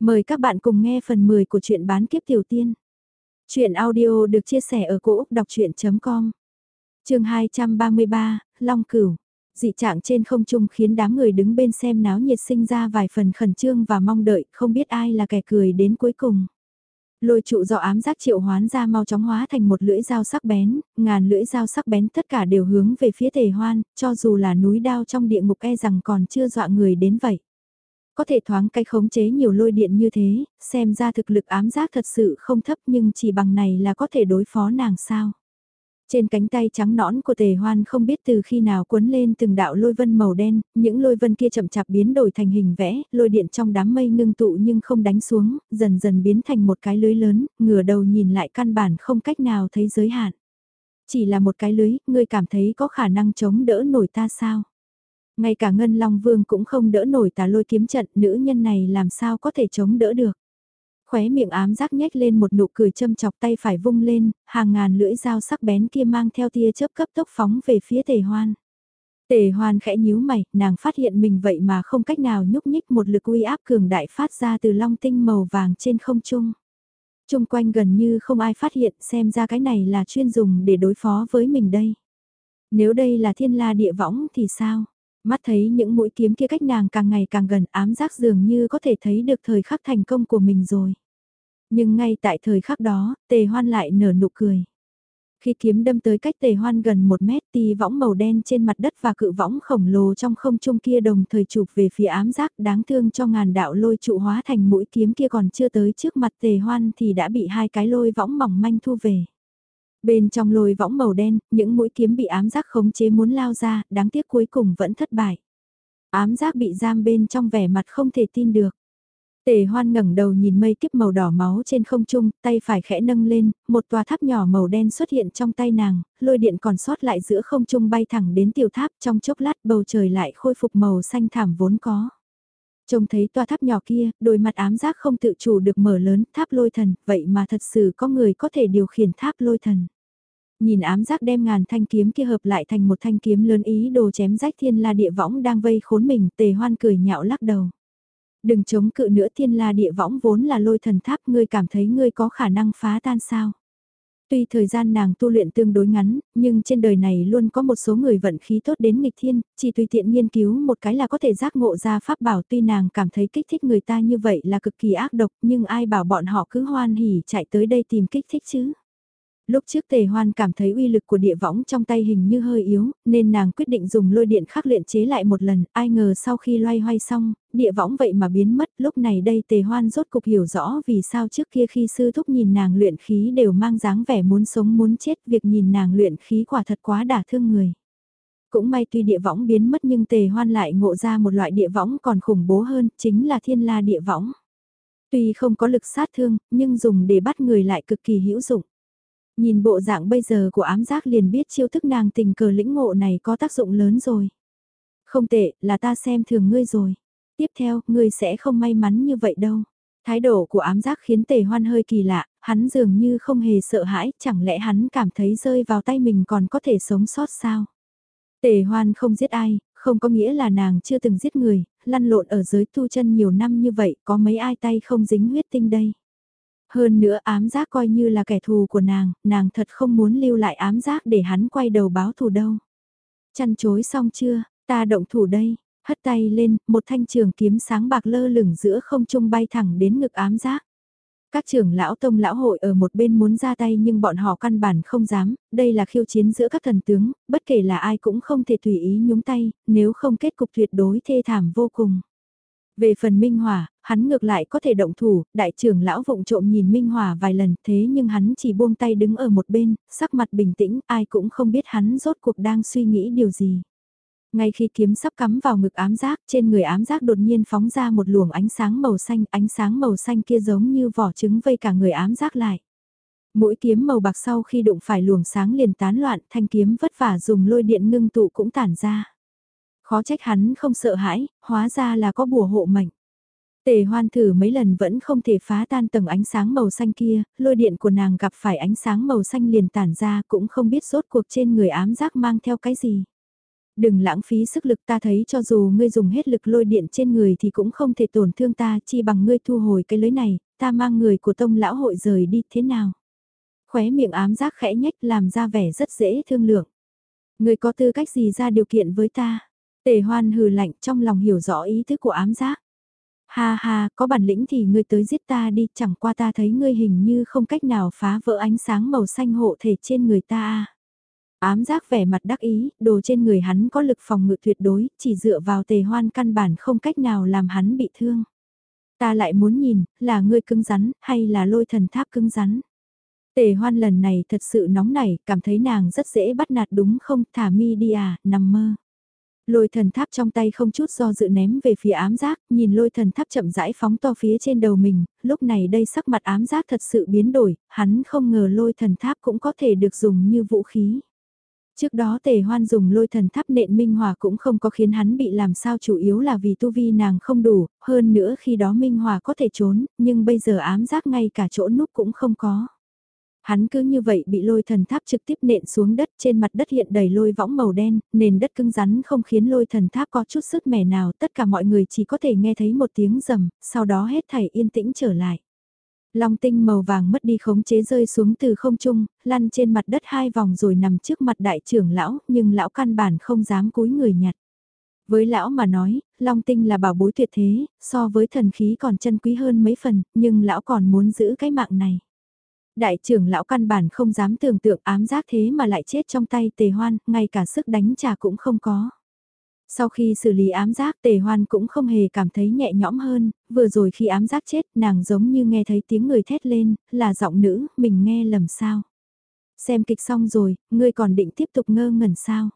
Mời các bạn cùng nghe phần 10 của truyện bán kiếp tiểu tiên. Chuyện audio được chia sẻ ở cỗ đọc chuyện.com Trường 233, Long Cửu. Dị trạng trên không trung khiến đám người đứng bên xem náo nhiệt sinh ra vài phần khẩn trương và mong đợi, không biết ai là kẻ cười đến cuối cùng. Lôi trụ do ám giác triệu hoán ra mau chóng hóa thành một lưỡi dao sắc bén, ngàn lưỡi dao sắc bén tất cả đều hướng về phía tề hoan, cho dù là núi đao trong địa ngục e rằng còn chưa dọa người đến vậy có thể thoáng cái khống chế nhiều lôi điện như thế, xem ra thực lực ám giác thật sự không thấp nhưng chỉ bằng này là có thể đối phó nàng sao. Trên cánh tay trắng nõn của tề hoan không biết từ khi nào cuốn lên từng đạo lôi vân màu đen, những lôi vân kia chậm chạp biến đổi thành hình vẽ, lôi điện trong đám mây ngưng tụ nhưng không đánh xuống, dần dần biến thành một cái lưới lớn, ngửa đầu nhìn lại căn bản không cách nào thấy giới hạn. Chỉ là một cái lưới, ngươi cảm thấy có khả năng chống đỡ nổi ta sao? Ngay cả Ngân Long Vương cũng không đỡ nổi tà lôi kiếm trận, nữ nhân này làm sao có thể chống đỡ được. Khóe miệng ám giác nhếch lên một nụ cười châm chọc tay phải vung lên, hàng ngàn lưỡi dao sắc bén kia mang theo tia chớp cấp tốc phóng về phía tề hoan. Tề hoan khẽ nhíu mày, nàng phát hiện mình vậy mà không cách nào nhúc nhích một lực uy áp cường đại phát ra từ long tinh màu vàng trên không trung. Trung quanh gần như không ai phát hiện xem ra cái này là chuyên dùng để đối phó với mình đây. Nếu đây là thiên la địa võng thì sao? Mắt thấy những mũi kiếm kia cách nàng càng ngày càng gần ám giác dường như có thể thấy được thời khắc thành công của mình rồi. Nhưng ngay tại thời khắc đó, tề hoan lại nở nụ cười. Khi kiếm đâm tới cách tề hoan gần một mét thì võng màu đen trên mặt đất và cự võng khổng lồ trong không trung kia đồng thời chụp về phía ám giác đáng thương cho ngàn đạo lôi trụ hóa thành mũi kiếm kia còn chưa tới trước mặt tề hoan thì đã bị hai cái lôi võng mỏng manh thu về. Bên trong lôi võng màu đen, những mũi kiếm bị ám giác khống chế muốn lao ra, đáng tiếc cuối cùng vẫn thất bại. Ám giác bị giam bên trong vẻ mặt không thể tin được. Tề hoan ngẩng đầu nhìn mây kiếp màu đỏ máu trên không trung, tay phải khẽ nâng lên, một tòa tháp nhỏ màu đen xuất hiện trong tay nàng, lôi điện còn sót lại giữa không trung bay thẳng đến tiểu tháp trong chốc lát bầu trời lại khôi phục màu xanh thảm vốn có. Trông thấy tòa tháp nhỏ kia, đôi mặt ám giác không tự chủ được mở lớn, tháp lôi thần, vậy mà thật sự có người có thể điều khiển tháp lôi thần. Nhìn ám giác đem ngàn thanh kiếm kia hợp lại thành một thanh kiếm lớn ý đồ chém rách thiên la địa võng đang vây khốn mình, tề hoan cười nhạo lắc đầu. Đừng chống cự nữa thiên la địa võng vốn là lôi thần tháp, ngươi cảm thấy ngươi có khả năng phá tan sao. Tuy thời gian nàng tu luyện tương đối ngắn, nhưng trên đời này luôn có một số người vận khí tốt đến nghịch thiên, chỉ tùy tiện nghiên cứu một cái là có thể giác ngộ ra pháp bảo tuy nàng cảm thấy kích thích người ta như vậy là cực kỳ ác độc nhưng ai bảo bọn họ cứ hoan hỉ chạy tới đây tìm kích thích chứ. Lúc trước tề hoan cảm thấy uy lực của địa võng trong tay hình như hơi yếu, nên nàng quyết định dùng lôi điện khắc luyện chế lại một lần, ai ngờ sau khi loay hoay xong, địa võng vậy mà biến mất, lúc này đây tề hoan rốt cục hiểu rõ vì sao trước kia khi sư thúc nhìn nàng luyện khí đều mang dáng vẻ muốn sống muốn chết, việc nhìn nàng luyện khí quả thật quá đả thương người. Cũng may tuy địa võng biến mất nhưng tề hoan lại ngộ ra một loại địa võng còn khủng bố hơn, chính là thiên la địa võng. Tuy không có lực sát thương, nhưng dùng để bắt người lại cực kỳ hữu dụng. Nhìn bộ dạng bây giờ của ám giác liền biết chiêu thức nàng tình cờ lĩnh ngộ này có tác dụng lớn rồi. Không tệ, là ta xem thường ngươi rồi. Tiếp theo, ngươi sẽ không may mắn như vậy đâu. Thái độ của ám giác khiến tề hoan hơi kỳ lạ, hắn dường như không hề sợ hãi, chẳng lẽ hắn cảm thấy rơi vào tay mình còn có thể sống sót sao? Tề hoan không giết ai, không có nghĩa là nàng chưa từng giết người, lăn lộn ở giới tu chân nhiều năm như vậy, có mấy ai tay không dính huyết tinh đây? Hơn nữa ám giác coi như là kẻ thù của nàng, nàng thật không muốn lưu lại ám giác để hắn quay đầu báo thù đâu. Chăn chối xong chưa, ta động thủ đây, hất tay lên, một thanh trường kiếm sáng bạc lơ lửng giữa không trung bay thẳng đến ngực ám giác. Các trưởng lão tông lão hội ở một bên muốn ra tay nhưng bọn họ căn bản không dám, đây là khiêu chiến giữa các thần tướng, bất kể là ai cũng không thể tùy ý nhúng tay, nếu không kết cục tuyệt đối thê thảm vô cùng. Về phần Minh Hòa, hắn ngược lại có thể động thủ, đại trưởng lão vụng trộm nhìn Minh Hòa vài lần thế nhưng hắn chỉ buông tay đứng ở một bên, sắc mặt bình tĩnh, ai cũng không biết hắn rốt cuộc đang suy nghĩ điều gì. Ngay khi kiếm sắp cắm vào ngực ám giác, trên người ám giác đột nhiên phóng ra một luồng ánh sáng màu xanh, ánh sáng màu xanh kia giống như vỏ trứng vây cả người ám giác lại. Mũi kiếm màu bạc sau khi đụng phải luồng sáng liền tán loạn, thanh kiếm vất vả dùng lôi điện ngưng tụ cũng tản ra. Khó trách hắn không sợ hãi, hóa ra là có bùa hộ mệnh. Tề hoan thử mấy lần vẫn không thể phá tan tầng ánh sáng màu xanh kia, lôi điện của nàng gặp phải ánh sáng màu xanh liền tản ra cũng không biết rốt cuộc trên người ám giác mang theo cái gì. Đừng lãng phí sức lực ta thấy cho dù ngươi dùng hết lực lôi điện trên người thì cũng không thể tổn thương ta chi bằng ngươi thu hồi cái lưới này, ta mang người của tông lão hội rời đi thế nào. Khóe miệng ám giác khẽ nhách làm ra vẻ rất dễ thương lượng. Ngươi có tư cách gì ra điều kiện với ta? Tề hoan hừ lạnh trong lòng hiểu rõ ý thức của ám giác. Ha ha, có bản lĩnh thì ngươi tới giết ta đi, chẳng qua ta thấy ngươi hình như không cách nào phá vỡ ánh sáng màu xanh hộ thể trên người ta. Ám giác vẻ mặt đắc ý, đồ trên người hắn có lực phòng ngự tuyệt đối, chỉ dựa vào tề hoan căn bản không cách nào làm hắn bị thương. Ta lại muốn nhìn, là ngươi cứng rắn, hay là lôi thần tháp cứng rắn. Tề hoan lần này thật sự nóng nảy, cảm thấy nàng rất dễ bắt nạt đúng không, thả mi đi à, nằm mơ. Lôi thần tháp trong tay không chút do dự ném về phía ám giác, nhìn lôi thần tháp chậm rãi phóng to phía trên đầu mình, lúc này đây sắc mặt ám giác thật sự biến đổi, hắn không ngờ lôi thần tháp cũng có thể được dùng như vũ khí. Trước đó tề hoan dùng lôi thần tháp nện minh hòa cũng không có khiến hắn bị làm sao chủ yếu là vì tu vi nàng không đủ, hơn nữa khi đó minh hòa có thể trốn, nhưng bây giờ ám giác ngay cả chỗ núp cũng không có. Hắn cứ như vậy bị lôi thần tháp trực tiếp nện xuống đất trên mặt đất hiện đầy lôi võng màu đen, nền đất cứng rắn không khiến lôi thần tháp có chút sức mẻ nào, tất cả mọi người chỉ có thể nghe thấy một tiếng rầm, sau đó hết thảy yên tĩnh trở lại. Long tinh màu vàng mất đi khống chế rơi xuống từ không trung, lăn trên mặt đất hai vòng rồi nằm trước mặt đại trưởng lão, nhưng lão căn bản không dám cúi người nhặt. Với lão mà nói, long tinh là bảo bối tuyệt thế, so với thần khí còn chân quý hơn mấy phần, nhưng lão còn muốn giữ cái mạng này. Đại trưởng lão căn bản không dám tưởng tượng ám giác thế mà lại chết trong tay tề hoan, ngay cả sức đánh trả cũng không có. Sau khi xử lý ám giác tề hoan cũng không hề cảm thấy nhẹ nhõm hơn, vừa rồi khi ám giác chết nàng giống như nghe thấy tiếng người thét lên, là giọng nữ, mình nghe lầm sao. Xem kịch xong rồi, ngươi còn định tiếp tục ngơ ngẩn sao.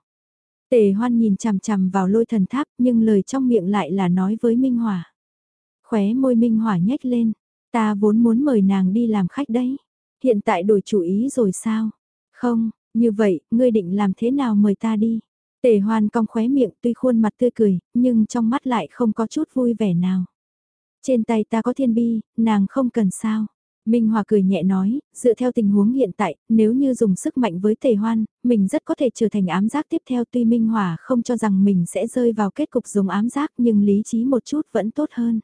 Tề hoan nhìn chằm chằm vào lôi thần tháp nhưng lời trong miệng lại là nói với Minh Hỏa. Khóe môi Minh Hỏa nhếch lên, ta vốn muốn mời nàng đi làm khách đấy. Hiện tại đổi chủ ý rồi sao? Không, như vậy, ngươi định làm thế nào mời ta đi? Tề hoan cong khóe miệng tuy khuôn mặt tươi cười, nhưng trong mắt lại không có chút vui vẻ nào. Trên tay ta có thiên bi, nàng không cần sao. Minh Hòa cười nhẹ nói, dựa theo tình huống hiện tại, nếu như dùng sức mạnh với tề hoan, mình rất có thể trở thành ám giác tiếp theo tuy Minh Hòa không cho rằng mình sẽ rơi vào kết cục dùng ám giác nhưng lý trí một chút vẫn tốt hơn.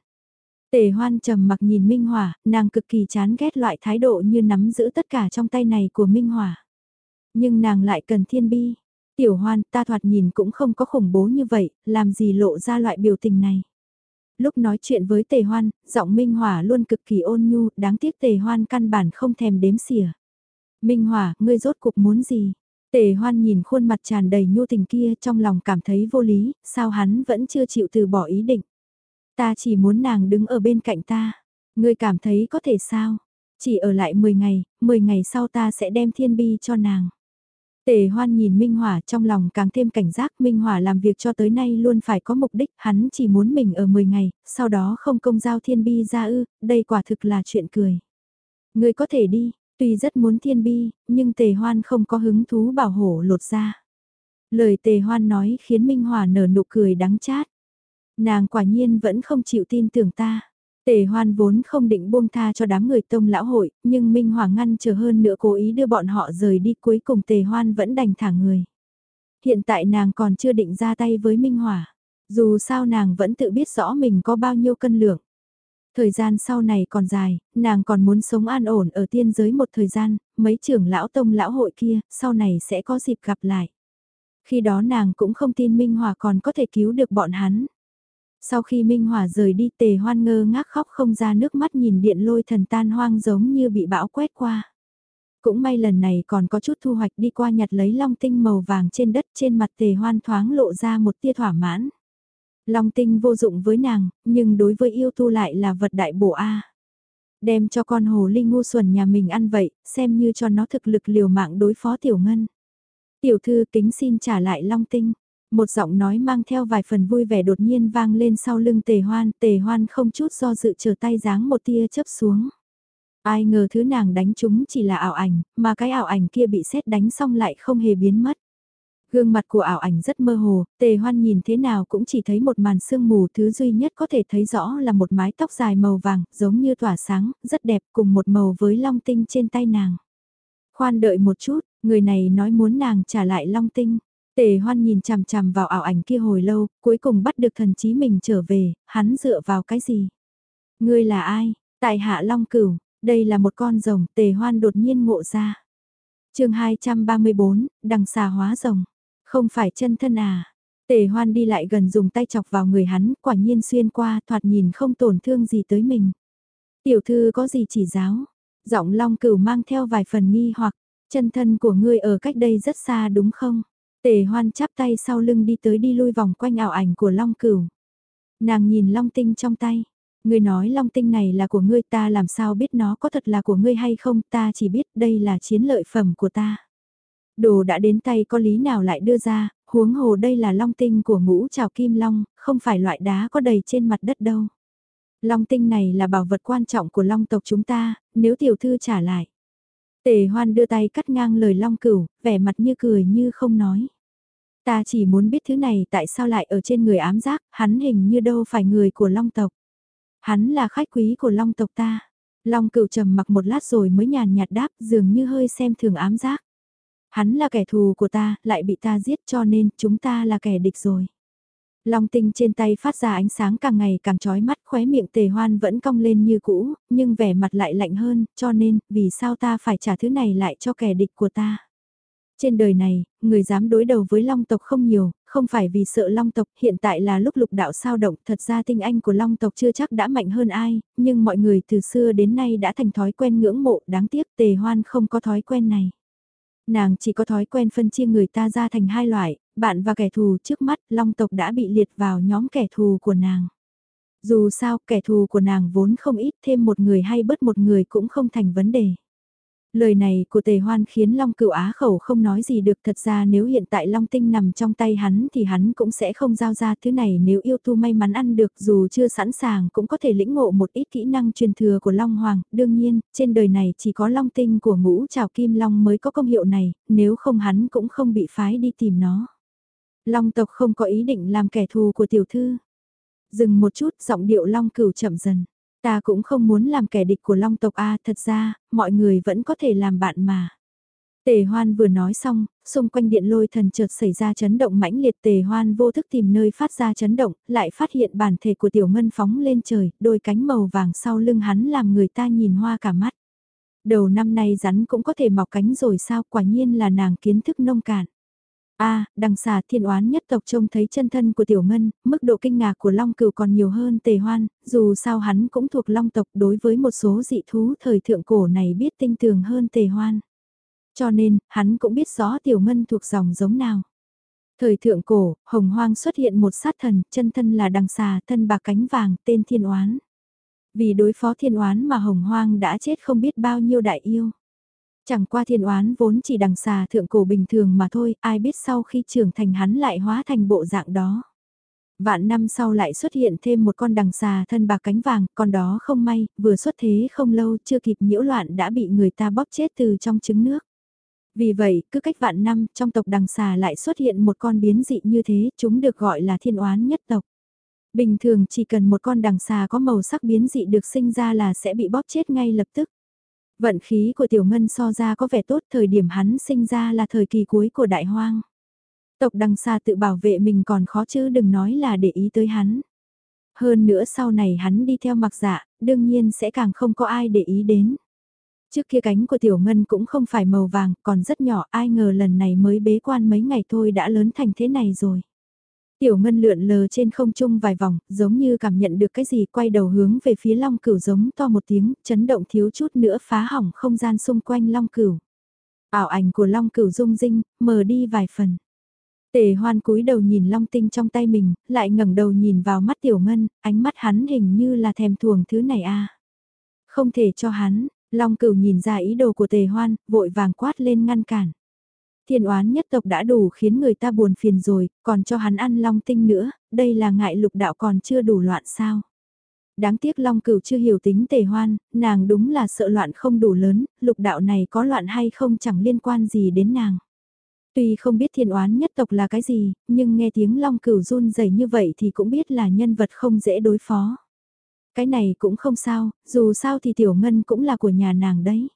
Tề hoan trầm mặc nhìn Minh Hòa, nàng cực kỳ chán ghét loại thái độ như nắm giữ tất cả trong tay này của Minh Hòa. Nhưng nàng lại cần thiên bi. Tiểu hoan ta thoạt nhìn cũng không có khủng bố như vậy, làm gì lộ ra loại biểu tình này. Lúc nói chuyện với tề hoan, giọng Minh Hòa luôn cực kỳ ôn nhu, đáng tiếc tề hoan căn bản không thèm đếm xỉa. Minh Hòa, ngươi rốt cuộc muốn gì? Tề hoan nhìn khuôn mặt tràn đầy nhu tình kia trong lòng cảm thấy vô lý, sao hắn vẫn chưa chịu từ bỏ ý định. Ta chỉ muốn nàng đứng ở bên cạnh ta. Ngươi cảm thấy có thể sao? Chỉ ở lại 10 ngày, 10 ngày sau ta sẽ đem thiên bi cho nàng. Tề hoan nhìn Minh Hỏa trong lòng càng thêm cảnh giác Minh Hỏa làm việc cho tới nay luôn phải có mục đích, hắn chỉ muốn mình ở 10 ngày, sau đó không công giao thiên bi ra ư, đây quả thực là chuyện cười. Ngươi có thể đi, tuy rất muốn thiên bi, nhưng tề hoan không có hứng thú bảo hộ lột ra. Lời tề hoan nói khiến Minh Hỏa nở nụ cười đắng chát. Nàng quả nhiên vẫn không chịu tin tưởng ta. Tề hoan vốn không định buông tha cho đám người tông lão hội, nhưng Minh Hoàng ngăn chờ hơn nữa cố ý đưa bọn họ rời đi cuối cùng tề hoan vẫn đành thả người. Hiện tại nàng còn chưa định ra tay với Minh Hỏa. Dù sao nàng vẫn tự biết rõ mình có bao nhiêu cân lượng. Thời gian sau này còn dài, nàng còn muốn sống an ổn ở tiên giới một thời gian, mấy trưởng lão tông lão hội kia, sau này sẽ có dịp gặp lại. Khi đó nàng cũng không tin Minh Hòa còn có thể cứu được bọn hắn. Sau khi Minh Hỏa rời đi tề hoan ngơ ngác khóc không ra nước mắt nhìn điện lôi thần tan hoang giống như bị bão quét qua. Cũng may lần này còn có chút thu hoạch đi qua nhặt lấy long tinh màu vàng trên đất trên mặt tề hoan thoáng lộ ra một tia thỏa mãn. Long tinh vô dụng với nàng, nhưng đối với yêu tu lại là vật đại bổ A. Đem cho con hồ ly ngu xuẩn nhà mình ăn vậy, xem như cho nó thực lực liều mạng đối phó tiểu ngân. Tiểu thư kính xin trả lại long tinh. Một giọng nói mang theo vài phần vui vẻ đột nhiên vang lên sau lưng tề hoan, tề hoan không chút do dự chờ tay giáng một tia chớp xuống. Ai ngờ thứ nàng đánh chúng chỉ là ảo ảnh, mà cái ảo ảnh kia bị xét đánh xong lại không hề biến mất. Gương mặt của ảo ảnh rất mơ hồ, tề hoan nhìn thế nào cũng chỉ thấy một màn sương mù thứ duy nhất có thể thấy rõ là một mái tóc dài màu vàng, giống như tỏa sáng, rất đẹp cùng một màu với long tinh trên tay nàng. Khoan đợi một chút, người này nói muốn nàng trả lại long tinh. Tề hoan nhìn chằm chằm vào ảo ảnh kia hồi lâu, cuối cùng bắt được thần trí mình trở về, hắn dựa vào cái gì? Ngươi là ai? Tại hạ Long Cửu, đây là một con rồng, tề hoan đột nhiên ngộ ra. chương 234, đằng xà hóa rồng. Không phải chân thân à? Tề hoan đi lại gần dùng tay chọc vào người hắn, quả nhiên xuyên qua, thoạt nhìn không tổn thương gì tới mình. Tiểu thư có gì chỉ giáo? Giọng long cửu mang theo vài phần nghi hoặc, chân thân của ngươi ở cách đây rất xa đúng không? Tề hoan chắp tay sau lưng đi tới đi lui vòng quanh ảo ảnh của long cửu. Nàng nhìn long tinh trong tay. Ngươi nói long tinh này là của ngươi ta làm sao biết nó có thật là của ngươi hay không ta chỉ biết đây là chiến lợi phẩm của ta. Đồ đã đến tay có lý nào lại đưa ra, huống hồ đây là long tinh của ngũ trào kim long, không phải loại đá có đầy trên mặt đất đâu. Long tinh này là bảo vật quan trọng của long tộc chúng ta, nếu tiểu thư trả lại. Tề hoan đưa tay cắt ngang lời long cửu, vẻ mặt như cười như không nói. Ta chỉ muốn biết thứ này tại sao lại ở trên người ám giác, hắn hình như đâu phải người của long tộc. Hắn là khách quý của long tộc ta. Long cửu trầm mặc một lát rồi mới nhàn nhạt đáp dường như hơi xem thường ám giác. Hắn là kẻ thù của ta, lại bị ta giết cho nên chúng ta là kẻ địch rồi. Long tinh trên tay phát ra ánh sáng càng ngày càng chói mắt khóe miệng tề hoan vẫn cong lên như cũ, nhưng vẻ mặt lại lạnh hơn, cho nên, vì sao ta phải trả thứ này lại cho kẻ địch của ta. Trên đời này, người dám đối đầu với long tộc không nhiều, không phải vì sợ long tộc, hiện tại là lúc lục đạo sao động, thật ra tinh anh của long tộc chưa chắc đã mạnh hơn ai, nhưng mọi người từ xưa đến nay đã thành thói quen ngưỡng mộ, đáng tiếc tề hoan không có thói quen này. Nàng chỉ có thói quen phân chia người ta ra thành hai loại, bạn và kẻ thù trước mắt long tộc đã bị liệt vào nhóm kẻ thù của nàng. Dù sao kẻ thù của nàng vốn không ít thêm một người hay bớt một người cũng không thành vấn đề. Lời này của tề hoan khiến Long cửu á khẩu không nói gì được thật ra nếu hiện tại Long tinh nằm trong tay hắn thì hắn cũng sẽ không giao ra thứ này nếu yêu tu may mắn ăn được dù chưa sẵn sàng cũng có thể lĩnh ngộ một ít kỹ năng truyền thừa của Long Hoàng. Đương nhiên, trên đời này chỉ có Long tinh của ngũ trào kim Long mới có công hiệu này, nếu không hắn cũng không bị phái đi tìm nó. Long tộc không có ý định làm kẻ thù của tiểu thư. Dừng một chút giọng điệu Long cửu chậm dần. Ta cũng không muốn làm kẻ địch của long tộc A thật ra, mọi người vẫn có thể làm bạn mà. Tề hoan vừa nói xong, xung quanh điện lôi thần chợt xảy ra chấn động mãnh liệt tề hoan vô thức tìm nơi phát ra chấn động, lại phát hiện bản thể của tiểu ngân phóng lên trời, đôi cánh màu vàng sau lưng hắn làm người ta nhìn hoa cả mắt. Đầu năm nay rắn cũng có thể mọc cánh rồi sao quả nhiên là nàng kiến thức nông cạn a đằng xà thiên oán nhất tộc trông thấy chân thân của tiểu ngân, mức độ kinh ngạc của long cừu còn nhiều hơn tề hoan, dù sao hắn cũng thuộc long tộc đối với một số dị thú thời thượng cổ này biết tinh tường hơn tề hoan. Cho nên, hắn cũng biết rõ tiểu ngân thuộc dòng giống nào. Thời thượng cổ, hồng hoang xuất hiện một sát thần, chân thân là đằng xà, thân bạc cánh vàng, tên thiên oán. Vì đối phó thiên oán mà hồng hoang đã chết không biết bao nhiêu đại yêu. Chẳng qua thiên oán vốn chỉ đằng xà thượng cổ bình thường mà thôi, ai biết sau khi trưởng thành hắn lại hóa thành bộ dạng đó. Vạn năm sau lại xuất hiện thêm một con đằng xà thân bạc cánh vàng, con đó không may, vừa xuất thế không lâu chưa kịp nhiễu loạn đã bị người ta bóp chết từ trong trứng nước. Vì vậy, cứ cách vạn năm, trong tộc đằng xà lại xuất hiện một con biến dị như thế, chúng được gọi là thiên oán nhất tộc. Bình thường chỉ cần một con đằng xà có màu sắc biến dị được sinh ra là sẽ bị bóp chết ngay lập tức. Vận khí của Tiểu Ngân so ra có vẻ tốt thời điểm hắn sinh ra là thời kỳ cuối của đại hoang. Tộc đằng xa tự bảo vệ mình còn khó chứ đừng nói là để ý tới hắn. Hơn nữa sau này hắn đi theo mặc dạ, đương nhiên sẽ càng không có ai để ý đến. Trước kia cánh của Tiểu Ngân cũng không phải màu vàng, còn rất nhỏ, ai ngờ lần này mới bế quan mấy ngày thôi đã lớn thành thế này rồi. Tiểu ngân lượn lờ trên không trung vài vòng, giống như cảm nhận được cái gì quay đầu hướng về phía long cửu giống to một tiếng, chấn động thiếu chút nữa phá hỏng không gian xung quanh long cửu. Ảo ảnh của long cửu rung rinh, mờ đi vài phần. Tề hoan cúi đầu nhìn long tinh trong tay mình, lại ngẩng đầu nhìn vào mắt tiểu ngân, ánh mắt hắn hình như là thèm thuồng thứ này a Không thể cho hắn, long cửu nhìn ra ý đồ của tề hoan, vội vàng quát lên ngăn cản. Thiên oán nhất tộc đã đủ khiến người ta buồn phiền rồi, còn cho hắn ăn long tinh nữa, đây là ngại lục đạo còn chưa đủ loạn sao. Đáng tiếc long cửu chưa hiểu tính tề hoan, nàng đúng là sợ loạn không đủ lớn, lục đạo này có loạn hay không chẳng liên quan gì đến nàng. Tuy không biết thiên oán nhất tộc là cái gì, nhưng nghe tiếng long cửu run rẩy như vậy thì cũng biết là nhân vật không dễ đối phó. Cái này cũng không sao, dù sao thì tiểu ngân cũng là của nhà nàng đấy.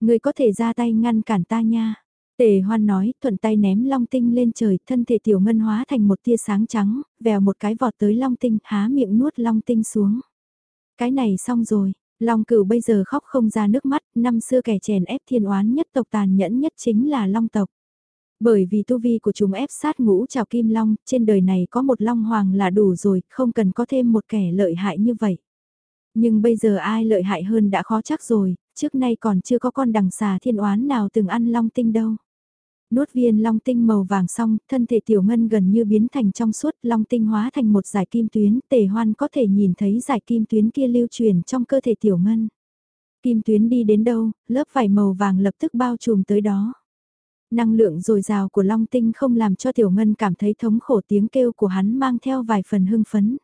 Người có thể ra tay ngăn cản ta nha. Tề hoan nói, thuận tay ném long tinh lên trời, thân thể tiểu ngân hóa thành một tia sáng trắng, vèo một cái vọt tới long tinh, há miệng nuốt long tinh xuống. Cái này xong rồi, long cửu bây giờ khóc không ra nước mắt, năm xưa kẻ chèn ép thiên oán nhất tộc tàn nhẫn nhất chính là long tộc. Bởi vì tu vi của chúng ép sát ngũ trào kim long, trên đời này có một long hoàng là đủ rồi, không cần có thêm một kẻ lợi hại như vậy. Nhưng bây giờ ai lợi hại hơn đã khó chắc rồi, trước nay còn chưa có con đằng xà thiên oán nào từng ăn long tinh đâu. Nuốt viên long tinh màu vàng xong, thân thể tiểu ngân gần như biến thành trong suốt, long tinh hóa thành một giải kim tuyến, tề hoan có thể nhìn thấy giải kim tuyến kia lưu truyền trong cơ thể tiểu ngân. Kim tuyến đi đến đâu, lớp vải màu vàng lập tức bao trùm tới đó. Năng lượng dồi dào của long tinh không làm cho tiểu ngân cảm thấy thống khổ tiếng kêu của hắn mang theo vài phần hưng phấn.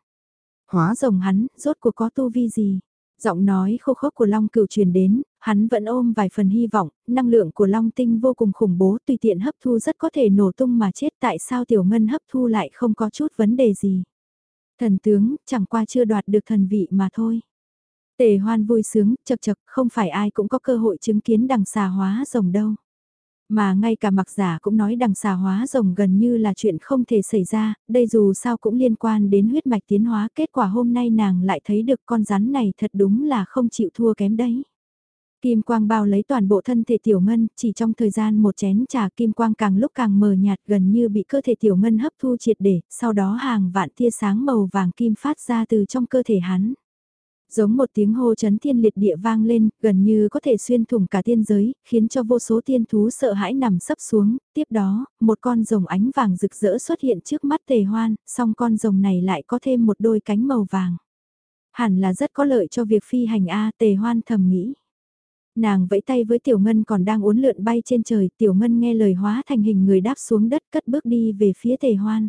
Hóa rồng hắn, rốt cuộc có tu vi gì? Giọng nói khô khốc của Long Cửu truyền đến, hắn vẫn ôm vài phần hy vọng, năng lượng của Long Tinh vô cùng khủng bố, tùy tiện hấp thu rất có thể nổ tung mà chết tại sao Tiểu Ngân hấp thu lại không có chút vấn đề gì. Thần tướng, chẳng qua chưa đoạt được thần vị mà thôi. Tề hoan vui sướng, chật chật, không phải ai cũng có cơ hội chứng kiến đằng xà hóa rồng đâu. Mà ngay cả mặc giả cũng nói đằng xà hóa rồng gần như là chuyện không thể xảy ra, đây dù sao cũng liên quan đến huyết mạch tiến hóa, kết quả hôm nay nàng lại thấy được con rắn này thật đúng là không chịu thua kém đấy. Kim quang bao lấy toàn bộ thân thể tiểu ngân, chỉ trong thời gian một chén trà kim quang càng lúc càng mờ nhạt gần như bị cơ thể tiểu ngân hấp thu triệt để, sau đó hàng vạn tia sáng màu vàng kim phát ra từ trong cơ thể hắn giống một tiếng hô chấn thiên liệt địa vang lên, gần như có thể xuyên thủng cả tiên giới, khiến cho vô số tiên thú sợ hãi nằm sấp xuống, tiếp đó, một con rồng ánh vàng rực rỡ xuất hiện trước mắt tề hoan, song con rồng này lại có thêm một đôi cánh màu vàng. Hẳn là rất có lợi cho việc phi hành A tề hoan thầm nghĩ. Nàng vẫy tay với Tiểu Ngân còn đang uốn lượn bay trên trời, Tiểu Ngân nghe lời hóa thành hình người đáp xuống đất cất bước đi về phía tề hoan.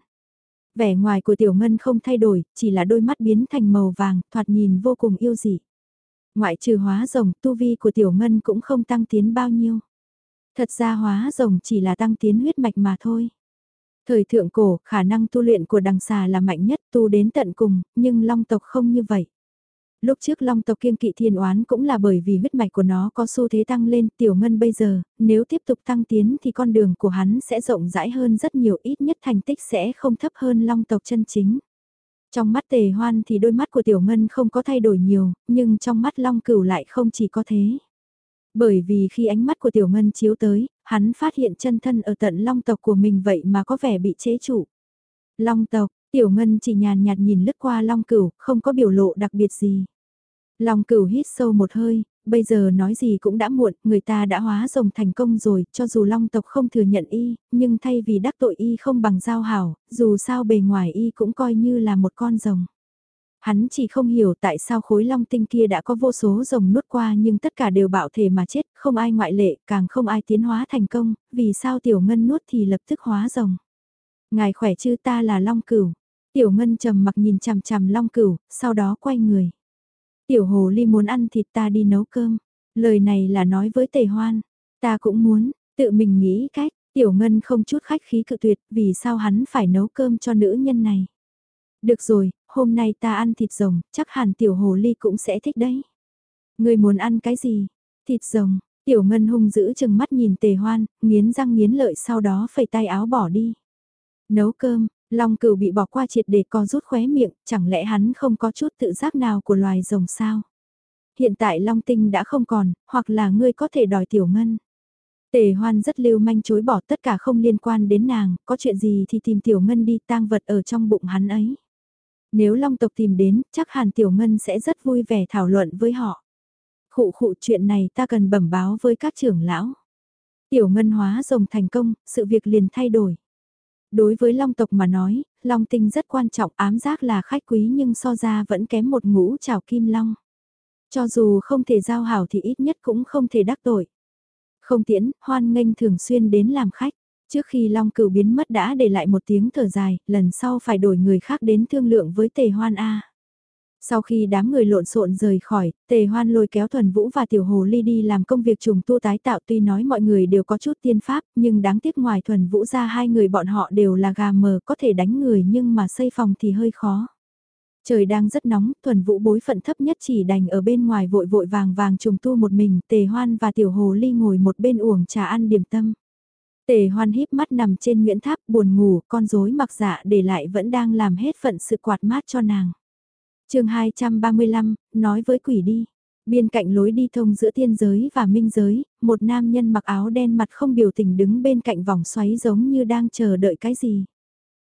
Vẻ ngoài của Tiểu Ngân không thay đổi, chỉ là đôi mắt biến thành màu vàng, thoạt nhìn vô cùng yêu dị. Ngoại trừ hóa rồng, tu vi của Tiểu Ngân cũng không tăng tiến bao nhiêu. Thật ra hóa rồng chỉ là tăng tiến huyết mạch mà thôi. Thời thượng cổ, khả năng tu luyện của đằng xà là mạnh nhất tu đến tận cùng, nhưng long tộc không như vậy. Lúc trước long tộc kiêng kỵ thiên oán cũng là bởi vì huyết mạch của nó có xu thế tăng lên tiểu ngân bây giờ, nếu tiếp tục tăng tiến thì con đường của hắn sẽ rộng rãi hơn rất nhiều ít nhất thành tích sẽ không thấp hơn long tộc chân chính. Trong mắt tề hoan thì đôi mắt của tiểu ngân không có thay đổi nhiều, nhưng trong mắt long cửu lại không chỉ có thế. Bởi vì khi ánh mắt của tiểu ngân chiếu tới, hắn phát hiện chân thân ở tận long tộc của mình vậy mà có vẻ bị chế trụ. Long tộc, tiểu ngân chỉ nhàn nhạt nhìn lướt qua long cửu, không có biểu lộ đặc biệt gì. Long cửu hít sâu một hơi, bây giờ nói gì cũng đã muộn, người ta đã hóa rồng thành công rồi, cho dù long tộc không thừa nhận y, nhưng thay vì đắc tội y không bằng giao hảo, dù sao bề ngoài y cũng coi như là một con rồng. Hắn chỉ không hiểu tại sao khối long tinh kia đã có vô số rồng nuốt qua nhưng tất cả đều bạo thể mà chết, không ai ngoại lệ, càng không ai tiến hóa thành công, vì sao tiểu ngân nuốt thì lập tức hóa rồng. Ngài khỏe chứ ta là long cửu. Tiểu ngân trầm mặc nhìn chằm chằm long cửu, sau đó quay người. Tiểu hồ ly muốn ăn thịt ta đi nấu cơm. Lời này là nói với tề hoan. Ta cũng muốn, tự mình nghĩ cách. Tiểu ngân không chút khách khí cự tuyệt vì sao hắn phải nấu cơm cho nữ nhân này. Được rồi, hôm nay ta ăn thịt rồng, chắc hẳn tiểu hồ ly cũng sẽ thích đấy. Người muốn ăn cái gì? Thịt rồng, tiểu ngân hung giữ chừng mắt nhìn tề hoan, nghiến răng nghiến lợi sau đó phẩy tay áo bỏ đi. Nấu cơm, Long cửu bị bỏ qua triệt để co rút khóe miệng, chẳng lẽ hắn không có chút tự giác nào của loài rồng sao? Hiện tại Long tinh đã không còn, hoặc là ngươi có thể đòi tiểu ngân. Tề hoan rất lưu manh chối bỏ tất cả không liên quan đến nàng, có chuyện gì thì tìm tiểu ngân đi tang vật ở trong bụng hắn ấy. Nếu long tộc tìm đến, chắc hẳn tiểu ngân sẽ rất vui vẻ thảo luận với họ. Khụ khụ chuyện này ta cần bẩm báo với các trưởng lão. Tiểu ngân hóa rồng thành công, sự việc liền thay đổi. Đối với long tộc mà nói, long tinh rất quan trọng ám giác là khách quý nhưng so ra vẫn kém một ngũ trào kim long. Cho dù không thể giao hảo thì ít nhất cũng không thể đắc tội. Không tiễn, hoan nghênh thường xuyên đến làm khách. Trước khi long cửu biến mất đã để lại một tiếng thở dài, lần sau phải đổi người khác đến thương lượng với tề hoan A. Sau khi đám người lộn xộn rời khỏi, tề hoan lôi kéo thuần vũ và tiểu hồ ly đi làm công việc trùng tu tái tạo tuy nói mọi người đều có chút tiên pháp, nhưng đáng tiếc ngoài thuần vũ ra hai người bọn họ đều là gà mờ có thể đánh người nhưng mà xây phòng thì hơi khó. Trời đang rất nóng, thuần vũ bối phận thấp nhất chỉ đành ở bên ngoài vội vội vàng vàng trùng tu một mình, tề hoan và tiểu hồ ly ngồi một bên uổng trà ăn điểm tâm. Tề hoan híp mắt nằm trên Nguyễn Tháp buồn ngủ, con rối mặc dạ để lại vẫn đang làm hết phận sự quạt mát cho nàng chương 235, nói với quỷ đi. Bên cạnh lối đi thông giữa thiên giới và minh giới, một nam nhân mặc áo đen mặt không biểu tình đứng bên cạnh vòng xoáy giống như đang chờ đợi cái gì.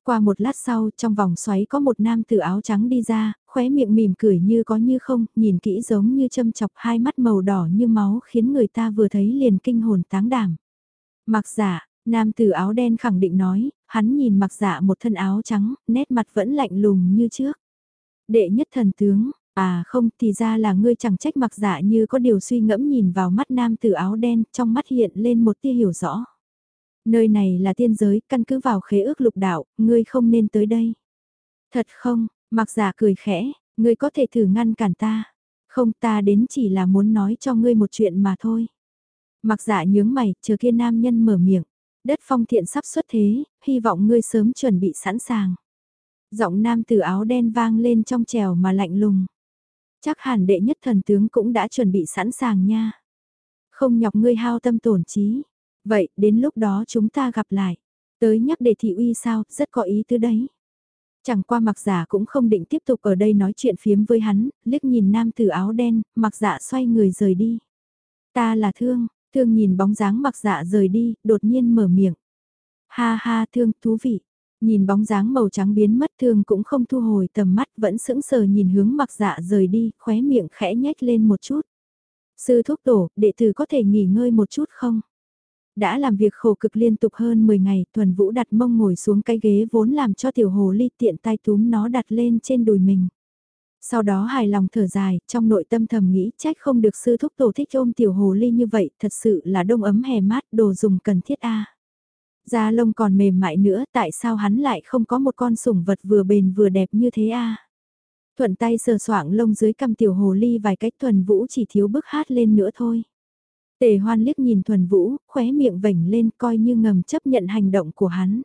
Qua một lát sau, trong vòng xoáy có một nam tử áo trắng đi ra, khóe miệng mỉm cười như có như không, nhìn kỹ giống như châm chọc hai mắt màu đỏ như máu khiến người ta vừa thấy liền kinh hồn táng đảm. Mặc giả, nam tử áo đen khẳng định nói, hắn nhìn mặc giả một thân áo trắng, nét mặt vẫn lạnh lùng như trước. Đệ nhất thần tướng, à không thì ra là ngươi chẳng trách mặc giả như có điều suy ngẫm nhìn vào mắt nam tử áo đen, trong mắt hiện lên một tia hiểu rõ. Nơi này là tiên giới, căn cứ vào khế ước lục đạo, ngươi không nên tới đây. Thật không, mặc giả cười khẽ, ngươi có thể thử ngăn cản ta. Không ta đến chỉ là muốn nói cho ngươi một chuyện mà thôi. Mặc giả nhướng mày, chờ kia nam nhân mở miệng. Đất phong thiện sắp xuất thế, hy vọng ngươi sớm chuẩn bị sẵn sàng. Giọng nam từ áo đen vang lên trong trèo mà lạnh lùng. Chắc hẳn đệ nhất thần tướng cũng đã chuẩn bị sẵn sàng nha. Không nhọc ngươi hao tâm tổn trí. Vậy, đến lúc đó chúng ta gặp lại. Tới nhắc đệ thị uy sao, rất có ý tứ đấy. Chẳng qua mặc giả cũng không định tiếp tục ở đây nói chuyện phiếm với hắn, liếc nhìn nam tử áo đen, mặc giả xoay người rời đi. Ta là thương, thương nhìn bóng dáng mặc dạ rời đi, đột nhiên mở miệng. Ha ha thương, thú vị. Nhìn bóng dáng màu trắng biến mất thương cũng không thu hồi tầm mắt vẫn sững sờ nhìn hướng mặc dạ rời đi, khóe miệng khẽ nhếch lên một chút. Sư thúc tổ, đệ tử có thể nghỉ ngơi một chút không? Đã làm việc khổ cực liên tục hơn 10 ngày, Thuần Vũ đặt mông ngồi xuống cái ghế vốn làm cho tiểu hồ ly tiện tay túm nó đặt lên trên đùi mình. Sau đó hài lòng thở dài, trong nội tâm thầm nghĩ trách không được sư thúc tổ thích ôm tiểu hồ ly như vậy, thật sự là đông ấm hè mát, đồ dùng cần thiết a. Da lông còn mềm mại nữa, tại sao hắn lại không có một con sủng vật vừa bền vừa đẹp như thế a? Thuận tay sờ soạng lông dưới cằm tiểu hồ ly vài cách thuần vũ chỉ thiếu bước hát lên nữa thôi. Tề hoan liếc nhìn thuần vũ, khóe miệng vểnh lên coi như ngầm chấp nhận hành động của hắn.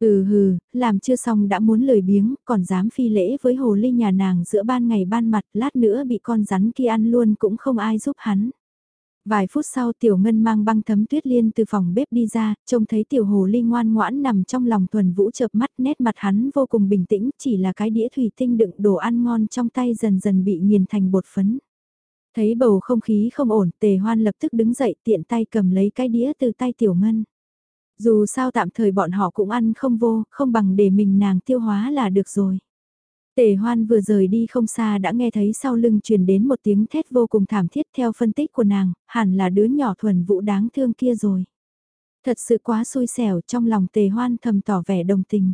Ừ hừ, làm chưa xong đã muốn lời biếng, còn dám phi lễ với hồ ly nhà nàng giữa ban ngày ban mặt, lát nữa bị con rắn kia ăn luôn cũng không ai giúp hắn. Vài phút sau tiểu ngân mang băng thấm tuyết liên từ phòng bếp đi ra, trông thấy tiểu hồ ly ngoan ngoãn nằm trong lòng thuần vũ chợp mắt nét mặt hắn vô cùng bình tĩnh, chỉ là cái đĩa thủy tinh đựng đồ ăn ngon trong tay dần dần bị nghiền thành bột phấn. Thấy bầu không khí không ổn, tề hoan lập tức đứng dậy tiện tay cầm lấy cái đĩa từ tay tiểu ngân. Dù sao tạm thời bọn họ cũng ăn không vô, không bằng để mình nàng tiêu hóa là được rồi. Tề hoan vừa rời đi không xa đã nghe thấy sau lưng truyền đến một tiếng thét vô cùng thảm thiết theo phân tích của nàng, hẳn là đứa nhỏ thuần vũ đáng thương kia rồi. Thật sự quá xui xẻo trong lòng tề hoan thầm tỏ vẻ đồng tình.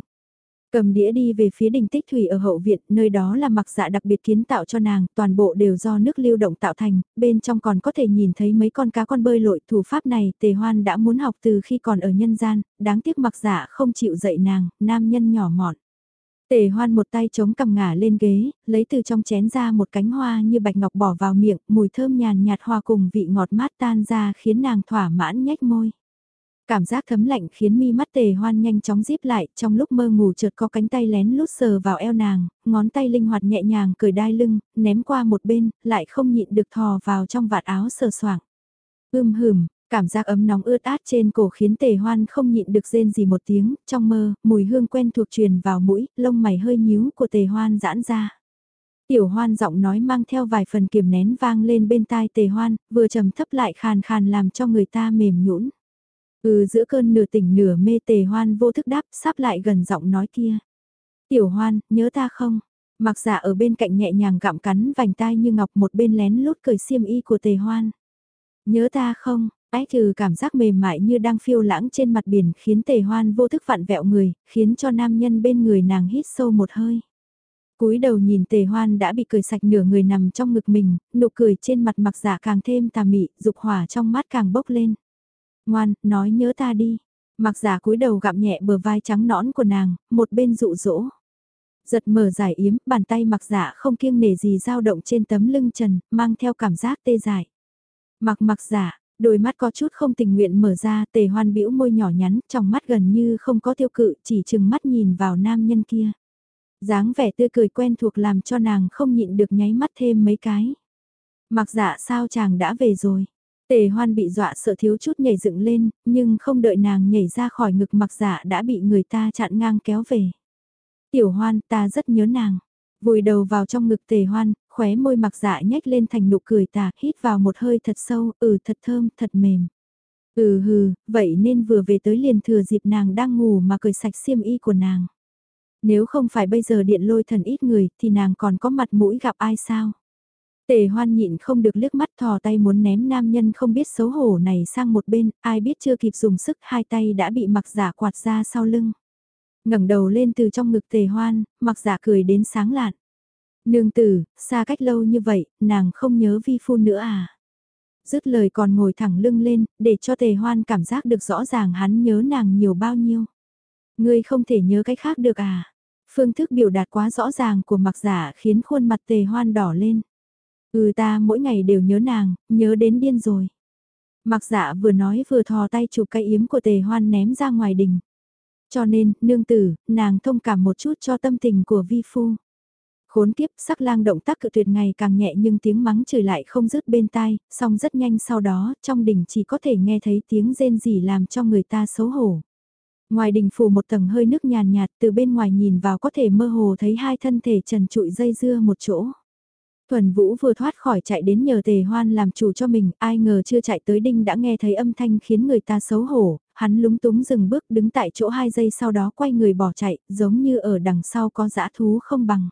Cầm đĩa đi về phía đình tích thủy ở hậu viện, nơi đó là mặc dạ đặc biệt kiến tạo cho nàng, toàn bộ đều do nước lưu động tạo thành, bên trong còn có thể nhìn thấy mấy con cá con bơi lội thủ pháp này, tề hoan đã muốn học từ khi còn ở nhân gian, đáng tiếc mặc dạ không chịu dạy nàng, nam nhân nhỏ mọn. Tề hoan một tay chống cầm ngả lên ghế, lấy từ trong chén ra một cánh hoa như bạch ngọc bỏ vào miệng, mùi thơm nhàn nhạt hoa cùng vị ngọt mát tan ra khiến nàng thỏa mãn nhếch môi. Cảm giác thấm lạnh khiến mi mắt tề hoan nhanh chóng díp lại, trong lúc mơ ngủ chợt có cánh tay lén lút sờ vào eo nàng, ngón tay linh hoạt nhẹ nhàng cởi đai lưng, ném qua một bên, lại không nhịn được thò vào trong vạt áo sờ soạng. Ưm hửm, cảm giác ấm nóng ướt át trên cổ khiến tề hoan không nhịn được rên gì một tiếng, trong mơ, mùi hương quen thuộc truyền vào mũi, lông mày hơi nhíu của tề hoan giãn ra. Tiểu hoan giọng nói mang theo vài phần kiềm nén vang lên bên tai tề hoan, vừa trầm thấp lại khàn khàn làm cho người ta mềm nhũn. Ừ giữa cơn nửa tỉnh nửa mê tề hoan vô thức đáp sắp lại gần giọng nói kia. Tiểu hoan, nhớ ta không? Mặc giả ở bên cạnh nhẹ nhàng gặm cắn vành tai như ngọc một bên lén lút cởi xiêm y của tề hoan. Nhớ ta không? Ái trừ cảm giác mềm mại như đang phiêu lãng trên mặt biển khiến tề hoan vô thức vặn vẹo người, khiến cho nam nhân bên người nàng hít sâu một hơi. cúi đầu nhìn tề hoan đã bị cười sạch nửa người nằm trong ngực mình, nụ cười trên mặt mặc giả càng thêm tà mị, dục hỏa trong mắt càng bốc lên. Ngoan, nói nhớ ta đi. Mặc giả cúi đầu gặm nhẹ bờ vai trắng nõn của nàng, một bên dụ dỗ. Giật mở giải yếm, bàn tay mặc giả không kiêng nể gì dao động trên tấm lưng trần, mang theo cảm giác tê dại. Mặc mặc giả, đôi mắt có chút không tình nguyện mở ra, tề hoan bĩu môi nhỏ nhắn, trong mắt gần như không có tiêu cự, chỉ chừng mắt nhìn vào nam nhân kia. dáng vẻ tươi cười quen thuộc làm cho nàng không nhịn được nháy mắt thêm mấy cái. Mặc dạ sao chàng đã về rồi. Tề hoan bị dọa sợ thiếu chút nhảy dựng lên, nhưng không đợi nàng nhảy ra khỏi ngực mặc dạ đã bị người ta chặn ngang kéo về. Tiểu hoan ta rất nhớ nàng. Vùi đầu vào trong ngực tề hoan, khóe môi mặc dạ nhếch lên thành nụ cười tà, hít vào một hơi thật sâu, ừ thật thơm, thật mềm. Ừ hừ, vậy nên vừa về tới liền thừa dịp nàng đang ngủ mà cười sạch xiêm y của nàng. Nếu không phải bây giờ điện lôi thần ít người thì nàng còn có mặt mũi gặp ai sao? Tề hoan nhịn không được liếc mắt thò tay muốn ném nam nhân không biết xấu hổ này sang một bên, ai biết chưa kịp dùng sức hai tay đã bị mặc giả quạt ra sau lưng. ngẩng đầu lên từ trong ngực tề hoan, mặc giả cười đến sáng lạn. Nương tử, xa cách lâu như vậy, nàng không nhớ vi phu nữa à? Dứt lời còn ngồi thẳng lưng lên, để cho tề hoan cảm giác được rõ ràng hắn nhớ nàng nhiều bao nhiêu. Ngươi không thể nhớ cái khác được à? Phương thức biểu đạt quá rõ ràng của mặc giả khiến khuôn mặt tề hoan đỏ lên. Ừ ta mỗi ngày đều nhớ nàng, nhớ đến điên rồi. Mặc dạ vừa nói vừa thò tay chụp cái yếm của tề hoan ném ra ngoài đình. Cho nên, nương tử, nàng thông cảm một chút cho tâm tình của vi phu. Khốn kiếp, sắc lang động tác cự tuyệt ngày càng nhẹ nhưng tiếng mắng chửi lại không dứt bên tai, song rất nhanh sau đó, trong đình chỉ có thể nghe thấy tiếng rên rỉ làm cho người ta xấu hổ. Ngoài đình phủ một tầng hơi nước nhàn nhạt, từ bên ngoài nhìn vào có thể mơ hồ thấy hai thân thể trần trụi dây dưa một chỗ. Thuần Vũ vừa thoát khỏi chạy đến nhờ tề hoan làm chủ cho mình, ai ngờ chưa chạy tới đinh đã nghe thấy âm thanh khiến người ta xấu hổ, hắn lúng túng dừng bước đứng tại chỗ hai giây sau đó quay người bỏ chạy, giống như ở đằng sau có dã thú không bằng.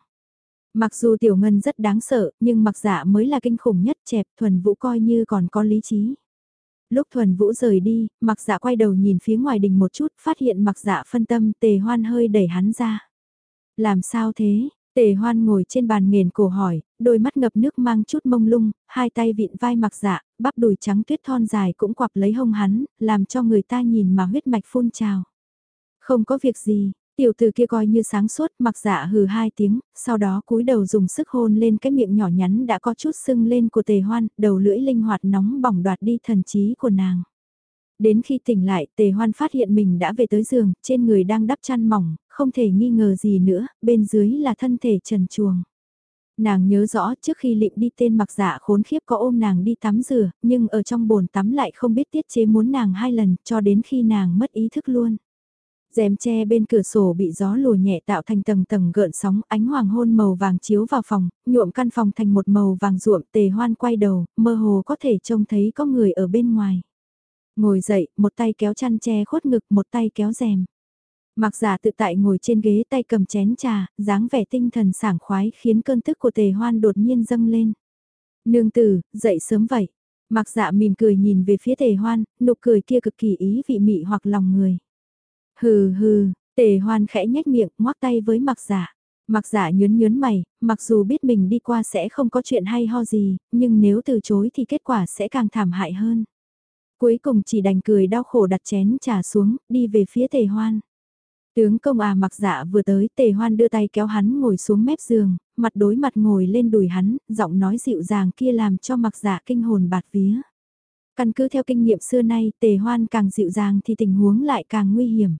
Mặc dù tiểu ngân rất đáng sợ, nhưng mặc dạ mới là kinh khủng nhất chẹp thuần vũ coi như còn có lý trí. Lúc thuần vũ rời đi, mặc dạ quay đầu nhìn phía ngoài đình một chút, phát hiện mặc dạ phân tâm tề hoan hơi đẩy hắn ra. Làm sao thế? Tề hoan ngồi trên bàn nghền cổ hỏi, đôi mắt ngập nước mang chút mông lung, hai tay vịn vai mặc dạ, bắp đùi trắng tuyết thon dài cũng quặp lấy hông hắn, làm cho người ta nhìn mà huyết mạch phun trào. Không có việc gì, Tiểu từ kia coi như sáng suốt mặc dạ hừ hai tiếng, sau đó cúi đầu dùng sức hôn lên cái miệng nhỏ nhắn đã có chút sưng lên của tề hoan, đầu lưỡi linh hoạt nóng bỏng đoạt đi thần trí của nàng. Đến khi tỉnh lại, tề hoan phát hiện mình đã về tới giường, trên người đang đắp chăn mỏng, không thể nghi ngờ gì nữa, bên dưới là thân thể trần chuồng. Nàng nhớ rõ trước khi lịm đi tên mặc dạ khốn khiếp có ôm nàng đi tắm rửa, nhưng ở trong bồn tắm lại không biết tiết chế muốn nàng hai lần cho đến khi nàng mất ý thức luôn rèm che bên cửa sổ bị gió lùa nhẹ tạo thành tầng tầng gợn sóng, ánh hoàng hôn màu vàng chiếu vào phòng, nhuộm căn phòng thành một màu vàng ruộm, tề hoan quay đầu, mơ hồ có thể trông thấy có người ở bên ngoài. Ngồi dậy, một tay kéo chăn che khuất ngực, một tay kéo rèm. Mặc giả tự tại ngồi trên ghế tay cầm chén trà, dáng vẻ tinh thần sảng khoái khiến cơn tức của tề hoan đột nhiên dâng lên. Nương tử, dậy sớm vậy. Mặc dạ mỉm cười nhìn về phía tề hoan, nụ cười kia cực kỳ ý vị mị hoặc lòng người. Hừ hừ, tề hoan khẽ nhếch miệng, ngoắc tay với mặc giả. Dạ. Mặc giả dạ nhớn nhớn mày, mặc dù biết mình đi qua sẽ không có chuyện hay ho gì, nhưng nếu từ chối thì kết quả sẽ càng thảm hại hơn. Cuối cùng chỉ đành cười đau khổ đặt chén trà xuống, đi về phía tề hoan. Tướng công à mặc dạ vừa tới tề hoan đưa tay kéo hắn ngồi xuống mép giường, mặt đối mặt ngồi lên đùi hắn, giọng nói dịu dàng kia làm cho mặc dạ kinh hồn bạt vía. Căn cứ theo kinh nghiệm xưa nay tề hoan càng dịu dàng thì tình huống lại càng nguy hiểm.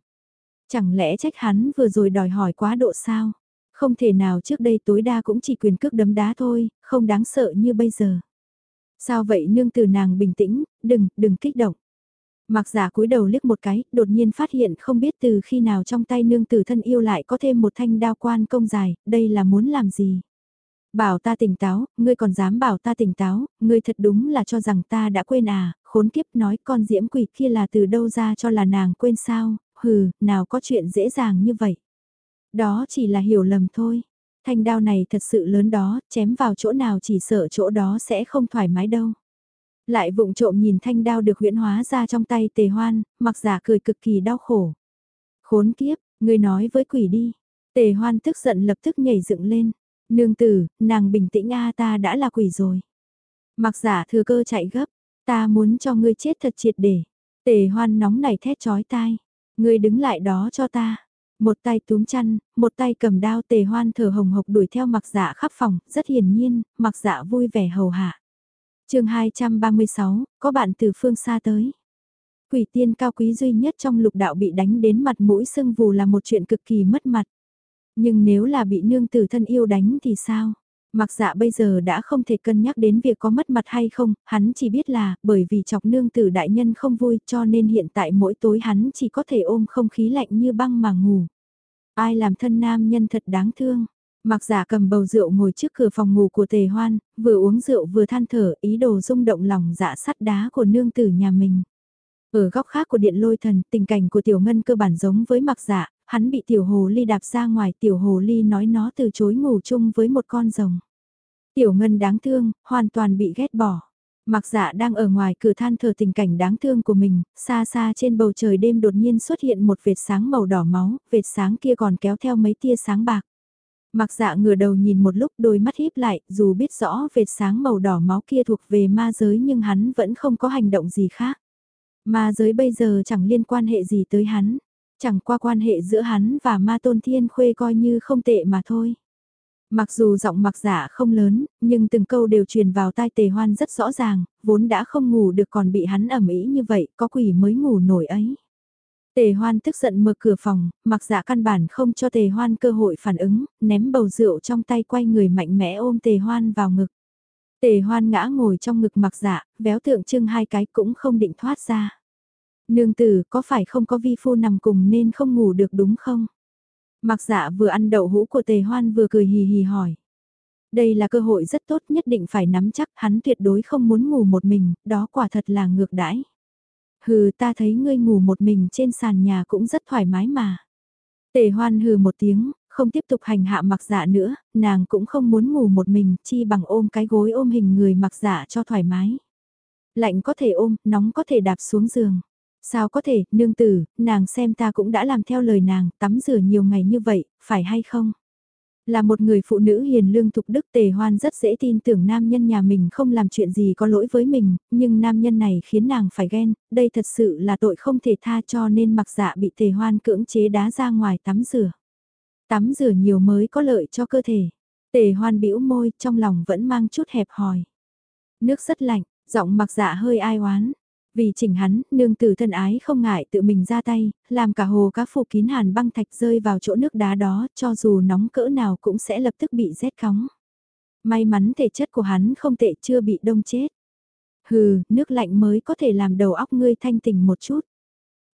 Chẳng lẽ trách hắn vừa rồi đòi hỏi quá độ sao? Không thể nào trước đây tối đa cũng chỉ quyền cước đấm đá thôi, không đáng sợ như bây giờ. Sao vậy nương từ nàng bình tĩnh, đừng, đừng kích động. Mặc giả cúi đầu liếc một cái, đột nhiên phát hiện không biết từ khi nào trong tay nương tử thân yêu lại có thêm một thanh đao quan công dài, đây là muốn làm gì? Bảo ta tỉnh táo, ngươi còn dám bảo ta tỉnh táo, ngươi thật đúng là cho rằng ta đã quên à, khốn kiếp nói con diễm quỷ kia là từ đâu ra cho là nàng quên sao, hừ, nào có chuyện dễ dàng như vậy. Đó chỉ là hiểu lầm thôi. Thanh đao này thật sự lớn đó, chém vào chỗ nào chỉ sợ chỗ đó sẽ không thoải mái đâu. Lại vụng trộm nhìn thanh đao được huyễn hóa ra trong tay tề hoan, mặc giả cười cực kỳ đau khổ. Khốn kiếp, người nói với quỷ đi. Tề hoan tức giận lập tức nhảy dựng lên. Nương tử, nàng bình tĩnh a ta đã là quỷ rồi. Mặc giả thừa cơ chạy gấp, ta muốn cho ngươi chết thật triệt để. Tề hoan nóng nảy thét chói tai. Ngươi đứng lại đó cho ta. Một tay túm chăn, một tay cầm đao tề hoan thở hồng hộc đuổi theo mặc dạ khắp phòng, rất hiển nhiên, mặc dạ vui vẻ hầu hạ. chương 236, có bạn từ phương xa tới. Quỷ tiên cao quý duy nhất trong lục đạo bị đánh đến mặt mũi sưng vù là một chuyện cực kỳ mất mặt. Nhưng nếu là bị nương tử thân yêu đánh thì sao? Mặc dạ bây giờ đã không thể cân nhắc đến việc có mất mặt hay không, hắn chỉ biết là bởi vì chọc nương tử đại nhân không vui cho nên hiện tại mỗi tối hắn chỉ có thể ôm không khí lạnh như băng mà ngủ. Ai làm thân nam nhân thật đáng thương. Mặc giả cầm bầu rượu ngồi trước cửa phòng ngủ của tề hoan, vừa uống rượu vừa than thở ý đồ rung động lòng dạ sắt đá của nương tử nhà mình. Ở góc khác của điện lôi thần, tình cảnh của tiểu ngân cơ bản giống với mặc giả, hắn bị tiểu hồ ly đạp ra ngoài tiểu hồ ly nói nó từ chối ngủ chung với một con rồng. Tiểu ngân đáng thương, hoàn toàn bị ghét bỏ. Mặc dạ đang ở ngoài cửa than thờ tình cảnh đáng thương của mình, xa xa trên bầu trời đêm đột nhiên xuất hiện một vệt sáng màu đỏ máu, vệt sáng kia còn kéo theo mấy tia sáng bạc. Mặc dạ ngửa đầu nhìn một lúc đôi mắt híp lại, dù biết rõ vệt sáng màu đỏ máu kia thuộc về ma giới nhưng hắn vẫn không có hành động gì khác. Ma giới bây giờ chẳng liên quan hệ gì tới hắn, chẳng qua quan hệ giữa hắn và ma tôn thiên khuê coi như không tệ mà thôi. Mặc dù giọng mặc giả không lớn, nhưng từng câu đều truyền vào tai tề hoan rất rõ ràng, vốn đã không ngủ được còn bị hắn ẩm ý như vậy, có quỷ mới ngủ nổi ấy. Tề hoan tức giận mở cửa phòng, mặc giả căn bản không cho tề hoan cơ hội phản ứng, ném bầu rượu trong tay quay người mạnh mẽ ôm tề hoan vào ngực. Tề hoan ngã ngồi trong ngực mặc giả, véo tượng trưng hai cái cũng không định thoát ra. Nương tử có phải không có vi phu nằm cùng nên không ngủ được đúng không? Mặc dạ vừa ăn đậu hũ của tề hoan vừa cười hì hì hỏi. Đây là cơ hội rất tốt nhất định phải nắm chắc hắn tuyệt đối không muốn ngủ một mình, đó quả thật là ngược đãi. Hừ ta thấy ngươi ngủ một mình trên sàn nhà cũng rất thoải mái mà. Tề hoan hừ một tiếng, không tiếp tục hành hạ mặc dạ nữa, nàng cũng không muốn ngủ một mình, chi bằng ôm cái gối ôm hình người mặc dạ cho thoải mái. Lạnh có thể ôm, nóng có thể đạp xuống giường. Sao có thể, nương tử, nàng xem ta cũng đã làm theo lời nàng, tắm rửa nhiều ngày như vậy, phải hay không? Là một người phụ nữ hiền lương thục đức tề hoan rất dễ tin tưởng nam nhân nhà mình không làm chuyện gì có lỗi với mình, nhưng nam nhân này khiến nàng phải ghen, đây thật sự là tội không thể tha cho nên mặc dạ bị tề hoan cưỡng chế đá ra ngoài tắm rửa. Tắm rửa nhiều mới có lợi cho cơ thể. Tề hoan bĩu môi trong lòng vẫn mang chút hẹp hòi. Nước rất lạnh, giọng mặc dạ hơi ai oán. Vì chỉnh hắn, nương tử thân ái không ngại tự mình ra tay, làm cả hồ cá phủ kín hàn băng thạch rơi vào chỗ nước đá đó, cho dù nóng cỡ nào cũng sẽ lập tức bị rét khóng. May mắn thể chất của hắn không tệ chưa bị đông chết. Hừ, nước lạnh mới có thể làm đầu óc ngươi thanh tỉnh một chút.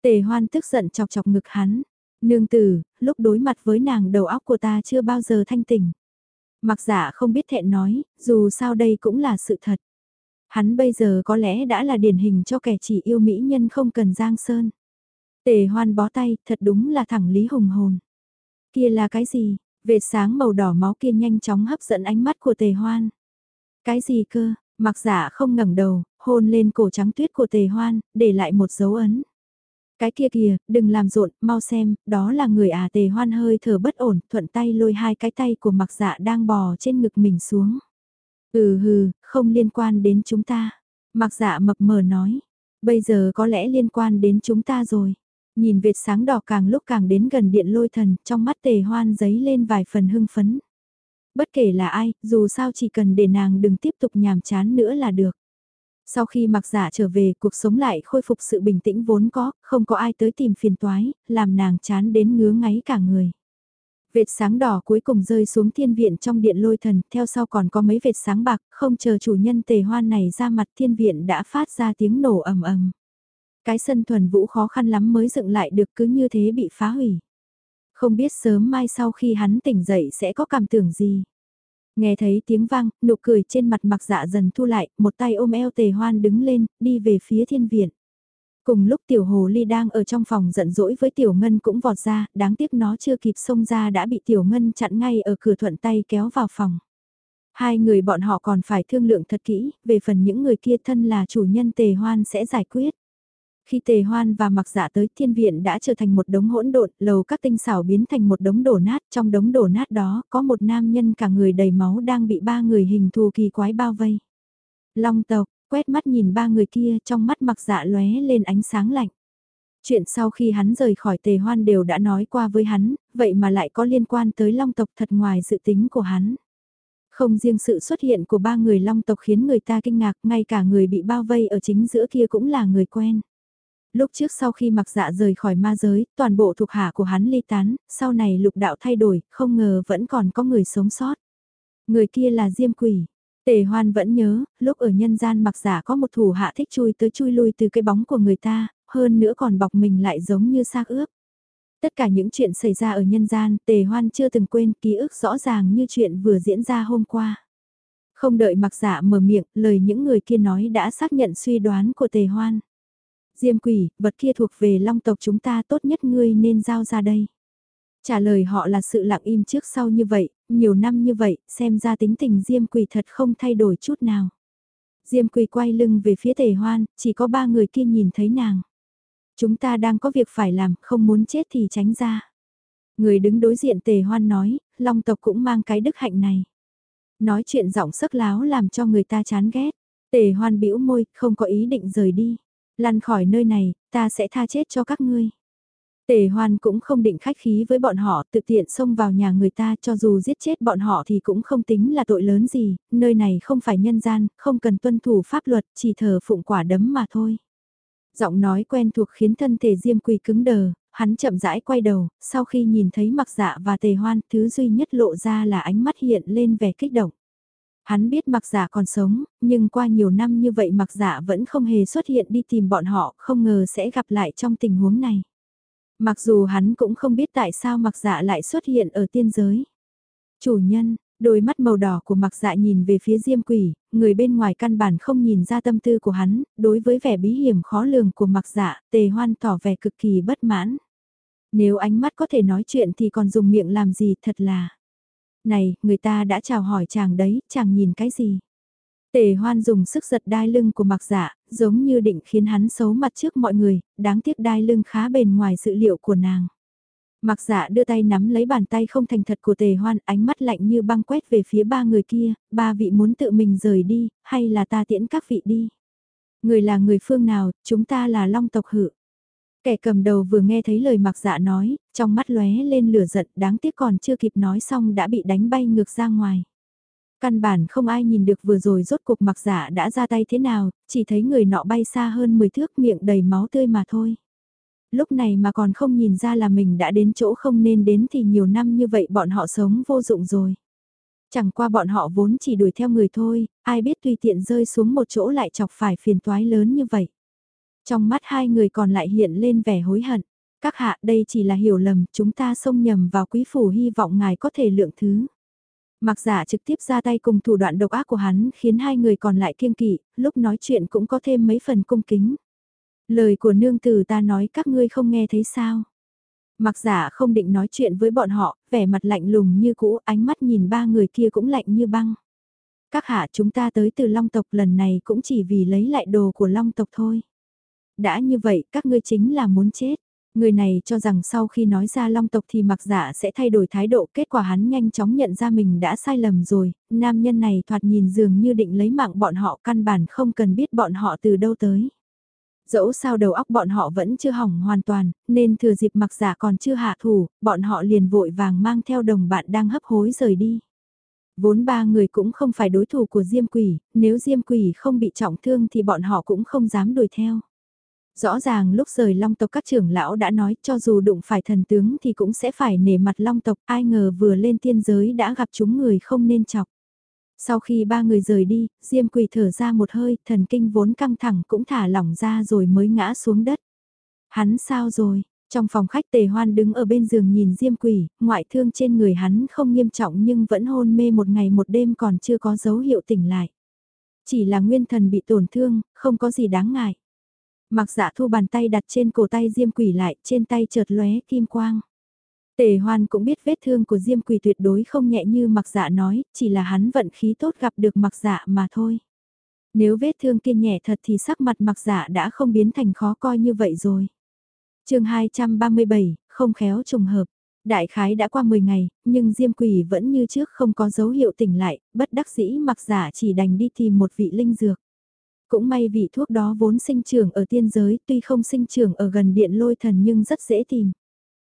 Tề hoan tức giận chọc chọc ngực hắn. Nương tử, lúc đối mặt với nàng đầu óc của ta chưa bao giờ thanh tỉnh. Mặc giả không biết thẹn nói, dù sao đây cũng là sự thật. Hắn bây giờ có lẽ đã là điển hình cho kẻ chỉ yêu mỹ nhân không cần giang sơn. Tề hoan bó tay, thật đúng là thẳng lý hùng hồn. Kia là cái gì? Vệt sáng màu đỏ máu kia nhanh chóng hấp dẫn ánh mắt của tề hoan. Cái gì cơ? Mặc giả không ngẩng đầu, hôn lên cổ trắng tuyết của tề hoan, để lại một dấu ấn. Cái kia kìa, đừng làm rộn, mau xem, đó là người à tề hoan hơi thở bất ổn, thuận tay lôi hai cái tay của mặc dạ đang bò trên ngực mình xuống. Ừ hừ, không liên quan đến chúng ta. Mặc dạ mập mờ nói. Bây giờ có lẽ liên quan đến chúng ta rồi. Nhìn việt sáng đỏ càng lúc càng đến gần điện lôi thần, trong mắt tề hoan giấy lên vài phần hưng phấn. Bất kể là ai, dù sao chỉ cần để nàng đừng tiếp tục nhàm chán nữa là được. Sau khi mặc giả dạ trở về, cuộc sống lại khôi phục sự bình tĩnh vốn có, không có ai tới tìm phiền toái, làm nàng chán đến ngứa ngáy cả người. Vệt sáng đỏ cuối cùng rơi xuống thiên viện trong điện lôi thần, theo sau còn có mấy vệt sáng bạc, không chờ chủ nhân tề hoan này ra mặt thiên viện đã phát ra tiếng nổ ầm ầm. Cái sân thuần vũ khó khăn lắm mới dựng lại được cứ như thế bị phá hủy. Không biết sớm mai sau khi hắn tỉnh dậy sẽ có cảm tưởng gì. Nghe thấy tiếng vang, nụ cười trên mặt mặc dạ dần thu lại, một tay ôm eo tề hoan đứng lên, đi về phía thiên viện. Cùng lúc tiểu hồ ly đang ở trong phòng giận dỗi với tiểu ngân cũng vọt ra, đáng tiếc nó chưa kịp xông ra đã bị tiểu ngân chặn ngay ở cửa thuận tay kéo vào phòng. Hai người bọn họ còn phải thương lượng thật kỹ, về phần những người kia thân là chủ nhân tề hoan sẽ giải quyết. Khi tề hoan và mặc dạ tới thiên viện đã trở thành một đống hỗn độn, lầu các tinh xảo biến thành một đống đổ nát, trong đống đổ nát đó có một nam nhân cả người đầy máu đang bị ba người hình thù kỳ quái bao vây. Long tộc, Quét mắt nhìn ba người kia trong mắt mặc dạ lóe lên ánh sáng lạnh. Chuyện sau khi hắn rời khỏi tề hoan đều đã nói qua với hắn, vậy mà lại có liên quan tới long tộc thật ngoài dự tính của hắn. Không riêng sự xuất hiện của ba người long tộc khiến người ta kinh ngạc, ngay cả người bị bao vây ở chính giữa kia cũng là người quen. Lúc trước sau khi mặc dạ rời khỏi ma giới, toàn bộ thuộc hạ của hắn ly tán, sau này lục đạo thay đổi, không ngờ vẫn còn có người sống sót. Người kia là Diêm Quỷ. Tề Hoan vẫn nhớ, lúc ở nhân gian mặc giả có một thủ hạ thích chui tới chui lui từ cái bóng của người ta, hơn nữa còn bọc mình lại giống như xác ướp. Tất cả những chuyện xảy ra ở nhân gian, Tề Hoan chưa từng quên ký ức rõ ràng như chuyện vừa diễn ra hôm qua. Không đợi mặc giả mở miệng, lời những người kia nói đã xác nhận suy đoán của Tề Hoan. Diêm quỷ, vật kia thuộc về long tộc chúng ta tốt nhất ngươi nên giao ra đây. Trả lời họ là sự lặng im trước sau như vậy, nhiều năm như vậy, xem ra tính tình Diêm Quỳ thật không thay đổi chút nào. Diêm Quỳ quay lưng về phía tề hoan, chỉ có ba người kia nhìn thấy nàng. Chúng ta đang có việc phải làm, không muốn chết thì tránh ra. Người đứng đối diện tề hoan nói, long tộc cũng mang cái đức hạnh này. Nói chuyện giọng sắc láo làm cho người ta chán ghét. Tề hoan bĩu môi, không có ý định rời đi. Lăn khỏi nơi này, ta sẽ tha chết cho các ngươi. Tề hoan cũng không định khách khí với bọn họ tự tiện xông vào nhà người ta cho dù giết chết bọn họ thì cũng không tính là tội lớn gì, nơi này không phải nhân gian, không cần tuân thủ pháp luật, chỉ thờ phụng quả đấm mà thôi. Giọng nói quen thuộc khiến thân thể diêm quỳ cứng đờ, hắn chậm rãi quay đầu, sau khi nhìn thấy mặc dạ và tề hoan, thứ duy nhất lộ ra là ánh mắt hiện lên vẻ kích động. Hắn biết mặc dạ còn sống, nhưng qua nhiều năm như vậy mặc dạ vẫn không hề xuất hiện đi tìm bọn họ, không ngờ sẽ gặp lại trong tình huống này. Mặc dù hắn cũng không biết tại sao mặc dạ lại xuất hiện ở tiên giới. Chủ nhân, đôi mắt màu đỏ của mặc dạ nhìn về phía diêm quỷ, người bên ngoài căn bản không nhìn ra tâm tư của hắn, đối với vẻ bí hiểm khó lường của mặc dạ, tề hoan tỏ vẻ cực kỳ bất mãn. Nếu ánh mắt có thể nói chuyện thì còn dùng miệng làm gì thật là... Này, người ta đã chào hỏi chàng đấy, chàng nhìn cái gì? Tề hoan dùng sức giật đai lưng của mặc dạ, giống như định khiến hắn xấu mặt trước mọi người, đáng tiếc đai lưng khá bền ngoài dự liệu của nàng. Mặc dạ đưa tay nắm lấy bàn tay không thành thật của tề hoan, ánh mắt lạnh như băng quét về phía ba người kia, ba vị muốn tự mình rời đi, hay là ta tiễn các vị đi. Người là người phương nào, chúng ta là long tộc hự. Kẻ cầm đầu vừa nghe thấy lời mặc dạ nói, trong mắt lóe lên lửa giận đáng tiếc còn chưa kịp nói xong đã bị đánh bay ngược ra ngoài. Căn bản không ai nhìn được vừa rồi rốt cuộc mặc giả đã ra tay thế nào, chỉ thấy người nọ bay xa hơn 10 thước miệng đầy máu tươi mà thôi. Lúc này mà còn không nhìn ra là mình đã đến chỗ không nên đến thì nhiều năm như vậy bọn họ sống vô dụng rồi. Chẳng qua bọn họ vốn chỉ đuổi theo người thôi, ai biết tùy tiện rơi xuống một chỗ lại chọc phải phiền toái lớn như vậy. Trong mắt hai người còn lại hiện lên vẻ hối hận. Các hạ đây chỉ là hiểu lầm, chúng ta xông nhầm vào quý phủ hy vọng ngài có thể lượng thứ. Mặc giả trực tiếp ra tay cùng thủ đoạn độc ác của hắn khiến hai người còn lại kiêng kỵ, lúc nói chuyện cũng có thêm mấy phần cung kính. Lời của nương tử ta nói các ngươi không nghe thấy sao. Mặc giả không định nói chuyện với bọn họ, vẻ mặt lạnh lùng như cũ, ánh mắt nhìn ba người kia cũng lạnh như băng. Các hạ chúng ta tới từ Long tộc lần này cũng chỉ vì lấy lại đồ của Long tộc thôi. Đã như vậy các ngươi chính là muốn chết. Người này cho rằng sau khi nói ra long tộc thì mặc giả sẽ thay đổi thái độ, kết quả hắn nhanh chóng nhận ra mình đã sai lầm rồi, nam nhân này thoạt nhìn dường như định lấy mạng bọn họ căn bản không cần biết bọn họ từ đâu tới. Dẫu sao đầu óc bọn họ vẫn chưa hỏng hoàn toàn, nên thừa dịp mặc giả còn chưa hạ thủ, bọn họ liền vội vàng mang theo đồng bạn đang hấp hối rời đi. Vốn ba người cũng không phải đối thủ của Diêm Quỷ, nếu Diêm Quỷ không bị trọng thương thì bọn họ cũng không dám đuổi theo. Rõ ràng lúc rời long tộc các trưởng lão đã nói cho dù đụng phải thần tướng thì cũng sẽ phải nể mặt long tộc, ai ngờ vừa lên tiên giới đã gặp chúng người không nên chọc. Sau khi ba người rời đi, Diêm Quỳ thở ra một hơi, thần kinh vốn căng thẳng cũng thả lỏng ra rồi mới ngã xuống đất. Hắn sao rồi? Trong phòng khách tề hoan đứng ở bên giường nhìn Diêm Quỳ, ngoại thương trên người hắn không nghiêm trọng nhưng vẫn hôn mê một ngày một đêm còn chưa có dấu hiệu tỉnh lại. Chỉ là nguyên thần bị tổn thương, không có gì đáng ngại. Mặc dạ thu bàn tay đặt trên cổ tay Diêm Quỷ lại, trên tay chợt lóe kim quang. Tề hoan cũng biết vết thương của Diêm Quỷ tuyệt đối không nhẹ như mặc dạ nói, chỉ là hắn vận khí tốt gặp được mặc dạ mà thôi. Nếu vết thương kia nhẹ thật thì sắc mặt mặc dạ đã không biến thành khó coi như vậy rồi. chương 237, không khéo trùng hợp. Đại khái đã qua 10 ngày, nhưng Diêm Quỷ vẫn như trước không có dấu hiệu tỉnh lại, bất đắc dĩ mặc dạ chỉ đành đi tìm một vị linh dược. Cũng may vị thuốc đó vốn sinh trưởng ở tiên giới, tuy không sinh trưởng ở gần điện lôi thần nhưng rất dễ tìm.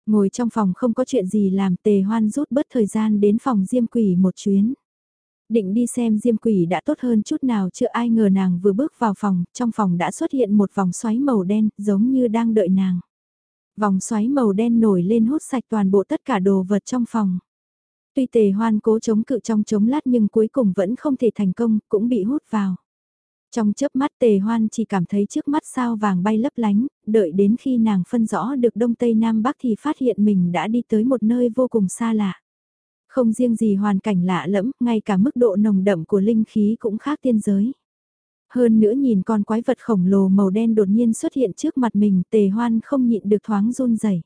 Ngồi trong phòng không có chuyện gì làm tề hoan rút bớt thời gian đến phòng diêm quỷ một chuyến. Định đi xem diêm quỷ đã tốt hơn chút nào chưa ai ngờ nàng vừa bước vào phòng, trong phòng đã xuất hiện một vòng xoáy màu đen giống như đang đợi nàng. Vòng xoáy màu đen nổi lên hút sạch toàn bộ tất cả đồ vật trong phòng. Tuy tề hoan cố chống cự trong chống lát nhưng cuối cùng vẫn không thể thành công, cũng bị hút vào. Trong chớp mắt tề hoan chỉ cảm thấy trước mắt sao vàng bay lấp lánh, đợi đến khi nàng phân rõ được đông tây nam bắc thì phát hiện mình đã đi tới một nơi vô cùng xa lạ. Không riêng gì hoàn cảnh lạ lẫm, ngay cả mức độ nồng đậm của linh khí cũng khác tiên giới. Hơn nữa nhìn con quái vật khổng lồ màu đen đột nhiên xuất hiện trước mặt mình, tề hoan không nhịn được thoáng run rẩy.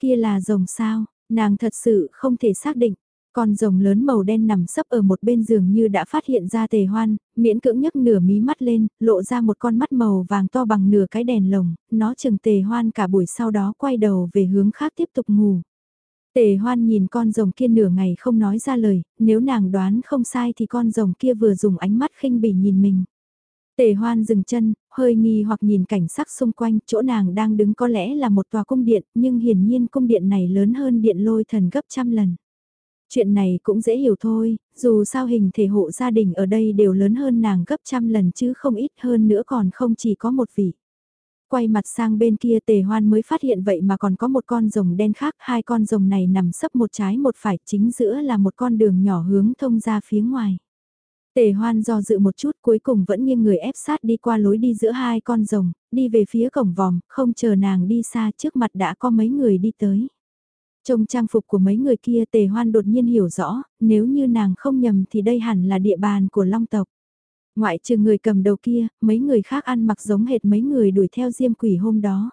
Kia là rồng sao, nàng thật sự không thể xác định. Con rồng lớn màu đen nằm sấp ở một bên giường như đã phát hiện ra tề hoan, miễn cưỡng nhấc nửa mí mắt lên, lộ ra một con mắt màu vàng to bằng nửa cái đèn lồng, nó chừng tề hoan cả buổi sau đó quay đầu về hướng khác tiếp tục ngủ. Tề hoan nhìn con rồng kia nửa ngày không nói ra lời, nếu nàng đoán không sai thì con rồng kia vừa dùng ánh mắt khinh bỉ nhìn mình. Tề hoan dừng chân, hơi nghi hoặc nhìn cảnh sắc xung quanh, chỗ nàng đang đứng có lẽ là một tòa cung điện, nhưng hiển nhiên cung điện này lớn hơn điện lôi thần gấp trăm lần. Chuyện này cũng dễ hiểu thôi, dù sao hình thể hộ gia đình ở đây đều lớn hơn nàng gấp trăm lần chứ không ít hơn nữa còn không chỉ có một vị. Quay mặt sang bên kia tề hoan mới phát hiện vậy mà còn có một con rồng đen khác, hai con rồng này nằm sấp một trái một phải, chính giữa là một con đường nhỏ hướng thông ra phía ngoài. Tề hoan do dự một chút cuối cùng vẫn nghiêng người ép sát đi qua lối đi giữa hai con rồng, đi về phía cổng vòm, không chờ nàng đi xa trước mặt đã có mấy người đi tới. Trong trang phục của mấy người kia tề hoan đột nhiên hiểu rõ, nếu như nàng không nhầm thì đây hẳn là địa bàn của long tộc. Ngoại trừ người cầm đầu kia, mấy người khác ăn mặc giống hệt mấy người đuổi theo diêm quỷ hôm đó.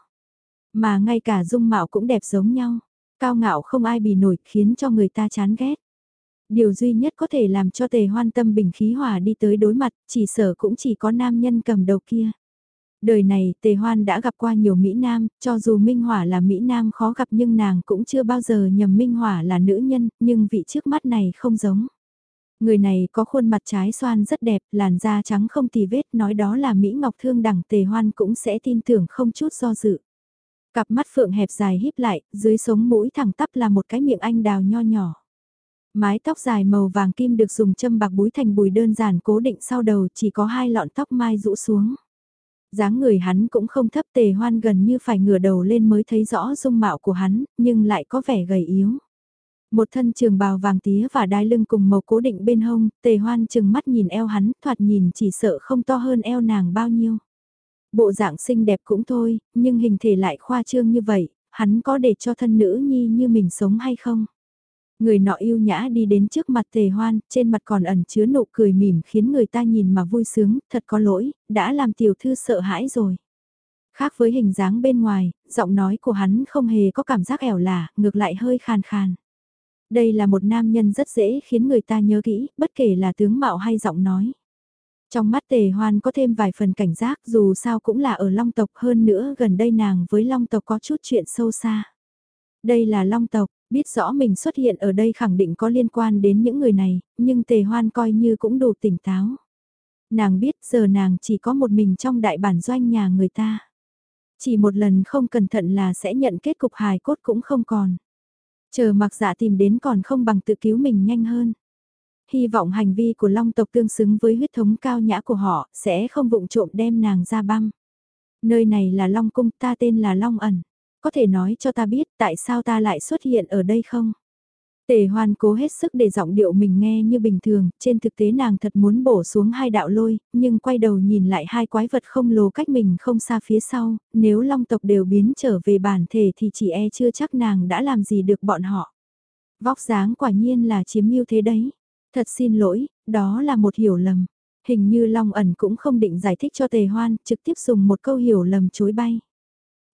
Mà ngay cả dung mạo cũng đẹp giống nhau. Cao ngạo không ai bì nổi khiến cho người ta chán ghét. Điều duy nhất có thể làm cho tề hoan tâm bình khí hòa đi tới đối mặt, chỉ sở cũng chỉ có nam nhân cầm đầu kia. Đời này tề hoan đã gặp qua nhiều Mỹ Nam, cho dù Minh Hỏa là Mỹ Nam khó gặp nhưng nàng cũng chưa bao giờ nhầm Minh Hỏa là nữ nhân, nhưng vị trước mắt này không giống. Người này có khuôn mặt trái xoan rất đẹp, làn da trắng không tì vết, nói đó là Mỹ Ngọc Thương đẳng tề hoan cũng sẽ tin tưởng không chút do dự. Cặp mắt phượng hẹp dài híp lại, dưới sống mũi thẳng tắp là một cái miệng anh đào nho nhỏ. Mái tóc dài màu vàng kim được dùng châm bạc búi thành bùi đơn giản cố định sau đầu chỉ có hai lọn tóc mai rũ xuống dáng người hắn cũng không thấp tề hoan gần như phải ngửa đầu lên mới thấy rõ dung mạo của hắn, nhưng lại có vẻ gầy yếu. Một thân trường bào vàng tía và đai lưng cùng màu cố định bên hông, tề hoan chừng mắt nhìn eo hắn, thoạt nhìn chỉ sợ không to hơn eo nàng bao nhiêu. Bộ dạng xinh đẹp cũng thôi, nhưng hình thể lại khoa trương như vậy, hắn có để cho thân nữ nhi như mình sống hay không? Người nọ yêu nhã đi đến trước mặt tề hoan, trên mặt còn ẩn chứa nụ cười mỉm khiến người ta nhìn mà vui sướng, thật có lỗi, đã làm tiểu thư sợ hãi rồi. Khác với hình dáng bên ngoài, giọng nói của hắn không hề có cảm giác ẻo lả, ngược lại hơi khàn khàn. Đây là một nam nhân rất dễ khiến người ta nhớ kỹ, bất kể là tướng mạo hay giọng nói. Trong mắt tề hoan có thêm vài phần cảnh giác dù sao cũng là ở long tộc hơn nữa gần đây nàng với long tộc có chút chuyện sâu xa. Đây là long tộc, biết rõ mình xuất hiện ở đây khẳng định có liên quan đến những người này, nhưng tề hoan coi như cũng đủ tỉnh táo. Nàng biết giờ nàng chỉ có một mình trong đại bản doanh nhà người ta. Chỉ một lần không cẩn thận là sẽ nhận kết cục hài cốt cũng không còn. Chờ mặc dạ tìm đến còn không bằng tự cứu mình nhanh hơn. Hy vọng hành vi của long tộc tương xứng với huyết thống cao nhã của họ sẽ không vụng trộm đem nàng ra băm. Nơi này là long cung ta tên là long ẩn có thể nói cho ta biết tại sao ta lại xuất hiện ở đây không? Tề hoan cố hết sức để giọng điệu mình nghe như bình thường, trên thực tế nàng thật muốn bổ xuống hai đạo lôi, nhưng quay đầu nhìn lại hai quái vật không lồ cách mình không xa phía sau, nếu long tộc đều biến trở về bản thể thì chỉ e chưa chắc nàng đã làm gì được bọn họ. Vóc dáng quả nhiên là chiếm ưu thế đấy. Thật xin lỗi, đó là một hiểu lầm. Hình như Long ẩn cũng không định giải thích cho tề hoan, trực tiếp dùng một câu hiểu lầm chối bay.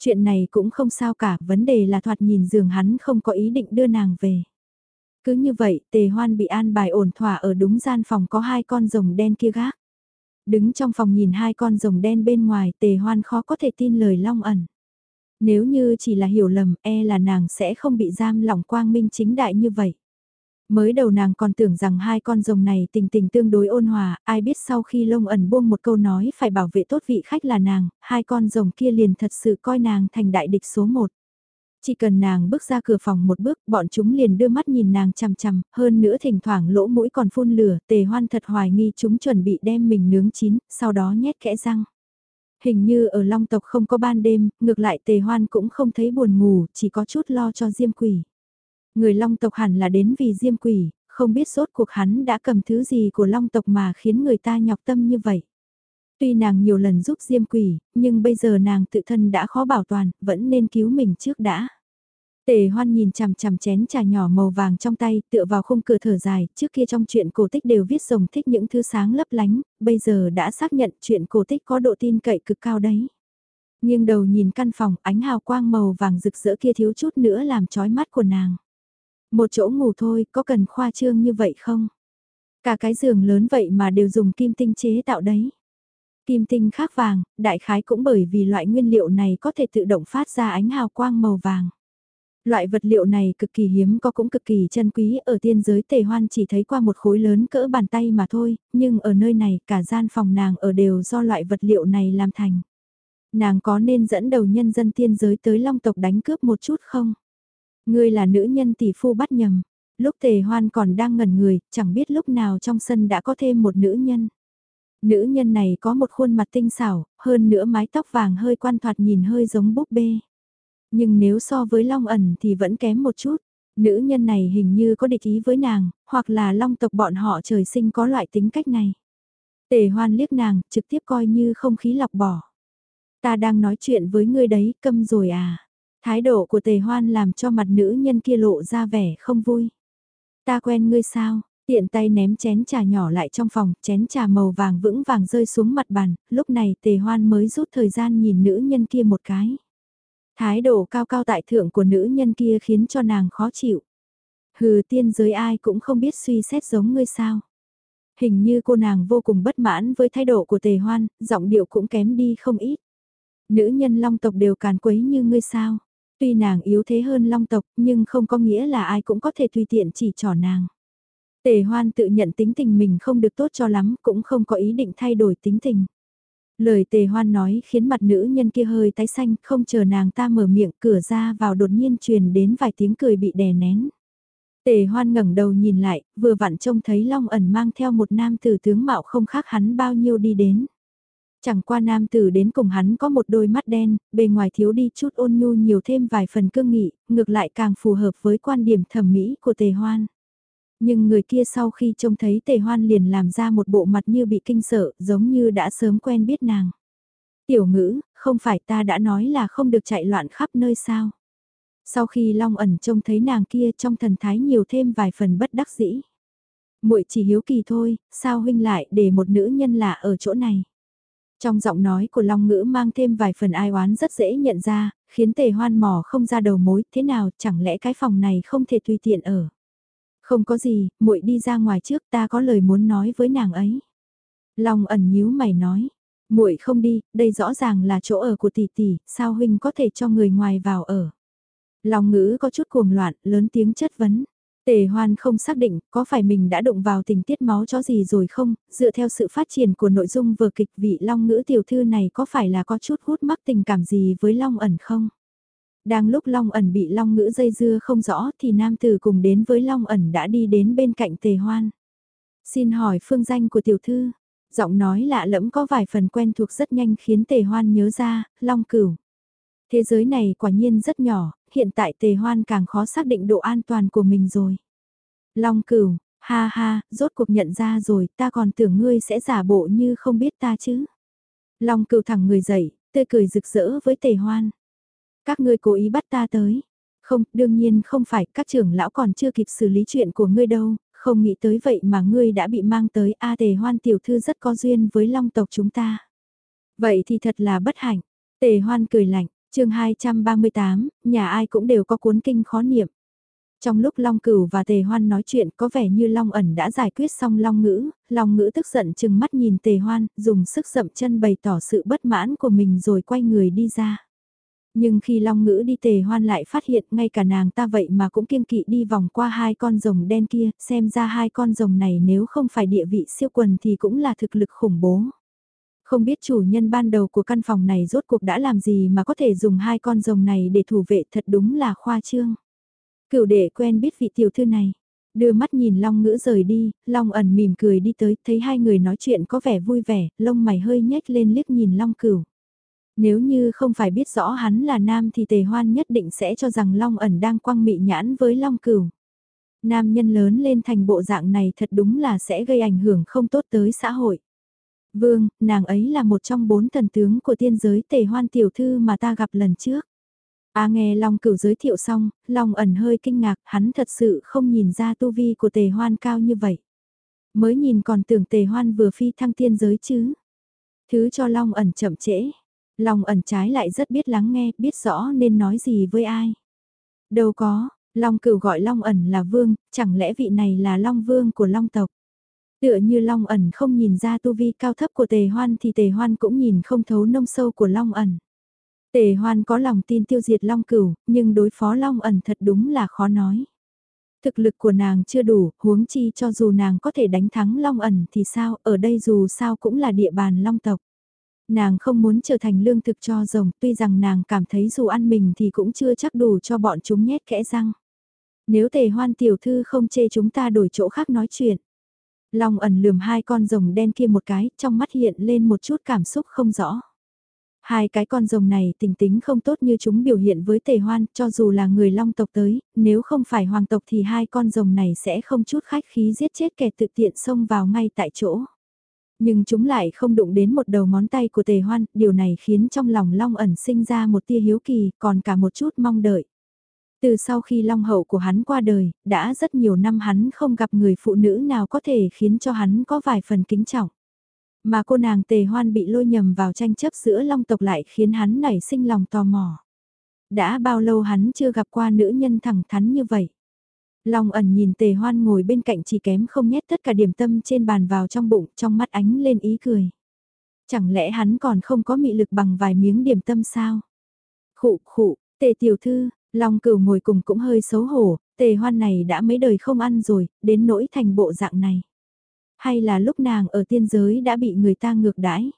Chuyện này cũng không sao cả, vấn đề là thoạt nhìn giường hắn không có ý định đưa nàng về. Cứ như vậy, tề hoan bị an bài ổn thỏa ở đúng gian phòng có hai con rồng đen kia gác. Đứng trong phòng nhìn hai con rồng đen bên ngoài, tề hoan khó có thể tin lời long ẩn. Nếu như chỉ là hiểu lầm, e là nàng sẽ không bị giam lỏng quang minh chính đại như vậy. Mới đầu nàng còn tưởng rằng hai con rồng này tình tình tương đối ôn hòa, ai biết sau khi lông ẩn buông một câu nói phải bảo vệ tốt vị khách là nàng, hai con rồng kia liền thật sự coi nàng thành đại địch số một. Chỉ cần nàng bước ra cửa phòng một bước, bọn chúng liền đưa mắt nhìn nàng chằm chằm, hơn nữa thỉnh thoảng lỗ mũi còn phun lửa, tề hoan thật hoài nghi chúng chuẩn bị đem mình nướng chín, sau đó nhét kẽ răng. Hình như ở long tộc không có ban đêm, ngược lại tề hoan cũng không thấy buồn ngủ, chỉ có chút lo cho diêm quỷ. Người long tộc hẳn là đến vì diêm quỷ, không biết sốt cuộc hắn đã cầm thứ gì của long tộc mà khiến người ta nhọc tâm như vậy. Tuy nàng nhiều lần giúp diêm quỷ, nhưng bây giờ nàng tự thân đã khó bảo toàn, vẫn nên cứu mình trước đã. Tề hoan nhìn chằm chằm chén trà nhỏ màu vàng trong tay, tựa vào khung cửa thở dài, trước kia trong chuyện cổ tích đều viết rồng thích những thứ sáng lấp lánh, bây giờ đã xác nhận chuyện cổ tích có độ tin cậy cực cao đấy. Nhưng đầu nhìn căn phòng, ánh hào quang màu vàng rực rỡ kia thiếu chút nữa làm chói mắt của nàng. Một chỗ ngủ thôi, có cần khoa trương như vậy không? Cả cái giường lớn vậy mà đều dùng kim tinh chế tạo đấy. Kim tinh khác vàng, đại khái cũng bởi vì loại nguyên liệu này có thể tự động phát ra ánh hào quang màu vàng. Loại vật liệu này cực kỳ hiếm có cũng cực kỳ chân quý ở tiên giới tề hoan chỉ thấy qua một khối lớn cỡ bàn tay mà thôi, nhưng ở nơi này cả gian phòng nàng ở đều do loại vật liệu này làm thành. Nàng có nên dẫn đầu nhân dân tiên giới tới long tộc đánh cướp một chút không? Ngươi là nữ nhân tỷ phu bắt nhầm. Lúc tề hoan còn đang ngẩn người, chẳng biết lúc nào trong sân đã có thêm một nữ nhân. Nữ nhân này có một khuôn mặt tinh xảo, hơn nữa mái tóc vàng hơi quan thoạt nhìn hơi giống búp bê. Nhưng nếu so với Long ẩn thì vẫn kém một chút. Nữ nhân này hình như có địch ý với nàng, hoặc là Long tộc bọn họ trời sinh có loại tính cách này. Tề hoan liếc nàng, trực tiếp coi như không khí lọc bỏ. Ta đang nói chuyện với ngươi đấy, câm rồi à. Thái độ của tề hoan làm cho mặt nữ nhân kia lộ ra vẻ không vui. Ta quen ngươi sao? Tiện tay ném chén trà nhỏ lại trong phòng, chén trà màu vàng vững vàng rơi xuống mặt bàn, lúc này tề hoan mới rút thời gian nhìn nữ nhân kia một cái. Thái độ cao cao tại thượng của nữ nhân kia khiến cho nàng khó chịu. Hừ tiên giới ai cũng không biết suy xét giống ngươi sao. Hình như cô nàng vô cùng bất mãn với thái độ của tề hoan, giọng điệu cũng kém đi không ít. Nữ nhân long tộc đều càn quấy như ngươi sao. Tuy nàng yếu thế hơn long tộc nhưng không có nghĩa là ai cũng có thể tùy tiện chỉ trỏ nàng. Tề hoan tự nhận tính tình mình không được tốt cho lắm cũng không có ý định thay đổi tính tình. Lời tề hoan nói khiến mặt nữ nhân kia hơi tái xanh, không chờ nàng ta mở miệng cửa ra vào đột nhiên truyền đến vài tiếng cười bị đè nén. Tề hoan ngẩng đầu nhìn lại, vừa vặn trông thấy Long ẩn mang theo một nam tử tướng mạo không khác hắn bao nhiêu đi đến. Chẳng qua nam tử đến cùng hắn có một đôi mắt đen, bề ngoài thiếu đi chút ôn nhu nhiều thêm vài phần cương nghị, ngược lại càng phù hợp với quan điểm thẩm mỹ của tề hoan. Nhưng người kia sau khi trông thấy tề hoan liền làm ra một bộ mặt như bị kinh sợ, giống như đã sớm quen biết nàng. Tiểu ngữ, không phải ta đã nói là không được chạy loạn khắp nơi sao. Sau khi Long ẩn trông thấy nàng kia trong thần thái nhiều thêm vài phần bất đắc dĩ. muội chỉ hiếu kỳ thôi, sao huynh lại để một nữ nhân lạ ở chỗ này. Trong giọng nói của Long Ngữ mang thêm vài phần ai oán rất dễ nhận ra, khiến tề hoan mò không ra đầu mối, thế nào chẳng lẽ cái phòng này không thể tùy tiện ở. Không có gì, muội đi ra ngoài trước ta có lời muốn nói với nàng ấy. Long ẩn nhíu mày nói, muội không đi, đây rõ ràng là chỗ ở của tỷ tỷ, sao huynh có thể cho người ngoài vào ở. Long ngữ có chút cuồng loạn, lớn tiếng chất vấn. Tề hoan không xác định có phải mình đã đụng vào tình tiết máu chó gì rồi không, dựa theo sự phát triển của nội dung vở kịch vị long ngữ tiểu thư này có phải là có chút hút mắc tình cảm gì với long ẩn không? Đang lúc long ẩn bị long ngữ dây dưa không rõ thì nam tử cùng đến với long ẩn đã đi đến bên cạnh tề hoan. Xin hỏi phương danh của tiểu thư, giọng nói lạ lẫm có vài phần quen thuộc rất nhanh khiến tề hoan nhớ ra, long cửu. Thế giới này quả nhiên rất nhỏ, hiện tại tề hoan càng khó xác định độ an toàn của mình rồi. Long cửu, ha ha, rốt cuộc nhận ra rồi, ta còn tưởng ngươi sẽ giả bộ như không biết ta chứ. Long cửu thẳng người dậy, tươi cười rực rỡ với tề hoan. Các ngươi cố ý bắt ta tới. Không, đương nhiên không phải, các trưởng lão còn chưa kịp xử lý chuyện của ngươi đâu, không nghĩ tới vậy mà ngươi đã bị mang tới A tề hoan tiểu thư rất có duyên với long tộc chúng ta. Vậy thì thật là bất hạnh. Tề hoan cười lạnh, chương 238, nhà ai cũng đều có cuốn kinh khó niệm. Trong lúc Long Cửu và Tề Hoan nói chuyện có vẻ như Long ẩn đã giải quyết xong Long Ngữ, Long Ngữ tức giận chừng mắt nhìn Tề Hoan, dùng sức dậm chân bày tỏ sự bất mãn của mình rồi quay người đi ra. Nhưng khi Long Ngữ đi Tề Hoan lại phát hiện ngay cả nàng ta vậy mà cũng kiêng kỵ đi vòng qua hai con rồng đen kia, xem ra hai con rồng này nếu không phải địa vị siêu quần thì cũng là thực lực khủng bố. Không biết chủ nhân ban đầu của căn phòng này rốt cuộc đã làm gì mà có thể dùng hai con rồng này để thủ vệ thật đúng là khoa trương. cựu đệ quen biết vị tiểu thư này. Đưa mắt nhìn Long ngữ rời đi, Long ẩn mỉm cười đi tới, thấy hai người nói chuyện có vẻ vui vẻ, lông mày hơi nhếch lên liếc nhìn Long cửu. Nếu như không phải biết rõ hắn là nam thì tề hoan nhất định sẽ cho rằng Long ẩn đang quăng mị nhãn với Long cửu. Nam nhân lớn lên thành bộ dạng này thật đúng là sẽ gây ảnh hưởng không tốt tới xã hội. Vương, nàng ấy là một trong bốn thần tướng của tiên giới tề hoan tiểu thư mà ta gặp lần trước. A nghe Long cửu giới thiệu xong, Long ẩn hơi kinh ngạc, hắn thật sự không nhìn ra tu vi của tề hoan cao như vậy. Mới nhìn còn tưởng tề hoan vừa phi thăng tiên giới chứ. Thứ cho Long ẩn chậm trễ. Long ẩn trái lại rất biết lắng nghe, biết rõ nên nói gì với ai. Đâu có, Long cửu gọi Long ẩn là vương, chẳng lẽ vị này là Long vương của Long tộc. Tựa như Long ẩn không nhìn ra tu vi cao thấp của tề hoan thì tề hoan cũng nhìn không thấu nông sâu của Long ẩn. Tề hoan có lòng tin tiêu diệt Long cửu, nhưng đối phó Long ẩn thật đúng là khó nói. Thực lực của nàng chưa đủ, huống chi cho dù nàng có thể đánh thắng Long ẩn thì sao, ở đây dù sao cũng là địa bàn Long tộc. Nàng không muốn trở thành lương thực cho rồng, tuy rằng nàng cảm thấy dù ăn mình thì cũng chưa chắc đủ cho bọn chúng nhét kẽ răng. Nếu tề hoan tiểu thư không chê chúng ta đổi chỗ khác nói chuyện. Long ẩn lườm hai con rồng đen kia một cái, trong mắt hiện lên một chút cảm xúc không rõ. Hai cái con rồng này tình tính không tốt như chúng biểu hiện với tề hoan, cho dù là người long tộc tới, nếu không phải hoàng tộc thì hai con rồng này sẽ không chút khách khí giết chết kẻ tự tiện xông vào ngay tại chỗ. Nhưng chúng lại không đụng đến một đầu ngón tay của tề hoan, điều này khiến trong lòng long ẩn sinh ra một tia hiếu kỳ, còn cả một chút mong đợi. Từ sau khi long hậu của hắn qua đời, đã rất nhiều năm hắn không gặp người phụ nữ nào có thể khiến cho hắn có vài phần kính trọng. Mà cô nàng tề hoan bị lôi nhầm vào tranh chấp giữa long tộc lại khiến hắn nảy sinh lòng tò mò. Đã bao lâu hắn chưa gặp qua nữ nhân thẳng thắn như vậy. Long ẩn nhìn tề hoan ngồi bên cạnh chỉ kém không nhét tất cả điểm tâm trên bàn vào trong bụng, trong mắt ánh lên ý cười. Chẳng lẽ hắn còn không có mị lực bằng vài miếng điểm tâm sao? Khụ khụ, tề tiểu thư, Long cửu ngồi cùng cũng hơi xấu hổ, tề hoan này đã mấy đời không ăn rồi, đến nỗi thành bộ dạng này. Hay là lúc nàng ở tiên giới đã bị người ta ngược đãi?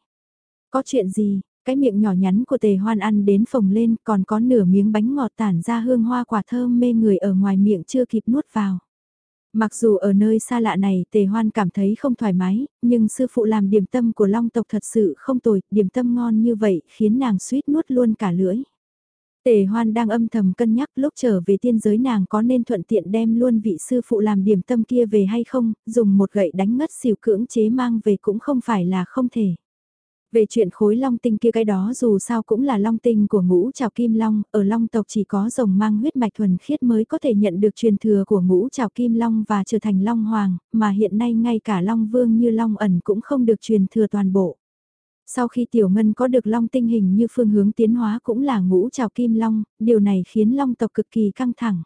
Có chuyện gì, cái miệng nhỏ nhắn của tề hoan ăn đến phồng lên còn có nửa miếng bánh ngọt tản ra hương hoa quả thơm mê người ở ngoài miệng chưa kịp nuốt vào. Mặc dù ở nơi xa lạ này tề hoan cảm thấy không thoải mái, nhưng sư phụ làm điểm tâm của long tộc thật sự không tồi, điểm tâm ngon như vậy khiến nàng suýt nuốt luôn cả lưỡi. Tề hoan đang âm thầm cân nhắc lúc trở về tiên giới nàng có nên thuận tiện đem luôn vị sư phụ làm điểm tâm kia về hay không, dùng một gậy đánh ngất xỉu cưỡng chế mang về cũng không phải là không thể. Về chuyện khối long tinh kia cái đó dù sao cũng là long tinh của ngũ trào kim long, ở long tộc chỉ có rồng mang huyết mạch thuần khiết mới có thể nhận được truyền thừa của ngũ trào kim long và trở thành long hoàng, mà hiện nay ngay cả long vương như long ẩn cũng không được truyền thừa toàn bộ. Sau khi tiểu ngân có được long tinh hình như phương hướng tiến hóa cũng là ngũ trào kim long, điều này khiến long tộc cực kỳ căng thẳng.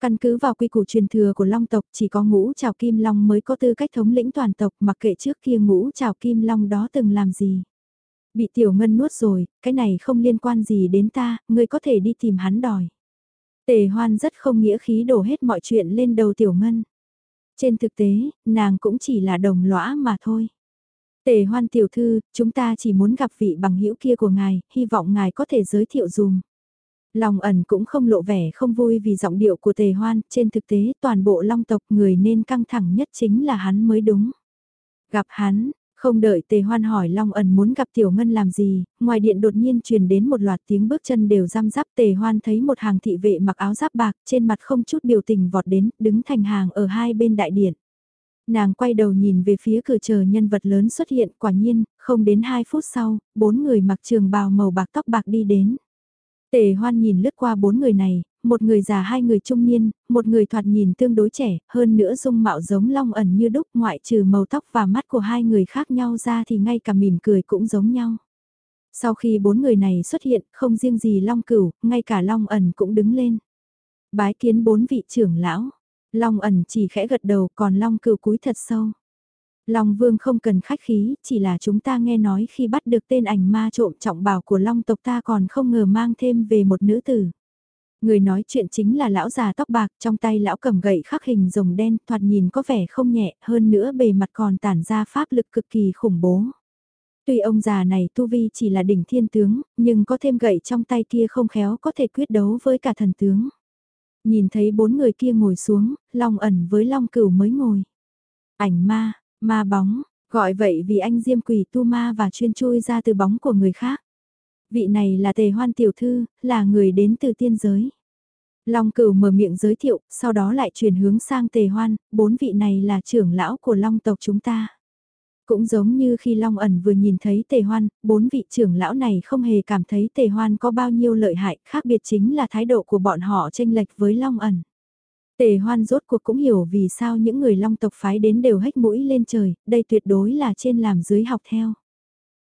Căn cứ vào quy củ truyền thừa của long tộc chỉ có ngũ trào kim long mới có tư cách thống lĩnh toàn tộc mặc kệ trước kia ngũ trào kim long đó từng làm gì. Bị tiểu ngân nuốt rồi, cái này không liên quan gì đến ta, ngươi có thể đi tìm hắn đòi. Tề hoan rất không nghĩa khí đổ hết mọi chuyện lên đầu tiểu ngân. Trên thực tế, nàng cũng chỉ là đồng lõa mà thôi. Tề hoan tiểu thư, chúng ta chỉ muốn gặp vị bằng hữu kia của ngài, hy vọng ngài có thể giới thiệu dùm. Lòng ẩn cũng không lộ vẻ không vui vì giọng điệu của tề hoan, trên thực tế toàn bộ long tộc người nên căng thẳng nhất chính là hắn mới đúng. Gặp hắn, không đợi tề hoan hỏi Long ẩn muốn gặp Tiểu Ngân làm gì, ngoài điện đột nhiên truyền đến một loạt tiếng bước chân đều răm rắp tề hoan thấy một hàng thị vệ mặc áo giáp bạc trên mặt không chút biểu tình vọt đến, đứng thành hàng ở hai bên đại điện. Nàng quay đầu nhìn về phía cửa chờ nhân vật lớn xuất hiện quả nhiên, không đến 2 phút sau, bốn người mặc trường bào màu bạc tóc bạc đi đến. Tề hoan nhìn lướt qua bốn người này, một người già hai người trung niên, một người thoạt nhìn tương đối trẻ, hơn nữa dung mạo giống long ẩn như đúc ngoại trừ màu tóc và mắt của hai người khác nhau ra thì ngay cả mỉm cười cũng giống nhau. Sau khi bốn người này xuất hiện, không riêng gì long cửu, ngay cả long ẩn cũng đứng lên. Bái kiến bốn vị trưởng lão, long ẩn chỉ khẽ gật đầu còn long cửu cúi thật sâu. Long Vương không cần khách khí, chỉ là chúng ta nghe nói khi bắt được tên ảnh ma trộm trọng bảo của Long tộc ta còn không ngờ mang thêm về một nữ tử. Người nói chuyện chính là lão già tóc bạc, trong tay lão cầm gậy khắc hình rồng đen, thoạt nhìn có vẻ không nhẹ, hơn nữa bề mặt còn tản ra pháp lực cực kỳ khủng bố. Tuy ông già này tu vi chỉ là đỉnh thiên tướng, nhưng có thêm gậy trong tay kia không khéo có thể quyết đấu với cả thần tướng. Nhìn thấy bốn người kia ngồi xuống, long ẩn với long cửu mới ngồi. Ảnh ma, ma bóng, gọi vậy vì anh diêm quỷ tu ma và chuyên chui ra từ bóng của người khác. Vị này là tề hoan tiểu thư, là người đến từ tiên giới. Long cửu mở miệng giới thiệu, sau đó lại chuyển hướng sang tề hoan, bốn vị này là trưởng lão của long tộc chúng ta. Cũng giống như khi Long ẩn vừa nhìn thấy tề hoan, bốn vị trưởng lão này không hề cảm thấy tề hoan có bao nhiêu lợi hại, khác biệt chính là thái độ của bọn họ tranh lệch với Long ẩn. Tề hoan rốt cuộc cũng hiểu vì sao những người long tộc phái đến đều hách mũi lên trời, đây tuyệt đối là trên làm dưới học theo.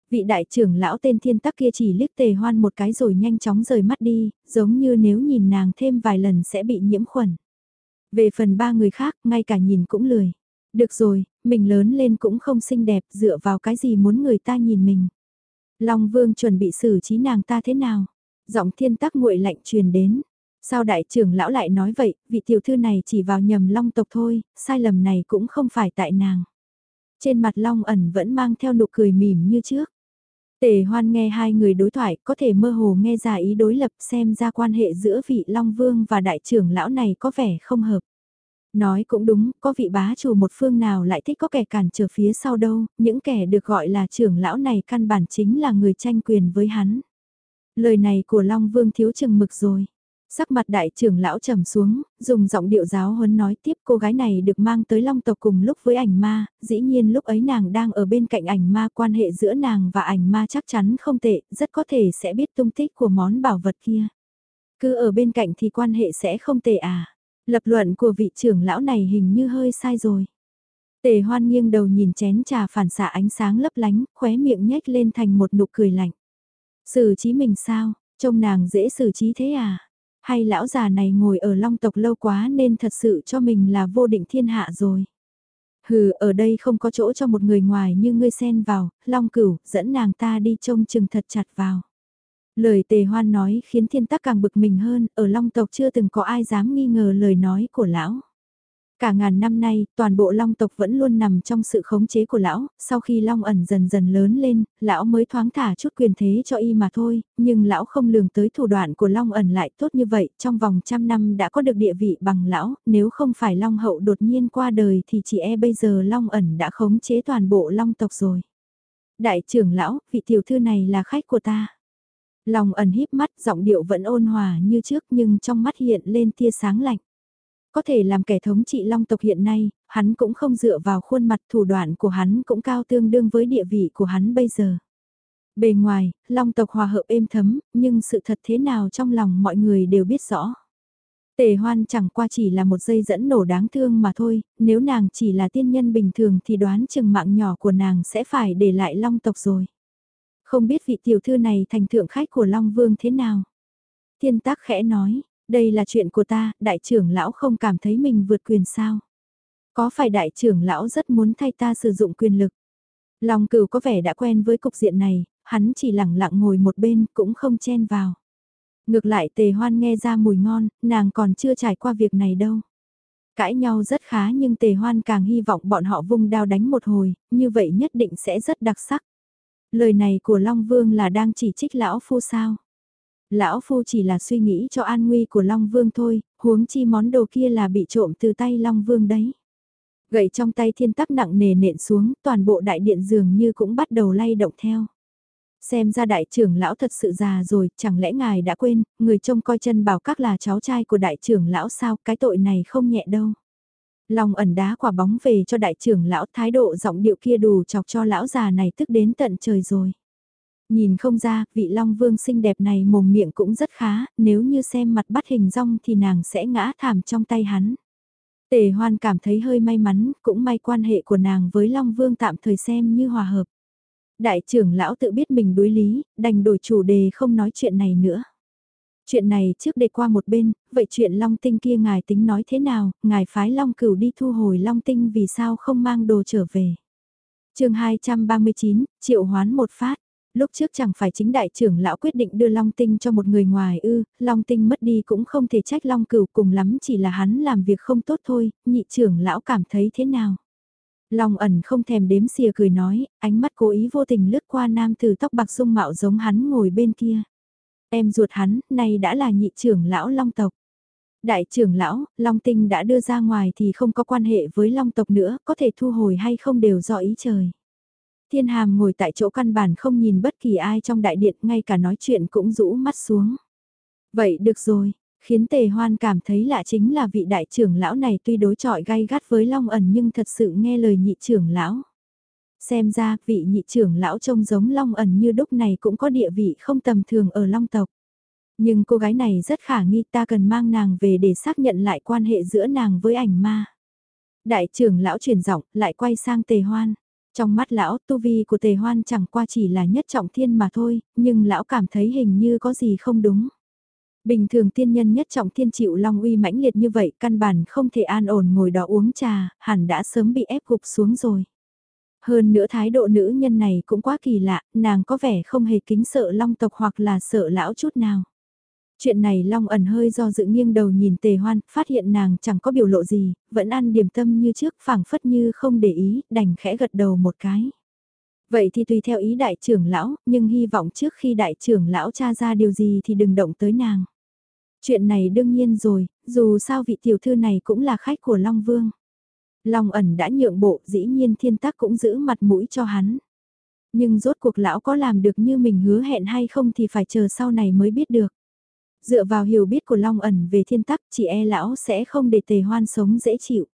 Vị đại trưởng lão tên thiên tắc kia chỉ liếc tề hoan một cái rồi nhanh chóng rời mắt đi, giống như nếu nhìn nàng thêm vài lần sẽ bị nhiễm khuẩn. Về phần ba người khác, ngay cả nhìn cũng lười. Được rồi, mình lớn lên cũng không xinh đẹp, dựa vào cái gì muốn người ta nhìn mình. Long Vương chuẩn bị xử trí nàng ta thế nào? Giọng thiên tắc nguội lạnh truyền đến. Sao đại trưởng lão lại nói vậy, vị tiểu thư này chỉ vào nhầm long tộc thôi, sai lầm này cũng không phải tại nàng. Trên mặt long ẩn vẫn mang theo nụ cười mỉm như trước. Tề hoan nghe hai người đối thoại có thể mơ hồ nghe ra ý đối lập xem ra quan hệ giữa vị Long Vương và đại trưởng lão này có vẻ không hợp. Nói cũng đúng, có vị bá chủ một phương nào lại thích có kẻ cản trở phía sau đâu, những kẻ được gọi là trưởng lão này căn bản chính là người tranh quyền với hắn. Lời này của Long Vương thiếu chừng mực rồi. Sắc mặt đại trưởng lão trầm xuống, dùng giọng điệu giáo huấn nói tiếp cô gái này được mang tới long tộc cùng lúc với ảnh ma, dĩ nhiên lúc ấy nàng đang ở bên cạnh ảnh ma quan hệ giữa nàng và ảnh ma chắc chắn không tệ, rất có thể sẽ biết tung tích của món bảo vật kia. Cứ ở bên cạnh thì quan hệ sẽ không tệ à. Lập luận của vị trưởng lão này hình như hơi sai rồi. Tề hoan nghiêng đầu nhìn chén trà phản xạ ánh sáng lấp lánh, khóe miệng nhếch lên thành một nụ cười lạnh. Xử trí mình sao, trông nàng dễ xử trí thế à? Hay lão già này ngồi ở long tộc lâu quá nên thật sự cho mình là vô định thiên hạ rồi. Hừ, ở đây không có chỗ cho một người ngoài như ngươi xen vào, long cửu, dẫn nàng ta đi trông chừng thật chặt vào. Lời tề hoan nói khiến thiên tắc càng bực mình hơn, ở long tộc chưa từng có ai dám nghi ngờ lời nói của lão. Cả ngàn năm nay, toàn bộ long tộc vẫn luôn nằm trong sự khống chế của lão, sau khi long ẩn dần dần lớn lên, lão mới thoáng thả chút quyền thế cho y mà thôi, nhưng lão không lường tới thủ đoạn của long ẩn lại tốt như vậy, trong vòng trăm năm đã có được địa vị bằng lão, nếu không phải long hậu đột nhiên qua đời thì chỉ e bây giờ long ẩn đã khống chế toàn bộ long tộc rồi. Đại trưởng lão, vị tiểu thư này là khách của ta lòng ẩn híp mắt, giọng điệu vẫn ôn hòa như trước nhưng trong mắt hiện lên tia sáng lạnh. Có thể làm kẻ thống trị long tộc hiện nay, hắn cũng không dựa vào khuôn mặt thủ đoạn của hắn cũng cao tương đương với địa vị của hắn bây giờ. Bề ngoài, long tộc hòa hợp êm thấm, nhưng sự thật thế nào trong lòng mọi người đều biết rõ. Tề hoan chẳng qua chỉ là một dây dẫn nổ đáng thương mà thôi, nếu nàng chỉ là tiên nhân bình thường thì đoán chừng mạng nhỏ của nàng sẽ phải để lại long tộc rồi. Không biết vị tiểu thư này thành thượng khách của Long Vương thế nào? Thiên tác khẽ nói, đây là chuyện của ta, đại trưởng lão không cảm thấy mình vượt quyền sao? Có phải đại trưởng lão rất muốn thay ta sử dụng quyền lực? Long cửu có vẻ đã quen với cục diện này, hắn chỉ lặng lặng ngồi một bên cũng không chen vào. Ngược lại tề hoan nghe ra mùi ngon, nàng còn chưa trải qua việc này đâu. Cãi nhau rất khá nhưng tề hoan càng hy vọng bọn họ vung đao đánh một hồi, như vậy nhất định sẽ rất đặc sắc. Lời này của Long Vương là đang chỉ trích lão phu sao? Lão phu chỉ là suy nghĩ cho an nguy của Long Vương thôi, huống chi món đồ kia là bị trộm từ tay Long Vương đấy. Gậy trong tay thiên tắc nặng nề nện xuống, toàn bộ đại điện dường như cũng bắt đầu lay động theo. Xem ra đại trưởng lão thật sự già rồi, chẳng lẽ ngài đã quên, người trông coi chân bảo các là cháu trai của đại trưởng lão sao, cái tội này không nhẹ đâu. Long ẩn đá quả bóng về cho đại trưởng lão thái độ giọng điệu kia đủ chọc cho lão già này tức đến tận trời rồi. Nhìn không ra, vị Long Vương xinh đẹp này mồm miệng cũng rất khá, nếu như xem mặt bắt hình rong thì nàng sẽ ngã thảm trong tay hắn. Tề hoan cảm thấy hơi may mắn, cũng may quan hệ của nàng với Long Vương tạm thời xem như hòa hợp. Đại trưởng lão tự biết mình đối lý, đành đổi chủ đề không nói chuyện này nữa. Chuyện này trước để qua một bên, vậy chuyện Long Tinh kia ngài tính nói thế nào, ngài phái Long Cửu đi thu hồi Long Tinh vì sao không mang đồ trở về. chương 239, triệu hoán một phát. Lúc trước chẳng phải chính đại trưởng lão quyết định đưa Long Tinh cho một người ngoài ư, Long Tinh mất đi cũng không thể trách Long Cửu cùng lắm chỉ là hắn làm việc không tốt thôi, nhị trưởng lão cảm thấy thế nào. Long ẩn không thèm đếm xìa cười nói, ánh mắt cố ý vô tình lướt qua nam từ tóc bạc sung mạo giống hắn ngồi bên kia. Em ruột hắn, nay đã là nhị trưởng lão Long tộc. Đại trưởng lão, Long Tinh đã đưa ra ngoài thì không có quan hệ với Long tộc nữa, có thể thu hồi hay không đều do ý trời. Thiên hàm ngồi tại chỗ căn bản không nhìn bất kỳ ai trong đại điện, ngay cả nói chuyện cũng rũ mắt xuống. Vậy được rồi, khiến tề hoan cảm thấy lạ chính là vị đại trưởng lão này tuy đối chọi gay gắt với Long ẩn nhưng thật sự nghe lời nhị trưởng lão. Xem ra vị nhị trưởng lão trông giống Long ẩn như đúc này cũng có địa vị không tầm thường ở Long tộc. Nhưng cô gái này rất khả nghi ta cần mang nàng về để xác nhận lại quan hệ giữa nàng với ảnh ma. Đại trưởng lão chuyển giọng lại quay sang tề hoan. Trong mắt lão, tu vi của tề hoan chẳng qua chỉ là nhất trọng thiên mà thôi, nhưng lão cảm thấy hình như có gì không đúng. Bình thường tiên nhân nhất trọng thiên chịu long uy mãnh liệt như vậy, căn bản không thể an ổn ngồi đó uống trà, hẳn đã sớm bị ép gục xuống rồi. Hơn nữa thái độ nữ nhân này cũng quá kỳ lạ, nàng có vẻ không hề kính sợ long tộc hoặc là sợ lão chút nào. Chuyện này Long ẩn hơi do dự nghiêng đầu nhìn tề hoan, phát hiện nàng chẳng có biểu lộ gì, vẫn ăn điểm tâm như trước phảng phất như không để ý, đành khẽ gật đầu một cái. Vậy thì tùy theo ý đại trưởng lão, nhưng hy vọng trước khi đại trưởng lão tra ra điều gì thì đừng động tới nàng. Chuyện này đương nhiên rồi, dù sao vị tiểu thư này cũng là khách của Long Vương. Long ẩn đã nhượng bộ, dĩ nhiên thiên tắc cũng giữ mặt mũi cho hắn. Nhưng rốt cuộc lão có làm được như mình hứa hẹn hay không thì phải chờ sau này mới biết được. Dựa vào hiểu biết của Long ẩn về thiên tắc, chỉ e lão sẽ không để tề hoan sống dễ chịu.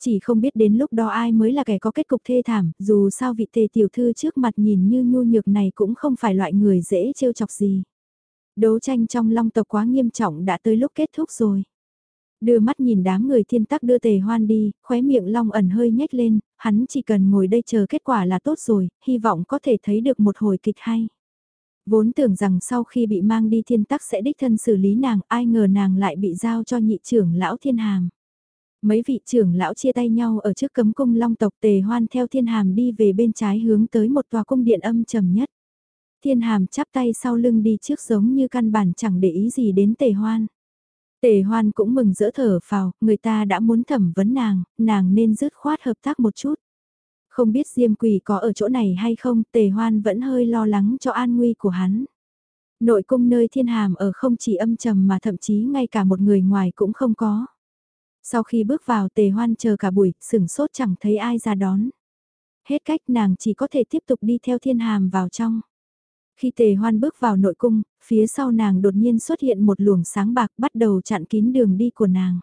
Chỉ không biết đến lúc đó ai mới là kẻ có kết cục thê thảm, dù sao vị tề tiểu thư trước mặt nhìn như nhu nhược này cũng không phải loại người dễ trêu chọc gì. Đấu tranh trong long tộc quá nghiêm trọng đã tới lúc kết thúc rồi. Đưa mắt nhìn đám người thiên tắc đưa tề hoan đi, khóe miệng long ẩn hơi nhếch lên, hắn chỉ cần ngồi đây chờ kết quả là tốt rồi, hy vọng có thể thấy được một hồi kịch hay. Vốn tưởng rằng sau khi bị mang đi thiên tắc sẽ đích thân xử lý nàng, ai ngờ nàng lại bị giao cho nhị trưởng lão thiên hàm. Mấy vị trưởng lão chia tay nhau ở trước cấm cung long tộc tề hoan theo thiên hàm đi về bên trái hướng tới một tòa cung điện âm trầm nhất. Thiên hàm chắp tay sau lưng đi trước giống như căn bản chẳng để ý gì đến tề hoan. Tề hoan cũng mừng rỡ thở phào, người ta đã muốn thẩm vấn nàng, nàng nên dứt khoát hợp tác một chút. Không biết Diêm Quỳ có ở chỗ này hay không, Tề Hoan vẫn hơi lo lắng cho an nguy của hắn. Nội cung nơi thiên hàm ở không chỉ âm trầm mà thậm chí ngay cả một người ngoài cũng không có. Sau khi bước vào Tề Hoan chờ cả buổi, sửng sốt chẳng thấy ai ra đón. Hết cách nàng chỉ có thể tiếp tục đi theo thiên hàm vào trong. Khi Tề Hoan bước vào nội cung, phía sau nàng đột nhiên xuất hiện một luồng sáng bạc bắt đầu chặn kín đường đi của nàng.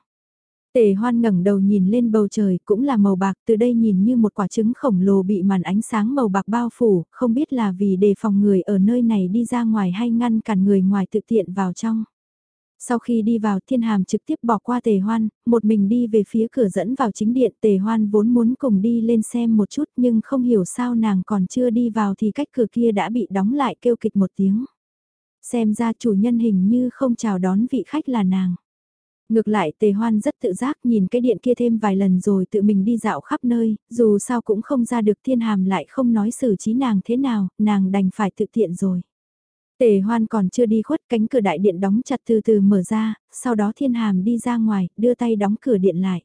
Tề hoan ngẩng đầu nhìn lên bầu trời cũng là màu bạc từ đây nhìn như một quả trứng khổng lồ bị màn ánh sáng màu bạc bao phủ, không biết là vì đề phòng người ở nơi này đi ra ngoài hay ngăn cản người ngoài tự tiện vào trong. Sau khi đi vào thiên hàm trực tiếp bỏ qua tề hoan, một mình đi về phía cửa dẫn vào chính điện tề hoan vốn muốn cùng đi lên xem một chút nhưng không hiểu sao nàng còn chưa đi vào thì cách cửa kia đã bị đóng lại kêu kịch một tiếng. Xem ra chủ nhân hình như không chào đón vị khách là nàng. Ngược lại tề hoan rất tự giác nhìn cái điện kia thêm vài lần rồi tự mình đi dạo khắp nơi, dù sao cũng không ra được thiên hàm lại không nói xử trí nàng thế nào, nàng đành phải tự tiện rồi. Tề hoan còn chưa đi khuất cánh cửa đại điện đóng chặt từ từ mở ra, sau đó thiên hàm đi ra ngoài, đưa tay đóng cửa điện lại.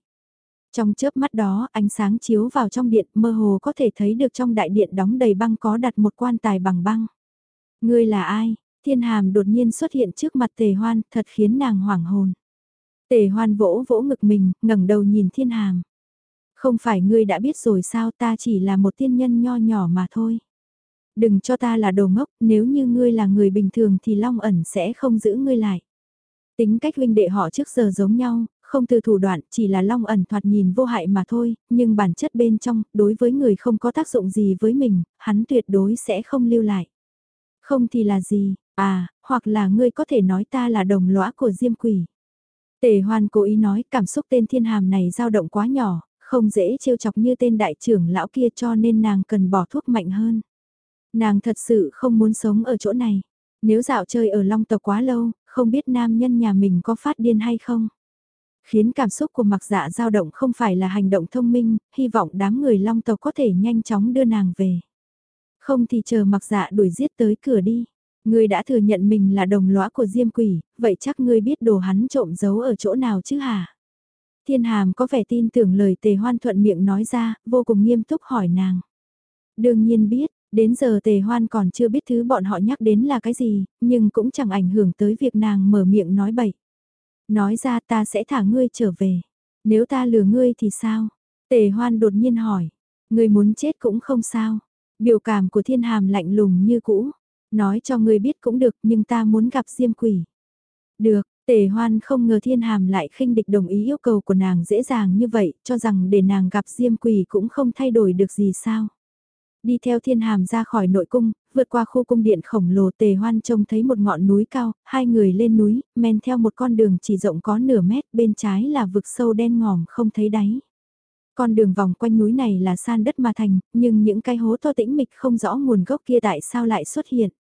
Trong chớp mắt đó, ánh sáng chiếu vào trong điện, mơ hồ có thể thấy được trong đại điện đóng đầy băng có đặt một quan tài bằng băng. Ngươi là ai? Thiên hàm đột nhiên xuất hiện trước mặt tề hoan, thật khiến nàng hoảng hồn. Tề hoan vỗ vỗ ngực mình, ngẩng đầu nhìn thiên hàm. Không phải ngươi đã biết rồi sao ta chỉ là một tiên nhân nho nhỏ mà thôi. Đừng cho ta là đồ ngốc, nếu như ngươi là người bình thường thì Long ẩn sẽ không giữ ngươi lại. Tính cách huynh đệ họ trước giờ giống nhau, không từ thủ đoạn, chỉ là Long ẩn thoạt nhìn vô hại mà thôi, nhưng bản chất bên trong, đối với người không có tác dụng gì với mình, hắn tuyệt đối sẽ không lưu lại. Không thì là gì, à, hoặc là ngươi có thể nói ta là đồng lõa của Diêm Quỷ. Tề hoan cố ý nói cảm xúc tên thiên hàm này dao động quá nhỏ, không dễ trêu chọc như tên đại trưởng lão kia cho nên nàng cần bỏ thuốc mạnh hơn. Nàng thật sự không muốn sống ở chỗ này. Nếu dạo chơi ở long tộc quá lâu, không biết nam nhân nhà mình có phát điên hay không. Khiến cảm xúc của mặc dạ dao động không phải là hành động thông minh, hy vọng đám người long tộc có thể nhanh chóng đưa nàng về. Không thì chờ mặc dạ đuổi giết tới cửa đi. Ngươi đã thừa nhận mình là đồng lõa của Diêm Quỷ, vậy chắc ngươi biết đồ hắn trộm giấu ở chỗ nào chứ hả? Thiên Hàm có vẻ tin tưởng lời Tề Hoan thuận miệng nói ra, vô cùng nghiêm túc hỏi nàng. Đương nhiên biết, đến giờ Tề Hoan còn chưa biết thứ bọn họ nhắc đến là cái gì, nhưng cũng chẳng ảnh hưởng tới việc nàng mở miệng nói bậy. Nói ra ta sẽ thả ngươi trở về. Nếu ta lừa ngươi thì sao? Tề Hoan đột nhiên hỏi. Ngươi muốn chết cũng không sao. Biểu cảm của thiên hàm lạnh lùng như cũ. Nói cho ngươi biết cũng được nhưng ta muốn gặp diêm quỷ. Được, tề hoan không ngờ thiên hàm lại khinh địch đồng ý yêu cầu của nàng dễ dàng như vậy, cho rằng để nàng gặp diêm quỷ cũng không thay đổi được gì sao. Đi theo thiên hàm ra khỏi nội cung, vượt qua khu cung điện khổng lồ tề hoan trông thấy một ngọn núi cao, hai người lên núi, men theo một con đường chỉ rộng có nửa mét, bên trái là vực sâu đen ngòm không thấy đáy. Con đường vòng quanh núi này là san đất mà thành, nhưng những cái hố to tĩnh mịch không rõ nguồn gốc kia tại sao lại xuất hiện.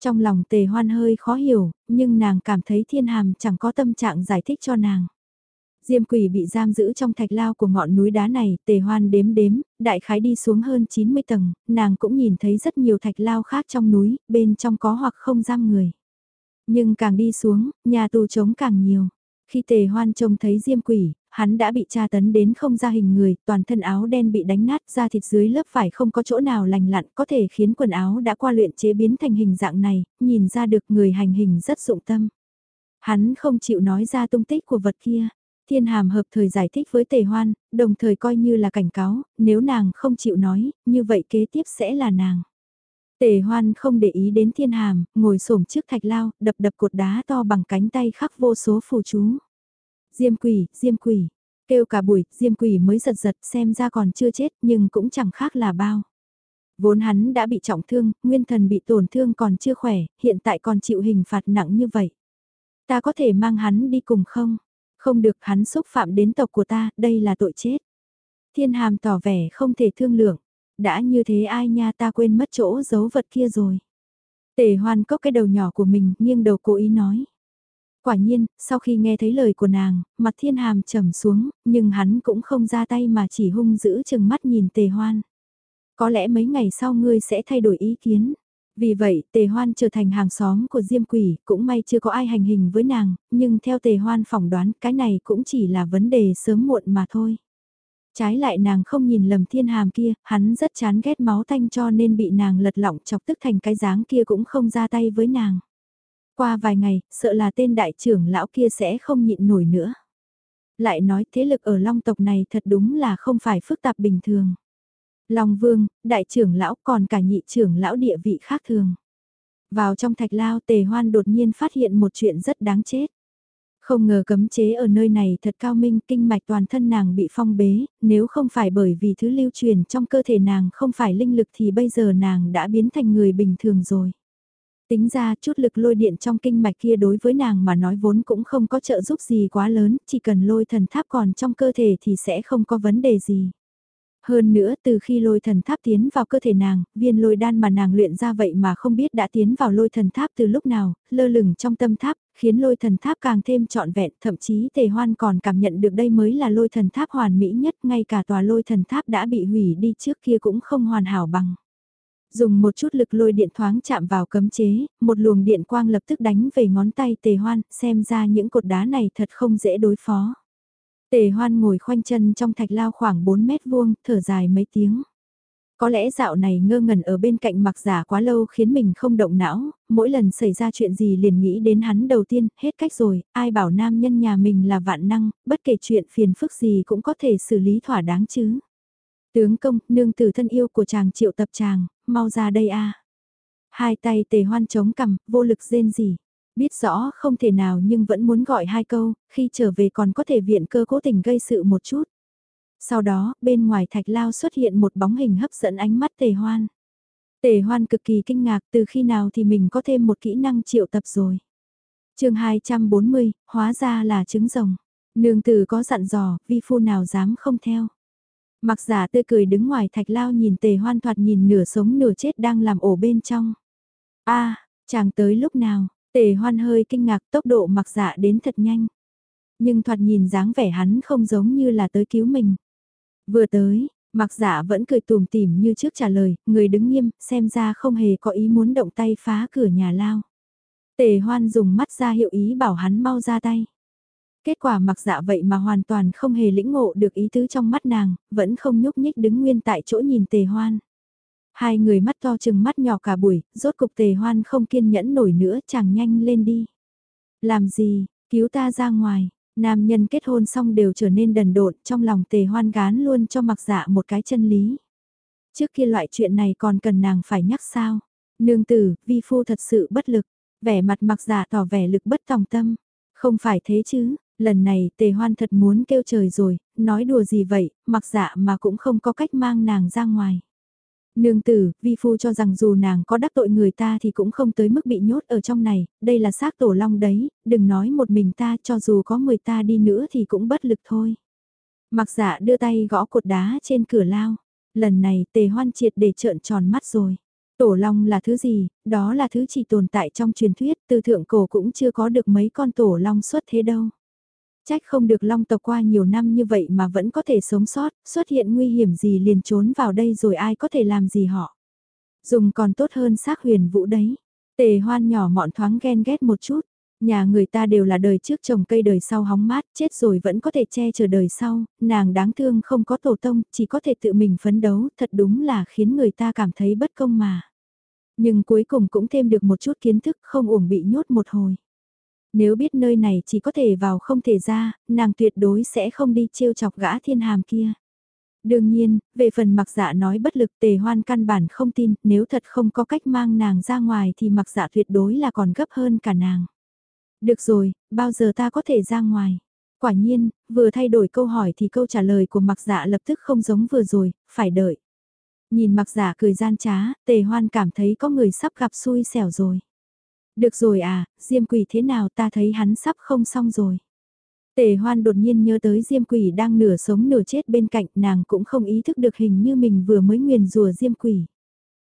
Trong lòng tề hoan hơi khó hiểu, nhưng nàng cảm thấy thiên hàm chẳng có tâm trạng giải thích cho nàng. Diêm quỷ bị giam giữ trong thạch lao của ngọn núi đá này, tề hoan đếm đếm, đại khái đi xuống hơn 90 tầng, nàng cũng nhìn thấy rất nhiều thạch lao khác trong núi, bên trong có hoặc không giam người. Nhưng càng đi xuống, nhà tù trống càng nhiều. Khi tề hoan trông thấy diêm quỷ, hắn đã bị tra tấn đến không ra hình người, toàn thân áo đen bị đánh nát da thịt dưới lớp vải không có chỗ nào lành lặn có thể khiến quần áo đã qua luyện chế biến thành hình dạng này, nhìn ra được người hành hình rất dụng tâm. Hắn không chịu nói ra tung tích của vật kia. Thiên hàm hợp thời giải thích với tề hoan, đồng thời coi như là cảnh cáo, nếu nàng không chịu nói, như vậy kế tiếp sẽ là nàng. Tề hoan không để ý đến thiên hàm, ngồi xổm trước thạch lao, đập đập cột đá to bằng cánh tay khắc vô số phù chú. Diêm quỷ, diêm quỷ, kêu cả buổi, diêm quỷ mới giật giật xem ra còn chưa chết nhưng cũng chẳng khác là bao. Vốn hắn đã bị trọng thương, nguyên thần bị tổn thương còn chưa khỏe, hiện tại còn chịu hình phạt nặng như vậy. Ta có thể mang hắn đi cùng không? Không được hắn xúc phạm đến tộc của ta, đây là tội chết. Thiên hàm tỏ vẻ không thể thương lượng. Đã như thế ai nha ta quên mất chỗ giấu vật kia rồi. Tề hoan cốc cái đầu nhỏ của mình nghiêng đầu cố ý nói. Quả nhiên, sau khi nghe thấy lời của nàng, mặt thiên hàm trầm xuống, nhưng hắn cũng không ra tay mà chỉ hung giữ chừng mắt nhìn tề hoan. Có lẽ mấy ngày sau ngươi sẽ thay đổi ý kiến. Vì vậy, tề hoan trở thành hàng xóm của Diêm Quỷ, cũng may chưa có ai hành hình với nàng, nhưng theo tề hoan phỏng đoán cái này cũng chỉ là vấn đề sớm muộn mà thôi. Trái lại nàng không nhìn lầm thiên hàm kia, hắn rất chán ghét máu tanh cho nên bị nàng lật lọng chọc tức thành cái dáng kia cũng không ra tay với nàng. Qua vài ngày, sợ là tên đại trưởng lão kia sẽ không nhịn nổi nữa. Lại nói thế lực ở long tộc này thật đúng là không phải phức tạp bình thường. Long vương, đại trưởng lão còn cả nhị trưởng lão địa vị khác thường. Vào trong thạch lao tề hoan đột nhiên phát hiện một chuyện rất đáng chết. Không ngờ cấm chế ở nơi này thật cao minh kinh mạch toàn thân nàng bị phong bế, nếu không phải bởi vì thứ lưu truyền trong cơ thể nàng không phải linh lực thì bây giờ nàng đã biến thành người bình thường rồi. Tính ra chút lực lôi điện trong kinh mạch kia đối với nàng mà nói vốn cũng không có trợ giúp gì quá lớn, chỉ cần lôi thần tháp còn trong cơ thể thì sẽ không có vấn đề gì. Hơn nữa từ khi lôi thần tháp tiến vào cơ thể nàng, viên lôi đan mà nàng luyện ra vậy mà không biết đã tiến vào lôi thần tháp từ lúc nào, lơ lửng trong tâm tháp, khiến lôi thần tháp càng thêm trọn vẹn, thậm chí tề hoan còn cảm nhận được đây mới là lôi thần tháp hoàn mỹ nhất, ngay cả tòa lôi thần tháp đã bị hủy đi trước kia cũng không hoàn hảo bằng. Dùng một chút lực lôi điện thoáng chạm vào cấm chế, một luồng điện quang lập tức đánh về ngón tay tề hoan, xem ra những cột đá này thật không dễ đối phó. Tề hoan ngồi khoanh chân trong thạch lao khoảng 4 mét vuông, thở dài mấy tiếng. Có lẽ dạo này ngơ ngẩn ở bên cạnh mặc giả quá lâu khiến mình không động não, mỗi lần xảy ra chuyện gì liền nghĩ đến hắn đầu tiên, hết cách rồi, ai bảo nam nhân nhà mình là vạn năng, bất kể chuyện phiền phức gì cũng có thể xử lý thỏa đáng chứ. Tướng công, nương tử thân yêu của chàng triệu tập chàng, mau ra đây a. Hai tay tề hoan chống cằm, vô lực rên gì. Biết rõ không thể nào nhưng vẫn muốn gọi hai câu, khi trở về còn có thể viện cơ cố tình gây sự một chút. Sau đó, bên ngoài thạch lao xuất hiện một bóng hình hấp dẫn ánh mắt tề hoan. Tề hoan cực kỳ kinh ngạc từ khi nào thì mình có thêm một kỹ năng triệu tập rồi. chương 240, hóa ra là trứng rồng. Nương tử có dặn dò, vi phu nào dám không theo. Mặc giả tươi cười đứng ngoài thạch lao nhìn tề hoan thoạt nhìn nửa sống nửa chết đang làm ổ bên trong. a chàng tới lúc nào, tề hoan hơi kinh ngạc tốc độ mặc Dạ đến thật nhanh. Nhưng thoạt nhìn dáng vẻ hắn không giống như là tới cứu mình. Vừa tới, mặc Dạ vẫn cười tùm tìm như trước trả lời, người đứng nghiêm, xem ra không hề có ý muốn động tay phá cửa nhà lao. Tề hoan dùng mắt ra hiệu ý bảo hắn mau ra tay. Kết quả mặc dạ vậy mà hoàn toàn không hề lĩnh ngộ được ý tứ trong mắt nàng, vẫn không nhúc nhích đứng nguyên tại chỗ nhìn tề hoan. Hai người mắt to chừng mắt nhỏ cả buổi, rốt cục tề hoan không kiên nhẫn nổi nữa chàng nhanh lên đi. Làm gì, cứu ta ra ngoài, nam nhân kết hôn xong đều trở nên đần độn trong lòng tề hoan gán luôn cho mặc dạ một cái chân lý. Trước kia loại chuyện này còn cần nàng phải nhắc sao? Nương tử, vi phu thật sự bất lực, vẻ mặt mặc dạ tỏ vẻ lực bất tòng tâm. Không phải thế chứ, lần này tề hoan thật muốn kêu trời rồi, nói đùa gì vậy, mặc dạ mà cũng không có cách mang nàng ra ngoài. Nương tử, vi phu cho rằng dù nàng có đắc tội người ta thì cũng không tới mức bị nhốt ở trong này, đây là xác tổ long đấy, đừng nói một mình ta cho dù có mười ta đi nữa thì cũng bất lực thôi. Mặc dạ đưa tay gõ cột đá trên cửa lao, lần này tề hoan triệt để trợn tròn mắt rồi. Tổ long là thứ gì, đó là thứ chỉ tồn tại trong truyền thuyết, từ thượng cổ cũng chưa có được mấy con tổ long xuất thế đâu. Trách không được long tộc qua nhiều năm như vậy mà vẫn có thể sống sót, xuất hiện nguy hiểm gì liền trốn vào đây rồi ai có thể làm gì họ. Dùng còn tốt hơn xác huyền vũ đấy. Tề hoan nhỏ mọn thoáng ghen ghét một chút. Nhà người ta đều là đời trước trồng cây đời sau hóng mát, chết rồi vẫn có thể che chở đời sau, nàng đáng thương không có tổ tông, chỉ có thể tự mình phấn đấu, thật đúng là khiến người ta cảm thấy bất công mà. Nhưng cuối cùng cũng thêm được một chút kiến thức không uổng bị nhốt một hồi. Nếu biết nơi này chỉ có thể vào không thể ra, nàng tuyệt đối sẽ không đi trêu chọc gã thiên hàm kia. Đương nhiên, về phần mặc dạ nói bất lực tề hoan căn bản không tin, nếu thật không có cách mang nàng ra ngoài thì mặc dạ tuyệt đối là còn gấp hơn cả nàng. Được rồi, bao giờ ta có thể ra ngoài? Quả nhiên, vừa thay đổi câu hỏi thì câu trả lời của mặc dạ lập tức không giống vừa rồi, phải đợi. Nhìn mặc giả cười gian trá, tề hoan cảm thấy có người sắp gặp xui xẻo rồi. Được rồi à, diêm quỷ thế nào ta thấy hắn sắp không xong rồi. Tề hoan đột nhiên nhớ tới diêm quỷ đang nửa sống nửa chết bên cạnh nàng cũng không ý thức được hình như mình vừa mới nguyền rùa diêm quỷ.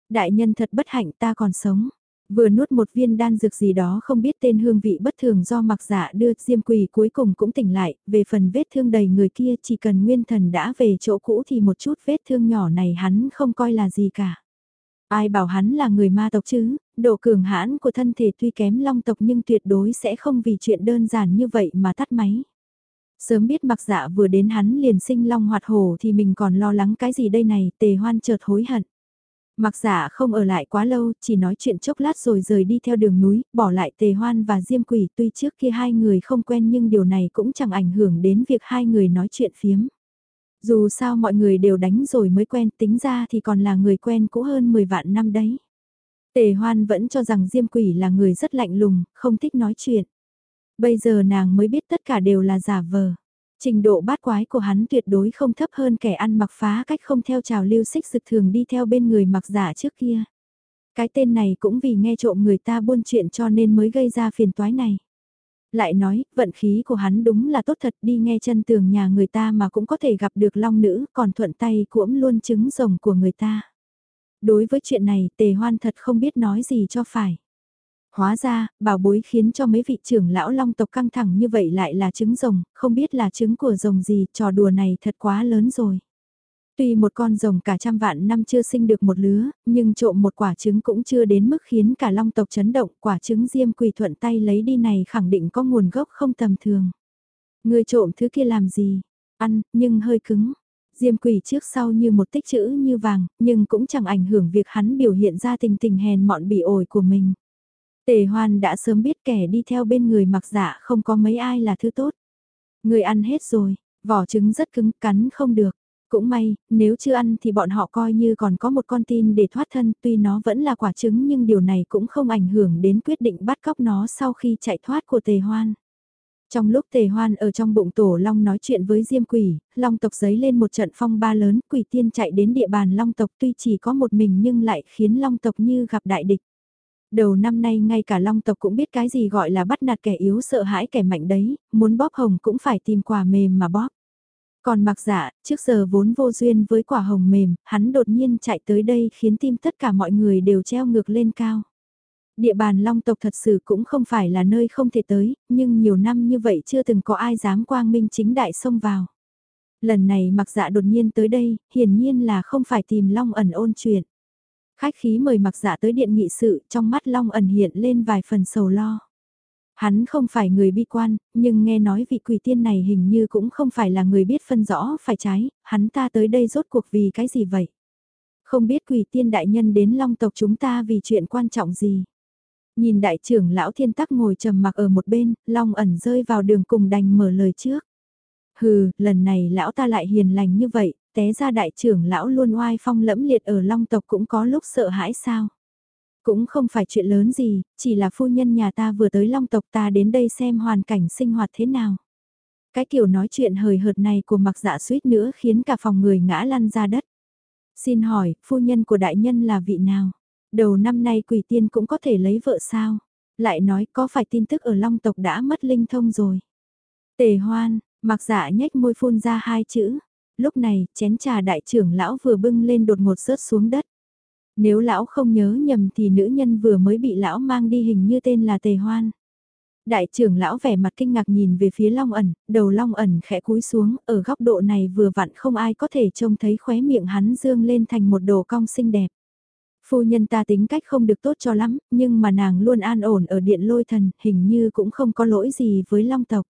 Đại nhân thật bất hạnh ta còn sống. Vừa nuốt một viên đan dược gì đó không biết tên hương vị bất thường do mặc dạ đưa diêm quỷ cuối cùng cũng tỉnh lại, về phần vết thương đầy người kia chỉ cần nguyên thần đã về chỗ cũ thì một chút vết thương nhỏ này hắn không coi là gì cả. Ai bảo hắn là người ma tộc chứ, độ cường hãn của thân thể tuy kém long tộc nhưng tuyệt đối sẽ không vì chuyện đơn giản như vậy mà tắt máy. Sớm biết mặc dạ vừa đến hắn liền sinh long hoạt hổ thì mình còn lo lắng cái gì đây này, tề hoan chợt hối hận. Mặc Dạ không ở lại quá lâu, chỉ nói chuyện chốc lát rồi rời đi theo đường núi, bỏ lại tề hoan và diêm quỷ tuy trước kia hai người không quen nhưng điều này cũng chẳng ảnh hưởng đến việc hai người nói chuyện phiếm. Dù sao mọi người đều đánh rồi mới quen tính ra thì còn là người quen cũ hơn 10 vạn năm đấy. Tề hoan vẫn cho rằng diêm quỷ là người rất lạnh lùng, không thích nói chuyện. Bây giờ nàng mới biết tất cả đều là giả vờ. Trình độ bát quái của hắn tuyệt đối không thấp hơn kẻ ăn mặc phá cách không theo trào lưu xích sực thường đi theo bên người mặc giả trước kia. Cái tên này cũng vì nghe trộm người ta buôn chuyện cho nên mới gây ra phiền toái này. Lại nói, vận khí của hắn đúng là tốt thật đi nghe chân tường nhà người ta mà cũng có thể gặp được long nữ còn thuận tay cuỗm luôn trứng rồng của người ta. Đối với chuyện này tề hoan thật không biết nói gì cho phải. Hóa ra, bảo bối khiến cho mấy vị trưởng lão long tộc căng thẳng như vậy lại là trứng rồng, không biết là trứng của rồng gì, trò đùa này thật quá lớn rồi. Tuy một con rồng cả trăm vạn năm chưa sinh được một lứa, nhưng trộm một quả trứng cũng chưa đến mức khiến cả long tộc chấn động, quả trứng diêm quỳ thuận tay lấy đi này khẳng định có nguồn gốc không tầm thường. Người trộm thứ kia làm gì? Ăn, nhưng hơi cứng. Diêm quỷ trước sau như một tích chữ như vàng, nhưng cũng chẳng ảnh hưởng việc hắn biểu hiện ra tình tình hèn mọn bị ổi của mình. Tề hoan đã sớm biết kẻ đi theo bên người mặc dạ không có mấy ai là thứ tốt. Người ăn hết rồi, vỏ trứng rất cứng cắn không được. Cũng may, nếu chưa ăn thì bọn họ coi như còn có một con tin để thoát thân tuy nó vẫn là quả trứng nhưng điều này cũng không ảnh hưởng đến quyết định bắt cóc nó sau khi chạy thoát của tề hoan. Trong lúc tề hoan ở trong bụng tổ long nói chuyện với diêm quỷ, long tộc giấy lên một trận phong ba lớn, quỷ tiên chạy đến địa bàn long tộc tuy chỉ có một mình nhưng lại khiến long tộc như gặp đại địch. Đầu năm nay ngay cả long tộc cũng biết cái gì gọi là bắt nạt kẻ yếu sợ hãi kẻ mạnh đấy, muốn bóp hồng cũng phải tìm quả mềm mà bóp. Còn mặc dạ, trước giờ vốn vô duyên với quả hồng mềm, hắn đột nhiên chạy tới đây khiến tim tất cả mọi người đều treo ngược lên cao. Địa bàn long tộc thật sự cũng không phải là nơi không thể tới, nhưng nhiều năm như vậy chưa từng có ai dám quang minh chính đại xông vào. Lần này mặc dạ đột nhiên tới đây, hiển nhiên là không phải tìm long ẩn ôn chuyện. Khách khí mời mặc dạ tới điện nghị sự, trong mắt long ẩn hiện lên vài phần sầu lo. Hắn không phải người bi quan, nhưng nghe nói vị quỷ tiên này hình như cũng không phải là người biết phân rõ phải trái, hắn ta tới đây rốt cuộc vì cái gì vậy? Không biết quỷ tiên đại nhân đến long tộc chúng ta vì chuyện quan trọng gì? Nhìn đại trưởng lão thiên tắc ngồi trầm mặc ở một bên, long ẩn rơi vào đường cùng đành mở lời trước. Hừ, lần này lão ta lại hiền lành như vậy, té ra đại trưởng lão luôn oai phong lẫm liệt ở long tộc cũng có lúc sợ hãi sao. Cũng không phải chuyện lớn gì, chỉ là phu nhân nhà ta vừa tới long tộc ta đến đây xem hoàn cảnh sinh hoạt thế nào. Cái kiểu nói chuyện hời hợt này của mặc dạ suýt nữa khiến cả phòng người ngã lăn ra đất. Xin hỏi, phu nhân của đại nhân là vị nào? Đầu năm nay quỷ tiên cũng có thể lấy vợ sao? Lại nói có phải tin tức ở long tộc đã mất linh thông rồi? Tề hoan, mặc dạ nhếch môi phun ra hai chữ. Lúc này, chén trà đại trưởng lão vừa bưng lên đột ngột rớt xuống đất. Nếu lão không nhớ nhầm thì nữ nhân vừa mới bị lão mang đi hình như tên là Tề Hoan. Đại trưởng lão vẻ mặt kinh ngạc nhìn về phía Long ẩn, đầu Long ẩn khẽ cúi xuống, ở góc độ này vừa vặn không ai có thể trông thấy khóe miệng hắn dương lên thành một đồ cong xinh đẹp. Phu nhân ta tính cách không được tốt cho lắm, nhưng mà nàng luôn an ổn ở điện lôi thần, hình như cũng không có lỗi gì với Long tộc.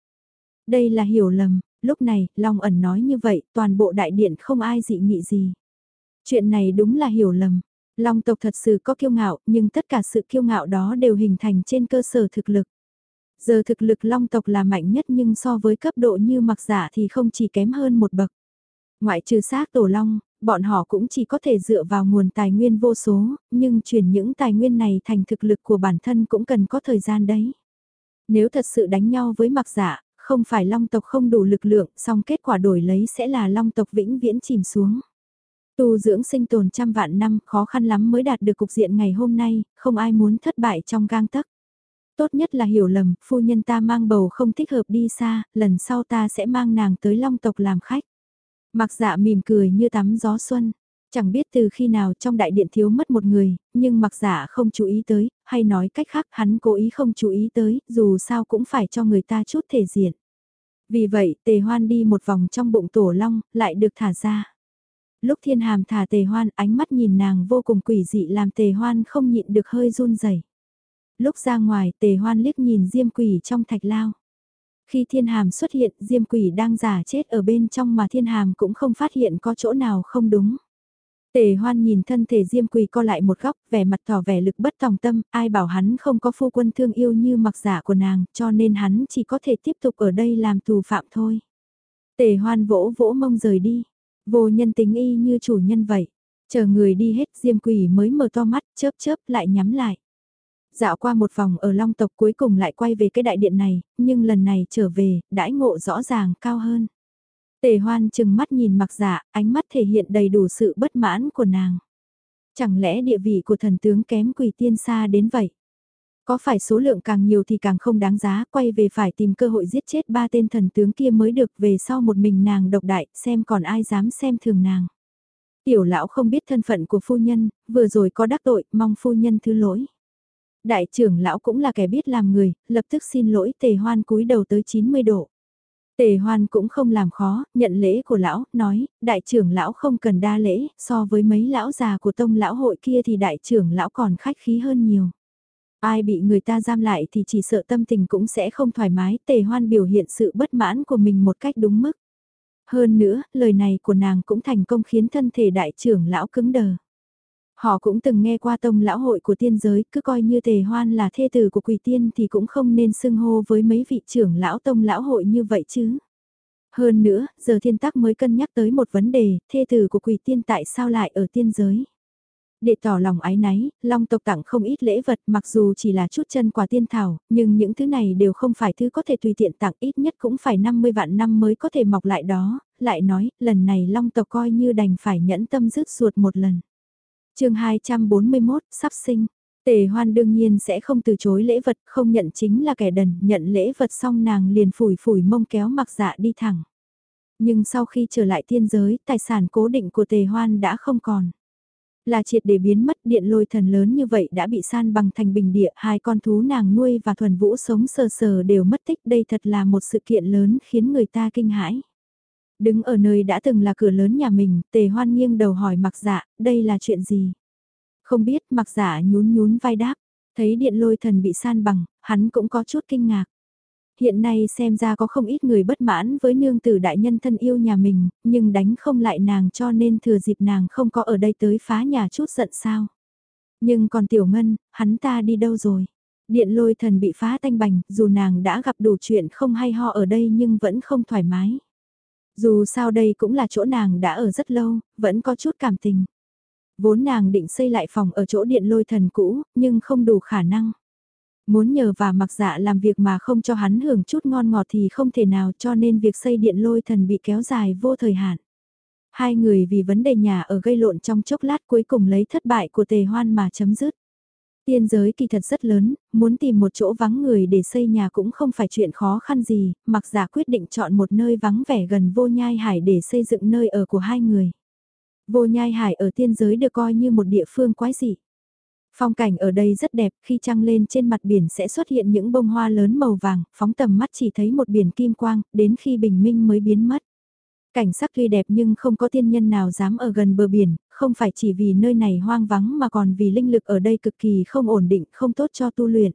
Đây là hiểu lầm, lúc này, Long ẩn nói như vậy, toàn bộ đại điện không ai dị nghị gì. Chuyện này đúng là hiểu lầm. Long tộc thật sự có kiêu ngạo, nhưng tất cả sự kiêu ngạo đó đều hình thành trên cơ sở thực lực. Giờ thực lực long tộc là mạnh nhất nhưng so với cấp độ như mặc giả thì không chỉ kém hơn một bậc. Ngoại trừ xác tổ long, bọn họ cũng chỉ có thể dựa vào nguồn tài nguyên vô số, nhưng chuyển những tài nguyên này thành thực lực của bản thân cũng cần có thời gian đấy. Nếu thật sự đánh nhau với mặc giả, không phải long tộc không đủ lực lượng, song kết quả đổi lấy sẽ là long tộc vĩnh viễn chìm xuống. Tu dưỡng sinh tồn trăm vạn năm, khó khăn lắm mới đạt được cục diện ngày hôm nay, không ai muốn thất bại trong gang tấc. Tốt nhất là hiểu lầm, phu nhân ta mang bầu không thích hợp đi xa, lần sau ta sẽ mang nàng tới long tộc làm khách. Mặc dạ mỉm cười như tắm gió xuân. Chẳng biết từ khi nào trong đại điện thiếu mất một người, nhưng mặc giả không chú ý tới, hay nói cách khác hắn cố ý không chú ý tới, dù sao cũng phải cho người ta chút thể diện. Vì vậy, tề hoan đi một vòng trong bụng tổ long, lại được thả ra. Lúc thiên hàm thả tề hoan, ánh mắt nhìn nàng vô cùng quỷ dị làm tề hoan không nhịn được hơi run rẩy. Lúc ra ngoài, tề hoan liếc nhìn diêm quỷ trong thạch lao. Khi thiên hàm xuất hiện, diêm quỷ đang giả chết ở bên trong mà thiên hàm cũng không phát hiện có chỗ nào không đúng. Tề hoan nhìn thân thể diêm quỳ co lại một góc, vẻ mặt tỏ vẻ lực bất tòng tâm, ai bảo hắn không có phu quân thương yêu như mặc giả của nàng, cho nên hắn chỉ có thể tiếp tục ở đây làm tù phạm thôi. Tề hoan vỗ vỗ mông rời đi, vô nhân tính y như chủ nhân vậy. Chờ người đi hết diêm quỷ mới mở to mắt, chớp chớp lại nhắm lại. Dạo qua một vòng ở long tộc cuối cùng lại quay về cái đại điện này, nhưng lần này trở về, đãi ngộ rõ ràng cao hơn. Tề hoan chừng mắt nhìn mặc dạ, ánh mắt thể hiện đầy đủ sự bất mãn của nàng. Chẳng lẽ địa vị của thần tướng kém quỷ tiên xa đến vậy? Có phải số lượng càng nhiều thì càng không đáng giá, quay về phải tìm cơ hội giết chết ba tên thần tướng kia mới được về sau một mình nàng độc đại, xem còn ai dám xem thường nàng. Tiểu lão không biết thân phận của phu nhân, vừa rồi có đắc tội, mong phu nhân thứ lỗi. Đại trưởng lão cũng là kẻ biết làm người, lập tức xin lỗi tề hoan cúi đầu tới 90 độ. Tề hoan cũng không làm khó, nhận lễ của lão, nói, đại trưởng lão không cần đa lễ, so với mấy lão già của tông lão hội kia thì đại trưởng lão còn khách khí hơn nhiều. Ai bị người ta giam lại thì chỉ sợ tâm tình cũng sẽ không thoải mái, tề hoan biểu hiện sự bất mãn của mình một cách đúng mức. Hơn nữa, lời này của nàng cũng thành công khiến thân thể đại trưởng lão cứng đờ. Họ cũng từng nghe qua tông lão hội của tiên giới, cứ coi như tề hoan là thê tử của quỷ tiên thì cũng không nên xưng hô với mấy vị trưởng lão tông lão hội như vậy chứ. Hơn nữa, giờ thiên tắc mới cân nhắc tới một vấn đề, thê tử của quỷ tiên tại sao lại ở tiên giới. Để tỏ lòng ái náy, Long tộc tặng không ít lễ vật mặc dù chỉ là chút chân quà tiên thảo, nhưng những thứ này đều không phải thứ có thể tùy tiện tặng ít nhất cũng phải 50 vạn năm mới có thể mọc lại đó, lại nói, lần này Long tộc coi như đành phải nhẫn tâm rứt ruột một lần chương 241, sắp sinh. Tề hoan đương nhiên sẽ không từ chối lễ vật, không nhận chính là kẻ đần, nhận lễ vật xong nàng liền phủi phủi mông kéo mặc dạ đi thẳng. Nhưng sau khi trở lại thiên giới, tài sản cố định của tề hoan đã không còn. Là triệt để biến mất điện lôi thần lớn như vậy đã bị san bằng thành bình địa, hai con thú nàng nuôi và thuần vũ sống sờ sờ đều mất tích đây thật là một sự kiện lớn khiến người ta kinh hãi. Đứng ở nơi đã từng là cửa lớn nhà mình, tề hoan nghiêng đầu hỏi mặc dạ, đây là chuyện gì? Không biết mặc dạ nhún nhún vai đáp, thấy điện lôi thần bị san bằng, hắn cũng có chút kinh ngạc. Hiện nay xem ra có không ít người bất mãn với nương tử đại nhân thân yêu nhà mình, nhưng đánh không lại nàng cho nên thừa dịp nàng không có ở đây tới phá nhà chút giận sao. Nhưng còn tiểu ngân, hắn ta đi đâu rồi? Điện lôi thần bị phá tanh bành, dù nàng đã gặp đủ chuyện không hay ho ở đây nhưng vẫn không thoải mái. Dù sao đây cũng là chỗ nàng đã ở rất lâu, vẫn có chút cảm tình. Vốn nàng định xây lại phòng ở chỗ điện lôi thần cũ, nhưng không đủ khả năng. Muốn nhờ và mặc dạ làm việc mà không cho hắn hưởng chút ngon ngọt thì không thể nào cho nên việc xây điện lôi thần bị kéo dài vô thời hạn. Hai người vì vấn đề nhà ở gây lộn trong chốc lát cuối cùng lấy thất bại của tề hoan mà chấm dứt. Tiên giới kỳ thật rất lớn, muốn tìm một chỗ vắng người để xây nhà cũng không phải chuyện khó khăn gì, mặc giả quyết định chọn một nơi vắng vẻ gần vô nhai hải để xây dựng nơi ở của hai người. Vô nhai hải ở tiên giới được coi như một địa phương quái dị. Phong cảnh ở đây rất đẹp, khi trăng lên trên mặt biển sẽ xuất hiện những bông hoa lớn màu vàng, phóng tầm mắt chỉ thấy một biển kim quang, đến khi bình minh mới biến mất. Cảnh sắc tuy đẹp nhưng không có tiên nhân nào dám ở gần bờ biển, không phải chỉ vì nơi này hoang vắng mà còn vì linh lực ở đây cực kỳ không ổn định, không tốt cho tu luyện.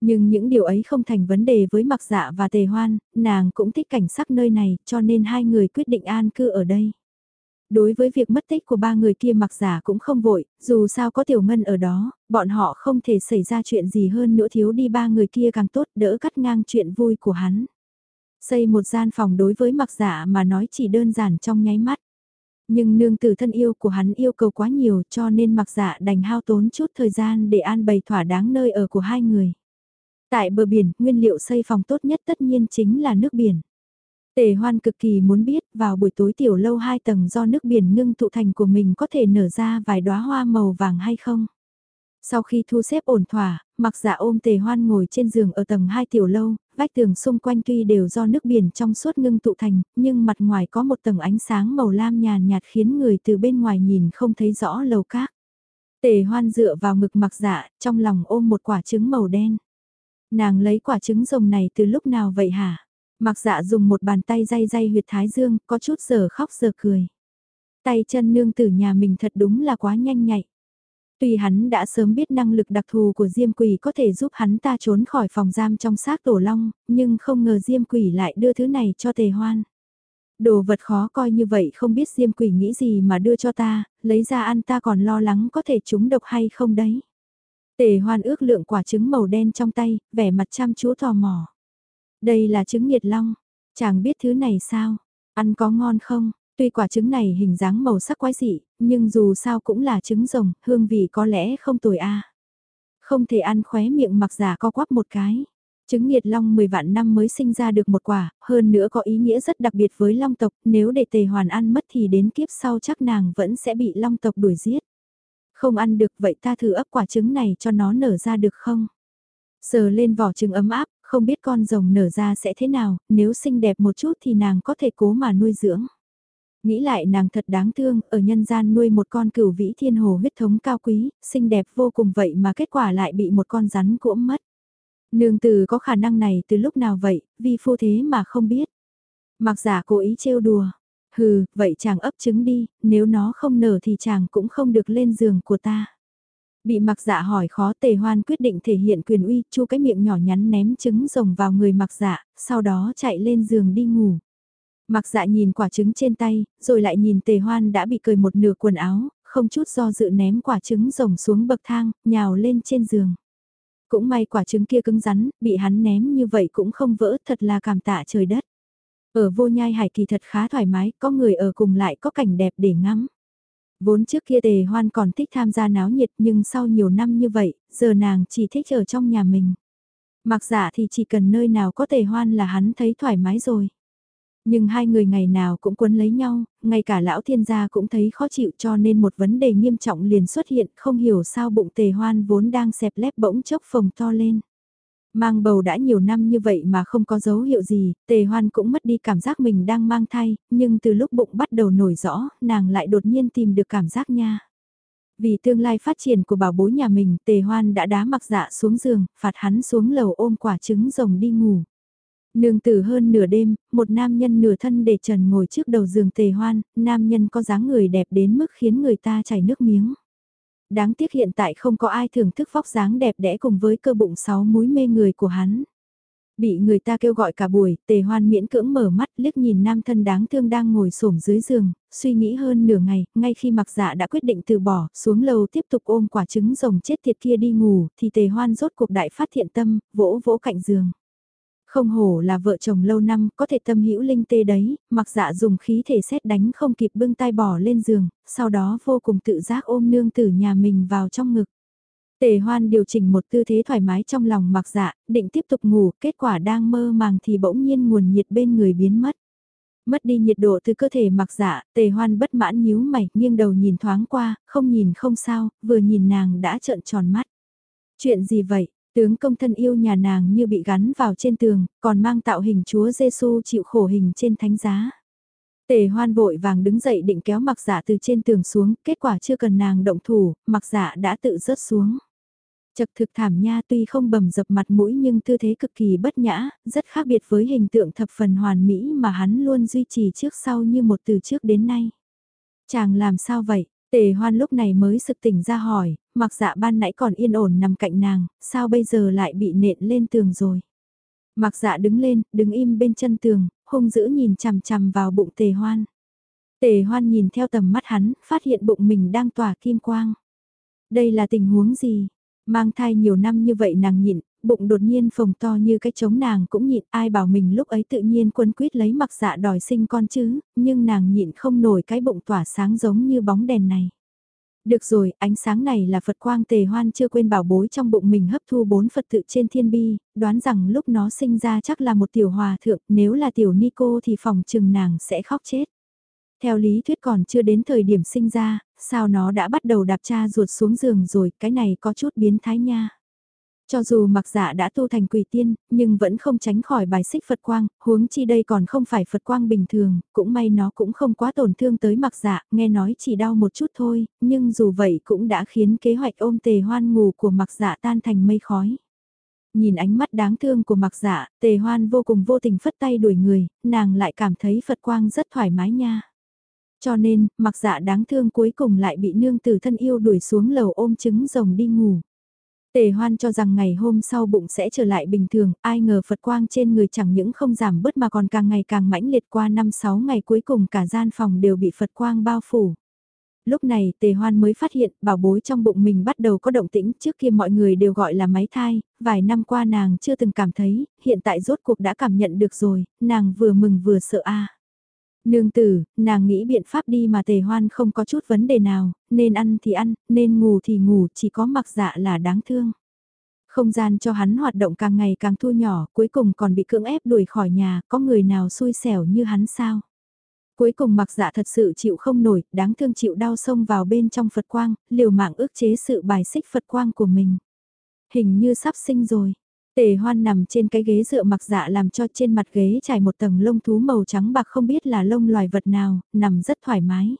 Nhưng những điều ấy không thành vấn đề với mặc dạ và tề hoan, nàng cũng thích cảnh sắc nơi này cho nên hai người quyết định an cư ở đây. Đối với việc mất tích của ba người kia mặc giả cũng không vội, dù sao có tiểu ngân ở đó, bọn họ không thể xảy ra chuyện gì hơn nữa thiếu đi ba người kia càng tốt đỡ cắt ngang chuyện vui của hắn. Xây một gian phòng đối với mặc giả mà nói chỉ đơn giản trong nháy mắt. Nhưng nương tử thân yêu của hắn yêu cầu quá nhiều cho nên mặc giả đành hao tốn chút thời gian để an bày thỏa đáng nơi ở của hai người. Tại bờ biển, nguyên liệu xây phòng tốt nhất tất nhiên chính là nước biển. Tề hoan cực kỳ muốn biết vào buổi tối tiểu lâu hai tầng do nước biển ngưng tụ thành của mình có thể nở ra vài đóa hoa màu vàng hay không. Sau khi thu xếp ổn thỏa, mặc dạ ôm tề hoan ngồi trên giường ở tầng 2 tiểu lâu, vách tường xung quanh tuy đều do nước biển trong suốt ngưng tụ thành, nhưng mặt ngoài có một tầng ánh sáng màu lam nhàn nhạt khiến người từ bên ngoài nhìn không thấy rõ lầu các. Tề hoan dựa vào ngực mặc dạ, trong lòng ôm một quả trứng màu đen. Nàng lấy quả trứng rồng này từ lúc nào vậy hả? Mặc dạ dùng một bàn tay day day huyệt thái dương, có chút giờ khóc giờ cười. Tay chân nương tử nhà mình thật đúng là quá nhanh nhạy. Tuy hắn đã sớm biết năng lực đặc thù của Diêm Quỷ có thể giúp hắn ta trốn khỏi phòng giam trong xác tổ long, nhưng không ngờ Diêm Quỷ lại đưa thứ này cho tề hoan. Đồ vật khó coi như vậy không biết Diêm Quỷ nghĩ gì mà đưa cho ta, lấy ra ăn ta còn lo lắng có thể trúng độc hay không đấy. Tề hoan ước lượng quả trứng màu đen trong tay, vẻ mặt chăm chú tò mò. Đây là trứng nhiệt long, chàng biết thứ này sao, ăn có ngon không? Tuy quả trứng này hình dáng màu sắc quái dị, nhưng dù sao cũng là trứng rồng, hương vị có lẽ không tồi a. Không thể ăn khóe miệng mặc giả co quắp một cái. Trứng nhiệt long 10 vạn năm mới sinh ra được một quả, hơn nữa có ý nghĩa rất đặc biệt với long tộc, nếu để tề hoàn ăn mất thì đến kiếp sau chắc nàng vẫn sẽ bị long tộc đuổi giết. Không ăn được vậy ta thử ấp quả trứng này cho nó nở ra được không? Sờ lên vỏ trứng ấm áp, không biết con rồng nở ra sẽ thế nào, nếu xinh đẹp một chút thì nàng có thể cố mà nuôi dưỡng. Nghĩ lại nàng thật đáng thương, ở nhân gian nuôi một con cửu vĩ thiên hồ huyết thống cao quý, xinh đẹp vô cùng vậy mà kết quả lại bị một con rắn cuỗm mất. Nương tử có khả năng này từ lúc nào vậy, vi phu thế mà không biết. Mặc giả cố ý trêu đùa. Hừ, vậy chàng ấp trứng đi, nếu nó không nở thì chàng cũng không được lên giường của ta. Bị mặc dạ hỏi khó tề hoan quyết định thể hiện quyền uy, chu cái miệng nhỏ nhắn ném trứng rồng vào người mặc dạ, sau đó chạy lên giường đi ngủ. Mặc dạ nhìn quả trứng trên tay, rồi lại nhìn tề hoan đã bị cười một nửa quần áo, không chút do dự ném quả trứng rồng xuống bậc thang, nhào lên trên giường. Cũng may quả trứng kia cứng rắn, bị hắn ném như vậy cũng không vỡ, thật là cảm tạ trời đất. Ở vô nhai hải kỳ thật khá thoải mái, có người ở cùng lại có cảnh đẹp để ngắm. Vốn trước kia tề hoan còn thích tham gia náo nhiệt nhưng sau nhiều năm như vậy, giờ nàng chỉ thích ở trong nhà mình. Mặc giả thì chỉ cần nơi nào có tề hoan là hắn thấy thoải mái rồi. Nhưng hai người ngày nào cũng quấn lấy nhau, ngay cả lão thiên gia cũng thấy khó chịu cho nên một vấn đề nghiêm trọng liền xuất hiện không hiểu sao bụng tề hoan vốn đang xẹp lép bỗng chốc phồng to lên. Mang bầu đã nhiều năm như vậy mà không có dấu hiệu gì, tề hoan cũng mất đi cảm giác mình đang mang thai, nhưng từ lúc bụng bắt đầu nổi rõ, nàng lại đột nhiên tìm được cảm giác nha. Vì tương lai phát triển của bảo bối nhà mình, tề hoan đã đá mặc dạ xuống giường, phạt hắn xuống lầu ôm quả trứng rồng đi ngủ. Nương tử hơn nửa đêm, một nam nhân nửa thân để trần ngồi trước đầu giường tề hoan, nam nhân có dáng người đẹp đến mức khiến người ta chảy nước miếng. Đáng tiếc hiện tại không có ai thưởng thức vóc dáng đẹp đẽ cùng với cơ bụng sáu múi mê người của hắn. Bị người ta kêu gọi cả buổi, tề hoan miễn cưỡng mở mắt liếc nhìn nam thân đáng thương đang ngồi xổm dưới giường, suy nghĩ hơn nửa ngày, ngay khi mặc dạ đã quyết định từ bỏ, xuống lầu tiếp tục ôm quả trứng rồng chết tiệt kia đi ngủ, thì tề hoan rốt cuộc đại phát thiện tâm, vỗ vỗ cạnh giường. Không hổ là vợ chồng lâu năm, có thể tâm hữu linh tê đấy, mặc dạ dùng khí thể xét đánh không kịp bưng tay bỏ lên giường, sau đó vô cùng tự giác ôm nương tử nhà mình vào trong ngực. Tề hoan điều chỉnh một tư thế thoải mái trong lòng mặc dạ, định tiếp tục ngủ, kết quả đang mơ màng thì bỗng nhiên nguồn nhiệt bên người biến mất. Mất đi nhiệt độ từ cơ thể mặc dạ, tề hoan bất mãn nhíu mày, nghiêng đầu nhìn thoáng qua, không nhìn không sao, vừa nhìn nàng đã trợn tròn mắt. Chuyện gì vậy? Tướng công thân yêu nhà nàng như bị gắn vào trên tường, còn mang tạo hình Chúa Giêsu chịu khổ hình trên thánh giá. Tề hoan vội vàng đứng dậy định kéo mặc dạ từ trên tường xuống, kết quả chưa cần nàng động thủ, mặc dạ đã tự rớt xuống. Chật thực thảm nha tuy không bầm dập mặt mũi nhưng tư thế cực kỳ bất nhã, rất khác biệt với hình tượng thập phần hoàn mỹ mà hắn luôn duy trì trước sau như một từ trước đến nay. Chàng làm sao vậy? Tề hoan lúc này mới sực tỉnh ra hỏi, mặc dạ ban nãy còn yên ổn nằm cạnh nàng, sao bây giờ lại bị nện lên tường rồi? Mặc dạ đứng lên, đứng im bên chân tường, hung dữ nhìn chằm chằm vào bụng tề hoan. Tề hoan nhìn theo tầm mắt hắn, phát hiện bụng mình đang tỏa kim quang. Đây là tình huống gì? Mang thai nhiều năm như vậy nàng nhịn, bụng đột nhiên phồng to như cái trống nàng cũng nhịn, ai bảo mình lúc ấy tự nhiên quân quyết lấy mặc dạ đòi sinh con chứ, nhưng nàng nhịn không nổi cái bụng tỏa sáng giống như bóng đèn này. Được rồi, ánh sáng này là Phật quang tề hoan chưa quên bảo bối trong bụng mình hấp thu bốn Phật tự trên thiên bi, đoán rằng lúc nó sinh ra chắc là một tiểu hòa thượng, nếu là tiểu ni cô thì phòng trừng nàng sẽ khóc chết. Theo lý thuyết còn chưa đến thời điểm sinh ra, sao nó đã bắt đầu đạp cha ruột xuống giường rồi, cái này có chút biến thái nha. Cho dù mặc dạ đã tu thành quỷ tiên, nhưng vẫn không tránh khỏi bài xích Phật quang, huống chi đây còn không phải Phật quang bình thường, cũng may nó cũng không quá tổn thương tới mặc dạ, nghe nói chỉ đau một chút thôi, nhưng dù vậy cũng đã khiến kế hoạch ôm tề hoan ngủ của mặc dạ tan thành mây khói. Nhìn ánh mắt đáng thương của mặc dạ, tề hoan vô cùng vô tình phất tay đuổi người, nàng lại cảm thấy Phật quang rất thoải mái nha. Cho nên, mặc dạ đáng thương cuối cùng lại bị nương tử thân yêu đuổi xuống lầu ôm trứng rồng đi ngủ. Tề hoan cho rằng ngày hôm sau bụng sẽ trở lại bình thường, ai ngờ Phật quang trên người chẳng những không giảm bớt mà còn càng ngày càng mãnh liệt qua 5-6 ngày cuối cùng cả gian phòng đều bị Phật quang bao phủ. Lúc này tề hoan mới phát hiện bảo bối trong bụng mình bắt đầu có động tĩnh trước kia mọi người đều gọi là máy thai, vài năm qua nàng chưa từng cảm thấy, hiện tại rốt cuộc đã cảm nhận được rồi, nàng vừa mừng vừa sợ a Nương tử, nàng nghĩ biện pháp đi mà tề hoan không có chút vấn đề nào, nên ăn thì ăn, nên ngủ thì ngủ, chỉ có mặc dạ là đáng thương. Không gian cho hắn hoạt động càng ngày càng thu nhỏ, cuối cùng còn bị cưỡng ép đuổi khỏi nhà, có người nào xui xẻo như hắn sao? Cuối cùng mặc dạ thật sự chịu không nổi, đáng thương chịu đau xông vào bên trong Phật quang, liều mạng ước chế sự bài xích Phật quang của mình. Hình như sắp sinh rồi, Tề hoan nằm trên cái ghế dựa mặc dạ làm cho trên mặt ghế trải một tầng lông thú màu trắng bạc không biết là lông loài vật nào, nằm rất thoải mái.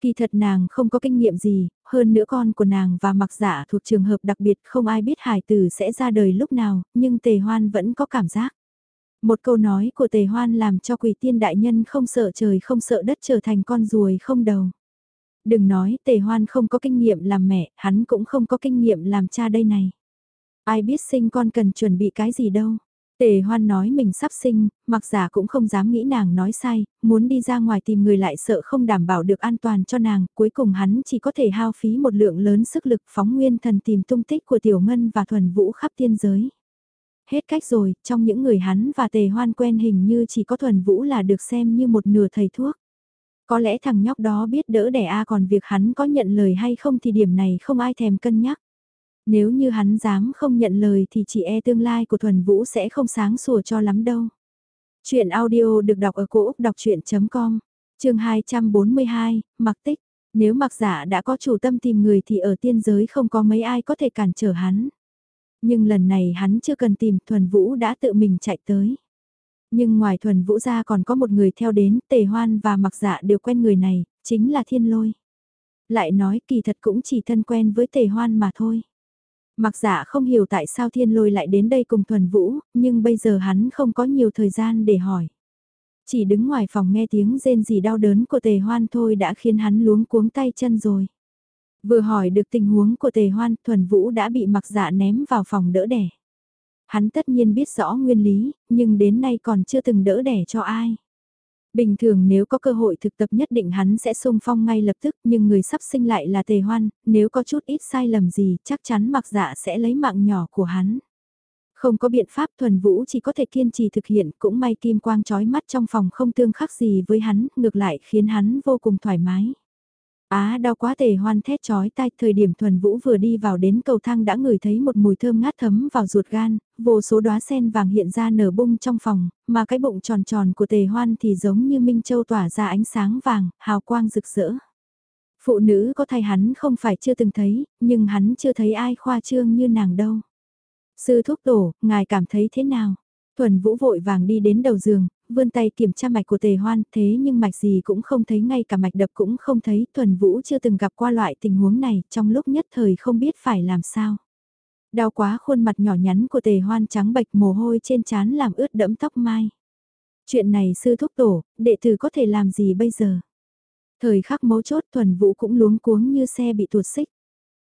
Kỳ thật nàng không có kinh nghiệm gì, hơn nữa con của nàng và mặc dạ thuộc trường hợp đặc biệt không ai biết hải tử sẽ ra đời lúc nào, nhưng tề hoan vẫn có cảm giác. Một câu nói của tề hoan làm cho quỷ tiên đại nhân không sợ trời không sợ đất trở thành con ruồi không đầu. Đừng nói tề hoan không có kinh nghiệm làm mẹ, hắn cũng không có kinh nghiệm làm cha đây này. Ai biết sinh con cần chuẩn bị cái gì đâu. Tề hoan nói mình sắp sinh, mặc giả cũng không dám nghĩ nàng nói sai, muốn đi ra ngoài tìm người lại sợ không đảm bảo được an toàn cho nàng, cuối cùng hắn chỉ có thể hao phí một lượng lớn sức lực phóng nguyên thần tìm tung tích của Tiểu Ngân và Thuần Vũ khắp tiên giới. Hết cách rồi, trong những người hắn và tề hoan quen hình như chỉ có Thuần Vũ là được xem như một nửa thầy thuốc. Có lẽ thằng nhóc đó biết đỡ đẻ a còn việc hắn có nhận lời hay không thì điểm này không ai thèm cân nhắc. Nếu như hắn dám không nhận lời thì chỉ e tương lai của Thuần Vũ sẽ không sáng sủa cho lắm đâu. Chuyện audio được đọc ở cổ Úc đọc chuyện.com, trường 242, mặc tích. Nếu mặc giả đã có chủ tâm tìm người thì ở tiên giới không có mấy ai có thể cản trở hắn. Nhưng lần này hắn chưa cần tìm Thuần Vũ đã tự mình chạy tới. Nhưng ngoài Thuần Vũ ra còn có một người theo đến, Tề Hoan và mặc giả đều quen người này, chính là Thiên Lôi. Lại nói kỳ thật cũng chỉ thân quen với Tề Hoan mà thôi. Mặc giả không hiểu tại sao thiên lôi lại đến đây cùng thuần vũ, nhưng bây giờ hắn không có nhiều thời gian để hỏi. Chỉ đứng ngoài phòng nghe tiếng rên gì đau đớn của tề hoan thôi đã khiến hắn luống cuống tay chân rồi. Vừa hỏi được tình huống của tề hoan, thuần vũ đã bị mặc dạ ném vào phòng đỡ đẻ. Hắn tất nhiên biết rõ nguyên lý, nhưng đến nay còn chưa từng đỡ đẻ cho ai. Bình thường nếu có cơ hội thực tập nhất định hắn sẽ sung phong ngay lập tức nhưng người sắp sinh lại là tề hoan, nếu có chút ít sai lầm gì chắc chắn mặc dạ sẽ lấy mạng nhỏ của hắn. Không có biện pháp thuần vũ chỉ có thể kiên trì thực hiện, cũng may kim quang trói mắt trong phòng không tương khắc gì với hắn, ngược lại khiến hắn vô cùng thoải mái. Á đau quá tề hoan thét chói tai, thời điểm thuần vũ vừa đi vào đến cầu thang đã ngửi thấy một mùi thơm ngát thấm vào ruột gan, vô số đóa sen vàng hiện ra nở bung trong phòng, mà cái bụng tròn tròn của tề hoan thì giống như minh châu tỏa ra ánh sáng vàng, hào quang rực rỡ. Phụ nữ có thai hắn không phải chưa từng thấy, nhưng hắn chưa thấy ai khoa trương như nàng đâu. Sư thúc tổ, ngài cảm thấy thế nào? Thuần Vũ vội vàng đi đến đầu giường, vươn tay kiểm tra mạch của tề hoan, thế nhưng mạch gì cũng không thấy ngay cả mạch đập cũng không thấy, Thuần Vũ chưa từng gặp qua loại tình huống này, trong lúc nhất thời không biết phải làm sao. Đau quá khuôn mặt nhỏ nhắn của tề hoan trắng bệch mồ hôi trên trán làm ướt đẫm tóc mai. Chuyện này sư thúc tổ, đệ tử có thể làm gì bây giờ? Thời khắc mấu chốt Thuần Vũ cũng luống cuống như xe bị tuột xích.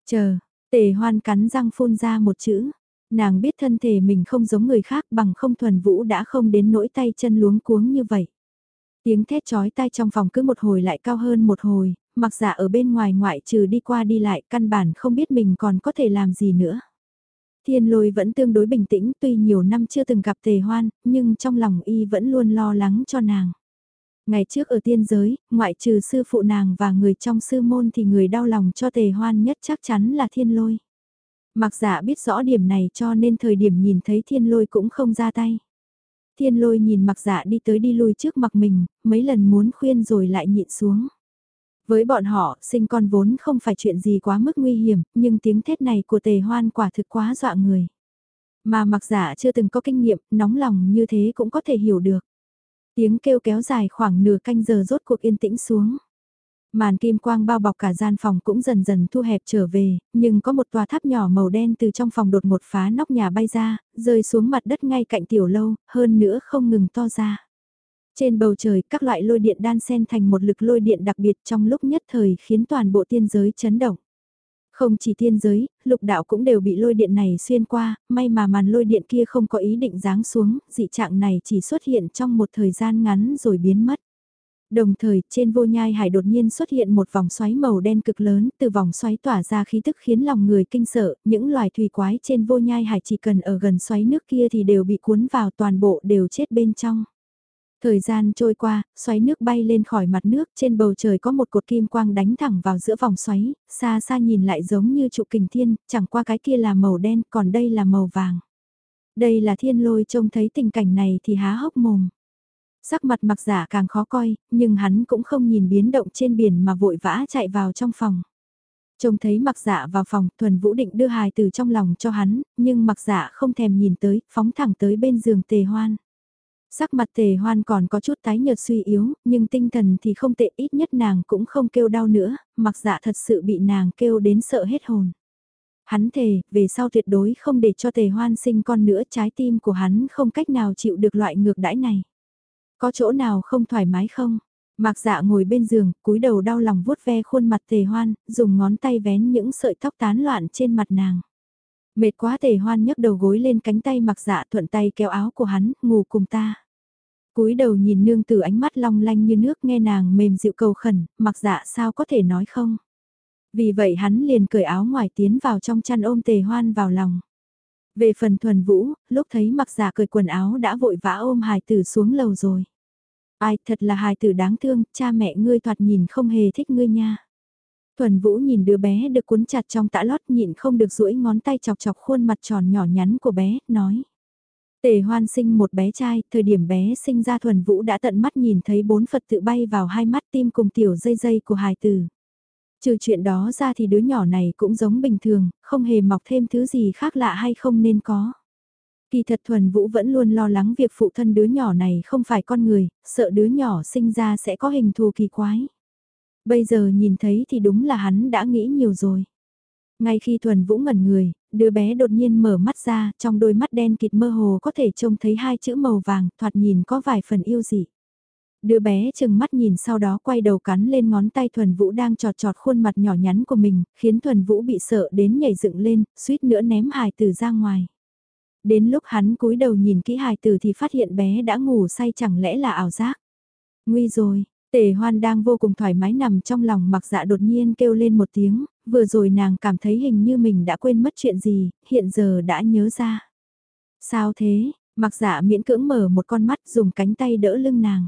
Chờ, tề hoan cắn răng phun ra một chữ, Nàng biết thân thể mình không giống người khác bằng không thuần vũ đã không đến nỗi tay chân luống cuống như vậy. Tiếng thét chói tai trong phòng cứ một hồi lại cao hơn một hồi, mặc giả ở bên ngoài ngoại trừ đi qua đi lại căn bản không biết mình còn có thể làm gì nữa. Thiên lôi vẫn tương đối bình tĩnh tuy nhiều năm chưa từng gặp tề hoan, nhưng trong lòng y vẫn luôn lo lắng cho nàng. Ngày trước ở tiên giới, ngoại trừ sư phụ nàng và người trong sư môn thì người đau lòng cho tề hoan nhất chắc chắn là thiên lôi. Mặc dạ biết rõ điểm này cho nên thời điểm nhìn thấy thiên lôi cũng không ra tay. Thiên lôi nhìn mặc dạ đi tới đi lui trước mặt mình, mấy lần muốn khuyên rồi lại nhịn xuống. Với bọn họ, sinh con vốn không phải chuyện gì quá mức nguy hiểm, nhưng tiếng thét này của tề hoan quả thực quá dọa người. Mà mặc giả chưa từng có kinh nghiệm, nóng lòng như thế cũng có thể hiểu được. Tiếng kêu kéo dài khoảng nửa canh giờ rốt cuộc yên tĩnh xuống. Màn kim quang bao bọc cả gian phòng cũng dần dần thu hẹp trở về, nhưng có một tòa tháp nhỏ màu đen từ trong phòng đột một phá nóc nhà bay ra, rơi xuống mặt đất ngay cạnh tiểu lâu, hơn nữa không ngừng to ra. Trên bầu trời các loại lôi điện đan xen thành một lực lôi điện đặc biệt trong lúc nhất thời khiến toàn bộ tiên giới chấn động. Không chỉ tiên giới, lục đạo cũng đều bị lôi điện này xuyên qua, may mà màn lôi điện kia không có ý định giáng xuống, dị trạng này chỉ xuất hiện trong một thời gian ngắn rồi biến mất. Đồng thời, trên vô nhai hải đột nhiên xuất hiện một vòng xoáy màu đen cực lớn, từ vòng xoáy tỏa ra khí tức khiến lòng người kinh sợ, những loài thủy quái trên vô nhai hải chỉ cần ở gần xoáy nước kia thì đều bị cuốn vào toàn bộ đều chết bên trong. Thời gian trôi qua, xoáy nước bay lên khỏi mặt nước, trên bầu trời có một cột kim quang đánh thẳng vào giữa vòng xoáy, xa xa nhìn lại giống như trụ kình thiên, chẳng qua cái kia là màu đen, còn đây là màu vàng. Đây là thiên lôi trông thấy tình cảnh này thì há hốc mồm. Sắc mặt mặc giả càng khó coi, nhưng hắn cũng không nhìn biến động trên biển mà vội vã chạy vào trong phòng. Trông thấy mặc dạ vào phòng, thuần vũ định đưa hài từ trong lòng cho hắn, nhưng mặc dạ không thèm nhìn tới, phóng thẳng tới bên giường tề hoan. Sắc mặt tề hoan còn có chút tái nhợt suy yếu, nhưng tinh thần thì không tệ ít nhất nàng cũng không kêu đau nữa, mặc dạ thật sự bị nàng kêu đến sợ hết hồn. Hắn thề, về sau tuyệt đối không để cho tề hoan sinh con nữa trái tim của hắn không cách nào chịu được loại ngược đãi này. Có chỗ nào không thoải mái không? Mạc dạ ngồi bên giường, cúi đầu đau lòng vuốt ve khuôn mặt tề hoan, dùng ngón tay vén những sợi tóc tán loạn trên mặt nàng. Mệt quá tề hoan nhấc đầu gối lên cánh tay mặc dạ thuận tay kéo áo của hắn, ngủ cùng ta. cúi đầu nhìn nương từ ánh mắt long lanh như nước nghe nàng mềm dịu cầu khẩn, mặc dạ sao có thể nói không. Vì vậy hắn liền cởi áo ngoài tiến vào trong chăn ôm tề hoan vào lòng. Về phần thuần vũ, lúc thấy mặc giả cởi quần áo đã vội vã ôm hài tử xuống lầu rồi. Ai thật là hài tử đáng thương, cha mẹ ngươi thoạt nhìn không hề thích ngươi nha. Thuần Vũ nhìn đứa bé được cuốn chặt trong tã lót nhịn không được duỗi ngón tay chọc chọc khuôn mặt tròn nhỏ nhắn của bé, nói. Tề hoan sinh một bé trai, thời điểm bé sinh ra Thuần Vũ đã tận mắt nhìn thấy bốn Phật tự bay vào hai mắt tim cùng tiểu dây dây của hài tử. Trừ chuyện đó ra thì đứa nhỏ này cũng giống bình thường, không hề mọc thêm thứ gì khác lạ hay không nên có. Kỳ thật Thuần Vũ vẫn luôn lo lắng việc phụ thân đứa nhỏ này không phải con người, sợ đứa nhỏ sinh ra sẽ có hình thù kỳ quái. Bây giờ nhìn thấy thì đúng là hắn đã nghĩ nhiều rồi. Ngay khi Thuần Vũ ngẩn người, đứa bé đột nhiên mở mắt ra, trong đôi mắt đen kịt mơ hồ có thể trông thấy hai chữ màu vàng, thoạt nhìn có vài phần yêu dị. Đứa bé chừng mắt nhìn sau đó quay đầu cắn lên ngón tay Thuần Vũ đang trọt trọt khuôn mặt nhỏ nhắn của mình, khiến Thuần Vũ bị sợ đến nhảy dựng lên, suýt nữa ném hài tử ra ngoài. Đến lúc hắn cúi đầu nhìn kỹ hài tử thì phát hiện bé đã ngủ say chẳng lẽ là ảo giác. Nguy rồi, tề hoan đang vô cùng thoải mái nằm trong lòng mặc dạ đột nhiên kêu lên một tiếng, vừa rồi nàng cảm thấy hình như mình đã quên mất chuyện gì, hiện giờ đã nhớ ra. Sao thế, mặc dạ miễn cưỡng mở một con mắt dùng cánh tay đỡ lưng nàng.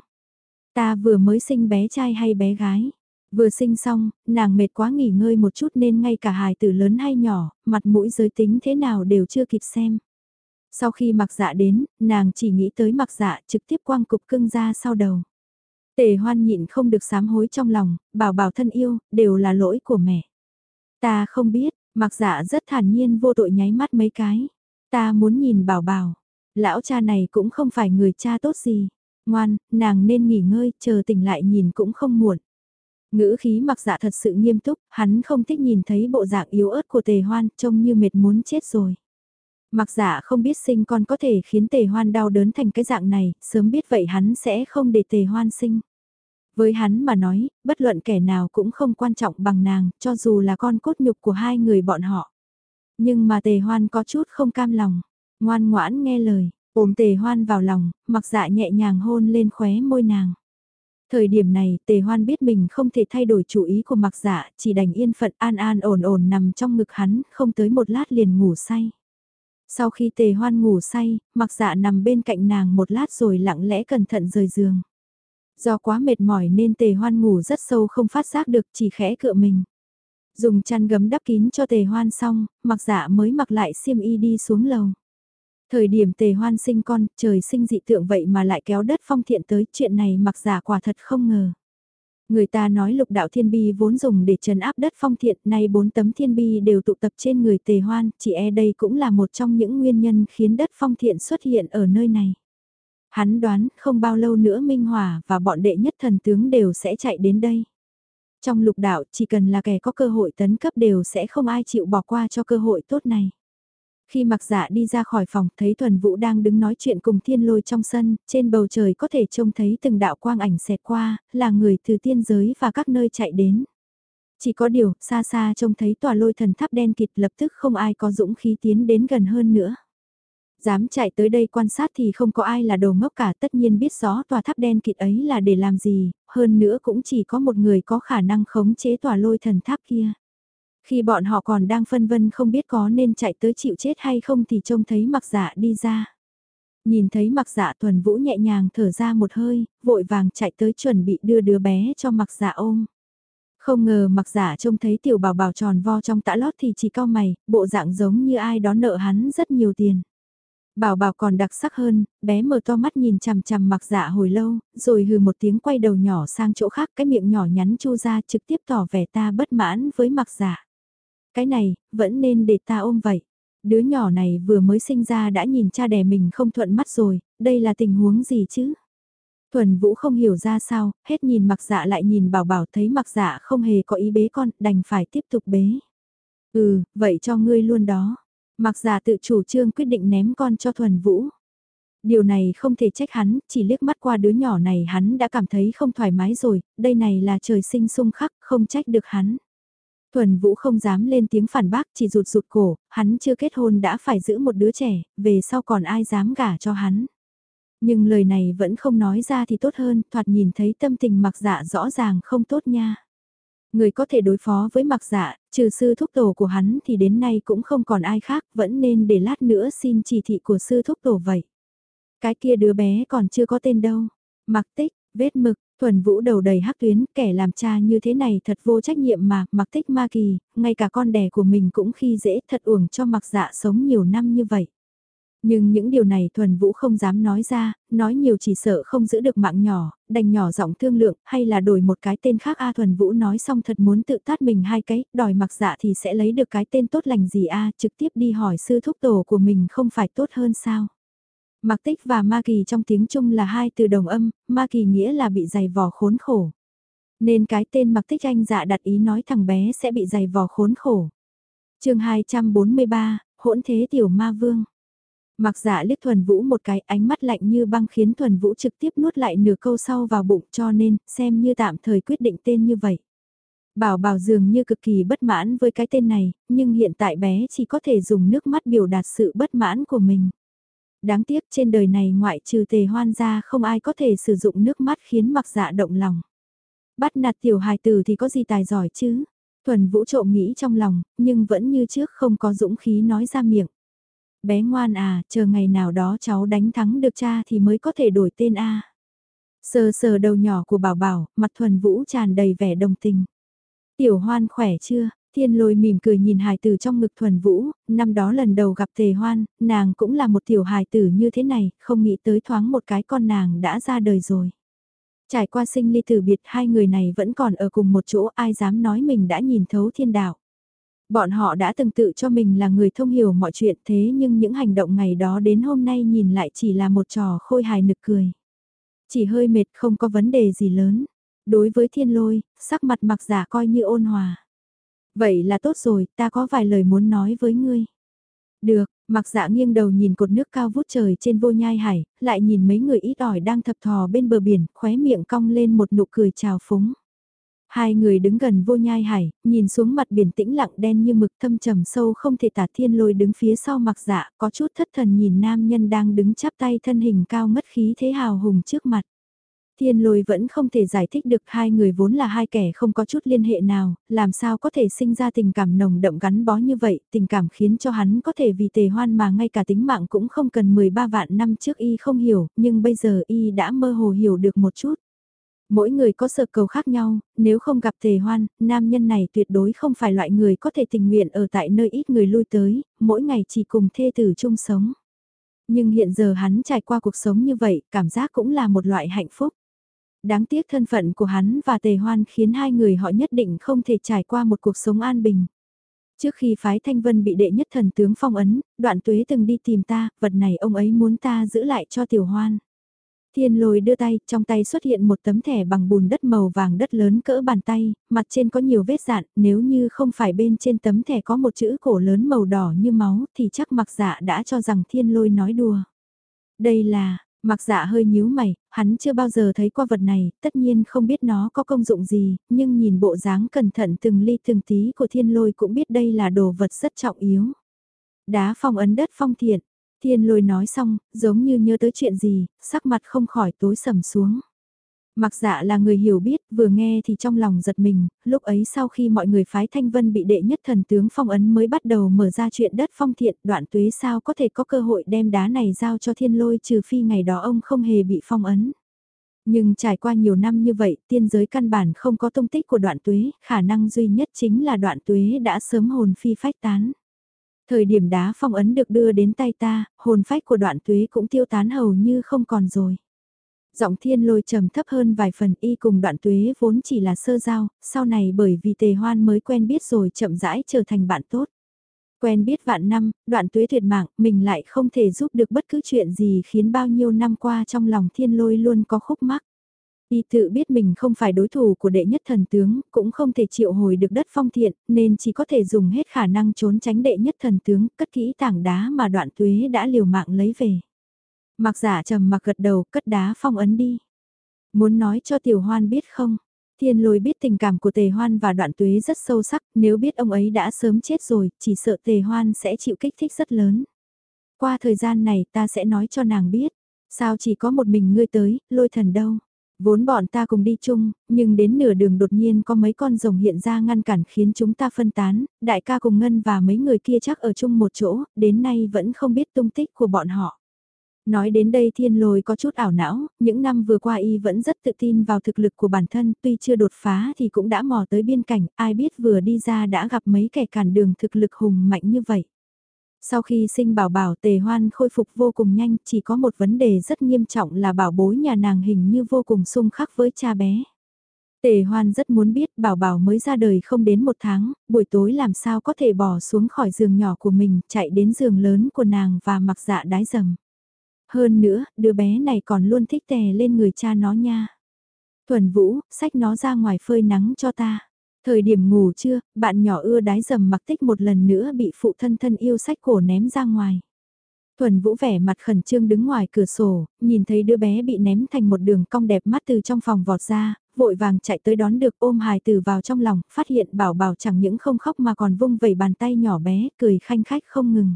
Ta vừa mới sinh bé trai hay bé gái? Vừa sinh xong, nàng mệt quá nghỉ ngơi một chút nên ngay cả hài tử lớn hay nhỏ, mặt mũi giới tính thế nào đều chưa kịp xem. Sau khi mặc dạ đến, nàng chỉ nghĩ tới mặc dạ trực tiếp quang cục cưng ra sau đầu. Tề hoan nhịn không được sám hối trong lòng, bảo bảo thân yêu, đều là lỗi của mẹ. Ta không biết, mặc dạ rất thản nhiên vô tội nháy mắt mấy cái. Ta muốn nhìn bảo bảo, lão cha này cũng không phải người cha tốt gì. Ngoan, nàng nên nghỉ ngơi, chờ tỉnh lại nhìn cũng không muộn. Ngữ khí mặc dạ thật sự nghiêm túc, hắn không thích nhìn thấy bộ dạng yếu ớt của tề hoan, trông như mệt muốn chết rồi. Mặc dạ không biết sinh con có thể khiến tề hoan đau đớn thành cái dạng này, sớm biết vậy hắn sẽ không để tề hoan sinh. Với hắn mà nói, bất luận kẻ nào cũng không quan trọng bằng nàng, cho dù là con cốt nhục của hai người bọn họ. Nhưng mà tề hoan có chút không cam lòng, ngoan ngoãn nghe lời, ôm tề hoan vào lòng, mặc dạ nhẹ nhàng hôn lên khóe môi nàng. Thời điểm này, tề hoan biết mình không thể thay đổi chủ ý của mặc dạ, chỉ đành yên phận an an ổn ổn nằm trong ngực hắn, không tới một lát liền ngủ say. Sau khi tề hoan ngủ say, mặc dạ nằm bên cạnh nàng một lát rồi lặng lẽ cẩn thận rời giường. Do quá mệt mỏi nên tề hoan ngủ rất sâu không phát giác được chỉ khẽ cựa mình. Dùng chăn gấm đắp kín cho tề hoan xong, mặc dạ mới mặc lại xiêm y đi xuống lầu. Thời điểm tề hoan sinh con, trời sinh dị tượng vậy mà lại kéo đất phong thiện tới, chuyện này mặc giả quả thật không ngờ. Người ta nói lục đạo thiên bi vốn dùng để trấn áp đất phong thiện, nay bốn tấm thiên bi đều tụ tập trên người tề hoan, chỉ e đây cũng là một trong những nguyên nhân khiến đất phong thiện xuất hiện ở nơi này. Hắn đoán không bao lâu nữa Minh Hòa và bọn đệ nhất thần tướng đều sẽ chạy đến đây. Trong lục đạo chỉ cần là kẻ có cơ hội tấn cấp đều sẽ không ai chịu bỏ qua cho cơ hội tốt này. Khi mặc dạ đi ra khỏi phòng thấy Thuần Vũ đang đứng nói chuyện cùng thiên lôi trong sân, trên bầu trời có thể trông thấy từng đạo quang ảnh xẹt qua, là người từ tiên giới và các nơi chạy đến. Chỉ có điều, xa xa trông thấy tòa lôi thần tháp đen kịt lập tức không ai có dũng khí tiến đến gần hơn nữa. Dám chạy tới đây quan sát thì không có ai là đồ ngốc cả tất nhiên biết rõ tòa tháp đen kịt ấy là để làm gì, hơn nữa cũng chỉ có một người có khả năng khống chế tòa lôi thần tháp kia. Khi bọn họ còn đang phân vân không biết có nên chạy tới chịu chết hay không thì trông thấy mặc dạ đi ra. Nhìn thấy mặc dạ thuần vũ nhẹ nhàng thở ra một hơi, vội vàng chạy tới chuẩn bị đưa đứa bé cho mặc dạ ôm. Không ngờ mặc giả trông thấy tiểu bảo bảo tròn vo trong tã lót thì chỉ cao mày, bộ dạng giống như ai đó nợ hắn rất nhiều tiền. Bảo bảo còn đặc sắc hơn, bé mở to mắt nhìn chằm chằm mặc dạ hồi lâu, rồi hừ một tiếng quay đầu nhỏ sang chỗ khác cái miệng nhỏ nhắn chu ra trực tiếp tỏ vẻ ta bất mãn với mặc dạ. Cái này, vẫn nên để ta ôm vậy. Đứa nhỏ này vừa mới sinh ra đã nhìn cha đẻ mình không thuận mắt rồi, đây là tình huống gì chứ? Thuần Vũ không hiểu ra sao, hết nhìn mặc dạ lại nhìn bảo bảo thấy mặc dạ không hề có ý bế con, đành phải tiếp tục bế. Ừ, vậy cho ngươi luôn đó. Mặc dạ tự chủ trương quyết định ném con cho Thuần Vũ. Điều này không thể trách hắn, chỉ liếc mắt qua đứa nhỏ này hắn đã cảm thấy không thoải mái rồi, đây này là trời sinh sung khắc, không trách được hắn. Thuần Vũ không dám lên tiếng phản bác chỉ rụt rụt cổ, hắn chưa kết hôn đã phải giữ một đứa trẻ, về sau còn ai dám gả cho hắn. Nhưng lời này vẫn không nói ra thì tốt hơn, thoạt nhìn thấy tâm tình mặc dạ rõ ràng không tốt nha. Người có thể đối phó với mặc dạ, trừ sư thúc tổ của hắn thì đến nay cũng không còn ai khác, vẫn nên để lát nữa xin chỉ thị của sư thúc tổ vậy. Cái kia đứa bé còn chưa có tên đâu. Mặc tích, vết mực, Thuần Vũ đầu đầy hắc tuyến, kẻ làm cha như thế này thật vô trách nhiệm mà, mặc thích ma kỳ, ngay cả con đẻ của mình cũng khi dễ thật uổng cho mặc dạ sống nhiều năm như vậy. Nhưng những điều này Thuần Vũ không dám nói ra, nói nhiều chỉ sợ không giữ được mạng nhỏ, đành nhỏ giọng thương lượng, hay là đổi một cái tên khác A Thuần Vũ nói xong thật muốn tự tát mình hai cái, đòi mặc dạ thì sẽ lấy được cái tên tốt lành gì A, trực tiếp đi hỏi sư thúc tổ của mình không phải tốt hơn sao. Mặc tích và ma kỳ trong tiếng Trung là hai từ đồng âm, ma kỳ nghĩa là bị dày vò khốn khổ. Nên cái tên mặc tích anh dạ đặt ý nói thằng bé sẽ bị dày vò khốn khổ. chương 243, hỗn thế tiểu ma vương. Mặc dạ liếc thuần vũ một cái ánh mắt lạnh như băng khiến thuần vũ trực tiếp nuốt lại nửa câu sau vào bụng cho nên xem như tạm thời quyết định tên như vậy. Bảo bảo dường như cực kỳ bất mãn với cái tên này, nhưng hiện tại bé chỉ có thể dùng nước mắt biểu đạt sự bất mãn của mình. Đáng tiếc trên đời này ngoại trừ tề hoan ra không ai có thể sử dụng nước mắt khiến mặc dạ động lòng. Bắt nạt tiểu hài tử thì có gì tài giỏi chứ? Thuần vũ trộm nghĩ trong lòng, nhưng vẫn như trước không có dũng khí nói ra miệng. Bé ngoan à, chờ ngày nào đó cháu đánh thắng được cha thì mới có thể đổi tên A. Sờ sờ đầu nhỏ của bảo bảo, mặt thuần vũ tràn đầy vẻ đồng tình. Tiểu hoan khỏe chưa? Thiên lôi mỉm cười nhìn hài tử trong ngực thuần vũ, năm đó lần đầu gặp tề hoan, nàng cũng là một tiểu hài tử như thế này, không nghĩ tới thoáng một cái con nàng đã ra đời rồi. Trải qua sinh ly tử biệt hai người này vẫn còn ở cùng một chỗ ai dám nói mình đã nhìn thấu thiên đạo. Bọn họ đã từng tự cho mình là người thông hiểu mọi chuyện thế nhưng những hành động ngày đó đến hôm nay nhìn lại chỉ là một trò khôi hài nực cười. Chỉ hơi mệt không có vấn đề gì lớn. Đối với thiên lôi, sắc mặt mặc giả coi như ôn hòa. Vậy là tốt rồi, ta có vài lời muốn nói với ngươi. Được, mặc dạ nghiêng đầu nhìn cột nước cao vút trời trên vô nhai hải, lại nhìn mấy người ít ỏi đang thập thò bên bờ biển, khóe miệng cong lên một nụ cười chào phúng. Hai người đứng gần vô nhai hải, nhìn xuống mặt biển tĩnh lặng đen như mực thâm trầm sâu không thể tả thiên lôi đứng phía sau mặc dạ, có chút thất thần nhìn nam nhân đang đứng chắp tay thân hình cao mất khí thế hào hùng trước mặt. Thiên lôi vẫn không thể giải thích được hai người vốn là hai kẻ không có chút liên hệ nào, làm sao có thể sinh ra tình cảm nồng đậm gắn bó như vậy, tình cảm khiến cho hắn có thể vì tề hoan mà ngay cả tính mạng cũng không cần 13 vạn năm trước y không hiểu, nhưng bây giờ y đã mơ hồ hiểu được một chút. Mỗi người có sở cầu khác nhau, nếu không gặp tề hoan, nam nhân này tuyệt đối không phải loại người có thể tình nguyện ở tại nơi ít người lui tới, mỗi ngày chỉ cùng thê tử chung sống. Nhưng hiện giờ hắn trải qua cuộc sống như vậy, cảm giác cũng là một loại hạnh phúc. Đáng tiếc thân phận của hắn và tề hoan khiến hai người họ nhất định không thể trải qua một cuộc sống an bình. Trước khi phái Thanh Vân bị đệ nhất thần tướng phong ấn, đoạn tuế từng đi tìm ta, vật này ông ấy muốn ta giữ lại cho tiểu hoan. Thiên lôi đưa tay, trong tay xuất hiện một tấm thẻ bằng bùn đất màu vàng đất lớn cỡ bàn tay, mặt trên có nhiều vết dạn, nếu như không phải bên trên tấm thẻ có một chữ cổ lớn màu đỏ như máu thì chắc mặc dạ đã cho rằng thiên lôi nói đùa. Đây là, mặc dạ hơi nhíu mày, hắn chưa bao giờ thấy qua vật này, tất nhiên không biết nó có công dụng gì, nhưng nhìn bộ dáng cẩn thận từng ly từng tí của thiên lôi cũng biết đây là đồ vật rất trọng yếu. Đá phong ấn đất phong thiện, Thiên lôi nói xong, giống như nhớ tới chuyện gì, sắc mặt không khỏi tối sầm xuống. Mặc dạ là người hiểu biết, vừa nghe thì trong lòng giật mình, lúc ấy sau khi mọi người phái Thanh Vân bị đệ nhất thần tướng phong ấn mới bắt đầu mở ra chuyện đất phong thiện, đoạn tuế sao có thể có cơ hội đem đá này giao cho thiên lôi trừ phi ngày đó ông không hề bị phong ấn. Nhưng trải qua nhiều năm như vậy, tiên giới căn bản không có tung tích của đoạn tuế, khả năng duy nhất chính là đoạn tuế đã sớm hồn phi phách tán. Thời điểm đá phong ấn được đưa đến tay ta, hồn phách của đoạn tuế cũng tiêu tán hầu như không còn rồi. Giọng thiên lôi trầm thấp hơn vài phần y cùng đoạn tuế vốn chỉ là sơ giao, sau này bởi vì tề hoan mới quen biết rồi chậm rãi trở thành bạn tốt. Quen biết vạn năm, đoạn tuế tuyệt mạng, mình lại không thể giúp được bất cứ chuyện gì khiến bao nhiêu năm qua trong lòng thiên lôi luôn có khúc mắc. Y tự biết mình không phải đối thủ của đệ nhất thần tướng, cũng không thể triệu hồi được đất phong thiện, nên chỉ có thể dùng hết khả năng trốn tránh đệ nhất thần tướng, cất kỹ tảng đá mà đoạn tuế đã liều mạng lấy về. Mặc giả trầm mặc gật đầu, cất đá phong ấn đi. Muốn nói cho tiểu hoan biết không? Thiên lôi biết tình cảm của tề hoan và đoạn tuế rất sâu sắc, nếu biết ông ấy đã sớm chết rồi, chỉ sợ tề hoan sẽ chịu kích thích rất lớn. Qua thời gian này ta sẽ nói cho nàng biết, sao chỉ có một mình ngươi tới, lôi thần đâu. Vốn bọn ta cùng đi chung, nhưng đến nửa đường đột nhiên có mấy con rồng hiện ra ngăn cản khiến chúng ta phân tán, đại ca cùng Ngân và mấy người kia chắc ở chung một chỗ, đến nay vẫn không biết tung tích của bọn họ. Nói đến đây thiên lôi có chút ảo não, những năm vừa qua y vẫn rất tự tin vào thực lực của bản thân, tuy chưa đột phá thì cũng đã mò tới biên cảnh, ai biết vừa đi ra đã gặp mấy kẻ cản đường thực lực hùng mạnh như vậy. Sau khi sinh bảo bảo tề hoan khôi phục vô cùng nhanh, chỉ có một vấn đề rất nghiêm trọng là bảo bối nhà nàng hình như vô cùng xung khắc với cha bé. Tề hoan rất muốn biết bảo bảo mới ra đời không đến một tháng, buổi tối làm sao có thể bỏ xuống khỏi giường nhỏ của mình, chạy đến giường lớn của nàng và mặc dạ đái dầm. Hơn nữa, đứa bé này còn luôn thích tè lên người cha nó nha. Thuần Vũ, xách nó ra ngoài phơi nắng cho ta. Thời điểm ngủ trưa, bạn nhỏ ưa đái dầm mặc tích một lần nữa bị phụ thân thân yêu sách cổ ném ra ngoài. Thuần Vũ vẻ mặt khẩn trương đứng ngoài cửa sổ, nhìn thấy đứa bé bị ném thành một đường cong đẹp mắt từ trong phòng vọt ra, vội vàng chạy tới đón được ôm hài tử vào trong lòng, phát hiện bảo bảo chẳng những không khóc mà còn vung vẩy bàn tay nhỏ bé, cười khanh khách không ngừng.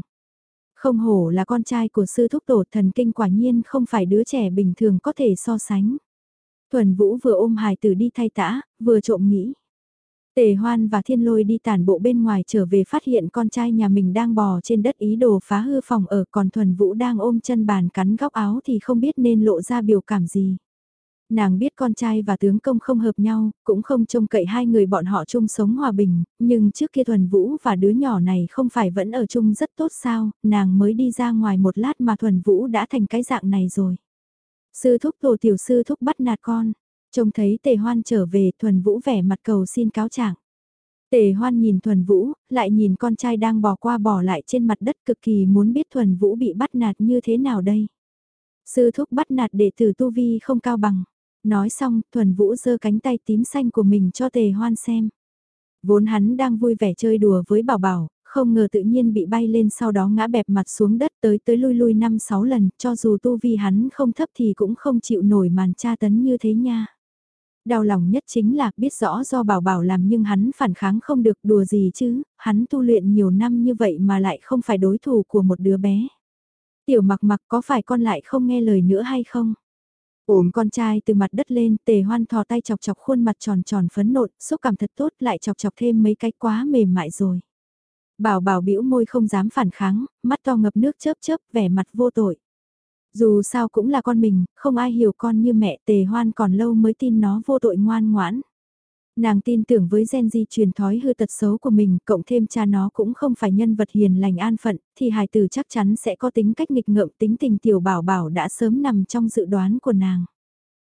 Không hổ là con trai của sư thúc tổ thần kinh quả nhiên không phải đứa trẻ bình thường có thể so sánh. Thuần Vũ vừa ôm hài tử đi thay tã, vừa trộm nghĩ. Tề hoan và thiên lôi đi tản bộ bên ngoài trở về phát hiện con trai nhà mình đang bò trên đất ý đồ phá hư phòng ở còn thuần vũ đang ôm chân bàn cắn góc áo thì không biết nên lộ ra biểu cảm gì. Nàng biết con trai và tướng công không hợp nhau, cũng không trông cậy hai người bọn họ chung sống hòa bình, nhưng trước kia thuần vũ và đứa nhỏ này không phải vẫn ở chung rất tốt sao, nàng mới đi ra ngoài một lát mà thuần vũ đã thành cái dạng này rồi. Sư thúc tổ tiểu sư thúc bắt nạt con, trông thấy tề hoan trở về thuần vũ vẻ mặt cầu xin cáo trạng. Tề hoan nhìn thuần vũ, lại nhìn con trai đang bỏ qua bỏ lại trên mặt đất cực kỳ muốn biết thuần vũ bị bắt nạt như thế nào đây. Sư thúc bắt nạt đệ tử tu vi không cao bằng. Nói xong, thuần vũ giơ cánh tay tím xanh của mình cho tề hoan xem. Vốn hắn đang vui vẻ chơi đùa với bảo bảo, không ngờ tự nhiên bị bay lên sau đó ngã bẹp mặt xuống đất tới tới lui lui 5-6 lần, cho dù tu vi hắn không thấp thì cũng không chịu nổi màn tra tấn như thế nha. Đau lòng nhất chính là biết rõ do bảo bảo làm nhưng hắn phản kháng không được đùa gì chứ, hắn tu luyện nhiều năm như vậy mà lại không phải đối thủ của một đứa bé. Tiểu mặc mặc có phải con lại không nghe lời nữa hay không? Ôm con trai từ mặt đất lên, tề hoan thò tay chọc chọc khuôn mặt tròn tròn phấn nộn, xúc cảm thật tốt lại chọc chọc thêm mấy cái quá mềm mại rồi. Bảo bảo bĩu môi không dám phản kháng, mắt to ngập nước chớp chớp vẻ mặt vô tội. Dù sao cũng là con mình, không ai hiểu con như mẹ tề hoan còn lâu mới tin nó vô tội ngoan ngoãn. Nàng tin tưởng với gen di truyền thói hư tật xấu của mình, cộng thêm cha nó cũng không phải nhân vật hiền lành an phận, thì hài tử chắc chắn sẽ có tính cách nghịch ngợm tính tình tiểu bảo bảo đã sớm nằm trong dự đoán của nàng.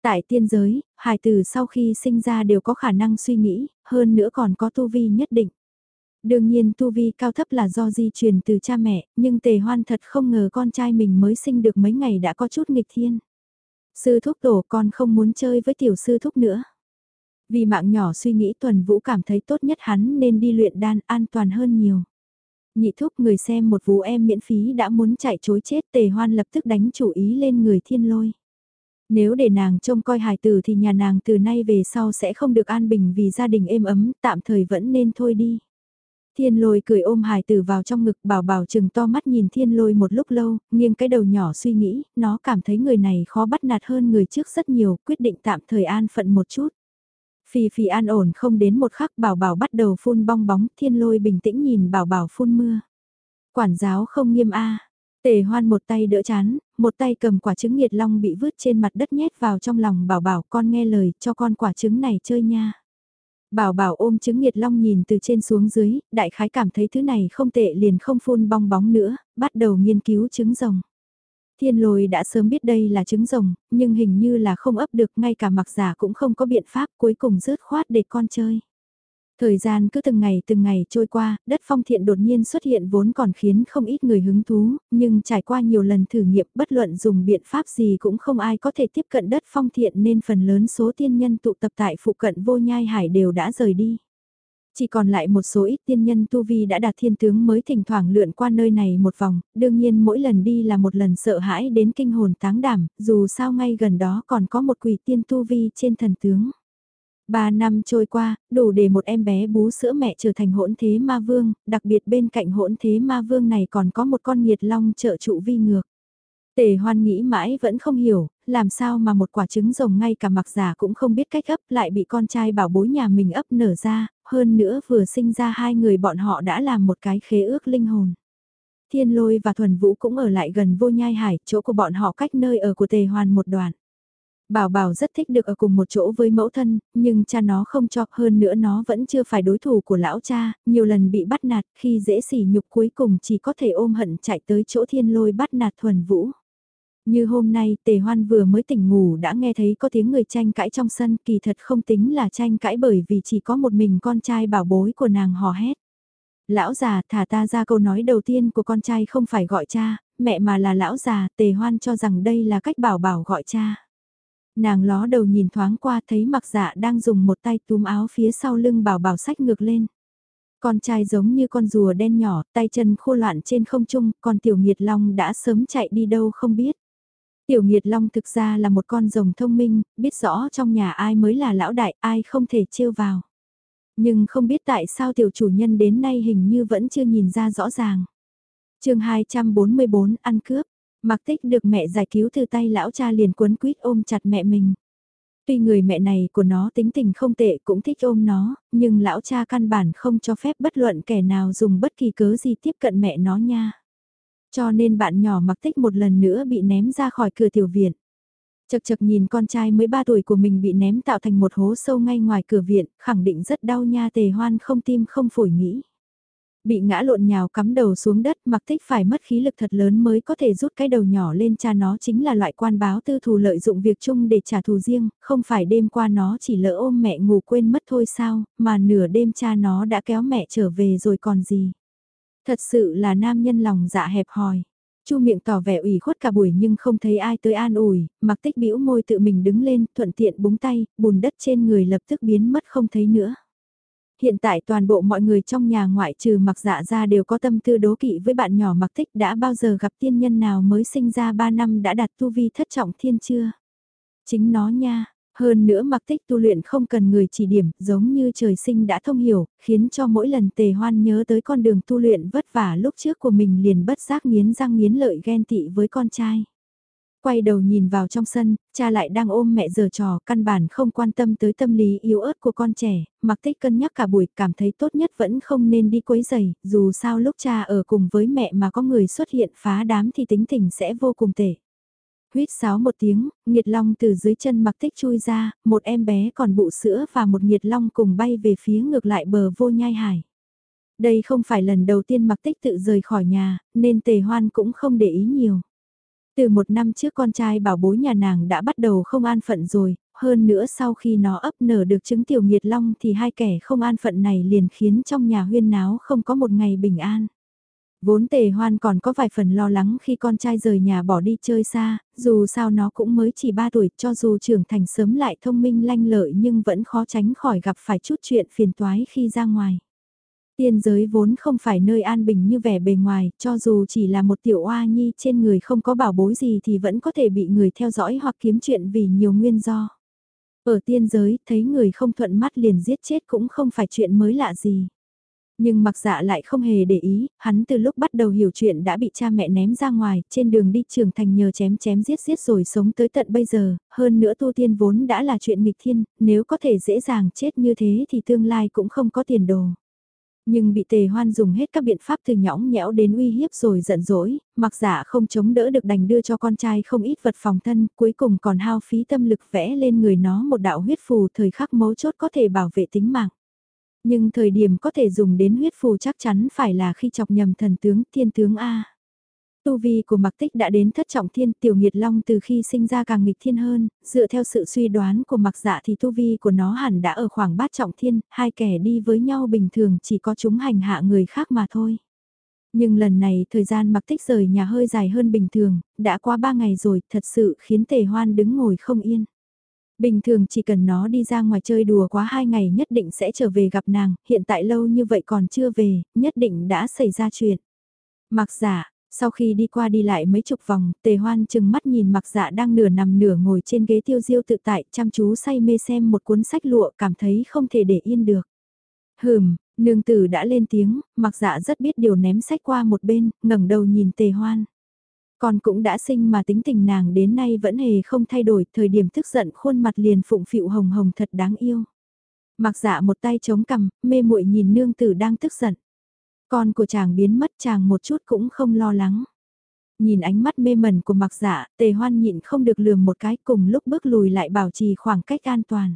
Tại tiên giới, hài tử sau khi sinh ra đều có khả năng suy nghĩ, hơn nữa còn có tu vi nhất định. Đương nhiên tu vi cao thấp là do di truyền từ cha mẹ, nhưng tề hoan thật không ngờ con trai mình mới sinh được mấy ngày đã có chút nghịch thiên. Sư thúc tổ con không muốn chơi với tiểu sư thúc nữa. Vì mạng nhỏ suy nghĩ tuần vũ cảm thấy tốt nhất hắn nên đi luyện đan an toàn hơn nhiều. Nhị thúc người xem một vũ em miễn phí đã muốn chạy chối chết tề hoan lập tức đánh chủ ý lên người thiên lôi. Nếu để nàng trông coi hài tử thì nhà nàng từ nay về sau sẽ không được an bình vì gia đình êm ấm, tạm thời vẫn nên thôi đi. Thiên lôi cười ôm hài tử vào trong ngực bảo bảo chừng to mắt nhìn thiên lôi một lúc lâu, nghiêng cái đầu nhỏ suy nghĩ, nó cảm thấy người này khó bắt nạt hơn người trước rất nhiều, quyết định tạm thời an phận một chút. Phi Phi an ổn không đến một khắc bảo bảo bắt đầu phun bong bóng, thiên lôi bình tĩnh nhìn bảo bảo phun mưa. Quản giáo không nghiêm a Tề hoan một tay đỡ chán, một tay cầm quả trứng nghiệt long bị vứt trên mặt đất nhét vào trong lòng bảo bảo con nghe lời cho con quả trứng này chơi nha. Bảo bảo ôm trứng nghiệt long nhìn từ trên xuống dưới, đại khái cảm thấy thứ này không tệ liền không phun bong bóng nữa, bắt đầu nghiên cứu trứng rồng. Thiên lôi đã sớm biết đây là trứng rồng, nhưng hình như là không ấp được ngay cả mặc giả cũng không có biện pháp cuối cùng rớt khoát để con chơi. Thời gian cứ từng ngày từng ngày trôi qua, đất phong thiện đột nhiên xuất hiện vốn còn khiến không ít người hứng thú, nhưng trải qua nhiều lần thử nghiệm bất luận dùng biện pháp gì cũng không ai có thể tiếp cận đất phong thiện nên phần lớn số tiên nhân tụ tập tại phụ cận vô nhai hải đều đã rời đi. Chỉ còn lại một số ít tiên nhân tu vi đã đạt thiên tướng mới thỉnh thoảng lượn qua nơi này một vòng, đương nhiên mỗi lần đi là một lần sợ hãi đến kinh hồn táng đảm, dù sao ngay gần đó còn có một quỷ tiên tu vi trên thần tướng. Ba năm trôi qua, đủ để một em bé bú sữa mẹ trở thành hỗn thế ma vương, đặc biệt bên cạnh hỗn thế ma vương này còn có một con nhiệt long trợ trụ vi ngược. Tề hoan nghĩ mãi vẫn không hiểu, làm sao mà một quả trứng rồng ngay cả mặc giả cũng không biết cách ấp lại bị con trai bảo bối nhà mình ấp nở ra, hơn nữa vừa sinh ra hai người bọn họ đã làm một cái khế ước linh hồn. Thiên lôi và thuần vũ cũng ở lại gần vô nhai hải, chỗ của bọn họ cách nơi ở của tề Hoàn một đoạn. Bảo Bảo rất thích được ở cùng một chỗ với mẫu thân, nhưng cha nó không cho, hơn nữa nó vẫn chưa phải đối thủ của lão cha, nhiều lần bị bắt nạt, khi dễ sỉ nhục cuối cùng chỉ có thể ôm hận chạy tới chỗ thiên lôi bắt nạt thuần vũ. Như hôm nay tề hoan vừa mới tỉnh ngủ đã nghe thấy có tiếng người tranh cãi trong sân kỳ thật không tính là tranh cãi bởi vì chỉ có một mình con trai bảo bối của nàng hò hét. Lão già thả ta ra câu nói đầu tiên của con trai không phải gọi cha, mẹ mà là lão già tề hoan cho rằng đây là cách bảo bảo gọi cha. Nàng ló đầu nhìn thoáng qua thấy mặc dạ đang dùng một tay túm áo phía sau lưng bảo bảo sách ngược lên. Con trai giống như con rùa đen nhỏ, tay chân khô loạn trên không trung, còn tiểu nghiệt long đã sớm chạy đi đâu không biết. Tiểu Nhiệt long thực ra là một con rồng thông minh, biết rõ trong nhà ai mới là lão đại, ai không thể trêu vào. Nhưng không biết tại sao tiểu chủ nhân đến nay hình như vẫn chưa nhìn ra rõ ràng. chương 244 ăn cướp, mặc tích được mẹ giải cứu từ tay lão cha liền cuốn quýt ôm chặt mẹ mình. Tuy người mẹ này của nó tính tình không tệ cũng thích ôm nó, nhưng lão cha căn bản không cho phép bất luận kẻ nào dùng bất kỳ cớ gì tiếp cận mẹ nó nha. Cho nên bạn nhỏ mặc tích một lần nữa bị ném ra khỏi cửa tiểu viện. Chật chật nhìn con trai mới 3 tuổi của mình bị ném tạo thành một hố sâu ngay ngoài cửa viện, khẳng định rất đau nha tề hoan không tim không phổi nghĩ. Bị ngã lộn nhào cắm đầu xuống đất mặc thích phải mất khí lực thật lớn mới có thể rút cái đầu nhỏ lên cha nó chính là loại quan báo tư thù lợi dụng việc chung để trả thù riêng, không phải đêm qua nó chỉ lỡ ôm mẹ ngủ quên mất thôi sao, mà nửa đêm cha nó đã kéo mẹ trở về rồi còn gì. Thật sự là nam nhân lòng dạ hẹp hòi. Chu miệng tỏ vẻ ủy khuất cả buổi nhưng không thấy ai tới an ủi, mặc tích bĩu môi tự mình đứng lên, thuận tiện búng tay, bùn đất trên người lập tức biến mất không thấy nữa. Hiện tại toàn bộ mọi người trong nhà ngoại trừ mặc dạ ra đều có tâm tư đố kỵ với bạn nhỏ mặc tích đã bao giờ gặp tiên nhân nào mới sinh ra 3 năm đã đạt tu vi thất trọng thiên chưa? Chính nó nha, hơn nữa mặc tích tu luyện không cần người chỉ điểm, giống như trời sinh đã thông hiểu, khiến cho mỗi lần tề hoan nhớ tới con đường tu luyện vất vả lúc trước của mình liền bất giác nghiến răng nghiến lợi ghen tị với con trai. Quay đầu nhìn vào trong sân, cha lại đang ôm mẹ giờ trò, căn bản không quan tâm tới tâm lý yếu ớt của con trẻ, mặc tích cân nhắc cả buổi, cảm thấy tốt nhất vẫn không nên đi quấy giày, dù sao lúc cha ở cùng với mẹ mà có người xuất hiện phá đám thì tính tình sẽ vô cùng tệ. Huyết sáo một tiếng, nghiệt long từ dưới chân mặc tích chui ra, một em bé còn bụ sữa và một nghiệt long cùng bay về phía ngược lại bờ vô nhai hải. Đây không phải lần đầu tiên mặc tích tự rời khỏi nhà, nên tề hoan cũng không để ý nhiều. Từ một năm trước con trai bảo bối nhà nàng đã bắt đầu không an phận rồi, hơn nữa sau khi nó ấp nở được trứng tiểu nghiệt long thì hai kẻ không an phận này liền khiến trong nhà huyên náo không có một ngày bình an. Vốn tề hoan còn có vài phần lo lắng khi con trai rời nhà bỏ đi chơi xa, dù sao nó cũng mới chỉ 3 tuổi cho dù trưởng thành sớm lại thông minh lanh lợi nhưng vẫn khó tránh khỏi gặp phải chút chuyện phiền toái khi ra ngoài. Tiên giới vốn không phải nơi an bình như vẻ bề ngoài, cho dù chỉ là một tiểu oa nhi trên người không có bảo bối gì thì vẫn có thể bị người theo dõi hoặc kiếm chuyện vì nhiều nguyên do. Ở tiên giới, thấy người không thuận mắt liền giết chết cũng không phải chuyện mới lạ gì. Nhưng mặc dạ lại không hề để ý, hắn từ lúc bắt đầu hiểu chuyện đã bị cha mẹ ném ra ngoài, trên đường đi trưởng thành nhờ chém chém giết giết rồi sống tới tận bây giờ, hơn nữa tu tiên vốn đã là chuyện nghịch thiên, nếu có thể dễ dàng chết như thế thì tương lai cũng không có tiền đồ. Nhưng bị tề hoan dùng hết các biện pháp từ nhõng nhẽo đến uy hiếp rồi giận dỗi, mặc giả không chống đỡ được đành đưa cho con trai không ít vật phòng thân, cuối cùng còn hao phí tâm lực vẽ lên người nó một đạo huyết phù thời khắc mấu chốt có thể bảo vệ tính mạng. Nhưng thời điểm có thể dùng đến huyết phù chắc chắn phải là khi chọc nhầm thần tướng thiên tướng A. Tu vi của mặc Tích đã đến thất trọng thiên tiểu nghiệt long từ khi sinh ra càng nghịch thiên hơn, dựa theo sự suy đoán của mặc Dạ thì tu vi của nó hẳn đã ở khoảng bát trọng thiên, hai kẻ đi với nhau bình thường chỉ có chúng hành hạ người khác mà thôi. Nhưng lần này thời gian mặc Tích rời nhà hơi dài hơn bình thường, đã qua ba ngày rồi, thật sự khiến Tề Hoan đứng ngồi không yên. Bình thường chỉ cần nó đi ra ngoài chơi đùa quá hai ngày nhất định sẽ trở về gặp nàng, hiện tại lâu như vậy còn chưa về, nhất định đã xảy ra chuyện. Mặc giả, sau khi đi qua đi lại mấy chục vòng, tề hoan chừng mắt nhìn mặc dạ đang nửa nằm nửa ngồi trên ghế tiêu diêu tự tại, chăm chú say mê xem một cuốn sách lụa, cảm thấy không thể để yên được. Hừm, nương tử đã lên tiếng, mặc dạ rất biết điều ném sách qua một bên, ngẩng đầu nhìn tề hoan. Con cũng đã sinh mà tính tình nàng đến nay vẫn hề không thay đổi, thời điểm tức giận khuôn mặt liền phụng phịu hồng hồng thật đáng yêu. Mặc dạ một tay chống cằm, mê muội nhìn nương tử đang tức giận. Con của chàng biến mất chàng một chút cũng không lo lắng. Nhìn ánh mắt mê mẩn của mặc dạ, tề hoan nhịn không được lườm một cái cùng lúc bước lùi lại bảo trì khoảng cách an toàn.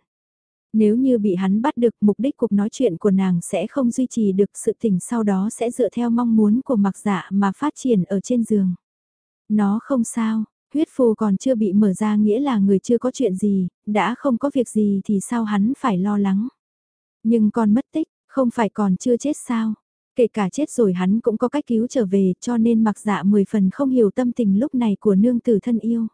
Nếu như bị hắn bắt được mục đích cuộc nói chuyện của nàng sẽ không duy trì được sự tình sau đó sẽ dựa theo mong muốn của mặc dạ mà phát triển ở trên giường. Nó không sao, huyết phù còn chưa bị mở ra nghĩa là người chưa có chuyện gì, đã không có việc gì thì sao hắn phải lo lắng. Nhưng con mất tích, không phải còn chưa chết sao? Kể cả chết rồi hắn cũng có cách cứu trở về cho nên mặc dạ mười phần không hiểu tâm tình lúc này của nương tử thân yêu.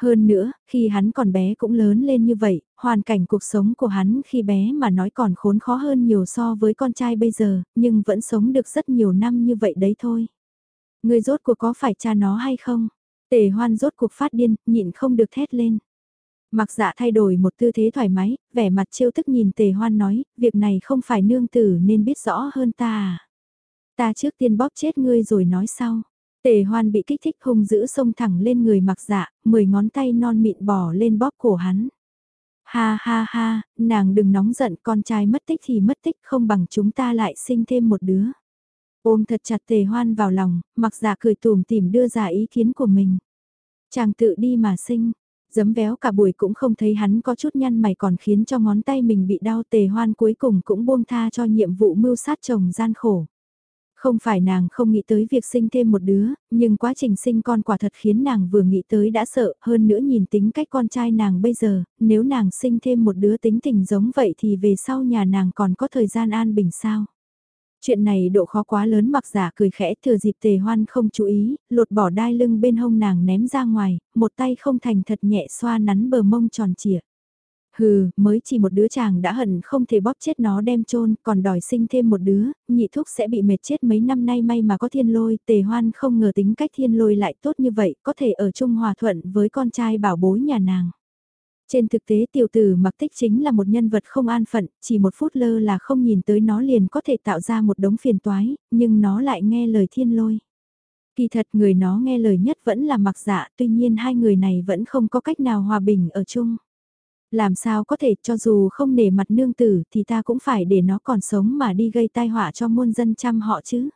Hơn nữa, khi hắn còn bé cũng lớn lên như vậy, hoàn cảnh cuộc sống của hắn khi bé mà nói còn khốn khó hơn nhiều so với con trai bây giờ, nhưng vẫn sống được rất nhiều năm như vậy đấy thôi. Người rốt cuộc có phải cha nó hay không? Tề hoan rốt cuộc phát điên, nhịn không được thét lên. Mặc dạ thay đổi một tư thế thoải mái, vẻ mặt trêu tức nhìn tề hoan nói, việc này không phải nương tử nên biết rõ hơn ta à. Ta trước tiên bóp chết ngươi rồi nói sau. Tề hoan bị kích thích hung dữ xông thẳng lên người mặc dạ, mười ngón tay non mịn bỏ lên bóp cổ hắn. Ha ha ha, nàng đừng nóng giận con trai mất tích thì mất tích không bằng chúng ta lại sinh thêm một đứa. Ôm thật chặt tề hoan vào lòng, mặc giả cười tùm tìm đưa ra ý kiến của mình. Chàng tự đi mà sinh, giấm véo cả buổi cũng không thấy hắn có chút nhăn mày còn khiến cho ngón tay mình bị đau tề hoan cuối cùng cũng buông tha cho nhiệm vụ mưu sát chồng gian khổ. Không phải nàng không nghĩ tới việc sinh thêm một đứa, nhưng quá trình sinh con quả thật khiến nàng vừa nghĩ tới đã sợ, hơn nữa nhìn tính cách con trai nàng bây giờ, nếu nàng sinh thêm một đứa tính tình giống vậy thì về sau nhà nàng còn có thời gian an bình sao. Chuyện này độ khó quá lớn mặc giả cười khẽ thừa dịp tề hoan không chú ý, lột bỏ đai lưng bên hông nàng ném ra ngoài, một tay không thành thật nhẹ xoa nắn bờ mông tròn trịa. Hừ, mới chỉ một đứa chàng đã hận không thể bóp chết nó đem chôn còn đòi sinh thêm một đứa, nhị thúc sẽ bị mệt chết mấy năm nay may mà có thiên lôi, tề hoan không ngờ tính cách thiên lôi lại tốt như vậy, có thể ở chung hòa thuận với con trai bảo bối nhà nàng. Trên thực tế tiểu tử mặc tích chính là một nhân vật không an phận, chỉ một phút lơ là không nhìn tới nó liền có thể tạo ra một đống phiền toái, nhưng nó lại nghe lời thiên lôi. Kỳ thật người nó nghe lời nhất vẫn là mặc dạ, tuy nhiên hai người này vẫn không có cách nào hòa bình ở chung. Làm sao có thể cho dù không nể mặt nương tử thì ta cũng phải để nó còn sống mà đi gây tai họa cho muôn dân chăm họ chứ.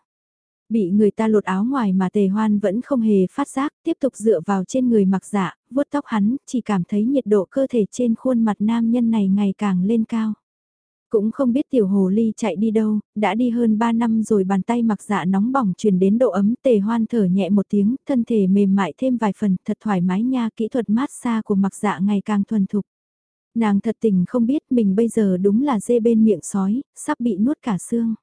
Bị người ta lột áo ngoài mà tề hoan vẫn không hề phát giác, tiếp tục dựa vào trên người mặc dạ, vuốt tóc hắn, chỉ cảm thấy nhiệt độ cơ thể trên khuôn mặt nam nhân này ngày càng lên cao. Cũng không biết tiểu hồ ly chạy đi đâu, đã đi hơn 3 năm rồi bàn tay mặc dạ nóng bỏng truyền đến độ ấm tề hoan thở nhẹ một tiếng, thân thể mềm mại thêm vài phần, thật thoải mái nha, kỹ thuật mát xa của mặc dạ ngày càng thuần thục. Nàng thật tình không biết mình bây giờ đúng là dê bên miệng sói, sắp bị nuốt cả xương.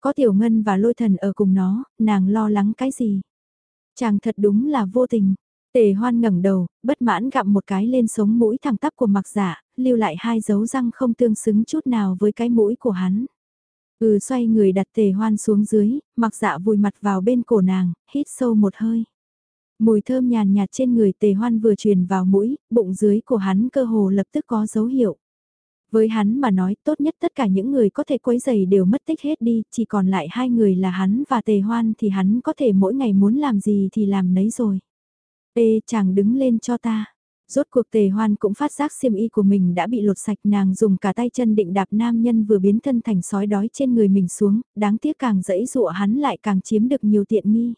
Có tiểu ngân và lôi thần ở cùng nó, nàng lo lắng cái gì? Chàng thật đúng là vô tình. Tề hoan ngẩng đầu, bất mãn gặm một cái lên sống mũi thẳng tắp của mặc giả, lưu lại hai dấu răng không tương xứng chút nào với cái mũi của hắn. Ừ xoay người đặt tề hoan xuống dưới, mặc dạ vùi mặt vào bên cổ nàng, hít sâu một hơi. Mùi thơm nhàn nhạt trên người tề hoan vừa truyền vào mũi, bụng dưới của hắn cơ hồ lập tức có dấu hiệu. Với hắn mà nói tốt nhất tất cả những người có thể quấy giày đều mất tích hết đi, chỉ còn lại hai người là hắn và tề hoan thì hắn có thể mỗi ngày muốn làm gì thì làm nấy rồi. Ê chàng đứng lên cho ta. Rốt cuộc tề hoan cũng phát giác xiêm y của mình đã bị lột sạch nàng dùng cả tay chân định đạp nam nhân vừa biến thân thành sói đói trên người mình xuống, đáng tiếc càng dẫy dụa hắn lại càng chiếm được nhiều tiện nghi.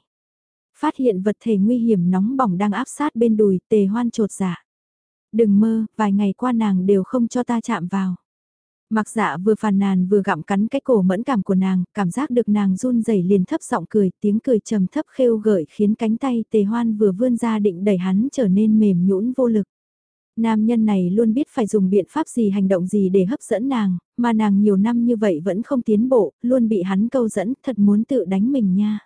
Phát hiện vật thể nguy hiểm nóng bỏng đang áp sát bên đùi tề hoan trột dạ. Đừng mơ, vài ngày qua nàng đều không cho ta chạm vào. Mặc dạ vừa phàn nàn vừa gặm cắn cái cổ mẫn cảm của nàng, cảm giác được nàng run rẩy liền thấp giọng cười, tiếng cười trầm thấp khêu gợi khiến cánh tay tề hoan vừa vươn ra định đẩy hắn trở nên mềm nhũn vô lực. Nam nhân này luôn biết phải dùng biện pháp gì hành động gì để hấp dẫn nàng, mà nàng nhiều năm như vậy vẫn không tiến bộ, luôn bị hắn câu dẫn, thật muốn tự đánh mình nha.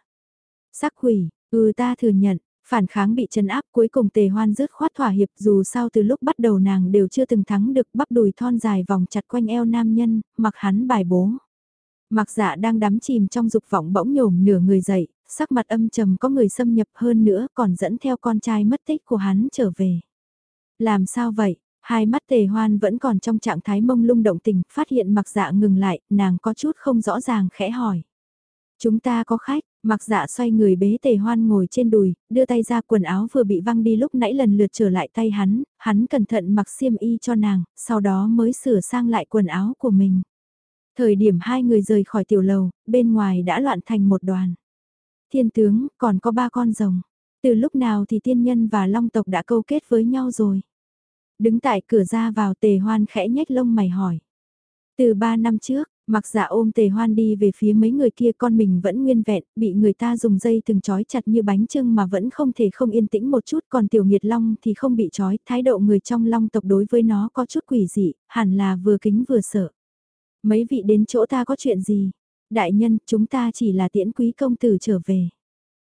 Sắc quỷ, ừ ta thừa nhận, Phản kháng bị chấn áp cuối cùng tề hoan rớt khoát thỏa hiệp dù sao từ lúc bắt đầu nàng đều chưa từng thắng được bắp đùi thon dài vòng chặt quanh eo nam nhân, mặc hắn bài bố. Mặc dạ đang đắm chìm trong dục vọng bỗng nhổm nửa người dậy, sắc mặt âm trầm có người xâm nhập hơn nữa còn dẫn theo con trai mất tích của hắn trở về. Làm sao vậy? Hai mắt tề hoan vẫn còn trong trạng thái mông lung động tình, phát hiện mặc dạ ngừng lại, nàng có chút không rõ ràng khẽ hỏi. Chúng ta có khách, Mặc dạ xoay người bế tề hoan ngồi trên đùi, đưa tay ra quần áo vừa bị văng đi lúc nãy lần lượt trở lại tay hắn, hắn cẩn thận mặc xiêm y cho nàng, sau đó mới sửa sang lại quần áo của mình. Thời điểm hai người rời khỏi tiểu lầu, bên ngoài đã loạn thành một đoàn. Thiên tướng, còn có ba con rồng. Từ lúc nào thì tiên nhân và long tộc đã câu kết với nhau rồi? Đứng tại cửa ra vào tề hoan khẽ nhếch lông mày hỏi. Từ ba năm trước, Mặc dạ ôm tề hoan đi về phía mấy người kia con mình vẫn nguyên vẹn, bị người ta dùng dây từng trói chặt như bánh trưng mà vẫn không thể không yên tĩnh một chút còn tiểu nghiệt long thì không bị trói, thái độ người trong long tộc đối với nó có chút quỷ dị, hẳn là vừa kính vừa sợ. Mấy vị đến chỗ ta có chuyện gì? Đại nhân, chúng ta chỉ là tiễn quý công tử trở về.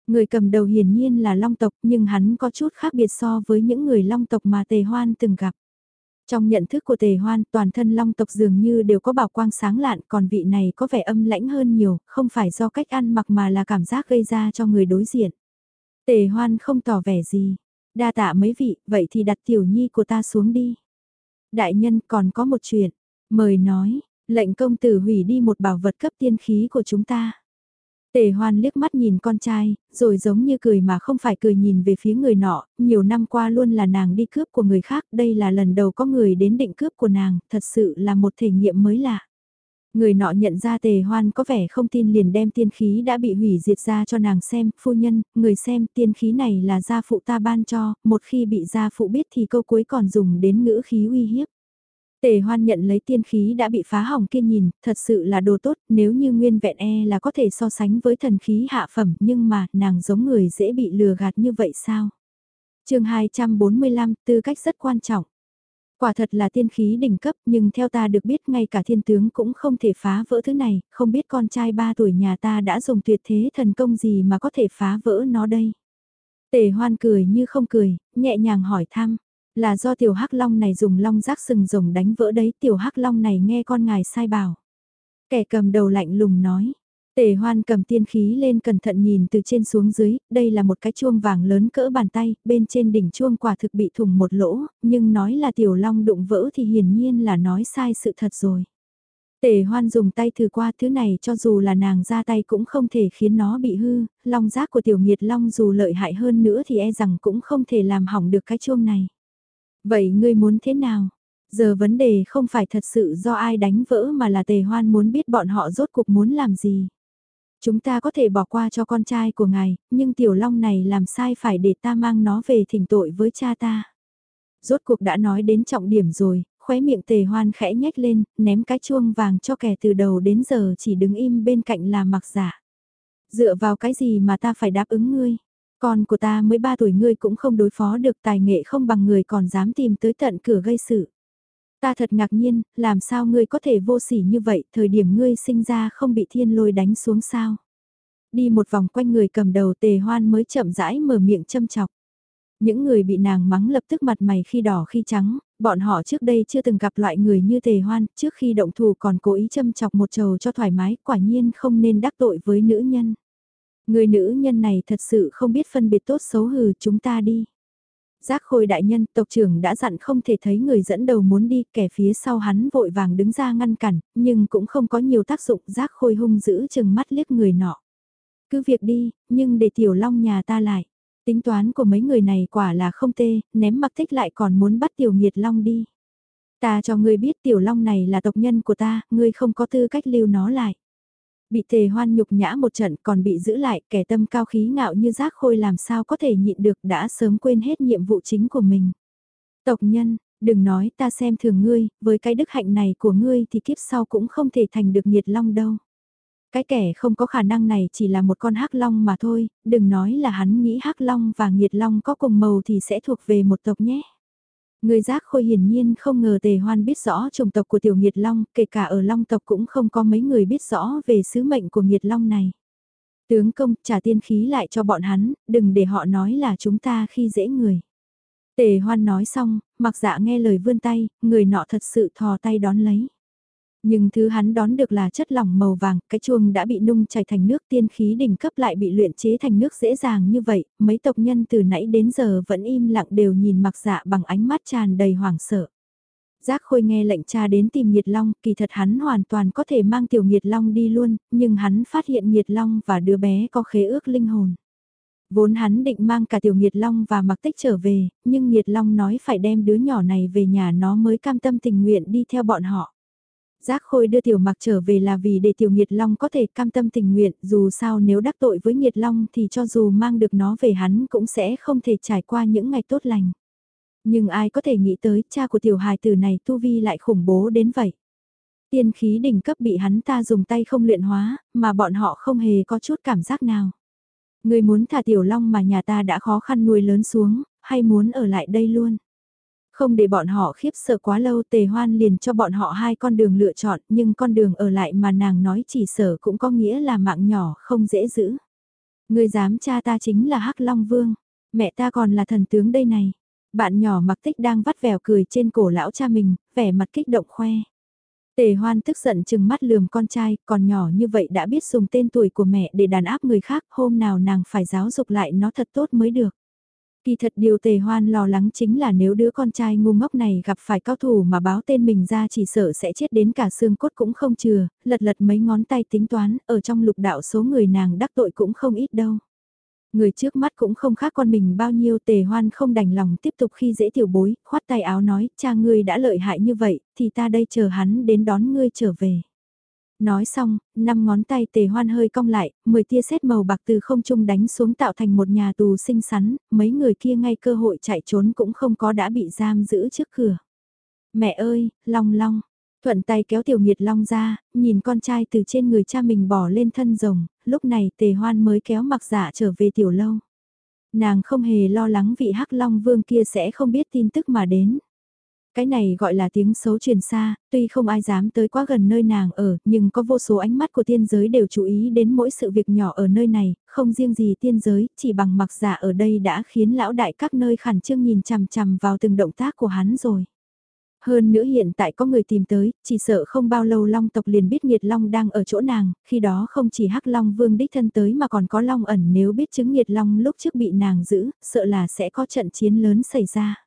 Người cầm đầu hiển nhiên là long tộc nhưng hắn có chút khác biệt so với những người long tộc mà tề hoan từng gặp. Trong nhận thức của tề hoan, toàn thân long tộc dường như đều có bảo quang sáng lạn, còn vị này có vẻ âm lãnh hơn nhiều, không phải do cách ăn mặc mà là cảm giác gây ra cho người đối diện. Tề hoan không tỏ vẻ gì. Đa tạ mấy vị, vậy thì đặt tiểu nhi của ta xuống đi. Đại nhân còn có một chuyện, mời nói, lệnh công tử hủy đi một bảo vật cấp tiên khí của chúng ta. Tề hoan liếc mắt nhìn con trai, rồi giống như cười mà không phải cười nhìn về phía người nọ, nhiều năm qua luôn là nàng đi cướp của người khác, đây là lần đầu có người đến định cướp của nàng, thật sự là một thể nghiệm mới lạ. Người nọ nhận ra tề hoan có vẻ không tin liền đem tiên khí đã bị hủy diệt ra cho nàng xem, phu nhân, người xem tiên khí này là gia phụ ta ban cho, một khi bị gia phụ biết thì câu cuối còn dùng đến ngữ khí uy hiếp. Tề hoan nhận lấy tiên khí đã bị phá hỏng kia nhìn, thật sự là đồ tốt, nếu như nguyên vẹn e là có thể so sánh với thần khí hạ phẩm, nhưng mà, nàng giống người dễ bị lừa gạt như vậy sao? chương 245, tư cách rất quan trọng. Quả thật là tiên khí đỉnh cấp, nhưng theo ta được biết ngay cả thiên tướng cũng không thể phá vỡ thứ này, không biết con trai ba tuổi nhà ta đã dùng tuyệt thế thần công gì mà có thể phá vỡ nó đây. Tề hoan cười như không cười, nhẹ nhàng hỏi thăm. Là do tiểu hắc long này dùng long rác sừng rồng đánh vỡ đấy tiểu hắc long này nghe con ngài sai bảo. Kẻ cầm đầu lạnh lùng nói. Tề hoan cầm tiên khí lên cẩn thận nhìn từ trên xuống dưới, đây là một cái chuông vàng lớn cỡ bàn tay, bên trên đỉnh chuông quả thực bị thủng một lỗ, nhưng nói là tiểu long đụng vỡ thì hiển nhiên là nói sai sự thật rồi. Tề hoan dùng tay thử qua thứ này cho dù là nàng ra tay cũng không thể khiến nó bị hư, long giác của tiểu nghiệt long dù lợi hại hơn nữa thì e rằng cũng không thể làm hỏng được cái chuông này. Vậy ngươi muốn thế nào? Giờ vấn đề không phải thật sự do ai đánh vỡ mà là tề hoan muốn biết bọn họ rốt cuộc muốn làm gì. Chúng ta có thể bỏ qua cho con trai của ngài, nhưng tiểu long này làm sai phải để ta mang nó về thỉnh tội với cha ta. Rốt cuộc đã nói đến trọng điểm rồi, khóe miệng tề hoan khẽ nhếch lên, ném cái chuông vàng cho kẻ từ đầu đến giờ chỉ đứng im bên cạnh là mặc giả. Dựa vào cái gì mà ta phải đáp ứng ngươi? Con của ta mới 3 tuổi ngươi cũng không đối phó được tài nghệ không bằng người còn dám tìm tới tận cửa gây sự. Ta thật ngạc nhiên, làm sao ngươi có thể vô sỉ như vậy, thời điểm ngươi sinh ra không bị thiên lôi đánh xuống sao. Đi một vòng quanh người cầm đầu tề hoan mới chậm rãi mở miệng châm chọc. Những người bị nàng mắng lập tức mặt mày khi đỏ khi trắng, bọn họ trước đây chưa từng gặp loại người như tề hoan, trước khi động thủ còn cố ý châm chọc một trầu cho thoải mái, quả nhiên không nên đắc tội với nữ nhân. Người nữ nhân này thật sự không biết phân biệt tốt xấu hừ chúng ta đi. Giác khôi đại nhân tộc trưởng đã dặn không thể thấy người dẫn đầu muốn đi kẻ phía sau hắn vội vàng đứng ra ngăn cản, nhưng cũng không có nhiều tác dụng giác khôi hung giữ chừng mắt liếc người nọ. Cứ việc đi, nhưng để tiểu long nhà ta lại. Tính toán của mấy người này quả là không tê, ném mặc thích lại còn muốn bắt tiểu nghiệt long đi. Ta cho ngươi biết tiểu long này là tộc nhân của ta, ngươi không có tư cách lưu nó lại. Bị tề hoan nhục nhã một trận còn bị giữ lại kẻ tâm cao khí ngạo như giác khôi làm sao có thể nhịn được đã sớm quên hết nhiệm vụ chính của mình. Tộc nhân, đừng nói ta xem thường ngươi, với cái đức hạnh này của ngươi thì kiếp sau cũng không thể thành được nhiệt long đâu. Cái kẻ không có khả năng này chỉ là một con hắc long mà thôi, đừng nói là hắn nghĩ hắc long và nhiệt long có cùng màu thì sẽ thuộc về một tộc nhé. Người giác khôi hiển nhiên không ngờ tề hoan biết rõ chủng tộc của tiểu nghiệt long, kể cả ở long tộc cũng không có mấy người biết rõ về sứ mệnh của nghiệt long này. Tướng công trả tiên khí lại cho bọn hắn, đừng để họ nói là chúng ta khi dễ người. Tề hoan nói xong, mặc dạ nghe lời vươn tay, người nọ thật sự thò tay đón lấy. Nhưng thứ hắn đón được là chất lỏng màu vàng, cái chuông đã bị nung chảy thành nước tiên khí đỉnh cấp lại bị luyện chế thành nước dễ dàng như vậy, mấy tộc nhân từ nãy đến giờ vẫn im lặng đều nhìn mặc dạ bằng ánh mắt tràn đầy hoảng sợ. Giác Khôi nghe lệnh cha đến tìm Nhiệt Long, kỳ thật hắn hoàn toàn có thể mang tiểu Nhiệt Long đi luôn, nhưng hắn phát hiện Nhiệt Long và đứa bé có khế ước linh hồn. Vốn hắn định mang cả tiểu Nhiệt Long và mặc tích trở về, nhưng Nhiệt Long nói phải đem đứa nhỏ này về nhà nó mới cam tâm tình nguyện đi theo bọn họ. Giác Khôi đưa Tiểu Mặc trở về là vì để Tiểu Nghiệt Long có thể cam tâm tình nguyện, dù sao nếu đắc tội với Nghiệt Long thì cho dù mang được nó về hắn cũng sẽ không thể trải qua những ngày tốt lành. Nhưng ai có thể nghĩ tới cha của Tiểu hài tử này tu vi lại khủng bố đến vậy. Tiên khí đỉnh cấp bị hắn ta dùng tay không luyện hóa, mà bọn họ không hề có chút cảm giác nào. Người muốn thả Tiểu Long mà nhà ta đã khó khăn nuôi lớn xuống, hay muốn ở lại đây luôn? Không để bọn họ khiếp sợ quá lâu tề hoan liền cho bọn họ hai con đường lựa chọn nhưng con đường ở lại mà nàng nói chỉ sở cũng có nghĩa là mạng nhỏ không dễ giữ. Người dám cha ta chính là hắc Long Vương, mẹ ta còn là thần tướng đây này. Bạn nhỏ mặc tích đang vắt vẻo cười trên cổ lão cha mình, vẻ mặt kích động khoe. Tề hoan tức giận chừng mắt lườm con trai, còn nhỏ như vậy đã biết dùng tên tuổi của mẹ để đàn áp người khác, hôm nào nàng phải giáo dục lại nó thật tốt mới được. Kỳ thật điều tề hoan lo lắng chính là nếu đứa con trai ngu ngốc này gặp phải cao thủ mà báo tên mình ra chỉ sợ sẽ chết đến cả xương cốt cũng không chừa, lật lật mấy ngón tay tính toán, ở trong lục đạo số người nàng đắc tội cũng không ít đâu. Người trước mắt cũng không khác con mình bao nhiêu tề hoan không đành lòng tiếp tục khi dễ tiểu bối, khoát tay áo nói, cha ngươi đã lợi hại như vậy, thì ta đây chờ hắn đến đón ngươi trở về. Nói xong, năm ngón tay tề hoan hơi cong lại, 10 tia sét màu bạc từ không trung đánh xuống tạo thành một nhà tù xinh xắn, mấy người kia ngay cơ hội chạy trốn cũng không có đã bị giam giữ trước cửa. Mẹ ơi, long long, thuận tay kéo tiểu nghiệt long ra, nhìn con trai từ trên người cha mình bỏ lên thân rồng, lúc này tề hoan mới kéo mặc giả trở về tiểu lâu. Nàng không hề lo lắng vị hắc long vương kia sẽ không biết tin tức mà đến. Cái này gọi là tiếng xấu truyền xa, tuy không ai dám tới quá gần nơi nàng ở, nhưng có vô số ánh mắt của tiên giới đều chú ý đến mỗi sự việc nhỏ ở nơi này, không riêng gì tiên giới, chỉ bằng mặc giả ở đây đã khiến lão đại các nơi khẩn trương nhìn chằm chằm vào từng động tác của hắn rồi. Hơn nữa hiện tại có người tìm tới, chỉ sợ không bao lâu Long tộc liền biết Nghiệt Long đang ở chỗ nàng, khi đó không chỉ Hắc Long Vương đích thân tới mà còn có Long ẩn nếu biết chứng Nghiệt Long lúc trước bị nàng giữ, sợ là sẽ có trận chiến lớn xảy ra.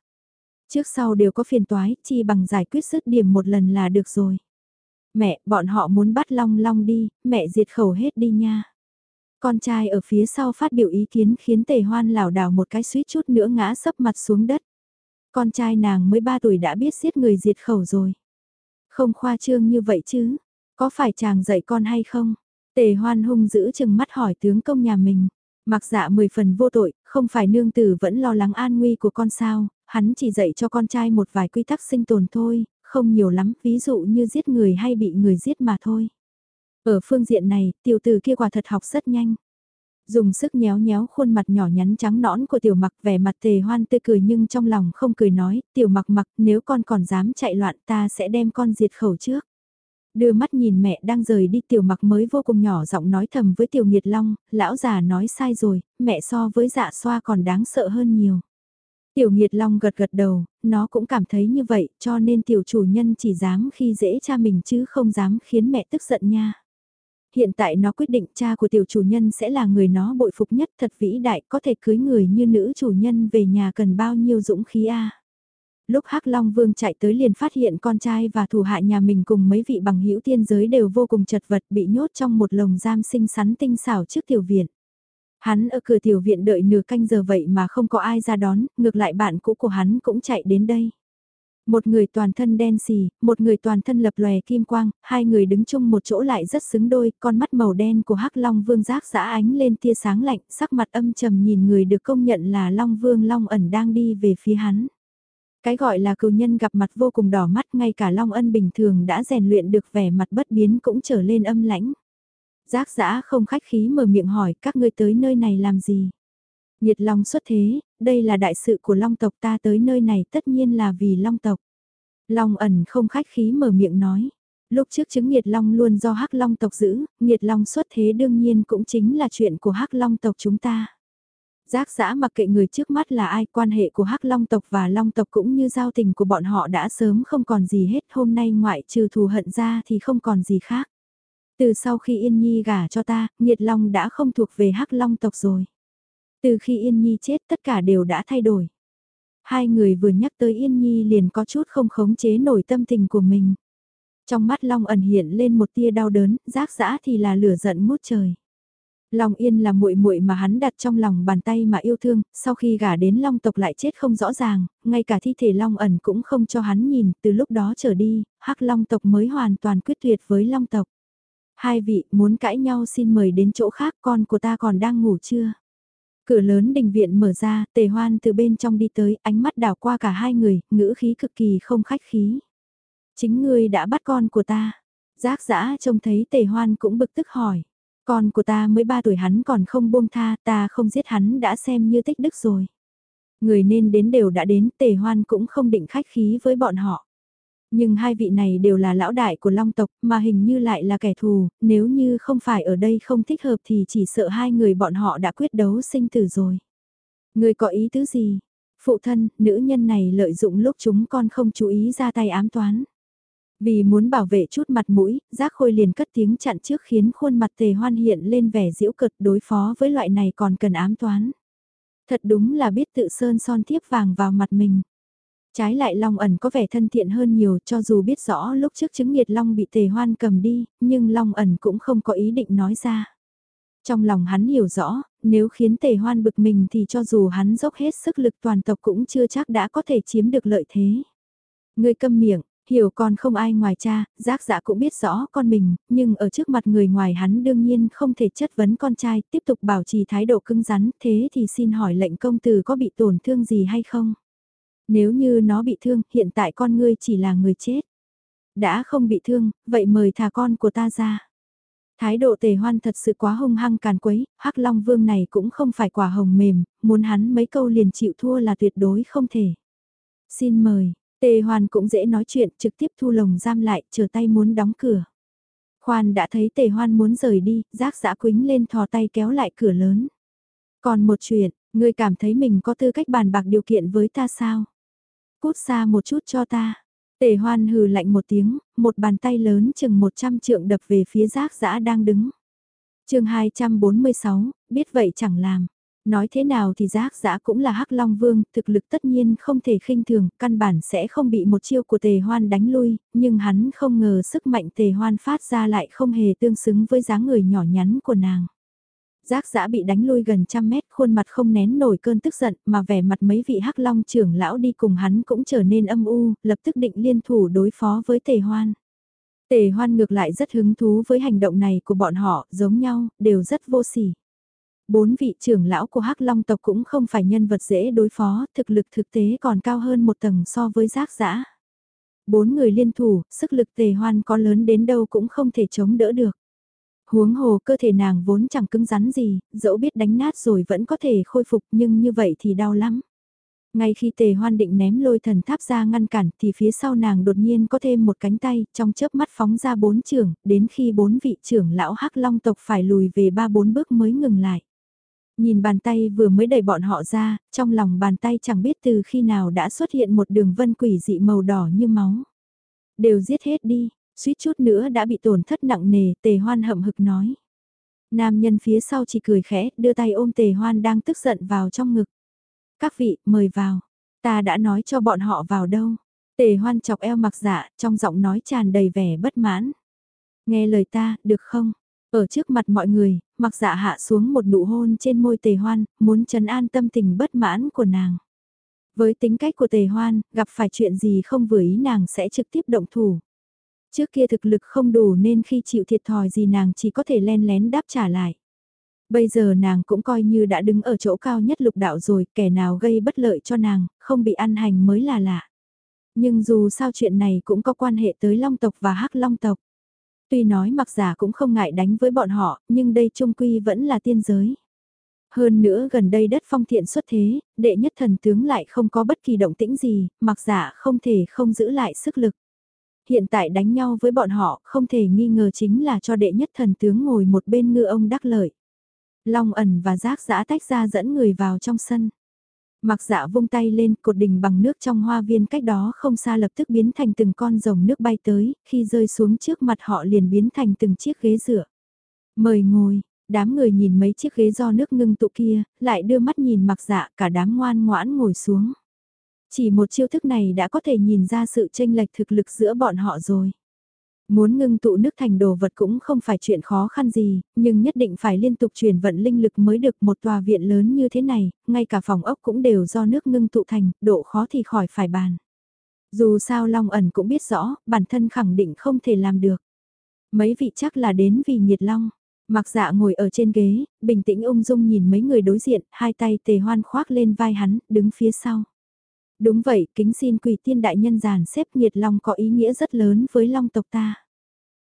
Trước sau đều có phiền toái, chi bằng giải quyết dứt điểm một lần là được rồi. Mẹ, bọn họ muốn bắt Long Long đi, mẹ diệt khẩu hết đi nha. Con trai ở phía sau phát biểu ý kiến khiến tề hoan lảo đảo một cái suýt chút nữa ngã sấp mặt xuống đất. Con trai nàng mới 3 tuổi đã biết giết người diệt khẩu rồi. Không khoa trương như vậy chứ, có phải chàng dạy con hay không? Tề hoan hung giữ chừng mắt hỏi tướng công nhà mình. Mặc dạ mười phần vô tội, không phải nương tử vẫn lo lắng an nguy của con sao, hắn chỉ dạy cho con trai một vài quy tắc sinh tồn thôi, không nhiều lắm, ví dụ như giết người hay bị người giết mà thôi. Ở phương diện này, tiểu tử kia quả thật học rất nhanh. Dùng sức nhéo nhéo khuôn mặt nhỏ nhắn trắng nõn của tiểu mặc vẻ mặt tề hoan tươi cười nhưng trong lòng không cười nói, tiểu mặc mặc nếu con còn dám chạy loạn ta sẽ đem con diệt khẩu trước. Đưa mắt nhìn mẹ đang rời đi tiểu mặc mới vô cùng nhỏ giọng nói thầm với tiểu nghiệt long, lão già nói sai rồi, mẹ so với dạ xoa còn đáng sợ hơn nhiều. Tiểu Nhiệt long gật gật đầu, nó cũng cảm thấy như vậy cho nên tiểu chủ nhân chỉ dám khi dễ cha mình chứ không dám khiến mẹ tức giận nha hiện tại nó quyết định cha của tiểu chủ nhân sẽ là người nó bội phục nhất thật vĩ đại có thể cưới người như nữ chủ nhân về nhà cần bao nhiêu dũng khí a Lúc Hắc Long Vương chạy tới liền phát hiện con trai và thủ hạ nhà mình cùng mấy vị bằng hữu tiên giới đều vô cùng chật vật bị nhốt trong một lồng giam xinh xắn tinh xảo trước tiểu viện. Hắn ở cửa tiểu viện đợi nửa canh giờ vậy mà không có ai ra đón, ngược lại bạn cũ của hắn cũng chạy đến đây. Một người toàn thân đen xì, một người toàn thân lập lòe kim quang, hai người đứng chung một chỗ lại rất xứng đôi, con mắt màu đen của hắc Long Vương giác giã ánh lên tia sáng lạnh, sắc mặt âm trầm nhìn người được công nhận là Long Vương Long ẩn đang đi về phía hắn. Cái gọi là cừu nhân gặp mặt vô cùng đỏ mắt ngay cả Long ân bình thường đã rèn luyện được vẻ mặt bất biến cũng trở lên âm lãnh. Giác giã không khách khí mở miệng hỏi các ngươi tới nơi này làm gì. Nhiệt Long xuất thế, đây là đại sự của Long tộc ta tới nơi này tất nhiên là vì Long tộc. Long ẩn không khách khí mở miệng nói. Lúc trước chứng Nhiệt Long luôn do Hắc Long tộc giữ, Nhiệt Long xuất thế đương nhiên cũng chính là chuyện của Hắc Long tộc chúng ta. Giác giã mặc kệ người trước mắt là ai, quan hệ của Hắc Long tộc và Long tộc cũng như giao tình của bọn họ đã sớm không còn gì hết, hôm nay ngoại trừ thù hận ra thì không còn gì khác. Từ sau khi Yên Nhi gả cho ta, Nhiệt Long đã không thuộc về Hắc Long tộc rồi. Từ khi Yên Nhi chết tất cả đều đã thay đổi. Hai người vừa nhắc tới Yên Nhi liền có chút không khống chế nổi tâm tình của mình. Trong mắt Long ẩn hiện lên một tia đau đớn, rác rã thì là lửa giận ngút trời. Long Yên là muội muội mà hắn đặt trong lòng bàn tay mà yêu thương, sau khi gả đến Long tộc lại chết không rõ ràng, ngay cả thi thể Long ẩn cũng không cho hắn nhìn, từ lúc đó trở đi, Hắc Long tộc mới hoàn toàn quyết tuyệt với Long tộc. Hai vị muốn cãi nhau xin mời đến chỗ khác con của ta còn đang ngủ chưa? Cửa lớn đình viện mở ra, tề hoan từ bên trong đi tới, ánh mắt đảo qua cả hai người, ngữ khí cực kỳ không khách khí. Chính ngươi đã bắt con của ta. Giác giã trông thấy tề hoan cũng bực tức hỏi. Con của ta mới ba tuổi hắn còn không buông tha, ta không giết hắn đã xem như tích đức rồi. Người nên đến đều đã đến, tề hoan cũng không định khách khí với bọn họ. Nhưng hai vị này đều là lão đại của long tộc mà hình như lại là kẻ thù, nếu như không phải ở đây không thích hợp thì chỉ sợ hai người bọn họ đã quyết đấu sinh tử rồi. Người có ý tứ gì? Phụ thân, nữ nhân này lợi dụng lúc chúng con không chú ý ra tay ám toán. Vì muốn bảo vệ chút mặt mũi, giác khôi liền cất tiếng chặn trước khiến khuôn mặt tề hoan hiện lên vẻ diễu cực đối phó với loại này còn cần ám toán. Thật đúng là biết tự sơn son thiếp vàng vào mặt mình. Trái lại Long ẩn có vẻ thân thiện hơn nhiều cho dù biết rõ lúc trước chứng nghiệt Long bị tề hoan cầm đi, nhưng Long ẩn cũng không có ý định nói ra. Trong lòng hắn hiểu rõ, nếu khiến tề hoan bực mình thì cho dù hắn dốc hết sức lực toàn tộc cũng chưa chắc đã có thể chiếm được lợi thế. Người câm miệng, hiểu còn không ai ngoài cha, giác dạ cũng biết rõ con mình, nhưng ở trước mặt người ngoài hắn đương nhiên không thể chất vấn con trai, tiếp tục bảo trì thái độ cứng rắn, thế thì xin hỏi lệnh công tử có bị tổn thương gì hay không? Nếu như nó bị thương, hiện tại con ngươi chỉ là người chết. Đã không bị thương, vậy mời thả con của ta ra. Thái độ tề hoan thật sự quá hung hăng càn quấy, hắc long vương này cũng không phải quả hồng mềm, muốn hắn mấy câu liền chịu thua là tuyệt đối không thể. Xin mời, tề hoan cũng dễ nói chuyện trực tiếp thu lồng giam lại, chờ tay muốn đóng cửa. Khoan đã thấy tề hoan muốn rời đi, giác giã quính lên thò tay kéo lại cửa lớn. Còn một chuyện, ngươi cảm thấy mình có tư cách bàn bạc điều kiện với ta sao? Cút xa một chút cho ta. Tề hoan hừ lạnh một tiếng, một bàn tay lớn chừng 100 trượng đập về phía giác dã đang đứng. chương 246, biết vậy chẳng làm. Nói thế nào thì giác dã cũng là hắc long vương, thực lực tất nhiên không thể khinh thường, căn bản sẽ không bị một chiêu của tề hoan đánh lui, nhưng hắn không ngờ sức mạnh tề hoan phát ra lại không hề tương xứng với dáng người nhỏ nhắn của nàng. Giác giã bị đánh lui gần trăm mét, khuôn mặt không nén nổi cơn tức giận, mà vẻ mặt mấy vị hắc long trưởng lão đi cùng hắn cũng trở nên âm u, lập tức định liên thủ đối phó với tề hoan. Tề hoan ngược lại rất hứng thú với hành động này của bọn họ, giống nhau, đều rất vô sỉ. Bốn vị trưởng lão của hắc long tộc cũng không phải nhân vật dễ đối phó, thực lực thực tế còn cao hơn một tầng so với giác giã. Bốn người liên thủ, sức lực tề hoan có lớn đến đâu cũng không thể chống đỡ được. Huống hồ cơ thể nàng vốn chẳng cứng rắn gì, dẫu biết đánh nát rồi vẫn có thể khôi phục nhưng như vậy thì đau lắm. Ngay khi tề hoan định ném lôi thần tháp ra ngăn cản thì phía sau nàng đột nhiên có thêm một cánh tay trong chớp mắt phóng ra bốn trưởng, đến khi bốn vị trưởng lão hắc long tộc phải lùi về ba bốn bước mới ngừng lại. Nhìn bàn tay vừa mới đẩy bọn họ ra, trong lòng bàn tay chẳng biết từ khi nào đã xuất hiện một đường vân quỷ dị màu đỏ như máu. Đều giết hết đi, suýt chút nữa đã bị tổn thất nặng nề, tề hoan hậm hực nói. Nam nhân phía sau chỉ cười khẽ, đưa tay ôm tề hoan đang tức giận vào trong ngực. Các vị, mời vào. Ta đã nói cho bọn họ vào đâu. Tề hoan chọc eo mặc dạ, trong giọng nói tràn đầy vẻ bất mãn. Nghe lời ta, được không? Ở trước mặt mọi người, mặc dạ hạ xuống một nụ hôn trên môi tề hoan, muốn trấn an tâm tình bất mãn của nàng. Với tính cách của tề hoan, gặp phải chuyện gì không vừa ý nàng sẽ trực tiếp động thủ. Trước kia thực lực không đủ nên khi chịu thiệt thòi gì nàng chỉ có thể len lén đáp trả lại. Bây giờ nàng cũng coi như đã đứng ở chỗ cao nhất lục đạo rồi, kẻ nào gây bất lợi cho nàng, không bị ăn hành mới là lạ. Nhưng dù sao chuyện này cũng có quan hệ tới long tộc và hắc long tộc. Tuy nói mặc giả cũng không ngại đánh với bọn họ, nhưng đây trung quy vẫn là tiên giới. Hơn nữa gần đây đất phong thiện xuất thế, đệ nhất thần tướng lại không có bất kỳ động tĩnh gì, mặc giả không thể không giữ lại sức lực. Hiện tại đánh nhau với bọn họ không thể nghi ngờ chính là cho đệ nhất thần tướng ngồi một bên ngư ông đắc lợi. Long ẩn và giác giã tách ra dẫn người vào trong sân. Mặc dạ vung tay lên cột đỉnh bằng nước trong hoa viên cách đó không xa lập tức biến thành từng con rồng nước bay tới, khi rơi xuống trước mặt họ liền biến thành từng chiếc ghế rửa. Mời ngồi, đám người nhìn mấy chiếc ghế do nước ngưng tụ kia, lại đưa mắt nhìn mặc dạ cả đám ngoan ngoãn ngồi xuống. Chỉ một chiêu thức này đã có thể nhìn ra sự tranh lệch thực lực giữa bọn họ rồi. Muốn ngưng tụ nước thành đồ vật cũng không phải chuyện khó khăn gì, nhưng nhất định phải liên tục truyền vận linh lực mới được một tòa viện lớn như thế này, ngay cả phòng ốc cũng đều do nước ngưng tụ thành, độ khó thì khỏi phải bàn. Dù sao Long ẩn cũng biết rõ, bản thân khẳng định không thể làm được. Mấy vị chắc là đến vì nhiệt long. Mặc dạ ngồi ở trên ghế, bình tĩnh ung dung nhìn mấy người đối diện, hai tay tề hoan khoác lên vai hắn, đứng phía sau. Đúng vậy, kính xin quỷ tiên đại nhân giàn xếp nhiệt long có ý nghĩa rất lớn với long tộc ta.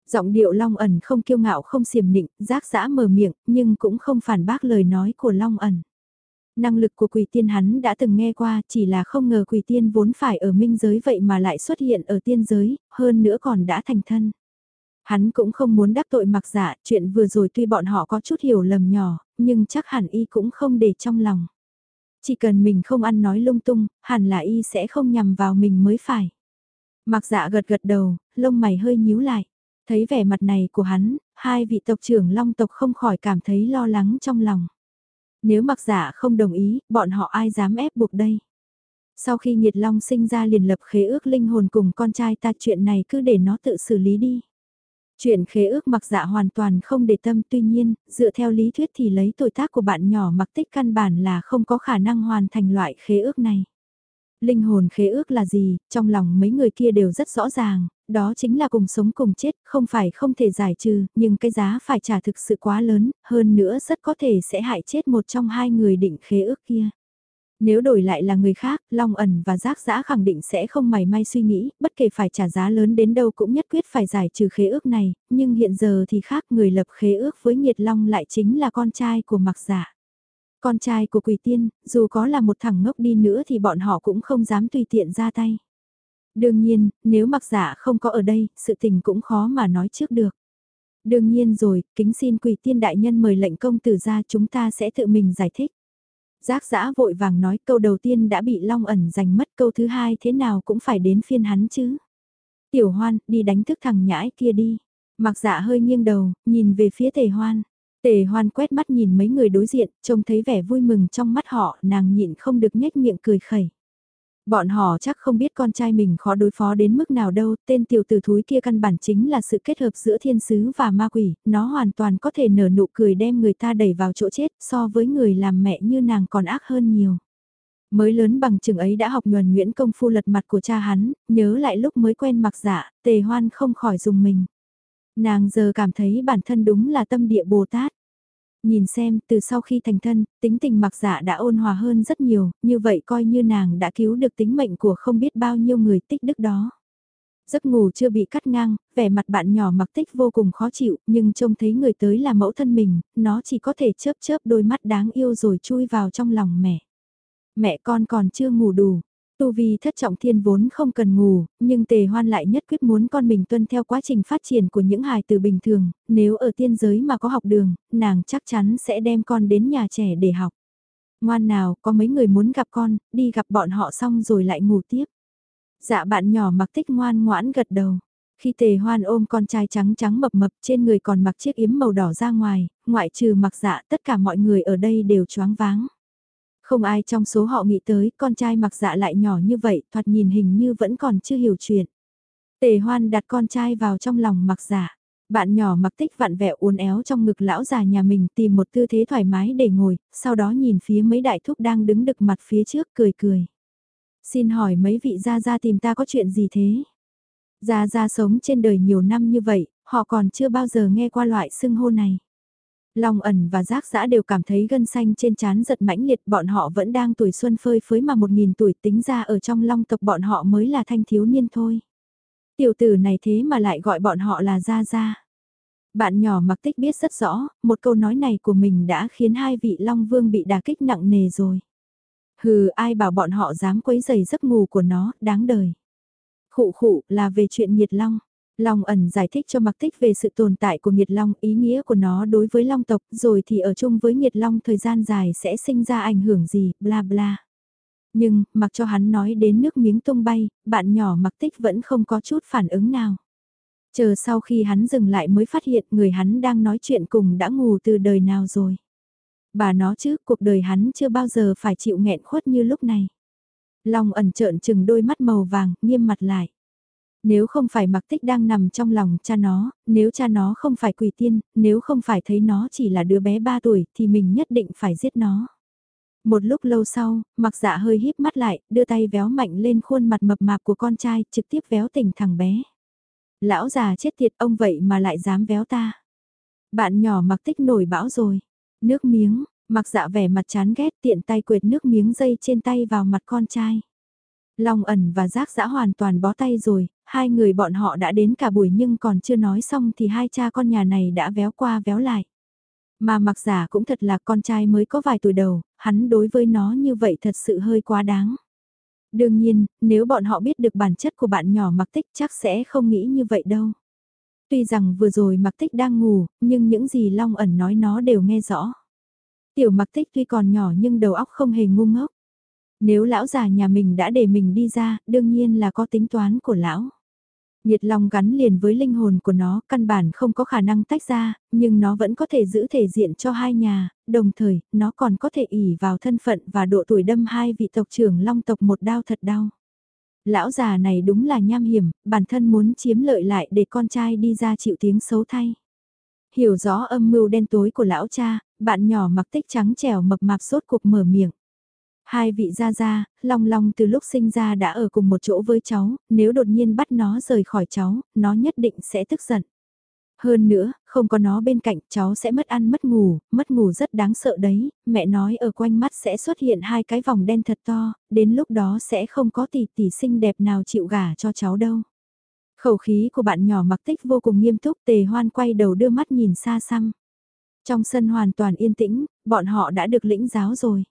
Giọng điệu long ẩn không kiêu ngạo không xiềm nịnh, giác giã mở miệng, nhưng cũng không phản bác lời nói của long ẩn. Năng lực của quỷ tiên hắn đã từng nghe qua, chỉ là không ngờ quỷ tiên vốn phải ở minh giới vậy mà lại xuất hiện ở tiên giới, hơn nữa còn đã thành thân. Hắn cũng không muốn đắc tội mặc dạ, chuyện vừa rồi tuy bọn họ có chút hiểu lầm nhỏ, nhưng chắc hẳn y cũng không để trong lòng. Chỉ cần mình không ăn nói lung tung, hẳn là y sẽ không nhằm vào mình mới phải. Mặc dạ gật gật đầu, lông mày hơi nhíu lại. Thấy vẻ mặt này của hắn, hai vị tộc trưởng long tộc không khỏi cảm thấy lo lắng trong lòng. Nếu mặc Dạ không đồng ý, bọn họ ai dám ép buộc đây. Sau khi Nhiệt Long sinh ra liền lập khế ước linh hồn cùng con trai ta chuyện này cứ để nó tự xử lý đi. Chuyện khế ước mặc dạ hoàn toàn không để tâm tuy nhiên, dựa theo lý thuyết thì lấy tuổi tác của bạn nhỏ mặc tích căn bản là không có khả năng hoàn thành loại khế ước này. Linh hồn khế ước là gì, trong lòng mấy người kia đều rất rõ ràng, đó chính là cùng sống cùng chết, không phải không thể giải trừ, nhưng cái giá phải trả thực sự quá lớn, hơn nữa rất có thể sẽ hại chết một trong hai người định khế ước kia. Nếu đổi lại là người khác, Long ẩn và giác giã khẳng định sẽ không mảy may suy nghĩ, bất kể phải trả giá lớn đến đâu cũng nhất quyết phải giải trừ khế ước này, nhưng hiện giờ thì khác người lập khế ước với Nhiệt Long lại chính là con trai của mặc giả. Con trai của quỷ tiên, dù có là một thằng ngốc đi nữa thì bọn họ cũng không dám tùy tiện ra tay. Đương nhiên, nếu mặc giả không có ở đây, sự tình cũng khó mà nói trước được. Đương nhiên rồi, kính xin quỷ tiên đại nhân mời lệnh công tử ra chúng ta sẽ tự mình giải thích. Giác giã vội vàng nói câu đầu tiên đã bị long ẩn giành mất câu thứ hai thế nào cũng phải đến phiên hắn chứ. Tiểu hoan, đi đánh thức thằng nhãi kia đi. Mặc dạ hơi nghiêng đầu, nhìn về phía tề hoan. Tề hoan quét mắt nhìn mấy người đối diện, trông thấy vẻ vui mừng trong mắt họ, nàng nhịn không được nhếch miệng cười khẩy. Bọn họ chắc không biết con trai mình khó đối phó đến mức nào đâu, tên tiểu tử thúi kia căn bản chính là sự kết hợp giữa thiên sứ và ma quỷ, nó hoàn toàn có thể nở nụ cười đem người ta đẩy vào chỗ chết so với người làm mẹ như nàng còn ác hơn nhiều. Mới lớn bằng chừng ấy đã học nhuần nguyễn công phu lật mặt của cha hắn, nhớ lại lúc mới quen mặc dạ, tề hoan không khỏi dùng mình. Nàng giờ cảm thấy bản thân đúng là tâm địa Bồ Tát. Nhìn xem, từ sau khi thành thân, tính tình mặc dạ đã ôn hòa hơn rất nhiều, như vậy coi như nàng đã cứu được tính mệnh của không biết bao nhiêu người tích đức đó. Giấc ngủ chưa bị cắt ngang, vẻ mặt bạn nhỏ mặc tích vô cùng khó chịu, nhưng trông thấy người tới là mẫu thân mình, nó chỉ có thể chớp chớp đôi mắt đáng yêu rồi chui vào trong lòng mẹ. Mẹ con còn chưa ngủ đủ, Tu vi thất trọng thiên vốn không cần ngủ, nhưng tề hoan lại nhất quyết muốn con mình tuân theo quá trình phát triển của những hài từ bình thường, nếu ở tiên giới mà có học đường, nàng chắc chắn sẽ đem con đến nhà trẻ để học. Ngoan nào, có mấy người muốn gặp con, đi gặp bọn họ xong rồi lại ngủ tiếp. Dạ bạn nhỏ mặc tích ngoan ngoãn gật đầu. Khi tề hoan ôm con trai trắng trắng mập mập trên người còn mặc chiếc yếm màu đỏ ra ngoài, ngoại trừ mặc dạ tất cả mọi người ở đây đều choáng váng. Không ai trong số họ nghĩ tới con trai mặc dạ lại nhỏ như vậy, thoạt nhìn hình như vẫn còn chưa hiểu chuyện. Tề hoan đặt con trai vào trong lòng mặc dạ. Bạn nhỏ mặc tích vặn vẹo uốn éo trong ngực lão già nhà mình tìm một tư thế thoải mái để ngồi, sau đó nhìn phía mấy đại thúc đang đứng đực mặt phía trước cười cười. Xin hỏi mấy vị gia gia tìm ta có chuyện gì thế? Gia gia sống trên đời nhiều năm như vậy, họ còn chưa bao giờ nghe qua loại xưng hô này. Long ẩn và giác giã đều cảm thấy gân xanh trên trán giật mãnh liệt bọn họ vẫn đang tuổi xuân phơi phới mà một nghìn tuổi tính ra ở trong long tộc bọn họ mới là thanh thiếu niên thôi. Tiểu tử này thế mà lại gọi bọn họ là Gia Gia. Bạn nhỏ mặc tích biết rất rõ, một câu nói này của mình đã khiến hai vị Long Vương bị đả kích nặng nề rồi. Hừ ai bảo bọn họ dám quấy giày giấc ngủ của nó, đáng đời. Khụ khụ là về chuyện nhiệt long. Long ẩn giải thích cho Mặc Tích về sự tồn tại của Nhiệt Long, ý nghĩa của nó đối với Long tộc, rồi thì ở chung với Nhiệt Long thời gian dài sẽ sinh ra ảnh hưởng gì, bla bla. Nhưng, mặc cho hắn nói đến nước miếng tung bay, bạn nhỏ Mặc Tích vẫn không có chút phản ứng nào. Chờ sau khi hắn dừng lại mới phát hiện người hắn đang nói chuyện cùng đã ngủ từ đời nào rồi. Bà nó chứ, cuộc đời hắn chưa bao giờ phải chịu nghẹn khuất như lúc này. Long ẩn trợn chừng đôi mắt màu vàng, nghiêm mặt lại. Nếu không phải mặc tích đang nằm trong lòng cha nó, nếu cha nó không phải quỷ tiên, nếu không phải thấy nó chỉ là đứa bé 3 tuổi thì mình nhất định phải giết nó. Một lúc lâu sau, mặc dạ hơi híp mắt lại, đưa tay véo mạnh lên khuôn mặt mập mạp của con trai, trực tiếp véo tỉnh thằng bé. Lão già chết tiệt ông vậy mà lại dám véo ta. Bạn nhỏ mặc tích nổi bão rồi. Nước miếng, mặc dạ vẻ mặt chán ghét tiện tay quệt nước miếng dây trên tay vào mặt con trai. Long ẩn và giác dã hoàn toàn bó tay rồi, hai người bọn họ đã đến cả buổi nhưng còn chưa nói xong thì hai cha con nhà này đã véo qua véo lại. Mà mặc giả cũng thật là con trai mới có vài tuổi đầu, hắn đối với nó như vậy thật sự hơi quá đáng. Đương nhiên, nếu bọn họ biết được bản chất của bạn nhỏ mặc tích chắc sẽ không nghĩ như vậy đâu. Tuy rằng vừa rồi mặc tích đang ngủ, nhưng những gì Long ẩn nói nó đều nghe rõ. Tiểu mặc tích tuy còn nhỏ nhưng đầu óc không hề ngu ngốc. Nếu lão già nhà mình đã để mình đi ra, đương nhiên là có tính toán của lão. Nhiệt long gắn liền với linh hồn của nó, căn bản không có khả năng tách ra, nhưng nó vẫn có thể giữ thể diện cho hai nhà, đồng thời, nó còn có thể ỉ vào thân phận và độ tuổi đâm hai vị tộc trưởng long tộc một đau thật đau. Lão già này đúng là nham hiểm, bản thân muốn chiếm lợi lại để con trai đi ra chịu tiếng xấu thay. Hiểu rõ âm mưu đen tối của lão cha, bạn nhỏ mặc tích trắng trẻo mập mạp sốt cuộc mở miệng. Hai vị gia gia, Long Long từ lúc sinh ra đã ở cùng một chỗ với cháu, nếu đột nhiên bắt nó rời khỏi cháu, nó nhất định sẽ tức giận. Hơn nữa, không có nó bên cạnh cháu sẽ mất ăn mất ngủ, mất ngủ rất đáng sợ đấy, mẹ nói ở quanh mắt sẽ xuất hiện hai cái vòng đen thật to, đến lúc đó sẽ không có tỷ tỷ xinh đẹp nào chịu gả cho cháu đâu. Khẩu khí của bạn nhỏ mặc tích vô cùng nghiêm túc tề hoan quay đầu đưa mắt nhìn xa xăm. Trong sân hoàn toàn yên tĩnh, bọn họ đã được lĩnh giáo rồi.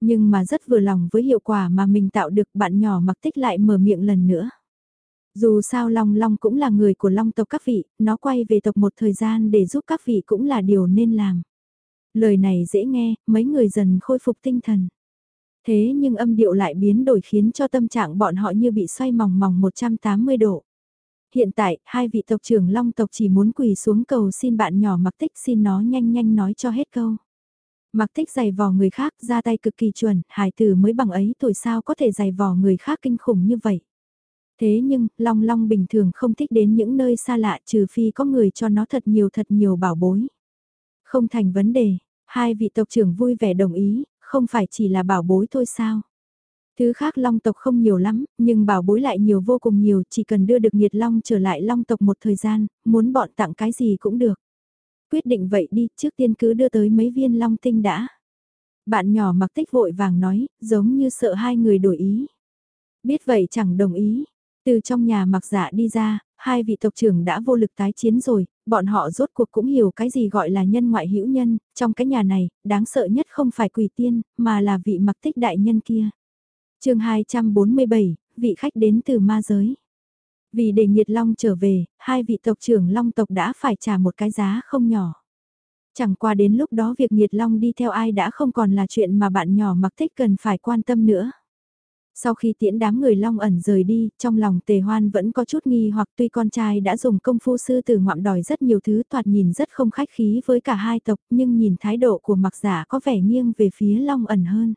Nhưng mà rất vừa lòng với hiệu quả mà mình tạo được bạn nhỏ mặc tích lại mở miệng lần nữa. Dù sao Long Long cũng là người của Long tộc các vị, nó quay về tộc một thời gian để giúp các vị cũng là điều nên làm. Lời này dễ nghe, mấy người dần khôi phục tinh thần. Thế nhưng âm điệu lại biến đổi khiến cho tâm trạng bọn họ như bị xoay mòng mòng 180 độ. Hiện tại, hai vị tộc trưởng Long tộc chỉ muốn quỳ xuống cầu xin bạn nhỏ mặc tích xin nó nhanh nhanh nói cho hết câu. Mặc thích giày vò người khác ra tay cực kỳ chuẩn, hải tử mới bằng ấy tuổi sao có thể giày vò người khác kinh khủng như vậy. Thế nhưng, Long Long bình thường không thích đến những nơi xa lạ trừ phi có người cho nó thật nhiều thật nhiều bảo bối. Không thành vấn đề, hai vị tộc trưởng vui vẻ đồng ý, không phải chỉ là bảo bối thôi sao. Thứ khác long tộc không nhiều lắm, nhưng bảo bối lại nhiều vô cùng nhiều, chỉ cần đưa được nhiệt long trở lại long tộc một thời gian, muốn bọn tặng cái gì cũng được. Quyết định vậy đi, trước tiên cứ đưa tới mấy viên long tinh đã. Bạn nhỏ mặc tích vội vàng nói, giống như sợ hai người đổi ý. Biết vậy chẳng đồng ý. Từ trong nhà mặc dạ đi ra, hai vị tộc trưởng đã vô lực tái chiến rồi, bọn họ rốt cuộc cũng hiểu cái gì gọi là nhân ngoại hữu nhân, trong cái nhà này, đáng sợ nhất không phải quỷ tiên, mà là vị mặc tích đại nhân kia. chương 247, vị khách đến từ ma giới. Vì để nhiệt long trở về, hai vị tộc trưởng long tộc đã phải trả một cái giá không nhỏ. Chẳng qua đến lúc đó việc nhiệt long đi theo ai đã không còn là chuyện mà bạn nhỏ mặc thích cần phải quan tâm nữa. Sau khi tiễn đám người long ẩn rời đi, trong lòng tề hoan vẫn có chút nghi hoặc tuy con trai đã dùng công phu sư tử ngoạm đòi rất nhiều thứ toạt nhìn rất không khách khí với cả hai tộc nhưng nhìn thái độ của mặc giả có vẻ nghiêng về phía long ẩn hơn.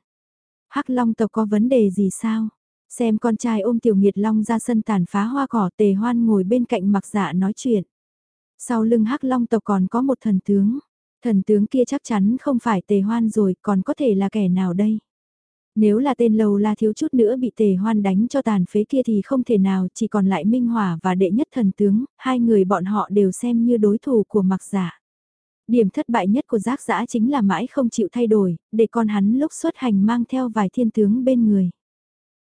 Hắc long tộc có vấn đề gì sao? Xem con trai ôm tiểu nghiệt long ra sân tàn phá hoa cỏ tề hoan ngồi bên cạnh mặc dạ nói chuyện. Sau lưng hắc long tộc còn có một thần tướng. Thần tướng kia chắc chắn không phải tề hoan rồi còn có thể là kẻ nào đây. Nếu là tên lầu la thiếu chút nữa bị tề hoan đánh cho tàn phế kia thì không thể nào chỉ còn lại Minh Hỏa và đệ nhất thần tướng, hai người bọn họ đều xem như đối thủ của mặc giả. Điểm thất bại nhất của giác giã chính là mãi không chịu thay đổi, để con hắn lúc xuất hành mang theo vài thiên tướng bên người.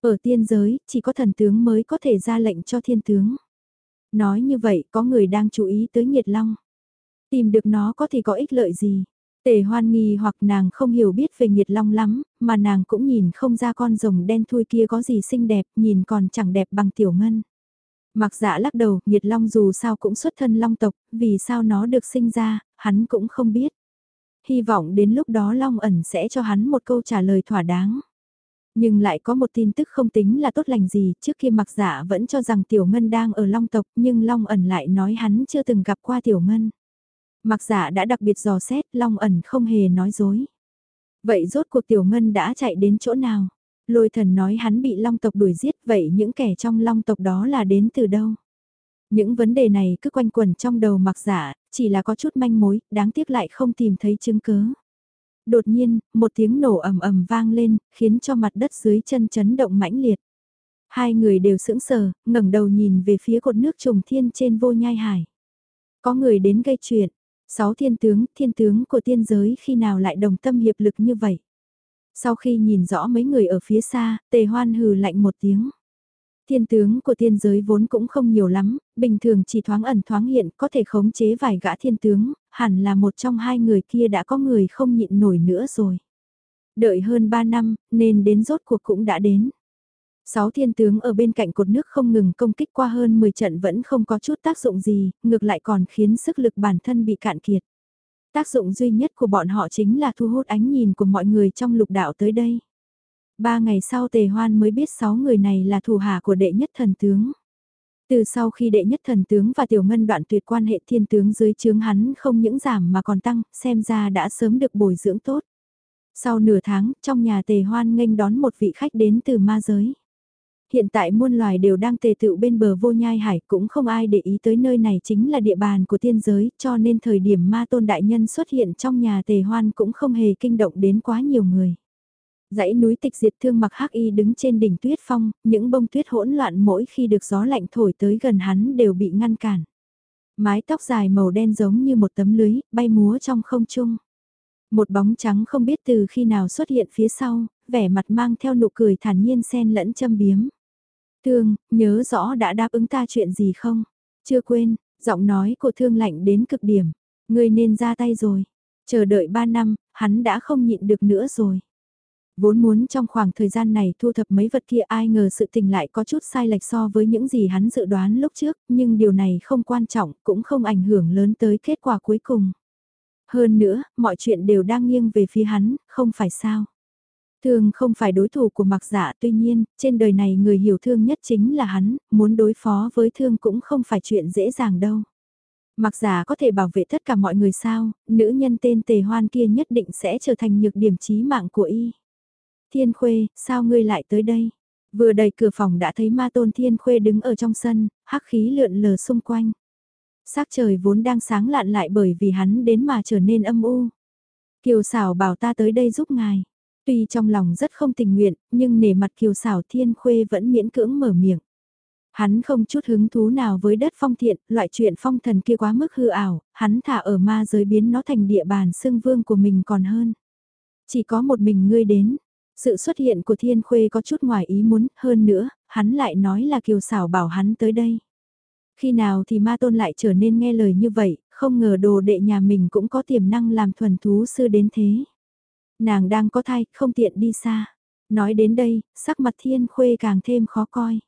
Ở tiên giới, chỉ có thần tướng mới có thể ra lệnh cho thiên tướng. Nói như vậy, có người đang chú ý tới nhiệt long. Tìm được nó có thì có ích lợi gì? Tề hoan nghi hoặc nàng không hiểu biết về nhiệt long lắm, mà nàng cũng nhìn không ra con rồng đen thui kia có gì xinh đẹp, nhìn còn chẳng đẹp bằng tiểu ngân. Mặc dạ lắc đầu, nhiệt long dù sao cũng xuất thân long tộc, vì sao nó được sinh ra, hắn cũng không biết. Hy vọng đến lúc đó long ẩn sẽ cho hắn một câu trả lời thỏa đáng. Nhưng lại có một tin tức không tính là tốt lành gì, trước kia mặc giả vẫn cho rằng Tiểu Ngân đang ở Long tộc, nhưng Long ẩn lại nói hắn chưa từng gặp qua Tiểu Ngân. Mặc giả đã đặc biệt dò xét, Long ẩn không hề nói dối. Vậy rốt cuộc Tiểu Ngân đã chạy đến chỗ nào? Lôi thần nói hắn bị Long tộc đuổi giết, vậy những kẻ trong Long tộc đó là đến từ đâu? Những vấn đề này cứ quanh quẩn trong đầu mặc giả, chỉ là có chút manh mối, đáng tiếc lại không tìm thấy chứng cứ. Đột nhiên, một tiếng nổ ầm ầm vang lên, khiến cho mặt đất dưới chân chấn động mãnh liệt. Hai người đều sững sờ, ngẩng đầu nhìn về phía cột nước trùng thiên trên vô nhai hải. Có người đến gây chuyện. Sáu thiên tướng, thiên tướng của tiên giới khi nào lại đồng tâm hiệp lực như vậy? Sau khi nhìn rõ mấy người ở phía xa, tề hoan hừ lạnh một tiếng. Thiên tướng của thiên giới vốn cũng không nhiều lắm, bình thường chỉ thoáng ẩn thoáng hiện có thể khống chế vài gã thiên tướng, hẳn là một trong hai người kia đã có người không nhịn nổi nữa rồi. Đợi hơn ba năm, nên đến rốt cuộc cũng đã đến. Sáu thiên tướng ở bên cạnh cột nước không ngừng công kích qua hơn 10 trận vẫn không có chút tác dụng gì, ngược lại còn khiến sức lực bản thân bị cạn kiệt. Tác dụng duy nhất của bọn họ chính là thu hút ánh nhìn của mọi người trong lục đạo tới đây. Ba ngày sau tề hoan mới biết sáu người này là thủ hạ của đệ nhất thần tướng. Từ sau khi đệ nhất thần tướng và tiểu ngân đoạn tuyệt quan hệ thiên tướng dưới chướng hắn không những giảm mà còn tăng, xem ra đã sớm được bồi dưỡng tốt. Sau nửa tháng, trong nhà tề hoan nghênh đón một vị khách đến từ ma giới. Hiện tại muôn loài đều đang tề tựu bên bờ vô nhai hải cũng không ai để ý tới nơi này chính là địa bàn của tiên giới cho nên thời điểm ma tôn đại nhân xuất hiện trong nhà tề hoan cũng không hề kinh động đến quá nhiều người. Dãy núi tịch diệt thương mặc hắc y đứng trên đỉnh tuyết phong, những bông tuyết hỗn loạn mỗi khi được gió lạnh thổi tới gần hắn đều bị ngăn cản. Mái tóc dài màu đen giống như một tấm lưới, bay múa trong không trung. Một bóng trắng không biết từ khi nào xuất hiện phía sau, vẻ mặt mang theo nụ cười thản nhiên xen lẫn châm biếm. Thương, nhớ rõ đã đáp ứng ta chuyện gì không? Chưa quên, giọng nói của thương lạnh đến cực điểm. Ngươi nên ra tay rồi. Chờ đợi ba năm, hắn đã không nhịn được nữa rồi. Vốn muốn trong khoảng thời gian này thu thập mấy vật kia ai ngờ sự tình lại có chút sai lệch so với những gì hắn dự đoán lúc trước, nhưng điều này không quan trọng, cũng không ảnh hưởng lớn tới kết quả cuối cùng. Hơn nữa, mọi chuyện đều đang nghiêng về phía hắn, không phải sao. Thương không phải đối thủ của mặc giả tuy nhiên, trên đời này người hiểu thương nhất chính là hắn, muốn đối phó với thương cũng không phải chuyện dễ dàng đâu. Mặc giả có thể bảo vệ tất cả mọi người sao, nữ nhân tên tề hoan kia nhất định sẽ trở thành nhược điểm chí mạng của y. Thiên Khuê, sao ngươi lại tới đây? Vừa đẩy cửa phòng đã thấy ma tôn Thiên Khuê đứng ở trong sân, hắc khí lượn lờ xung quanh. Sắc trời vốn đang sáng lạn lại bởi vì hắn đến mà trở nên âm u. Kiều xảo bảo ta tới đây giúp ngài. Tuy trong lòng rất không tình nguyện, nhưng nể mặt kiều xảo Thiên Khuê vẫn miễn cưỡng mở miệng. Hắn không chút hứng thú nào với đất phong thiện, loại chuyện phong thần kia quá mức hư ảo, hắn thả ở ma giới biến nó thành địa bàn xương vương của mình còn hơn. Chỉ có một mình ngươi đến, sự xuất hiện của Thiên Khuê có chút ngoài ý muốn, hơn nữa, hắn lại nói là Kiều Sảo bảo hắn tới đây. Khi nào thì Ma Tôn lại trở nên nghe lời như vậy, không ngờ đồ đệ nhà mình cũng có tiềm năng làm thuần thú sư đến thế. Nàng đang có thai, không tiện đi xa. Nói đến đây, sắc mặt Thiên Khuê càng thêm khó coi.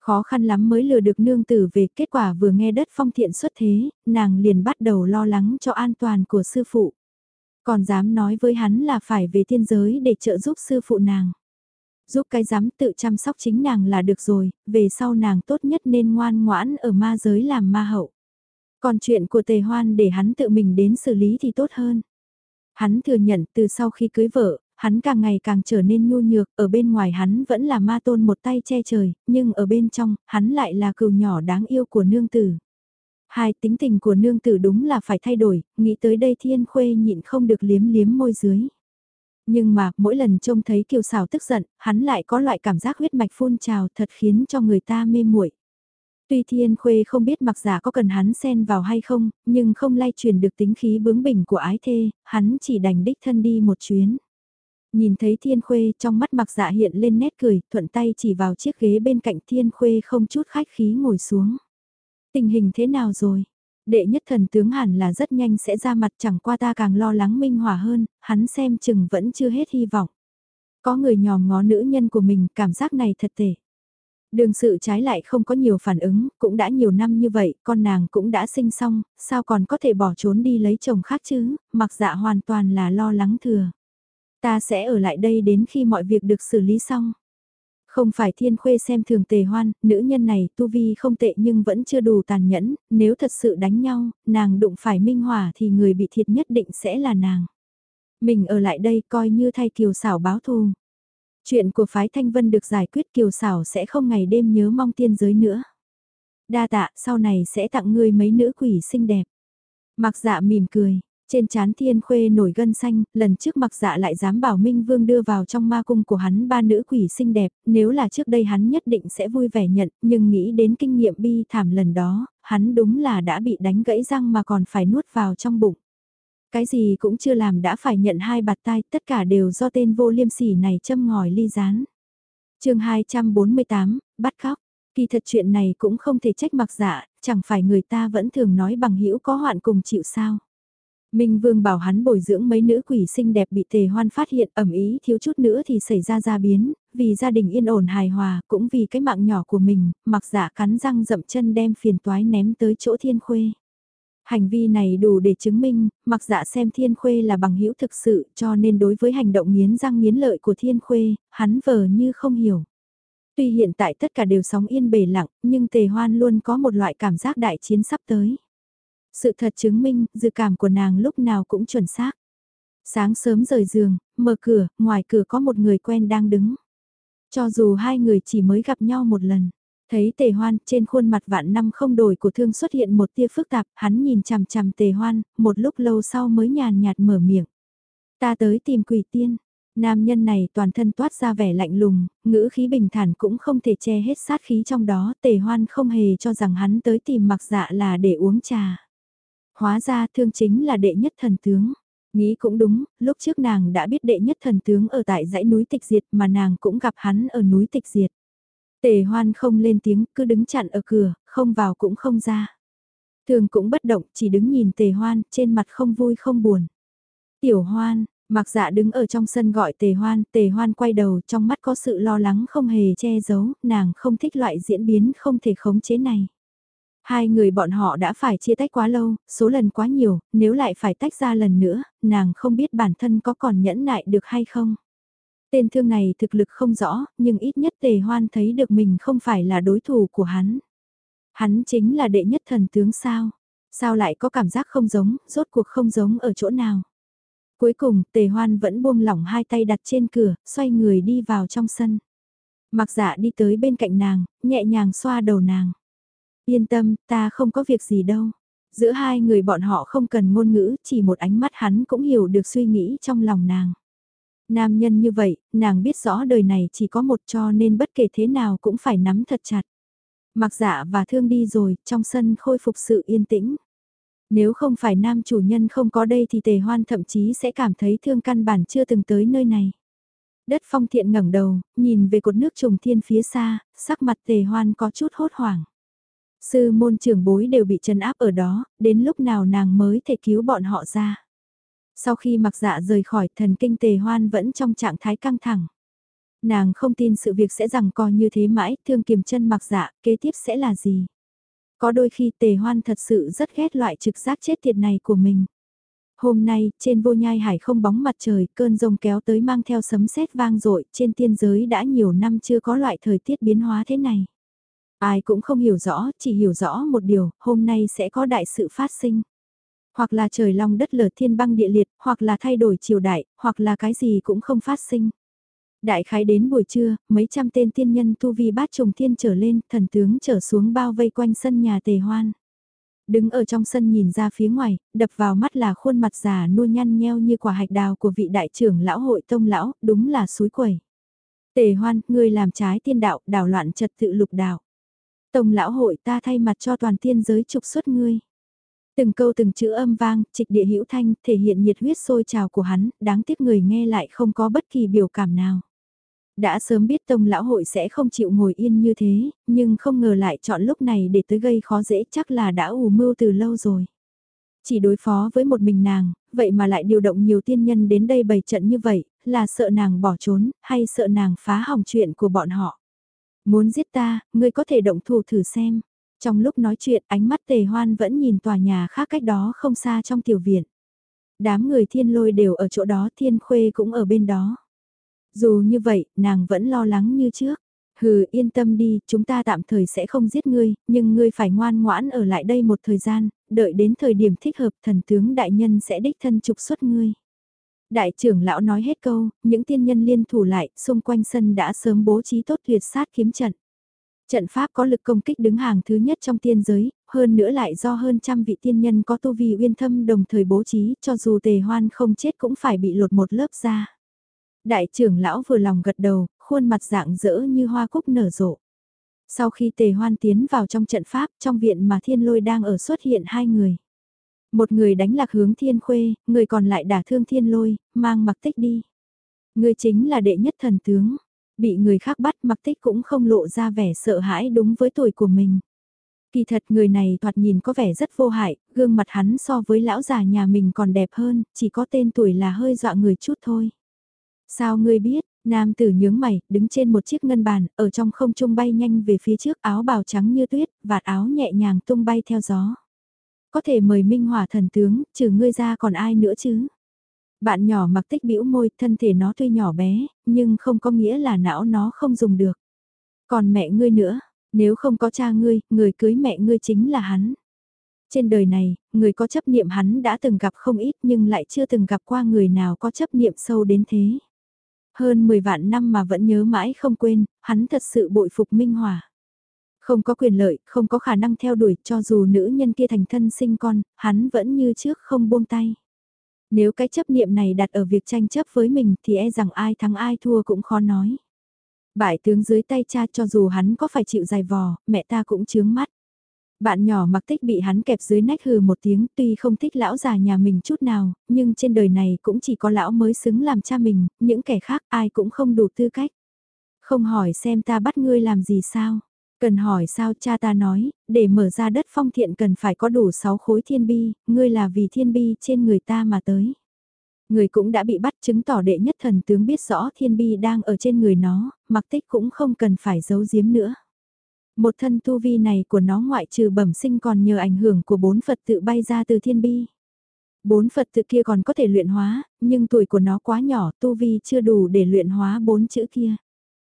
Khó khăn lắm mới lừa được nương tử về kết quả vừa nghe đất phong thiện xuất thế, nàng liền bắt đầu lo lắng cho an toàn của sư phụ. Còn dám nói với hắn là phải về thiên giới để trợ giúp sư phụ nàng. Giúp cái dám tự chăm sóc chính nàng là được rồi, về sau nàng tốt nhất nên ngoan ngoãn ở ma giới làm ma hậu. Còn chuyện của tề hoan để hắn tự mình đến xử lý thì tốt hơn. Hắn thừa nhận từ sau khi cưới vợ, hắn càng ngày càng trở nên nhu nhược, ở bên ngoài hắn vẫn là ma tôn một tay che trời, nhưng ở bên trong, hắn lại là cừu nhỏ đáng yêu của nương tử. Hai tính tình của nương tử đúng là phải thay đổi, nghĩ tới đây thiên khuê nhịn không được liếm liếm môi dưới. Nhưng mà, mỗi lần trông thấy kiều xào tức giận, hắn lại có loại cảm giác huyết mạch phun trào thật khiến cho người ta mê muội. Tuy thiên khuê không biết mặc giả có cần hắn xen vào hay không, nhưng không lay truyền được tính khí bướng bỉnh của ái thê, hắn chỉ đành đích thân đi một chuyến. Nhìn thấy thiên khuê trong mắt mặc dạ hiện lên nét cười, thuận tay chỉ vào chiếc ghế bên cạnh thiên khuê không chút khách khí ngồi xuống. Tình hình thế nào rồi? Đệ nhất thần tướng hẳn là rất nhanh sẽ ra mặt chẳng qua ta càng lo lắng minh hỏa hơn, hắn xem chừng vẫn chưa hết hy vọng. Có người nhòm ngó nữ nhân của mình, cảm giác này thật tệ. Đường sự trái lại không có nhiều phản ứng, cũng đã nhiều năm như vậy, con nàng cũng đã sinh xong, sao còn có thể bỏ trốn đi lấy chồng khác chứ, mặc dạ hoàn toàn là lo lắng thừa. Ta sẽ ở lại đây đến khi mọi việc được xử lý xong. Không phải thiên khuê xem thường tề hoan, nữ nhân này tu vi không tệ nhưng vẫn chưa đủ tàn nhẫn, nếu thật sự đánh nhau, nàng đụng phải minh hỏa thì người bị thiệt nhất định sẽ là nàng. Mình ở lại đây coi như thay kiều xảo báo thù. Chuyện của phái thanh vân được giải quyết kiều xảo sẽ không ngày đêm nhớ mong tiên giới nữa. Đa tạ, sau này sẽ tặng ngươi mấy nữ quỷ xinh đẹp. Mặc dạ mỉm cười, trên chán thiên khuê nổi gân xanh, lần trước mặc dạ lại dám bảo Minh Vương đưa vào trong ma cung của hắn ba nữ quỷ xinh đẹp, nếu là trước đây hắn nhất định sẽ vui vẻ nhận, nhưng nghĩ đến kinh nghiệm bi thảm lần đó, hắn đúng là đã bị đánh gãy răng mà còn phải nuốt vào trong bụng. Cái gì cũng chưa làm đã phải nhận hai bạt tai, tất cả đều do tên vô liêm sỉ này châm ngòi ly rán. chương 248, bắt cóc. Kỳ thật chuyện này cũng không thể trách mặc dạ, chẳng phải người ta vẫn thường nói bằng hữu có hoạn cùng chịu sao. Minh Vương bảo hắn bồi dưỡng mấy nữ quỷ xinh đẹp bị tề hoan phát hiện ẩm ý thiếu chút nữa thì xảy ra ra biến, vì gia đình yên ổn hài hòa, cũng vì cái mạng nhỏ của mình, mặc giả cắn răng dậm chân đem phiền toái ném tới chỗ thiên khuê. Hành vi này đủ để chứng minh, mặc dạ xem thiên khuê là bằng hữu thực sự cho nên đối với hành động nghiến răng nghiến lợi của thiên khuê, hắn vờ như không hiểu. Tuy hiện tại tất cả đều sóng yên bề lặng, nhưng tề hoan luôn có một loại cảm giác đại chiến sắp tới. Sự thật chứng minh, dự cảm của nàng lúc nào cũng chuẩn xác. Sáng sớm rời giường, mở cửa, ngoài cửa có một người quen đang đứng. Cho dù hai người chỉ mới gặp nhau một lần, thấy tề hoan trên khuôn mặt vạn năm không đổi của thương xuất hiện một tia phức tạp, hắn nhìn chằm chằm tề hoan, một lúc lâu sau mới nhàn nhạt mở miệng. Ta tới tìm quỷ tiên. Nam nhân này toàn thân toát ra vẻ lạnh lùng, ngữ khí bình thản cũng không thể che hết sát khí trong đó, tề hoan không hề cho rằng hắn tới tìm mặc dạ là để uống trà. Hóa ra thương chính là đệ nhất thần tướng. Nghĩ cũng đúng, lúc trước nàng đã biết đệ nhất thần tướng ở tại dãy núi tịch diệt mà nàng cũng gặp hắn ở núi tịch diệt. Tề hoan không lên tiếng, cứ đứng chặn ở cửa, không vào cũng không ra. Thường cũng bất động, chỉ đứng nhìn tề hoan, trên mặt không vui không buồn. Tiểu hoan, mặc dạ đứng ở trong sân gọi tề hoan, tề hoan quay đầu, trong mắt có sự lo lắng không hề che giấu, nàng không thích loại diễn biến không thể khống chế này. Hai người bọn họ đã phải chia tách quá lâu, số lần quá nhiều, nếu lại phải tách ra lần nữa, nàng không biết bản thân có còn nhẫn nại được hay không. Tên thương này thực lực không rõ, nhưng ít nhất tề hoan thấy được mình không phải là đối thủ của hắn. Hắn chính là đệ nhất thần tướng sao? Sao lại có cảm giác không giống, rốt cuộc không giống ở chỗ nào? Cuối cùng, tề hoan vẫn buông lỏng hai tay đặt trên cửa, xoay người đi vào trong sân. Mặc dạ đi tới bên cạnh nàng, nhẹ nhàng xoa đầu nàng. Yên tâm, ta không có việc gì đâu. Giữa hai người bọn họ không cần ngôn ngữ, chỉ một ánh mắt hắn cũng hiểu được suy nghĩ trong lòng nàng. Nam nhân như vậy, nàng biết rõ đời này chỉ có một cho nên bất kể thế nào cũng phải nắm thật chặt. Mặc dạ và thương đi rồi, trong sân khôi phục sự yên tĩnh. Nếu không phải nam chủ nhân không có đây thì tề hoan thậm chí sẽ cảm thấy thương căn bản chưa từng tới nơi này. Đất phong thiện ngẩng đầu, nhìn về cột nước trùng thiên phía xa, sắc mặt tề hoan có chút hốt hoảng. Sư môn trưởng bối đều bị trấn áp ở đó, đến lúc nào nàng mới thể cứu bọn họ ra. Sau khi mặc dạ rời khỏi thần kinh tề hoan vẫn trong trạng thái căng thẳng. Nàng không tin sự việc sẽ rằng co như thế mãi, thương kiềm chân mặc dạ, kế tiếp sẽ là gì. Có đôi khi tề hoan thật sự rất ghét loại trực giác chết tiệt này của mình. Hôm nay, trên vô nhai hải không bóng mặt trời, cơn rông kéo tới mang theo sấm sét vang dội trên tiên giới đã nhiều năm chưa có loại thời tiết biến hóa thế này. Ai cũng không hiểu rõ, chỉ hiểu rõ một điều, hôm nay sẽ có đại sự phát sinh. Hoặc là trời long đất lở thiên băng địa liệt, hoặc là thay đổi triều đại, hoặc là cái gì cũng không phát sinh. Đại khái đến buổi trưa, mấy trăm tên tiên nhân tu vi bát trùng thiên trở lên, thần tướng trở xuống bao vây quanh sân nhà tề hoan. Đứng ở trong sân nhìn ra phía ngoài, đập vào mắt là khuôn mặt già nua nhăn nheo như quả hạch đào của vị đại trưởng lão hội tông lão, đúng là suối quẩy. Tề hoan, ngươi làm trái tiên đạo, đảo loạn trật tự lục đạo. Tông lão hội ta thay mặt cho toàn tiên giới trục xuất ngươi. Từng câu từng chữ âm vang, trịch địa hữu thanh, thể hiện nhiệt huyết sôi trào của hắn, đáng tiếc người nghe lại không có bất kỳ biểu cảm nào. Đã sớm biết tông lão hội sẽ không chịu ngồi yên như thế, nhưng không ngờ lại chọn lúc này để tới gây khó dễ chắc là đã ủ mưu từ lâu rồi. Chỉ đối phó với một mình nàng, vậy mà lại điều động nhiều tiên nhân đến đây bày trận như vậy, là sợ nàng bỏ trốn, hay sợ nàng phá hỏng chuyện của bọn họ. Muốn giết ta, ngươi có thể động thủ thử xem. Trong lúc nói chuyện ánh mắt tề hoan vẫn nhìn tòa nhà khác cách đó không xa trong tiểu viện. Đám người thiên lôi đều ở chỗ đó thiên khuê cũng ở bên đó. Dù như vậy, nàng vẫn lo lắng như trước. Hừ, yên tâm đi, chúng ta tạm thời sẽ không giết ngươi, nhưng ngươi phải ngoan ngoãn ở lại đây một thời gian, đợi đến thời điểm thích hợp thần tướng đại nhân sẽ đích thân trục xuất ngươi. Đại trưởng lão nói hết câu, những tiên nhân liên thủ lại, xung quanh sân đã sớm bố trí tốt tuyệt sát kiếm trận. Trận pháp có lực công kích đứng hàng thứ nhất trong tiên giới, hơn nữa lại do hơn trăm vị tiên nhân có tu vi uyên thâm đồng thời bố trí cho dù tề hoan không chết cũng phải bị lột một lớp ra. Đại trưởng lão vừa lòng gật đầu, khuôn mặt dạng dỡ như hoa cúc nở rộ. Sau khi tề hoan tiến vào trong trận pháp, trong viện mà thiên lôi đang ở xuất hiện hai người. Một người đánh lạc hướng thiên khuê, người còn lại đả thương thiên lôi, mang mặc tích đi. Người chính là đệ nhất thần tướng. Bị người khác bắt mặc tích cũng không lộ ra vẻ sợ hãi đúng với tuổi của mình. Kỳ thật người này thoạt nhìn có vẻ rất vô hại, gương mặt hắn so với lão già nhà mình còn đẹp hơn, chỉ có tên tuổi là hơi dọa người chút thôi. Sao ngươi biết, nam tử nhướng mày, đứng trên một chiếc ngân bàn, ở trong không trung bay nhanh về phía trước áo bào trắng như tuyết, vạt áo nhẹ nhàng tung bay theo gió. Có thể mời minh hỏa thần tướng, trừ ngươi ra còn ai nữa chứ? Bạn nhỏ mặc tích bĩu môi, thân thể nó tuy nhỏ bé, nhưng không có nghĩa là não nó không dùng được. Còn mẹ ngươi nữa, nếu không có cha ngươi, người cưới mẹ ngươi chính là hắn. Trên đời này, người có chấp niệm hắn đã từng gặp không ít nhưng lại chưa từng gặp qua người nào có chấp niệm sâu đến thế. Hơn 10 vạn năm mà vẫn nhớ mãi không quên, hắn thật sự bội phục Minh Hòa. Không có quyền lợi, không có khả năng theo đuổi cho dù nữ nhân kia thành thân sinh con, hắn vẫn như trước không buông tay. Nếu cái chấp niệm này đặt ở việc tranh chấp với mình thì e rằng ai thắng ai thua cũng khó nói. Bại tướng dưới tay cha cho dù hắn có phải chịu dài vò, mẹ ta cũng chướng mắt. Bạn nhỏ mặc tích bị hắn kẹp dưới nách hừ một tiếng tuy không thích lão già nhà mình chút nào, nhưng trên đời này cũng chỉ có lão mới xứng làm cha mình, những kẻ khác ai cũng không đủ tư cách. Không hỏi xem ta bắt ngươi làm gì sao. Cần hỏi sao cha ta nói, để mở ra đất phong thiện cần phải có đủ 6 khối thiên bi, ngươi là vì thiên bi trên người ta mà tới. Người cũng đã bị bắt chứng tỏ đệ nhất thần tướng biết rõ thiên bi đang ở trên người nó, mặc tích cũng không cần phải giấu giếm nữa. Một thân tu vi này của nó ngoại trừ bẩm sinh còn nhờ ảnh hưởng của bốn Phật tự bay ra từ thiên bi. Bốn Phật tự kia còn có thể luyện hóa, nhưng tuổi của nó quá nhỏ, tu vi chưa đủ để luyện hóa bốn chữ kia.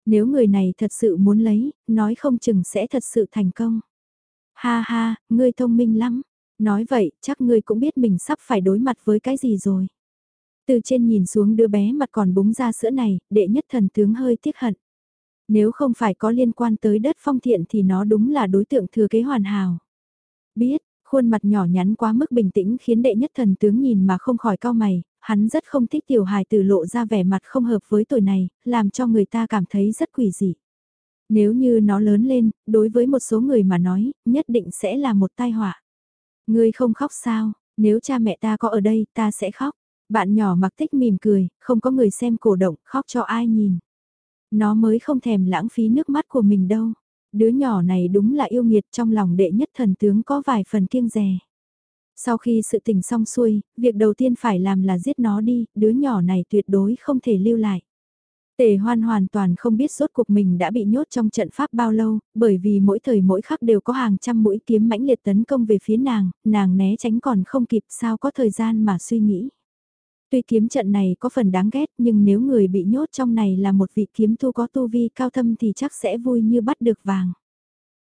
Nếu người này thật sự muốn lấy, nói không chừng sẽ thật sự thành công. Ha ha, ngươi thông minh lắm. Nói vậy, chắc ngươi cũng biết mình sắp phải đối mặt với cái gì rồi. Từ trên nhìn xuống đứa bé mặt còn búng ra sữa này, đệ nhất thần tướng hơi tiếc hận. Nếu không phải có liên quan tới đất phong thiện thì nó đúng là đối tượng thừa kế hoàn hảo. Biết, khuôn mặt nhỏ nhắn quá mức bình tĩnh khiến đệ nhất thần tướng nhìn mà không khỏi cao mày, hắn rất không thích tiểu hài tử lộ ra vẻ mặt không hợp với tuổi này, làm cho người ta cảm thấy rất quỷ dị. Nếu như nó lớn lên, đối với một số người mà nói, nhất định sẽ là một tai họa. Ngươi không khóc sao, nếu cha mẹ ta có ở đây ta sẽ khóc. Bạn nhỏ mặc tích mỉm cười, không có người xem cổ động, khóc cho ai nhìn. Nó mới không thèm lãng phí nước mắt của mình đâu. Đứa nhỏ này đúng là yêu nghiệt trong lòng đệ nhất thần tướng có vài phần kiêng rè. Sau khi sự tình xong xuôi, việc đầu tiên phải làm là giết nó đi, đứa nhỏ này tuyệt đối không thể lưu lại. Tề hoan hoàn toàn không biết rốt cuộc mình đã bị nhốt trong trận pháp bao lâu, bởi vì mỗi thời mỗi khắc đều có hàng trăm mũi kiếm mãnh liệt tấn công về phía nàng, nàng né tránh còn không kịp sao có thời gian mà suy nghĩ. Tuy kiếm trận này có phần đáng ghét nhưng nếu người bị nhốt trong này là một vị kiếm tu có tu vi cao thâm thì chắc sẽ vui như bắt được vàng.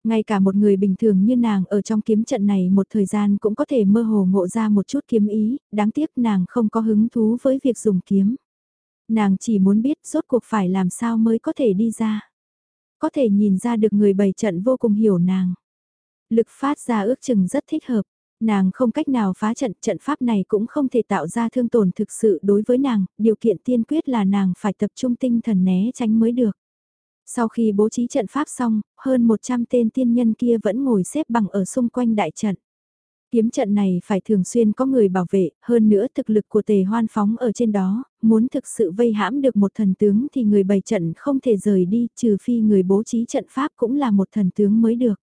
Ngay cả một người bình thường như nàng ở trong kiếm trận này một thời gian cũng có thể mơ hồ ngộ ra một chút kiếm ý, đáng tiếc nàng không có hứng thú với việc dùng kiếm. Nàng chỉ muốn biết rốt cuộc phải làm sao mới có thể đi ra. Có thể nhìn ra được người bày trận vô cùng hiểu nàng. Lực phát ra ước chừng rất thích hợp. Nàng không cách nào phá trận, trận pháp này cũng không thể tạo ra thương tổn thực sự đối với nàng, điều kiện tiên quyết là nàng phải tập trung tinh thần né tránh mới được. Sau khi bố trí trận pháp xong, hơn 100 tên tiên nhân kia vẫn ngồi xếp bằng ở xung quanh đại trận. Kiếm trận này phải thường xuyên có người bảo vệ, hơn nữa thực lực của tề hoan phóng ở trên đó, muốn thực sự vây hãm được một thần tướng thì người bày trận không thể rời đi, trừ phi người bố trí trận pháp cũng là một thần tướng mới được.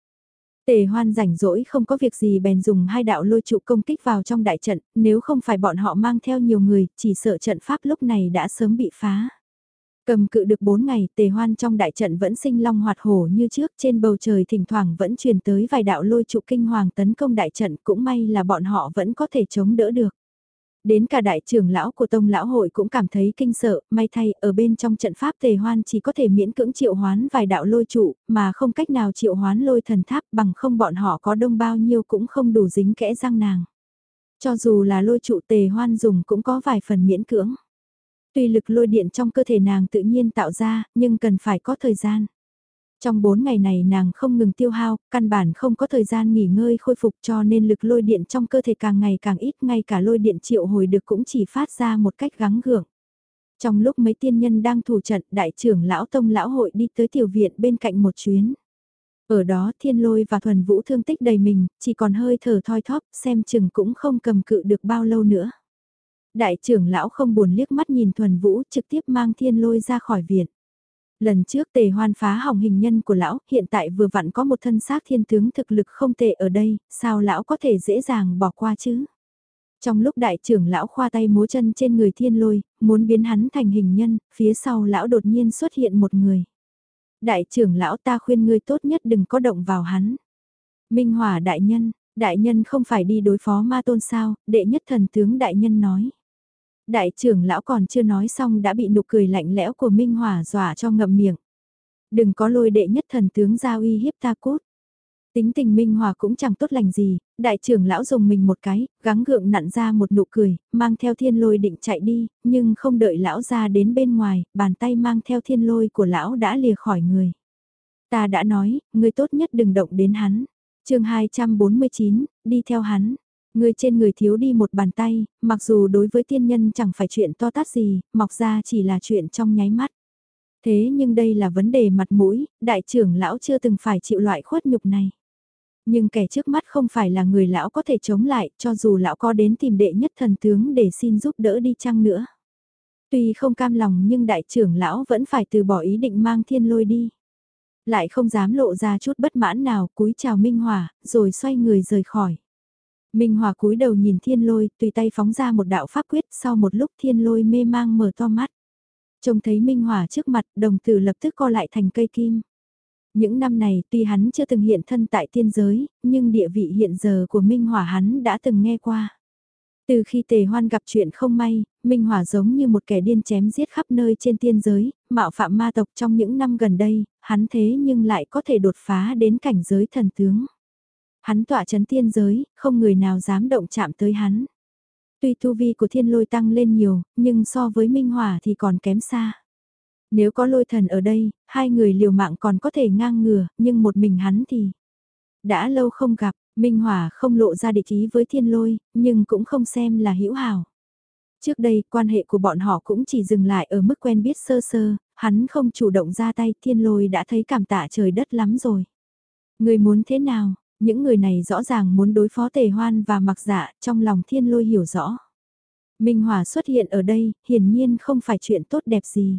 Tề hoan rảnh rỗi không có việc gì bèn dùng hai đạo lôi trụ công kích vào trong đại trận, nếu không phải bọn họ mang theo nhiều người, chỉ sợ trận pháp lúc này đã sớm bị phá. Cầm cự được 4 ngày, tề hoan trong đại trận vẫn sinh long hoạt hổ như trước, trên bầu trời thỉnh thoảng vẫn truyền tới vài đạo lôi trụ kinh hoàng tấn công đại trận, cũng may là bọn họ vẫn có thể chống đỡ được. Đến cả đại trưởng lão của tông lão hội cũng cảm thấy kinh sợ, may thay ở bên trong trận pháp tề hoan chỉ có thể miễn cưỡng triệu hoán vài đạo lôi trụ, mà không cách nào triệu hoán lôi thần tháp bằng không bọn họ có đông bao nhiêu cũng không đủ dính kẽ răng nàng. Cho dù là lôi trụ tề hoan dùng cũng có vài phần miễn cưỡng. Tuy lực lôi điện trong cơ thể nàng tự nhiên tạo ra, nhưng cần phải có thời gian. Trong 4 ngày này nàng không ngừng tiêu hao, căn bản không có thời gian nghỉ ngơi khôi phục cho nên lực lôi điện trong cơ thể càng ngày càng ít, ngay cả lôi điện triệu hồi được cũng chỉ phát ra một cách gắng gượng. Trong lúc mấy tiên nhân đang thủ trận, đại trưởng lão tông lão hội đi tới tiểu viện bên cạnh một chuyến. Ở đó thiên lôi và thuần vũ thương tích đầy mình, chỉ còn hơi thở thoi thóp, xem chừng cũng không cầm cự được bao lâu nữa. Đại trưởng lão không buồn liếc mắt nhìn thuần vũ trực tiếp mang thiên lôi ra khỏi viện. Lần trước tề hoan phá hỏng hình nhân của lão, hiện tại vừa vặn có một thân xác thiên tướng thực lực không tệ ở đây, sao lão có thể dễ dàng bỏ qua chứ? Trong lúc đại trưởng lão khoa tay múa chân trên người thiên lôi, muốn biến hắn thành hình nhân, phía sau lão đột nhiên xuất hiện một người. Đại trưởng lão ta khuyên ngươi tốt nhất đừng có động vào hắn. Minh hỏa đại nhân, đại nhân không phải đi đối phó ma tôn sao, đệ nhất thần tướng đại nhân nói. Đại trưởng lão còn chưa nói xong đã bị nụ cười lạnh lẽo của Minh Hòa dọa cho ngậm miệng. Đừng có lôi đệ nhất thần tướng ra uy hiếp ta cút. Tính tình Minh Hòa cũng chẳng tốt lành gì, đại trưởng lão dùng mình một cái, gắng gượng nặn ra một nụ cười, mang theo thiên lôi định chạy đi, nhưng không đợi lão ra đến bên ngoài, bàn tay mang theo thiên lôi của lão đã lìa khỏi người. Ta đã nói, người tốt nhất đừng động đến hắn. chương 249, đi theo hắn. Người trên người thiếu đi một bàn tay, mặc dù đối với tiên nhân chẳng phải chuyện to tát gì, mọc ra chỉ là chuyện trong nháy mắt. Thế nhưng đây là vấn đề mặt mũi, đại trưởng lão chưa từng phải chịu loại khuất nhục này. Nhưng kẻ trước mắt không phải là người lão có thể chống lại, cho dù lão có đến tìm đệ nhất thần tướng để xin giúp đỡ đi chăng nữa. Tuy không cam lòng nhưng đại trưởng lão vẫn phải từ bỏ ý định mang thiên lôi đi. Lại không dám lộ ra chút bất mãn nào, cúi chào Minh Hòa, rồi xoay người rời khỏi. Minh Hòa cúi đầu nhìn thiên lôi, tùy tay phóng ra một đạo pháp quyết, sau một lúc thiên lôi mê mang mở to mắt. Trông thấy Minh Hòa trước mặt, đồng tử lập tức co lại thành cây kim. Những năm này tuy hắn chưa từng hiện thân tại tiên giới, nhưng địa vị hiện giờ của Minh hòa hắn đã từng nghe qua. Từ khi tề hoan gặp chuyện không may, Minh hòa giống như một kẻ điên chém giết khắp nơi trên tiên giới, mạo phạm ma tộc trong những năm gần đây, hắn thế nhưng lại có thể đột phá đến cảnh giới thần tướng. Hắn tỏa chấn tiên giới, không người nào dám động chạm tới hắn. Tuy tu vi của thiên lôi tăng lên nhiều, nhưng so với Minh Hỏa thì còn kém xa. Nếu có lôi thần ở đây, hai người liều mạng còn có thể ngang ngừa, nhưng một mình hắn thì... Đã lâu không gặp, Minh Hỏa không lộ ra địch ý với thiên lôi, nhưng cũng không xem là hữu hảo. Trước đây, quan hệ của bọn họ cũng chỉ dừng lại ở mức quen biết sơ sơ, hắn không chủ động ra tay, thiên lôi đã thấy cảm tạ trời đất lắm rồi. Người muốn thế nào? Những người này rõ ràng muốn đối phó tề hoan và mặc dạ, trong lòng thiên lôi hiểu rõ. Minh Hòa xuất hiện ở đây, hiển nhiên không phải chuyện tốt đẹp gì.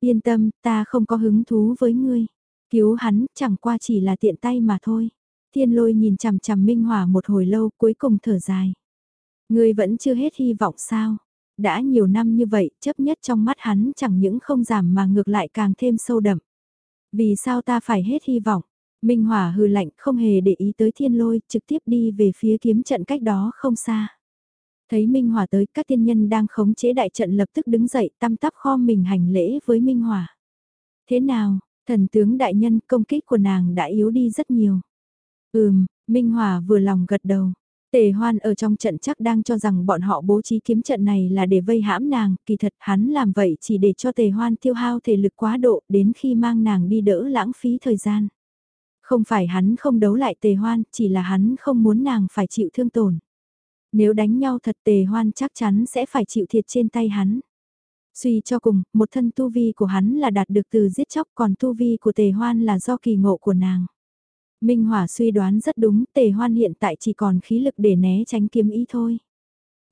Yên tâm, ta không có hứng thú với ngươi. Cứu hắn, chẳng qua chỉ là tiện tay mà thôi. Thiên lôi nhìn chằm chằm Minh Hòa một hồi lâu cuối cùng thở dài. Ngươi vẫn chưa hết hy vọng sao? Đã nhiều năm như vậy, chấp nhất trong mắt hắn chẳng những không giảm mà ngược lại càng thêm sâu đậm. Vì sao ta phải hết hy vọng? Minh Hòa hừ lạnh không hề để ý tới thiên lôi, trực tiếp đi về phía kiếm trận cách đó không xa. Thấy Minh Hòa tới, các tiên nhân đang khống chế đại trận lập tức đứng dậy tăm tắp kho mình hành lễ với Minh Hòa. Thế nào, thần tướng đại nhân công kích của nàng đã yếu đi rất nhiều. Ừm, Minh Hòa vừa lòng gật đầu. Tề hoan ở trong trận chắc đang cho rằng bọn họ bố trí kiếm trận này là để vây hãm nàng, kỳ thật hắn làm vậy chỉ để cho tề hoan tiêu hao thể lực quá độ đến khi mang nàng đi đỡ lãng phí thời gian. Không phải hắn không đấu lại tề hoan, chỉ là hắn không muốn nàng phải chịu thương tổn. Nếu đánh nhau thật tề hoan chắc chắn sẽ phải chịu thiệt trên tay hắn. Suy cho cùng, một thân tu vi của hắn là đạt được từ giết chóc còn tu vi của tề hoan là do kỳ ngộ của nàng. Minh Hỏa suy đoán rất đúng, tề hoan hiện tại chỉ còn khí lực để né tránh kiếm ý thôi.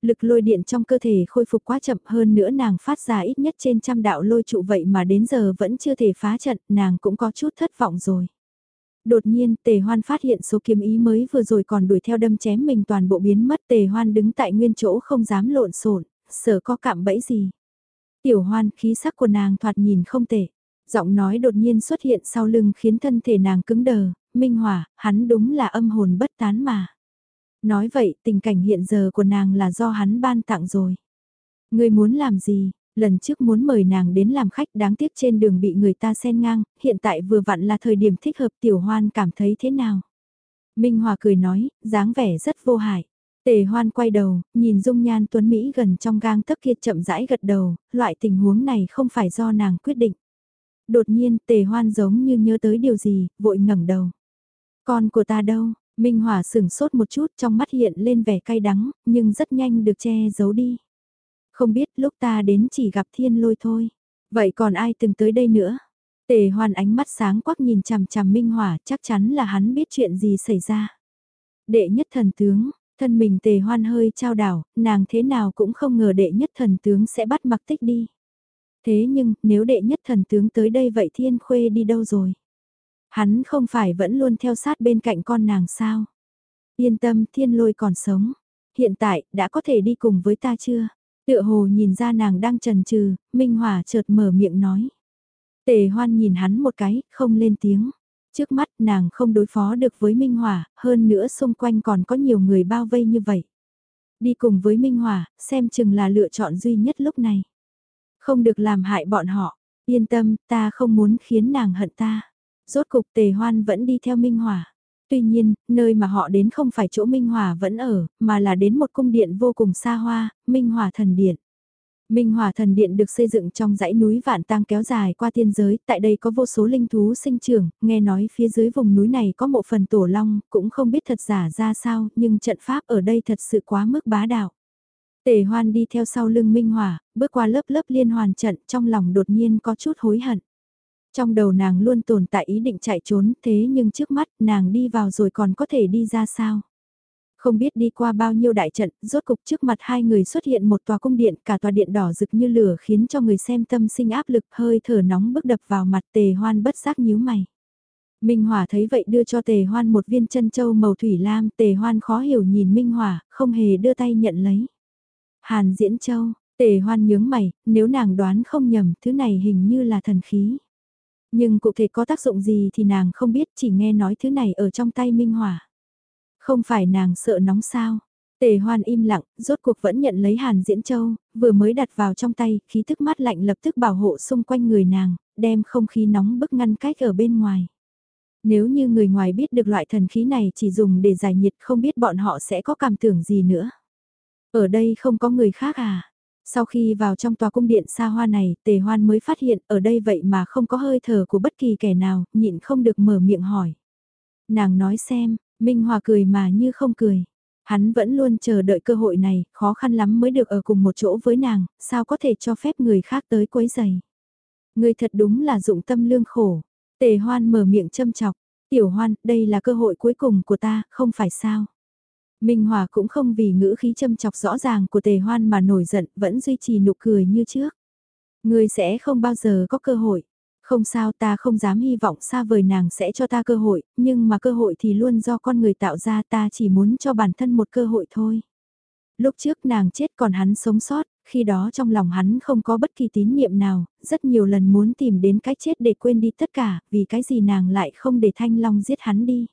Lực lôi điện trong cơ thể khôi phục quá chậm hơn nữa nàng phát ra ít nhất trên trăm đạo lôi trụ vậy mà đến giờ vẫn chưa thể phá trận, nàng cũng có chút thất vọng rồi. Đột nhiên tề hoan phát hiện số kiếm ý mới vừa rồi còn đuổi theo đâm chém mình toàn bộ biến mất tề hoan đứng tại nguyên chỗ không dám lộn xộn sợ có cạm bẫy gì. Tiểu hoan khí sắc của nàng thoạt nhìn không tệ. Giọng nói đột nhiên xuất hiện sau lưng khiến thân thể nàng cứng đờ, minh hỏa, hắn đúng là âm hồn bất tán mà. Nói vậy tình cảnh hiện giờ của nàng là do hắn ban tặng rồi. Người muốn làm gì, lần trước muốn mời nàng đến làm khách đáng tiếc trên đường bị người ta xen ngang, hiện tại vừa vặn là thời điểm thích hợp tiểu hoan cảm thấy thế nào. Minh Hòa cười nói, dáng vẻ rất vô hại. Tề hoan quay đầu, nhìn dung nhan tuấn Mỹ gần trong gang tấc kia chậm rãi gật đầu, loại tình huống này không phải do nàng quyết định. Đột nhiên tề hoan giống như nhớ tới điều gì, vội ngẩng đầu. Con của ta đâu? Minh Hòa sửng sốt một chút trong mắt hiện lên vẻ cay đắng, nhưng rất nhanh được che giấu đi. Không biết lúc ta đến chỉ gặp thiên lôi thôi. Vậy còn ai từng tới đây nữa? Tề hoan ánh mắt sáng quắc nhìn chằm chằm Minh Hỏa chắc chắn là hắn biết chuyện gì xảy ra. Đệ nhất thần tướng, thân mình tề hoan hơi trao đảo, nàng thế nào cũng không ngờ đệ nhất thần tướng sẽ bắt mặc tích đi. Thế nhưng, nếu đệ nhất thần tướng tới đây vậy thiên khuê đi đâu rồi? Hắn không phải vẫn luôn theo sát bên cạnh con nàng sao? Yên tâm, thiên lôi còn sống. Hiện tại, đã có thể đi cùng với ta chưa? Tựa hồ nhìn ra nàng đang trần trừ, Minh Hòa chợt mở miệng nói. Tề hoan nhìn hắn một cái, không lên tiếng. Trước mắt nàng không đối phó được với Minh Hòa, hơn nữa xung quanh còn có nhiều người bao vây như vậy. Đi cùng với Minh Hòa, xem chừng là lựa chọn duy nhất lúc này. Không được làm hại bọn họ, Yên tâm, ta không muốn khiến nàng hận ta. Rốt cục tề hoan vẫn đi theo Minh Hỏa. Tuy nhiên, nơi mà họ đến không phải chỗ Minh Hòa vẫn ở, mà là đến một cung điện vô cùng xa hoa, Minh Hòa Thần Điện. Minh Hòa Thần Điện được xây dựng trong dãy núi Vạn Tang kéo dài qua tiên giới, tại đây có vô số linh thú sinh trưởng, nghe nói phía dưới vùng núi này có một phần tổ long, cũng không biết thật giả ra sao, nhưng trận pháp ở đây thật sự quá mức bá đạo. Tề Hoan đi theo sau lưng Minh Hòa, bước qua lớp lớp liên hoàn trận, trong lòng đột nhiên có chút hối hận. Trong đầu nàng luôn tồn tại ý định chạy trốn, thế nhưng trước mắt nàng đi vào rồi còn có thể đi ra sao? Không biết đi qua bao nhiêu đại trận, rốt cục trước mặt hai người xuất hiện một tòa cung điện, cả tòa điện đỏ rực như lửa khiến cho người xem tâm sinh áp lực hơi thở nóng bức đập vào mặt tề hoan bất giác nhíu mày. Minh Hòa thấy vậy đưa cho tề hoan một viên chân châu màu thủy lam, tề hoan khó hiểu nhìn Minh Hòa, không hề đưa tay nhận lấy. Hàn diễn châu, tề hoan nhướng mày, nếu nàng đoán không nhầm, thứ này hình như là thần khí. Nhưng cụ thể có tác dụng gì thì nàng không biết, chỉ nghe nói thứ này ở trong tay Minh Hòa. Không phải nàng sợ nóng sao? Tề hoan im lặng, rốt cuộc vẫn nhận lấy hàn diễn châu, vừa mới đặt vào trong tay, khí thức mát lạnh lập tức bảo hộ xung quanh người nàng, đem không khí nóng bức ngăn cách ở bên ngoài. Nếu như người ngoài biết được loại thần khí này chỉ dùng để giải nhiệt không biết bọn họ sẽ có cảm tưởng gì nữa. Ở đây không có người khác à? Sau khi vào trong tòa cung điện xa hoa này, tề hoan mới phát hiện ở đây vậy mà không có hơi thở của bất kỳ kẻ nào, nhịn không được mở miệng hỏi. Nàng nói xem, Minh Hòa cười mà như không cười. Hắn vẫn luôn chờ đợi cơ hội này, khó khăn lắm mới được ở cùng một chỗ với nàng, sao có thể cho phép người khác tới quấy giày. Người thật đúng là dụng tâm lương khổ. Tề hoan mở miệng châm chọc. Tiểu hoan, đây là cơ hội cuối cùng của ta, không phải sao. Minh Hòa cũng không vì ngữ khí châm chọc rõ ràng của tề hoan mà nổi giận, vẫn duy trì nụ cười như trước. Người sẽ không bao giờ có cơ hội. Không sao ta không dám hy vọng xa vời nàng sẽ cho ta cơ hội, nhưng mà cơ hội thì luôn do con người tạo ra ta chỉ muốn cho bản thân một cơ hội thôi. Lúc trước nàng chết còn hắn sống sót, khi đó trong lòng hắn không có bất kỳ tín niệm nào, rất nhiều lần muốn tìm đến cái chết để quên đi tất cả, vì cái gì nàng lại không để Thanh Long giết hắn đi.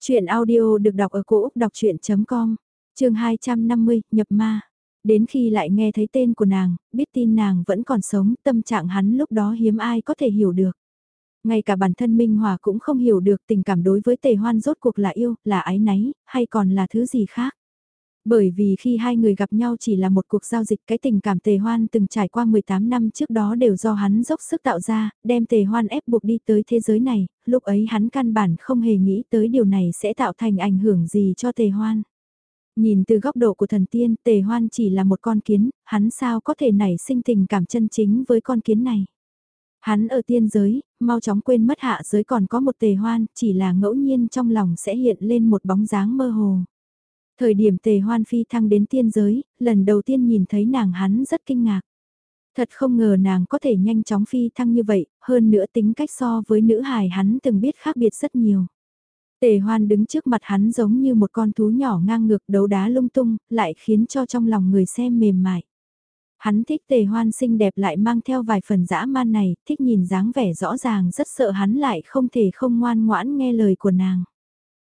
Chuyện audio được đọc ở cổ Úc đọc chuyện.com, trường 250, nhập ma. Đến khi lại nghe thấy tên của nàng, biết tin nàng vẫn còn sống, tâm trạng hắn lúc đó hiếm ai có thể hiểu được. Ngay cả bản thân Minh Hòa cũng không hiểu được tình cảm đối với tề hoan rốt cuộc là yêu, là ái náy, hay còn là thứ gì khác. Bởi vì khi hai người gặp nhau chỉ là một cuộc giao dịch cái tình cảm tề hoan từng trải qua 18 năm trước đó đều do hắn dốc sức tạo ra, đem tề hoan ép buộc đi tới thế giới này, lúc ấy hắn căn bản không hề nghĩ tới điều này sẽ tạo thành ảnh hưởng gì cho tề hoan. Nhìn từ góc độ của thần tiên, tề hoan chỉ là một con kiến, hắn sao có thể nảy sinh tình cảm chân chính với con kiến này. Hắn ở tiên giới, mau chóng quên mất hạ giới còn có một tề hoan, chỉ là ngẫu nhiên trong lòng sẽ hiện lên một bóng dáng mơ hồ. Thời điểm tề hoan phi thăng đến tiên giới, lần đầu tiên nhìn thấy nàng hắn rất kinh ngạc. Thật không ngờ nàng có thể nhanh chóng phi thăng như vậy, hơn nữa tính cách so với nữ hài hắn từng biết khác biệt rất nhiều. Tề hoan đứng trước mặt hắn giống như một con thú nhỏ ngang ngược đấu đá lung tung, lại khiến cho trong lòng người xem mềm mại. Hắn thích tề hoan xinh đẹp lại mang theo vài phần dã man này, thích nhìn dáng vẻ rõ ràng rất sợ hắn lại không thể không ngoan ngoãn nghe lời của nàng.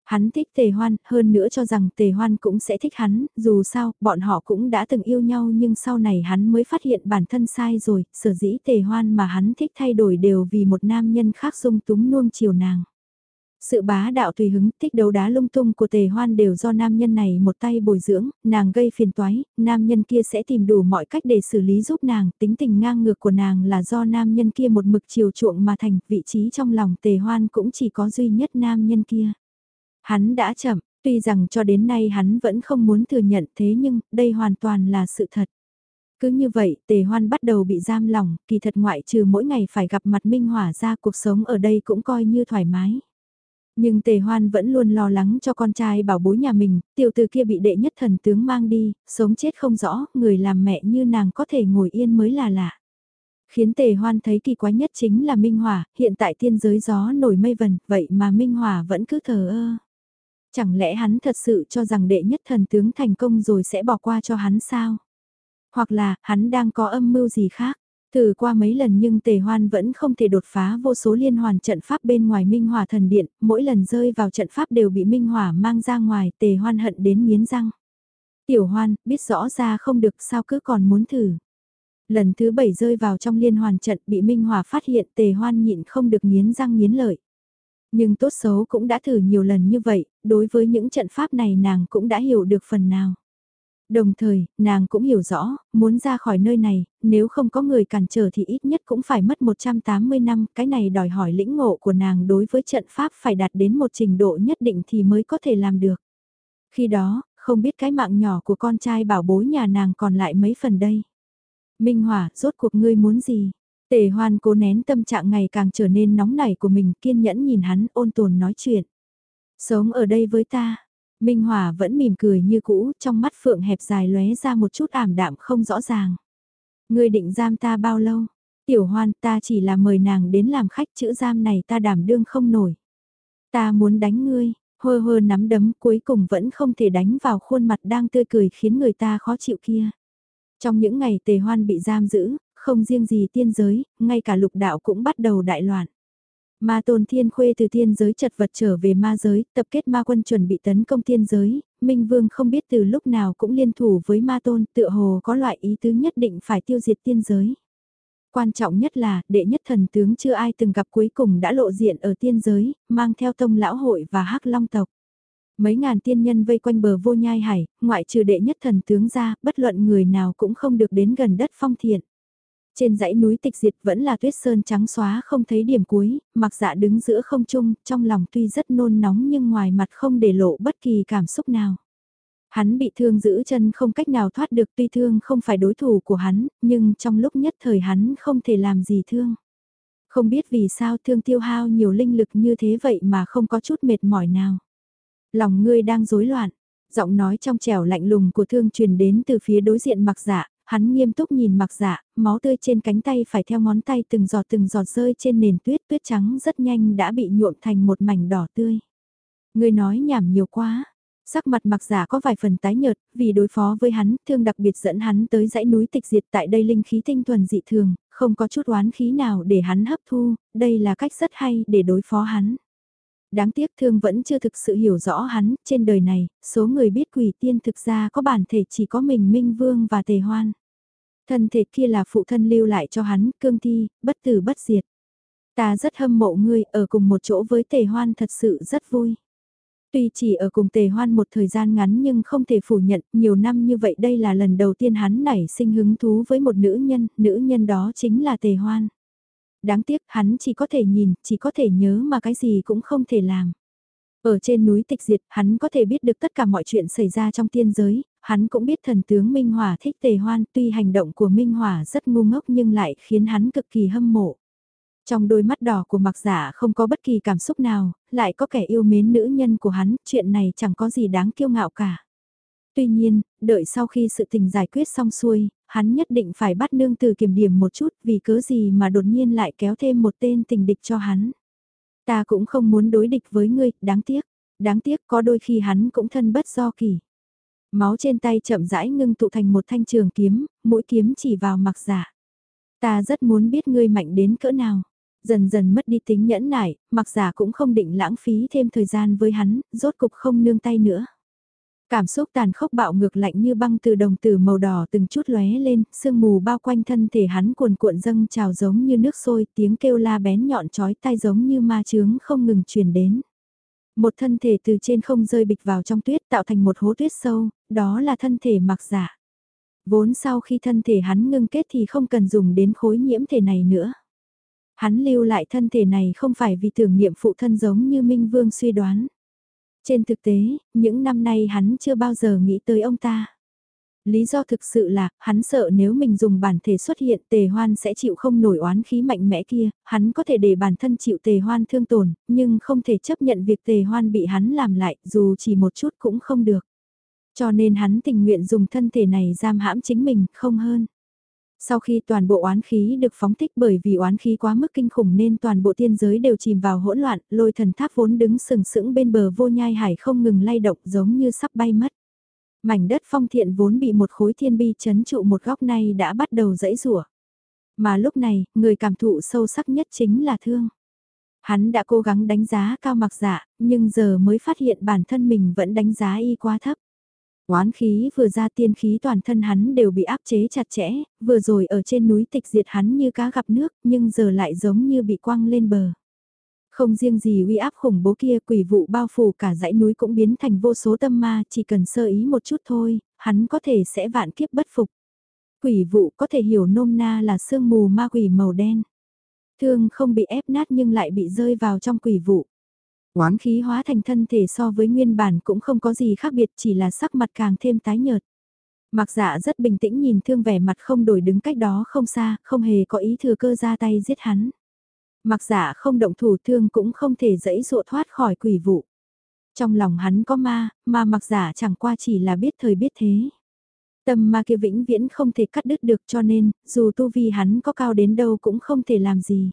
Hắn thích tề hoan, hơn nữa cho rằng tề hoan cũng sẽ thích hắn, dù sao, bọn họ cũng đã từng yêu nhau nhưng sau này hắn mới phát hiện bản thân sai rồi, sở dĩ tề hoan mà hắn thích thay đổi đều vì một nam nhân khác dung túng nuông chiều nàng. Sự bá đạo tùy hứng thích đấu đá lung tung của tề hoan đều do nam nhân này một tay bồi dưỡng, nàng gây phiền toái, nam nhân kia sẽ tìm đủ mọi cách để xử lý giúp nàng, tính tình ngang ngược của nàng là do nam nhân kia một mực chiều chuộng mà thành vị trí trong lòng tề hoan cũng chỉ có duy nhất nam nhân kia. Hắn đã chậm, tuy rằng cho đến nay hắn vẫn không muốn thừa nhận thế nhưng đây hoàn toàn là sự thật. Cứ như vậy, tề hoan bắt đầu bị giam lòng, kỳ thật ngoại trừ mỗi ngày phải gặp mặt Minh Hỏa ra cuộc sống ở đây cũng coi như thoải mái. Nhưng tề hoan vẫn luôn lo lắng cho con trai bảo bối nhà mình, tiểu tử kia bị đệ nhất thần tướng mang đi, sống chết không rõ, người làm mẹ như nàng có thể ngồi yên mới là lạ. Khiến tề hoan thấy kỳ quái nhất chính là Minh Hỏa, hiện tại tiên giới gió nổi mây vần, vậy mà Minh Hỏa vẫn cứ thờ ơ. Chẳng lẽ hắn thật sự cho rằng đệ nhất thần tướng thành công rồi sẽ bỏ qua cho hắn sao? Hoặc là, hắn đang có âm mưu gì khác? Thử qua mấy lần nhưng tề hoan vẫn không thể đột phá vô số liên hoàn trận pháp bên ngoài Minh Hòa thần điện, mỗi lần rơi vào trận pháp đều bị Minh Hòa mang ra ngoài, tề hoan hận đến nghiến răng. Tiểu hoan, biết rõ ra không được sao cứ còn muốn thử. Lần thứ bảy rơi vào trong liên hoàn trận bị Minh Hòa phát hiện tề hoan nhịn không được nghiến răng nghiến lợi. Nhưng tốt xấu cũng đã thử nhiều lần như vậy, đối với những trận pháp này nàng cũng đã hiểu được phần nào. Đồng thời, nàng cũng hiểu rõ, muốn ra khỏi nơi này, nếu không có người cản trở thì ít nhất cũng phải mất 180 năm, cái này đòi hỏi lĩnh ngộ của nàng đối với trận pháp phải đạt đến một trình độ nhất định thì mới có thể làm được. Khi đó, không biết cái mạng nhỏ của con trai bảo bối nhà nàng còn lại mấy phần đây. Minh hỏa rốt cuộc ngươi muốn gì? Tề hoan cố nén tâm trạng ngày càng trở nên nóng nảy của mình kiên nhẫn nhìn hắn ôn tồn nói chuyện. Sống ở đây với ta. Minh Hòa vẫn mỉm cười như cũ, trong mắt phượng hẹp dài lóe ra một chút ảm đạm không rõ ràng. Ngươi định giam ta bao lâu? Tiểu hoan ta chỉ là mời nàng đến làm khách chữ giam này ta đảm đương không nổi. Ta muốn đánh ngươi, hơ hơ nắm đấm cuối cùng vẫn không thể đánh vào khuôn mặt đang tươi cười khiến người ta khó chịu kia. Trong những ngày tề hoan bị giam giữ, không riêng gì tiên giới, ngay cả lục đạo cũng bắt đầu đại loạn. Ma tôn thiên khuê từ tiên giới chật vật trở về ma giới, tập kết ma quân chuẩn bị tấn công tiên giới, Minh Vương không biết từ lúc nào cũng liên thủ với ma tôn tựa hồ có loại ý tứ nhất định phải tiêu diệt tiên giới. Quan trọng nhất là, đệ nhất thần tướng chưa ai từng gặp cuối cùng đã lộ diện ở tiên giới, mang theo tông lão hội và hắc long tộc. Mấy ngàn tiên nhân vây quanh bờ vô nhai hải, ngoại trừ đệ nhất thần tướng ra, bất luận người nào cũng không được đến gần đất phong thiện. Trên dãy núi tịch diệt vẫn là tuyết sơn trắng xóa không thấy điểm cuối, mặc dạ đứng giữa không trung, trong lòng tuy rất nôn nóng nhưng ngoài mặt không để lộ bất kỳ cảm xúc nào. Hắn bị thương giữ chân không cách nào thoát được tuy thương không phải đối thủ của hắn, nhưng trong lúc nhất thời hắn không thể làm gì thương. Không biết vì sao thương tiêu hao nhiều linh lực như thế vậy mà không có chút mệt mỏi nào. Lòng ngươi đang rối loạn, giọng nói trong trẻo lạnh lùng của thương truyền đến từ phía đối diện mặc dạ, hắn nghiêm túc nhìn mặc dạ, máu tươi trên cánh tay phải theo ngón tay từng giọt từng giọt rơi trên nền tuyết, tuyết trắng rất nhanh đã bị nhuộm thành một mảnh đỏ tươi. Ngươi nói nhảm nhiều quá. Sắc mặt mặc giả có vài phần tái nhợt, vì đối phó với hắn, thương đặc biệt dẫn hắn tới dãy núi tịch diệt tại đây linh khí tinh thuần dị thường, không có chút oán khí nào để hắn hấp thu, đây là cách rất hay để đối phó hắn đáng tiếc thương vẫn chưa thực sự hiểu rõ hắn, trên đời này, số người biết quỷ tiên thực ra có bản thể chỉ có mình Minh Vương và Tề Hoan. Thân thể kia là phụ thân lưu lại cho hắn, cương thi, bất tử bất diệt. Ta rất hâm mộ ngươi, ở cùng một chỗ với Tề Hoan thật sự rất vui. Tuy chỉ ở cùng Tề Hoan một thời gian ngắn nhưng không thể phủ nhận, nhiều năm như vậy đây là lần đầu tiên hắn nảy sinh hứng thú với một nữ nhân, nữ nhân đó chính là Tề Hoan đáng tiếc hắn chỉ có thể nhìn, chỉ có thể nhớ mà cái gì cũng không thể làm. Ở trên núi tịch diệt, hắn có thể biết được tất cả mọi chuyện xảy ra trong tiên giới, hắn cũng biết thần tướng Minh hòa thích tề hoan, tuy hành động của Minh hòa rất ngu ngốc nhưng lại khiến hắn cực kỳ hâm mộ. Trong đôi mắt đỏ của mặc giả không có bất kỳ cảm xúc nào, lại có kẻ yêu mến nữ nhân của hắn, chuyện này chẳng có gì đáng kiêu ngạo cả. Tuy nhiên, đợi sau khi sự tình giải quyết xong xuôi, hắn nhất định phải bắt nương từ kiểm điểm một chút vì cớ gì mà đột nhiên lại kéo thêm một tên tình địch cho hắn. Ta cũng không muốn đối địch với ngươi, đáng tiếc. Đáng tiếc có đôi khi hắn cũng thân bất do kỳ. Máu trên tay chậm rãi ngưng tụ thành một thanh trường kiếm, mũi kiếm chỉ vào mặc giả. Ta rất muốn biết ngươi mạnh đến cỡ nào. Dần dần mất đi tính nhẫn nại, mặc giả cũng không định lãng phí thêm thời gian với hắn, rốt cục không nương tay nữa. Cảm xúc tàn khốc bạo ngược lạnh như băng từ đồng tử màu đỏ từng chút lóe lên, sương mù bao quanh thân thể hắn cuồn cuộn dâng trào giống như nước sôi, tiếng kêu la bén nhọn chói tai giống như ma chướng không ngừng truyền đến. Một thân thể từ trên không rơi bịch vào trong tuyết tạo thành một hố tuyết sâu, đó là thân thể mặc giả. Vốn sau khi thân thể hắn ngưng kết thì không cần dùng đến khối nhiễm thể này nữa. Hắn lưu lại thân thể này không phải vì tưởng niệm phụ thân giống như Minh Vương suy đoán. Trên thực tế, những năm nay hắn chưa bao giờ nghĩ tới ông ta. Lý do thực sự là, hắn sợ nếu mình dùng bản thể xuất hiện tề hoan sẽ chịu không nổi oán khí mạnh mẽ kia, hắn có thể để bản thân chịu tề hoan thương tổn, nhưng không thể chấp nhận việc tề hoan bị hắn làm lại, dù chỉ một chút cũng không được. Cho nên hắn tình nguyện dùng thân thể này giam hãm chính mình, không hơn. Sau khi toàn bộ oán khí được phóng thích bởi vì oán khí quá mức kinh khủng nên toàn bộ tiên giới đều chìm vào hỗn loạn, lôi thần tháp vốn đứng sừng sững bên bờ vô nhai hải không ngừng lay động giống như sắp bay mất. Mảnh đất phong thiện vốn bị một khối thiên bi chấn trụ một góc này đã bắt đầu dẫy rủa. Mà lúc này, người cảm thụ sâu sắc nhất chính là thương. Hắn đã cố gắng đánh giá cao mặc dạ, nhưng giờ mới phát hiện bản thân mình vẫn đánh giá y quá thấp. Oán khí vừa ra tiên khí toàn thân hắn đều bị áp chế chặt chẽ, vừa rồi ở trên núi tịch diệt hắn như cá gặp nước nhưng giờ lại giống như bị quăng lên bờ. Không riêng gì uy áp khủng bố kia quỷ vụ bao phủ cả dãy núi cũng biến thành vô số tâm ma chỉ cần sơ ý một chút thôi, hắn có thể sẽ vạn kiếp bất phục. Quỷ vụ có thể hiểu nôm na là sương mù ma quỷ màu đen. Thương không bị ép nát nhưng lại bị rơi vào trong quỷ vụ. Oán khí hóa thành thân thể so với nguyên bản cũng không có gì khác biệt chỉ là sắc mặt càng thêm tái nhợt. Mặc dạ rất bình tĩnh nhìn thương vẻ mặt không đổi đứng cách đó không xa, không hề có ý thừa cơ ra tay giết hắn. Mặc giả không động thủ thương cũng không thể dẫy dụa thoát khỏi quỷ vụ. Trong lòng hắn có ma, mà mặc giả chẳng qua chỉ là biết thời biết thế. Tâm ma kia vĩnh viễn không thể cắt đứt được cho nên, dù tu vi hắn có cao đến đâu cũng không thể làm gì.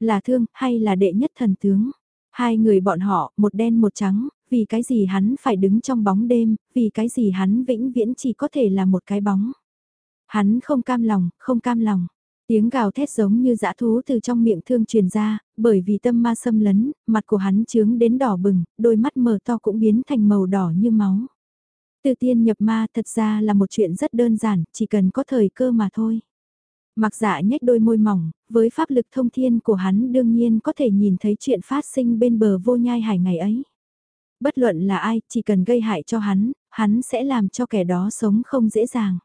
Là thương, hay là đệ nhất thần tướng? Hai người bọn họ, một đen một trắng, vì cái gì hắn phải đứng trong bóng đêm, vì cái gì hắn vĩnh viễn chỉ có thể là một cái bóng. Hắn không cam lòng, không cam lòng. Tiếng gào thét giống như dã thú từ trong miệng thương truyền ra, bởi vì tâm ma xâm lấn, mặt của hắn trướng đến đỏ bừng, đôi mắt mở to cũng biến thành màu đỏ như máu. Từ tiên nhập ma thật ra là một chuyện rất đơn giản, chỉ cần có thời cơ mà thôi. Mặc dạ nhếch đôi môi mỏng, với pháp lực thông thiên của hắn đương nhiên có thể nhìn thấy chuyện phát sinh bên bờ vô nhai hải ngày ấy. Bất luận là ai, chỉ cần gây hại cho hắn, hắn sẽ làm cho kẻ đó sống không dễ dàng.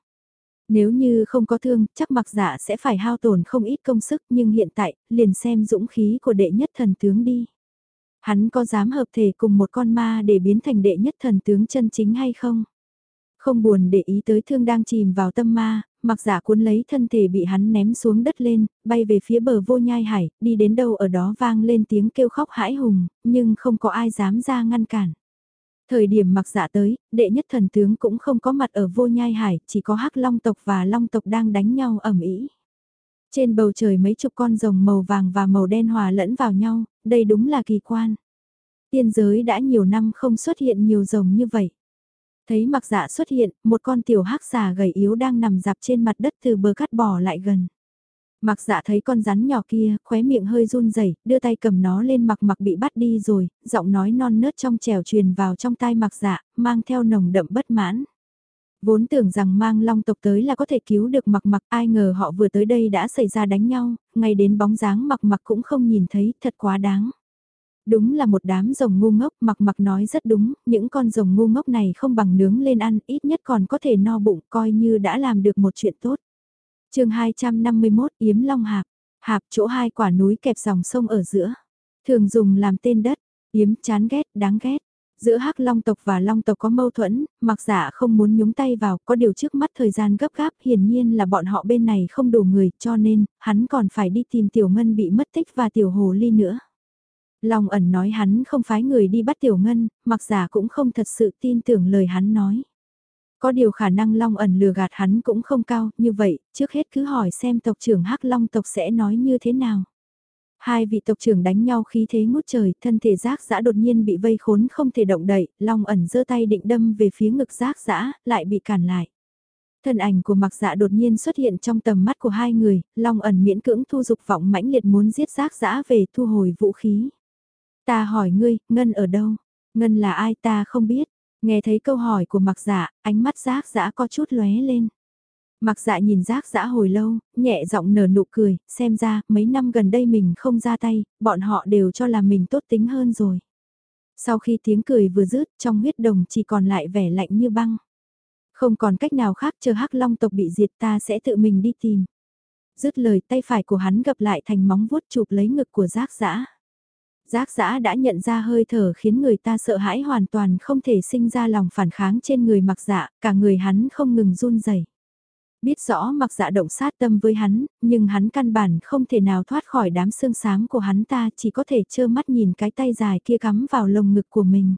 Nếu như không có thương, chắc mặc giả sẽ phải hao tổn không ít công sức nhưng hiện tại, liền xem dũng khí của đệ nhất thần tướng đi. Hắn có dám hợp thể cùng một con ma để biến thành đệ nhất thần tướng chân chính hay không? Không buồn để ý tới thương đang chìm vào tâm ma, mặc giả cuốn lấy thân thể bị hắn ném xuống đất lên, bay về phía bờ vô nhai hải, đi đến đâu ở đó vang lên tiếng kêu khóc hãi hùng, nhưng không có ai dám ra ngăn cản. Thời điểm mặc dạ tới, đệ nhất thần tướng cũng không có mặt ở vô nhai hải, chỉ có hắc long tộc và long tộc đang đánh nhau ẩm ý. Trên bầu trời mấy chục con rồng màu vàng và màu đen hòa lẫn vào nhau, đây đúng là kỳ quan. Tiên giới đã nhiều năm không xuất hiện nhiều rồng như vậy. Thấy mặc dạ xuất hiện, một con tiểu hắc xà gầy yếu đang nằm dạp trên mặt đất từ bờ cắt bỏ lại gần. Mặc dạ thấy con rắn nhỏ kia, khóe miệng hơi run rẩy, đưa tay cầm nó lên mặc mặc bị bắt đi rồi, giọng nói non nớt trong trèo truyền vào trong tai mặc dạ, mang theo nồng đậm bất mãn. Vốn tưởng rằng mang long tộc tới là có thể cứu được mặc mặc, ai ngờ họ vừa tới đây đã xảy ra đánh nhau, ngay đến bóng dáng mặc mặc cũng không nhìn thấy, thật quá đáng. Đúng là một đám rồng ngu ngốc, mặc mặc nói rất đúng, những con rồng ngu ngốc này không bằng nướng lên ăn, ít nhất còn có thể no bụng, coi như đã làm được một chuyện tốt chương 251 Yếm Long Hạp, hạp chỗ hai quả núi kẹp dòng sông ở giữa. Thường dùng làm tên đất, Yếm chán ghét, đáng ghét. Giữa hắc long tộc và long tộc có mâu thuẫn, mặc giả không muốn nhúng tay vào, có điều trước mắt thời gian gấp gáp, hiển nhiên là bọn họ bên này không đủ người, cho nên, hắn còn phải đi tìm tiểu ngân bị mất tích và tiểu hồ ly nữa. Long ẩn nói hắn không phái người đi bắt tiểu ngân, mặc giả cũng không thật sự tin tưởng lời hắn nói. Có điều khả năng Long ẩn lừa gạt hắn cũng không cao, như vậy, trước hết cứ hỏi xem tộc trưởng hắc Long tộc sẽ nói như thế nào. Hai vị tộc trưởng đánh nhau khí thế ngút trời, thân thể giác giã đột nhiên bị vây khốn không thể động đậy, Long ẩn giơ tay định đâm về phía ngực giác giã, lại bị cản lại. Thân ảnh của mặc dạ đột nhiên xuất hiện trong tầm mắt của hai người, Long ẩn miễn cưỡng thu dục vọng mãnh liệt muốn giết giác giã về thu hồi vũ khí. Ta hỏi ngươi, Ngân ở đâu? Ngân là ai ta không biết. Nghe thấy câu hỏi của mặc dạ, ánh mắt giác dã có chút lóe lên. Mặc dạ nhìn giác dã hồi lâu, nhẹ giọng nở nụ cười, xem ra, mấy năm gần đây mình không ra tay, bọn họ đều cho là mình tốt tính hơn rồi. Sau khi tiếng cười vừa dứt, trong huyết đồng chỉ còn lại vẻ lạnh như băng. Không còn cách nào khác chờ hắc long tộc bị diệt ta sẽ tự mình đi tìm. Dứt lời tay phải của hắn gập lại thành móng vuốt chụp lấy ngực của giác dã. Giác giã đã nhận ra hơi thở khiến người ta sợ hãi hoàn toàn không thể sinh ra lòng phản kháng trên người mặc dạ, cả người hắn không ngừng run rẩy. Biết rõ mặc dạ động sát tâm với hắn, nhưng hắn căn bản không thể nào thoát khỏi đám xương xám của hắn ta chỉ có thể trơ mắt nhìn cái tay dài kia cắm vào lồng ngực của mình.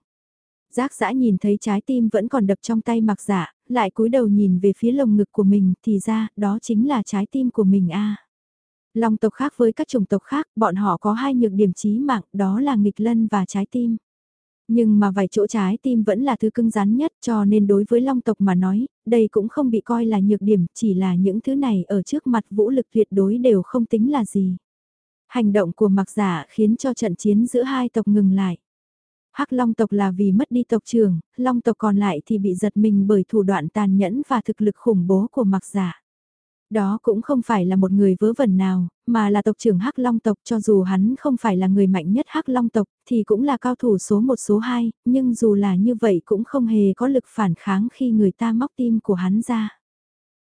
Giác giã nhìn thấy trái tim vẫn còn đập trong tay mặc dạ, lại cúi đầu nhìn về phía lồng ngực của mình thì ra đó chính là trái tim của mình a Long tộc khác với các chủng tộc khác, bọn họ có hai nhược điểm chí mạng, đó là nghịch lân và trái tim. Nhưng mà vài chỗ trái tim vẫn là thứ cưng rắn nhất cho nên đối với long tộc mà nói, đây cũng không bị coi là nhược điểm, chỉ là những thứ này ở trước mặt vũ lực tuyệt đối đều không tính là gì. Hành động của mặc giả khiến cho trận chiến giữa hai tộc ngừng lại. Hắc Long tộc là vì mất đi tộc trưởng, Long tộc còn lại thì bị giật mình bởi thủ đoạn tàn nhẫn và thực lực khủng bố của mặc giả. Đó cũng không phải là một người vớ vẩn nào, mà là tộc trưởng Hắc Long tộc cho dù hắn không phải là người mạnh nhất Hắc Long tộc thì cũng là cao thủ số 1 số 2, nhưng dù là như vậy cũng không hề có lực phản kháng khi người ta móc tim của hắn ra.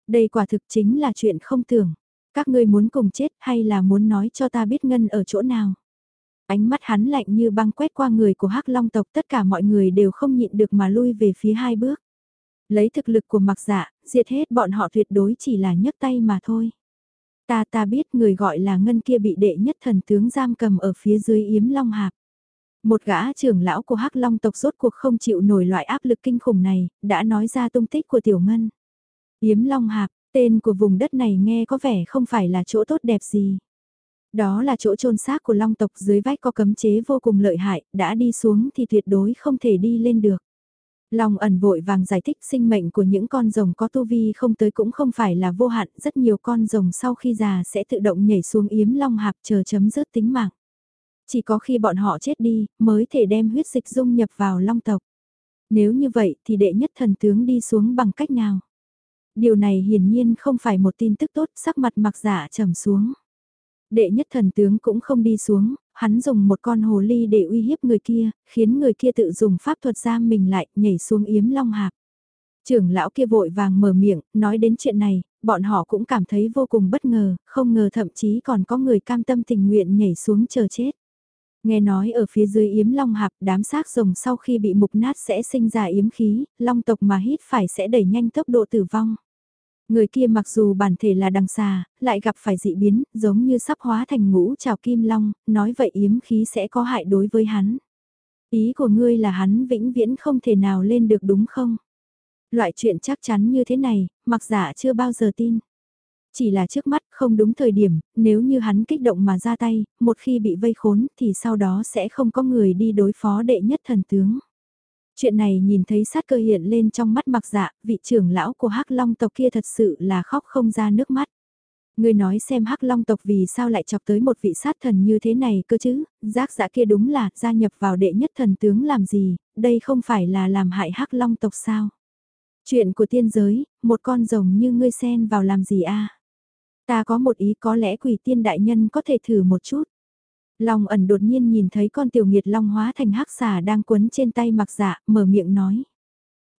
Đây quả thực chính là chuyện không tưởng. Các ngươi muốn cùng chết hay là muốn nói cho ta biết ngân ở chỗ nào? Ánh mắt hắn lạnh như băng quét qua người của Hắc Long tộc tất cả mọi người đều không nhịn được mà lui về phía hai bước. Lấy thực lực của mặc dạ, diệt hết bọn họ tuyệt đối chỉ là nhấc tay mà thôi. Ta ta biết người gọi là ngân kia bị đệ nhất thần tướng giam cầm ở phía dưới yếm long hạp. Một gã trưởng lão của Hắc Long tộc rốt cuộc không chịu nổi loại áp lực kinh khủng này, đã nói ra tung tích của tiểu ngân. Yếm long hạp, tên của vùng đất này nghe có vẻ không phải là chỗ tốt đẹp gì. Đó là chỗ trôn xác của long tộc dưới vách có cấm chế vô cùng lợi hại, đã đi xuống thì tuyệt đối không thể đi lên được. Long ẩn vội vàng giải thích sinh mệnh của những con rồng có tu vi không tới cũng không phải là vô hạn, rất nhiều con rồng sau khi già sẽ tự động nhảy xuống yếm long hạp chờ chấm dứt tính mạng. Chỉ có khi bọn họ chết đi, mới thể đem huyết dịch dung nhập vào long tộc. Nếu như vậy thì đệ nhất thần tướng đi xuống bằng cách nào? Điều này hiển nhiên không phải một tin tức tốt, sắc mặt mặc giả trầm xuống. Đệ nhất thần tướng cũng không đi xuống, hắn dùng một con hồ ly để uy hiếp người kia, khiến người kia tự dùng pháp thuật giam mình lại, nhảy xuống yếm long hạp. Trưởng lão kia vội vàng mở miệng, nói đến chuyện này, bọn họ cũng cảm thấy vô cùng bất ngờ, không ngờ thậm chí còn có người cam tâm tình nguyện nhảy xuống chờ chết. Nghe nói ở phía dưới yếm long hạp đám xác rồng sau khi bị mục nát sẽ sinh ra yếm khí, long tộc mà hít phải sẽ đẩy nhanh tốc độ tử vong. Người kia mặc dù bản thể là đằng xà, lại gặp phải dị biến, giống như sắp hóa thành ngũ trào kim long, nói vậy yếm khí sẽ có hại đối với hắn. Ý của ngươi là hắn vĩnh viễn không thể nào lên được đúng không? Loại chuyện chắc chắn như thế này, mặc giả chưa bao giờ tin. Chỉ là trước mắt không đúng thời điểm, nếu như hắn kích động mà ra tay, một khi bị vây khốn thì sau đó sẽ không có người đi đối phó đệ nhất thần tướng. Chuyện này nhìn thấy sát cơ hiện lên trong mắt mặc dạ, vị trưởng lão của hắc long tộc kia thật sự là khóc không ra nước mắt. Người nói xem hắc long tộc vì sao lại chọc tới một vị sát thần như thế này cơ chứ, giác dạ kia đúng là gia nhập vào đệ nhất thần tướng làm gì, đây không phải là làm hại hắc long tộc sao. Chuyện của tiên giới, một con rồng như ngươi xen vào làm gì a? Ta có một ý có lẽ quỷ tiên đại nhân có thể thử một chút. Long ẩn đột nhiên nhìn thấy con tiểu nghiệt long hóa thành hắc xà đang quấn trên tay mặc dạ, mở miệng nói.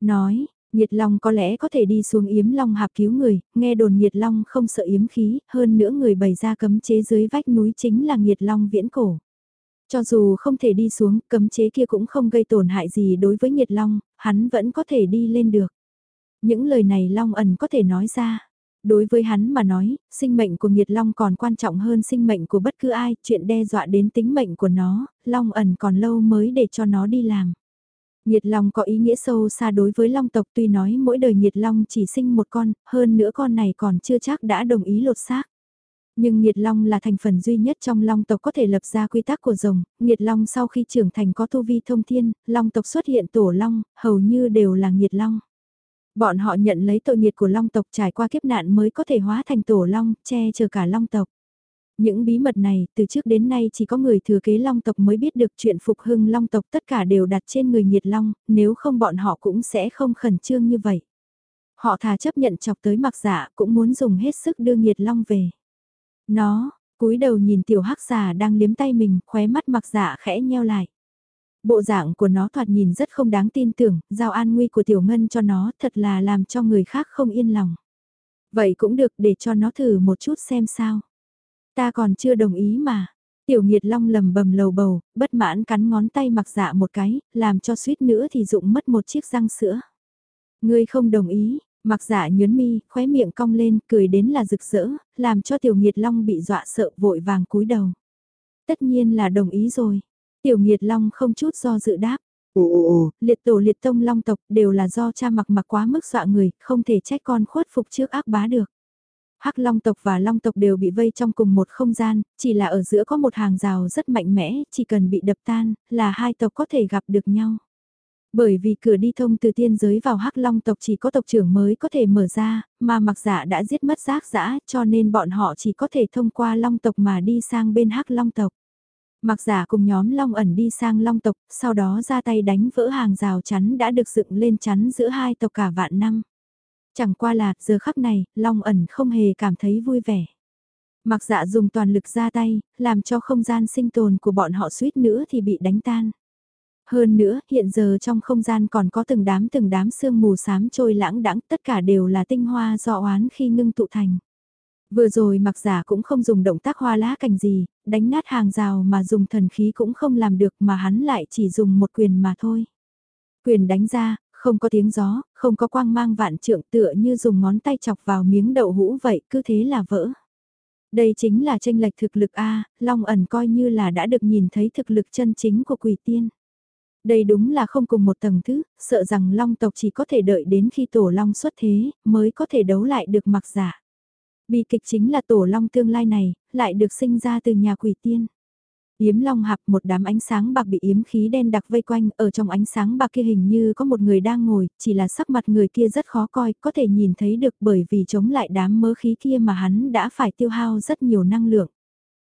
Nói, nhiệt long có lẽ có thể đi xuống yếm long hạp cứu người, nghe đồn nhiệt long không sợ yếm khí, hơn nữa người bày ra cấm chế dưới vách núi chính là nhiệt long viễn cổ. Cho dù không thể đi xuống, cấm chế kia cũng không gây tổn hại gì đối với nhiệt long, hắn vẫn có thể đi lên được. Những lời này long ẩn có thể nói ra. Đối với hắn mà nói, sinh mệnh của Nhiệt Long còn quan trọng hơn sinh mệnh của bất cứ ai, chuyện đe dọa đến tính mệnh của nó, Long ẩn còn lâu mới để cho nó đi làm. Nhiệt Long có ý nghĩa sâu xa đối với Long tộc tuy nói mỗi đời Nhiệt Long chỉ sinh một con, hơn nữa con này còn chưa chắc đã đồng ý lột xác. Nhưng Nhiệt Long là thành phần duy nhất trong Long tộc có thể lập ra quy tắc của rồng, Nhiệt Long sau khi trưởng thành có tu vi thông thiên, Long tộc xuất hiện tổ Long, hầu như đều là Nhiệt Long. Bọn họ nhận lấy tội nghiệt của long tộc trải qua kiếp nạn mới có thể hóa thành tổ long, che chở cả long tộc. Những bí mật này, từ trước đến nay chỉ có người thừa kế long tộc mới biết được chuyện phục hưng long tộc tất cả đều đặt trên người nhiệt long, nếu không bọn họ cũng sẽ không khẩn trương như vậy. Họ thà chấp nhận chọc tới mặc giả cũng muốn dùng hết sức đưa nhiệt long về. Nó, cúi đầu nhìn tiểu hắc giả đang liếm tay mình, khóe mắt mặc giả khẽ nheo lại. Bộ dạng của nó thoạt nhìn rất không đáng tin tưởng, giao an nguy của tiểu ngân cho nó thật là làm cho người khác không yên lòng. Vậy cũng được để cho nó thử một chút xem sao. Ta còn chưa đồng ý mà. Tiểu nghiệt long lầm bầm lầu bầu, bất mãn cắn ngón tay mặc dạ một cái, làm cho suýt nữa thì dụng mất một chiếc răng sữa. Ngươi không đồng ý, mặc dạ nhớn mi, khóe miệng cong lên, cười đến là rực rỡ, làm cho tiểu nghiệt long bị dọa sợ vội vàng cúi đầu. Tất nhiên là đồng ý rồi. Tiểu Nghiệt Long không chút do dự đáp. Ồ ồ ồ, liệt tổ liệt tông long tộc đều là do cha mặc mặc quá mức dọa người, không thể trách con khuất phục trước ác bá được. Hắc long tộc và long tộc đều bị vây trong cùng một không gian, chỉ là ở giữa có một hàng rào rất mạnh mẽ, chỉ cần bị đập tan, là hai tộc có thể gặp được nhau. Bởi vì cửa đi thông từ tiên giới vào Hắc Long tộc chỉ có tộc trưởng mới có thể mở ra, mà mặc giả đã giết mất giác dã cho nên bọn họ chỉ có thể thông qua Long tộc mà đi sang bên Hắc Long tộc. Mặc giả cùng nhóm long ẩn đi sang long tộc, sau đó ra tay đánh vỡ hàng rào chắn đã được dựng lên chắn giữa hai tộc cả vạn năm. Chẳng qua là, giờ khắc này, long ẩn không hề cảm thấy vui vẻ. Mặc dạ dùng toàn lực ra tay, làm cho không gian sinh tồn của bọn họ suýt nữa thì bị đánh tan. Hơn nữa, hiện giờ trong không gian còn có từng đám từng đám sương mù xám trôi lãng đãng, tất cả đều là tinh hoa do oán khi ngưng tụ thành. Vừa rồi mặc giả cũng không dùng động tác hoa lá cành gì, đánh nát hàng rào mà dùng thần khí cũng không làm được mà hắn lại chỉ dùng một quyền mà thôi. Quyền đánh ra, không có tiếng gió, không có quang mang vạn trượng tựa như dùng ngón tay chọc vào miếng đậu hũ vậy cứ thế là vỡ. Đây chính là tranh lệch thực lực A, Long ẩn coi như là đã được nhìn thấy thực lực chân chính của quỷ tiên. Đây đúng là không cùng một tầng thứ, sợ rằng Long tộc chỉ có thể đợi đến khi tổ Long xuất thế, mới có thể đấu lại được mặc giả. Bi kịch chính là tổ long tương lai này, lại được sinh ra từ nhà quỷ tiên. Yếm long hạp một đám ánh sáng bạc bị yếm khí đen đặc vây quanh, ở trong ánh sáng bạc kia hình như có một người đang ngồi, chỉ là sắc mặt người kia rất khó coi, có thể nhìn thấy được bởi vì chống lại đám mớ khí kia mà hắn đã phải tiêu hao rất nhiều năng lượng.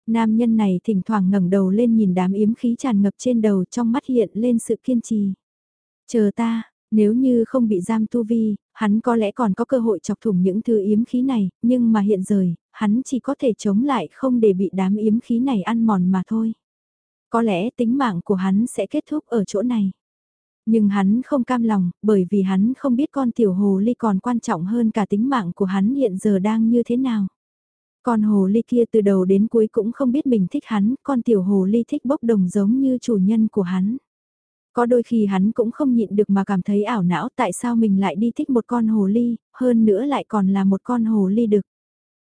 Nam nhân này thỉnh thoảng ngẩng đầu lên nhìn đám yếm khí tràn ngập trên đầu trong mắt hiện lên sự kiên trì. Chờ ta, nếu như không bị giam tu vi, hắn có lẽ còn có cơ hội chọc thủng những thứ yếm khí này, nhưng mà hiện giờ, hắn chỉ có thể chống lại không để bị đám yếm khí này ăn mòn mà thôi. Có lẽ tính mạng của hắn sẽ kết thúc ở chỗ này. Nhưng hắn không cam lòng, bởi vì hắn không biết con tiểu hồ ly còn quan trọng hơn cả tính mạng của hắn hiện giờ đang như thế nào. Con hồ ly kia từ đầu đến cuối cũng không biết mình thích hắn, con tiểu hồ ly thích bốc đồng giống như chủ nhân của hắn. Có đôi khi hắn cũng không nhịn được mà cảm thấy ảo não tại sao mình lại đi thích một con hồ ly, hơn nữa lại còn là một con hồ ly đực.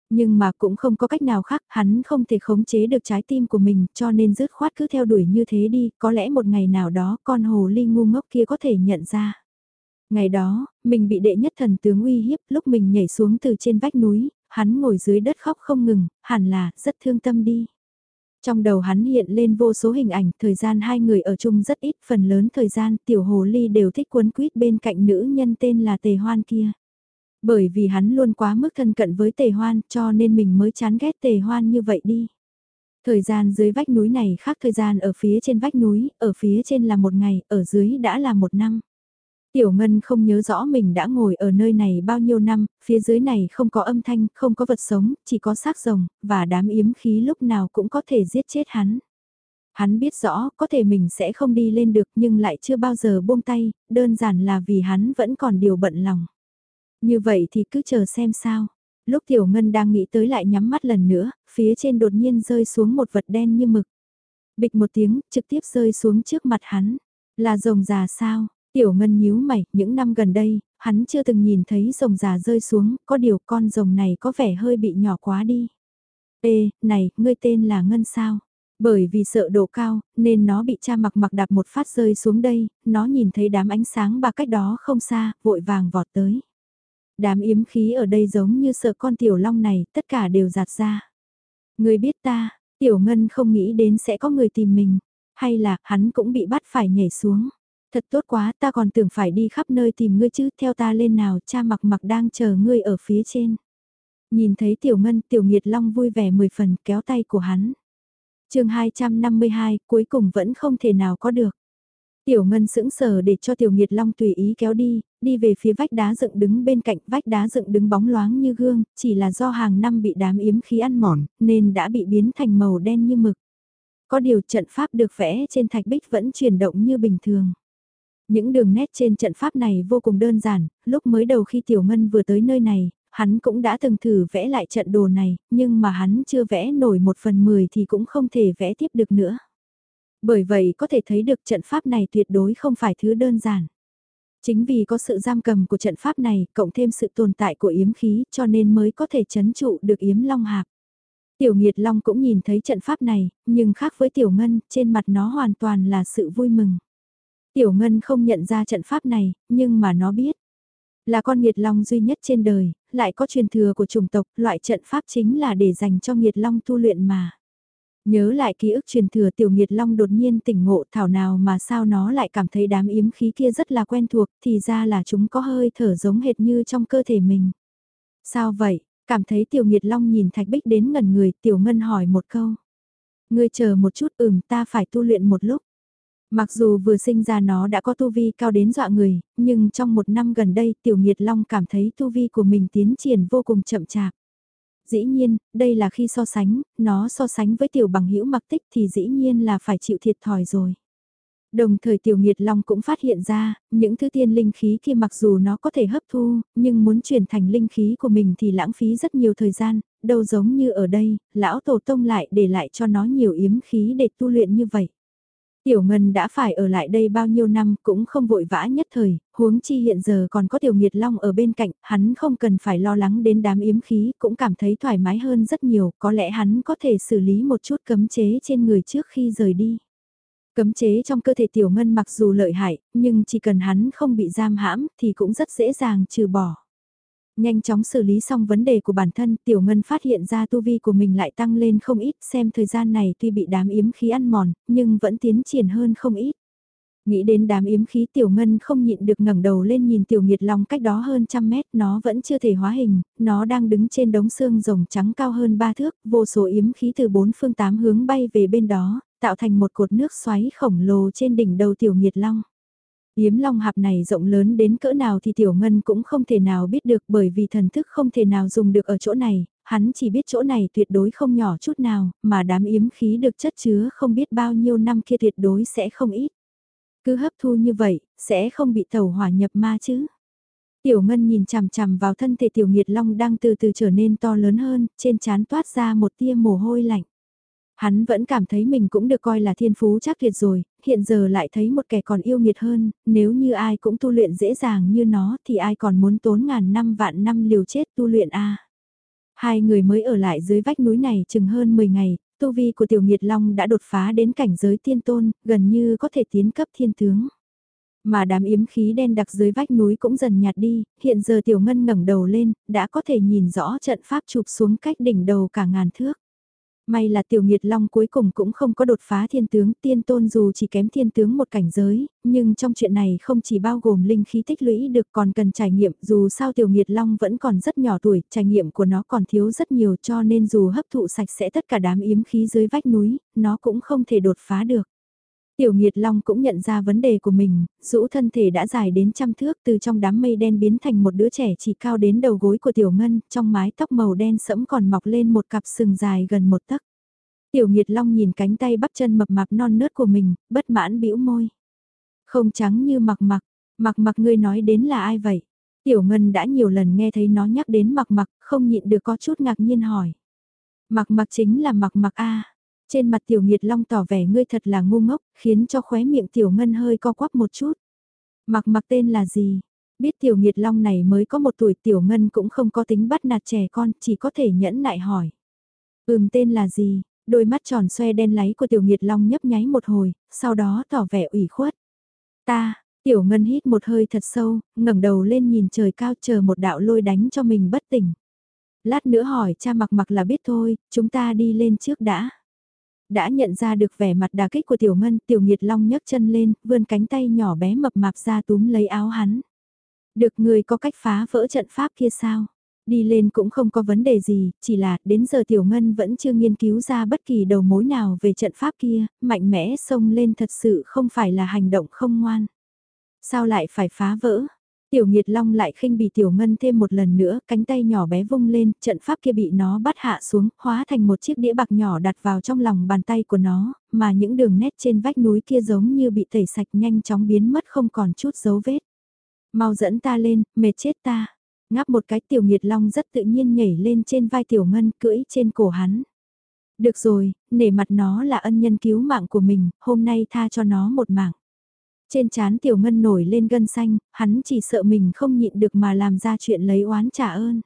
Nhưng mà cũng không có cách nào khác, hắn không thể khống chế được trái tim của mình cho nên dứt khoát cứ theo đuổi như thế đi, có lẽ một ngày nào đó con hồ ly ngu ngốc kia có thể nhận ra. Ngày đó, mình bị đệ nhất thần tướng uy hiếp lúc mình nhảy xuống từ trên vách núi, hắn ngồi dưới đất khóc không ngừng, hẳn là rất thương tâm đi. Trong đầu hắn hiện lên vô số hình ảnh, thời gian hai người ở chung rất ít, phần lớn thời gian tiểu hồ ly đều thích quấn quýt bên cạnh nữ nhân tên là tề hoan kia. Bởi vì hắn luôn quá mức thân cận với tề hoan cho nên mình mới chán ghét tề hoan như vậy đi. Thời gian dưới vách núi này khác thời gian ở phía trên vách núi, ở phía trên là một ngày, ở dưới đã là một năm. Tiểu Ngân không nhớ rõ mình đã ngồi ở nơi này bao nhiêu năm, phía dưới này không có âm thanh, không có vật sống, chỉ có xác rồng, và đám yếm khí lúc nào cũng có thể giết chết hắn. Hắn biết rõ có thể mình sẽ không đi lên được nhưng lại chưa bao giờ buông tay, đơn giản là vì hắn vẫn còn điều bận lòng. Như vậy thì cứ chờ xem sao. Lúc Tiểu Ngân đang nghĩ tới lại nhắm mắt lần nữa, phía trên đột nhiên rơi xuống một vật đen như mực. Bịch một tiếng, trực tiếp rơi xuống trước mặt hắn. Là rồng già sao? Tiểu Ngân nhíu mày, những năm gần đây, hắn chưa từng nhìn thấy rồng già rơi xuống, có điều con rồng này có vẻ hơi bị nhỏ quá đi. Ê, này, ngươi tên là Ngân sao? Bởi vì sợ độ cao, nên nó bị cha mặc mặc đạp một phát rơi xuống đây, nó nhìn thấy đám ánh sáng ba cách đó không xa, vội vàng vọt tới. Đám yếm khí ở đây giống như sợ con tiểu long này, tất cả đều giạt ra. Người biết ta, tiểu ngân không nghĩ đến sẽ có người tìm mình, hay là hắn cũng bị bắt phải nhảy xuống. Thật tốt quá, ta còn tưởng phải đi khắp nơi tìm ngươi chứ, theo ta lên nào, cha mặc mặc đang chờ ngươi ở phía trên. Nhìn thấy tiểu ngân, tiểu nghiệt long vui vẻ mười phần, kéo tay của hắn. chương 252, cuối cùng vẫn không thể nào có được. Tiểu Ngân sững sờ để cho Tiểu Nghiệt Long tùy ý kéo đi, đi về phía vách đá dựng đứng bên cạnh vách đá dựng đứng bóng loáng như gương, chỉ là do hàng năm bị đám yếm khí ăn mòn, nên đã bị biến thành màu đen như mực. Có điều trận pháp được vẽ trên thạch bích vẫn chuyển động như bình thường. Những đường nét trên trận pháp này vô cùng đơn giản, lúc mới đầu khi Tiểu Ngân vừa tới nơi này, hắn cũng đã từng thử vẽ lại trận đồ này, nhưng mà hắn chưa vẽ nổi một phần mười thì cũng không thể vẽ tiếp được nữa. Bởi vậy có thể thấy được trận pháp này tuyệt đối không phải thứ đơn giản. Chính vì có sự giam cầm của trận pháp này, cộng thêm sự tồn tại của yếm khí cho nên mới có thể chấn trụ được yếm long hạp. Tiểu nhiệt Long cũng nhìn thấy trận pháp này, nhưng khác với Tiểu Ngân, trên mặt nó hoàn toàn là sự vui mừng. Tiểu Ngân không nhận ra trận pháp này, nhưng mà nó biết. Là con Nghiệt Long duy nhất trên đời, lại có truyền thừa của chủng tộc, loại trận pháp chính là để dành cho Nghiệt Long tu luyện mà. Nhớ lại ký ức truyền thừa Tiểu Nghiệt Long đột nhiên tỉnh ngộ thảo nào mà sao nó lại cảm thấy đám yếm khí kia rất là quen thuộc, thì ra là chúng có hơi thở giống hệt như trong cơ thể mình. Sao vậy? Cảm thấy Tiểu Nghiệt Long nhìn Thạch Bích đến ngần người, Tiểu Ngân hỏi một câu. Ngươi chờ một chút ừm ta phải tu luyện một lúc. Mặc dù vừa sinh ra nó đã có tu vi cao đến dọa người, nhưng trong một năm gần đây Tiểu Nhiệt Long cảm thấy tu vi của mình tiến triển vô cùng chậm chạp. Dĩ nhiên, đây là khi so sánh, nó so sánh với Tiểu Bằng Hữu Mặc Tích thì dĩ nhiên là phải chịu thiệt thòi rồi. Đồng thời Tiểu Nhiệt Long cũng phát hiện ra, những thứ tiên linh khí kia mặc dù nó có thể hấp thu, nhưng muốn chuyển thành linh khí của mình thì lãng phí rất nhiều thời gian, đâu giống như ở đây, lão tổ tông lại để lại cho nó nhiều yếm khí để tu luyện như vậy. Tiểu Ngân đã phải ở lại đây bao nhiêu năm cũng không vội vã nhất thời, huống chi hiện giờ còn có Tiểu Nguyệt Long ở bên cạnh, hắn không cần phải lo lắng đến đám yếm khí, cũng cảm thấy thoải mái hơn rất nhiều, có lẽ hắn có thể xử lý một chút cấm chế trên người trước khi rời đi. Cấm chế trong cơ thể Tiểu Ngân mặc dù lợi hại, nhưng chỉ cần hắn không bị giam hãm thì cũng rất dễ dàng trừ bỏ. Nhanh chóng xử lý xong vấn đề của bản thân, Tiểu Ngân phát hiện ra tu vi của mình lại tăng lên không ít, xem thời gian này tuy bị đám yếm khí ăn mòn, nhưng vẫn tiến triển hơn không ít. Nghĩ đến đám yếm khí Tiểu Ngân không nhịn được ngẩng đầu lên nhìn Tiểu Nghiệt Long cách đó hơn trăm mét, nó vẫn chưa thể hóa hình, nó đang đứng trên đống xương rồng trắng cao hơn ba thước, vô số yếm khí từ bốn phương tám hướng bay về bên đó, tạo thành một cột nước xoáy khổng lồ trên đỉnh đầu Tiểu Nghiệt Long. Yếm long hạp này rộng lớn đến cỡ nào thì Tiểu Ngân cũng không thể nào biết được bởi vì thần thức không thể nào dùng được ở chỗ này, hắn chỉ biết chỗ này tuyệt đối không nhỏ chút nào, mà đám yếm khí được chất chứa không biết bao nhiêu năm kia tuyệt đối sẽ không ít. Cứ hấp thu như vậy, sẽ không bị tàu hỏa nhập ma chứ. Tiểu Ngân nhìn chằm chằm vào thân thể Tiểu Nghiệt Long đang từ từ trở nên to lớn hơn, trên trán toát ra một tia mồ hôi lạnh. Hắn vẫn cảm thấy mình cũng được coi là thiên phú chắc tuyệt rồi, hiện giờ lại thấy một kẻ còn yêu nghiệt hơn, nếu như ai cũng tu luyện dễ dàng như nó thì ai còn muốn tốn ngàn năm vạn năm liều chết tu luyện a Hai người mới ở lại dưới vách núi này chừng hơn 10 ngày, tu vi của Tiểu Nghiệt Long đã đột phá đến cảnh giới tiên tôn, gần như có thể tiến cấp thiên tướng. Mà đám yếm khí đen đặc dưới vách núi cũng dần nhạt đi, hiện giờ Tiểu Ngân ngẩng đầu lên, đã có thể nhìn rõ trận pháp chụp xuống cách đỉnh đầu cả ngàn thước. May là tiểu nghiệt long cuối cùng cũng không có đột phá thiên tướng tiên tôn dù chỉ kém thiên tướng một cảnh giới, nhưng trong chuyện này không chỉ bao gồm linh khí tích lũy được còn cần trải nghiệm dù sao tiểu nghiệt long vẫn còn rất nhỏ tuổi, trải nghiệm của nó còn thiếu rất nhiều cho nên dù hấp thụ sạch sẽ tất cả đám yếm khí dưới vách núi, nó cũng không thể đột phá được. Tiểu Nhiệt Long cũng nhận ra vấn đề của mình, rũ thân thể đã dài đến trăm thước từ trong đám mây đen biến thành một đứa trẻ chỉ cao đến đầu gối của Tiểu Ngân, trong mái tóc màu đen sẫm còn mọc lên một cặp sừng dài gần một tấc. Tiểu Nhiệt Long nhìn cánh tay bắp chân mập mạp non nớt của mình, bất mãn bĩu môi. Không trắng như mặc mặc, mặc mặc ngươi nói đến là ai vậy? Tiểu Ngân đã nhiều lần nghe thấy nó nhắc đến mặc mặc, không nhịn được có chút ngạc nhiên hỏi. Mặc mặc chính là mặc mặc A. Trên mặt tiểu nghiệt long tỏ vẻ ngươi thật là ngu ngốc, khiến cho khóe miệng tiểu ngân hơi co quắp một chút. Mặc mặc tên là gì? Biết tiểu nghiệt long này mới có một tuổi tiểu ngân cũng không có tính bắt nạt trẻ con, chỉ có thể nhẫn nại hỏi. Ừm tên là gì? Đôi mắt tròn xoe đen láy của tiểu nghiệt long nhấp nháy một hồi, sau đó tỏ vẻ ủy khuất. Ta, tiểu ngân hít một hơi thật sâu, ngẩng đầu lên nhìn trời cao chờ một đạo lôi đánh cho mình bất tỉnh. Lát nữa hỏi cha mặc mặc là biết thôi, chúng ta đi lên trước đã. Đã nhận ra được vẻ mặt đà kích của Tiểu Ngân, Tiểu Nghiệt Long nhấc chân lên, vươn cánh tay nhỏ bé mập mạp ra túm lấy áo hắn. Được người có cách phá vỡ trận pháp kia sao? Đi lên cũng không có vấn đề gì, chỉ là đến giờ Tiểu Ngân vẫn chưa nghiên cứu ra bất kỳ đầu mối nào về trận pháp kia, mạnh mẽ xông lên thật sự không phải là hành động không ngoan. Sao lại phải phá vỡ? Tiểu Nhiệt Long lại khinh bị Tiểu Ngân thêm một lần nữa, cánh tay nhỏ bé vung lên, trận pháp kia bị nó bắt hạ xuống, hóa thành một chiếc đĩa bạc nhỏ đặt vào trong lòng bàn tay của nó, mà những đường nét trên vách núi kia giống như bị tẩy sạch nhanh chóng biến mất không còn chút dấu vết. Mau dẫn ta lên, mệt chết ta. Ngáp một cái Tiểu Nhiệt Long rất tự nhiên nhảy lên trên vai Tiểu Ngân cưỡi trên cổ hắn. Được rồi, nể mặt nó là ân nhân cứu mạng của mình, hôm nay tha cho nó một mạng. Trên chán tiểu ngân nổi lên gân xanh, hắn chỉ sợ mình không nhịn được mà làm ra chuyện lấy oán trả ơn.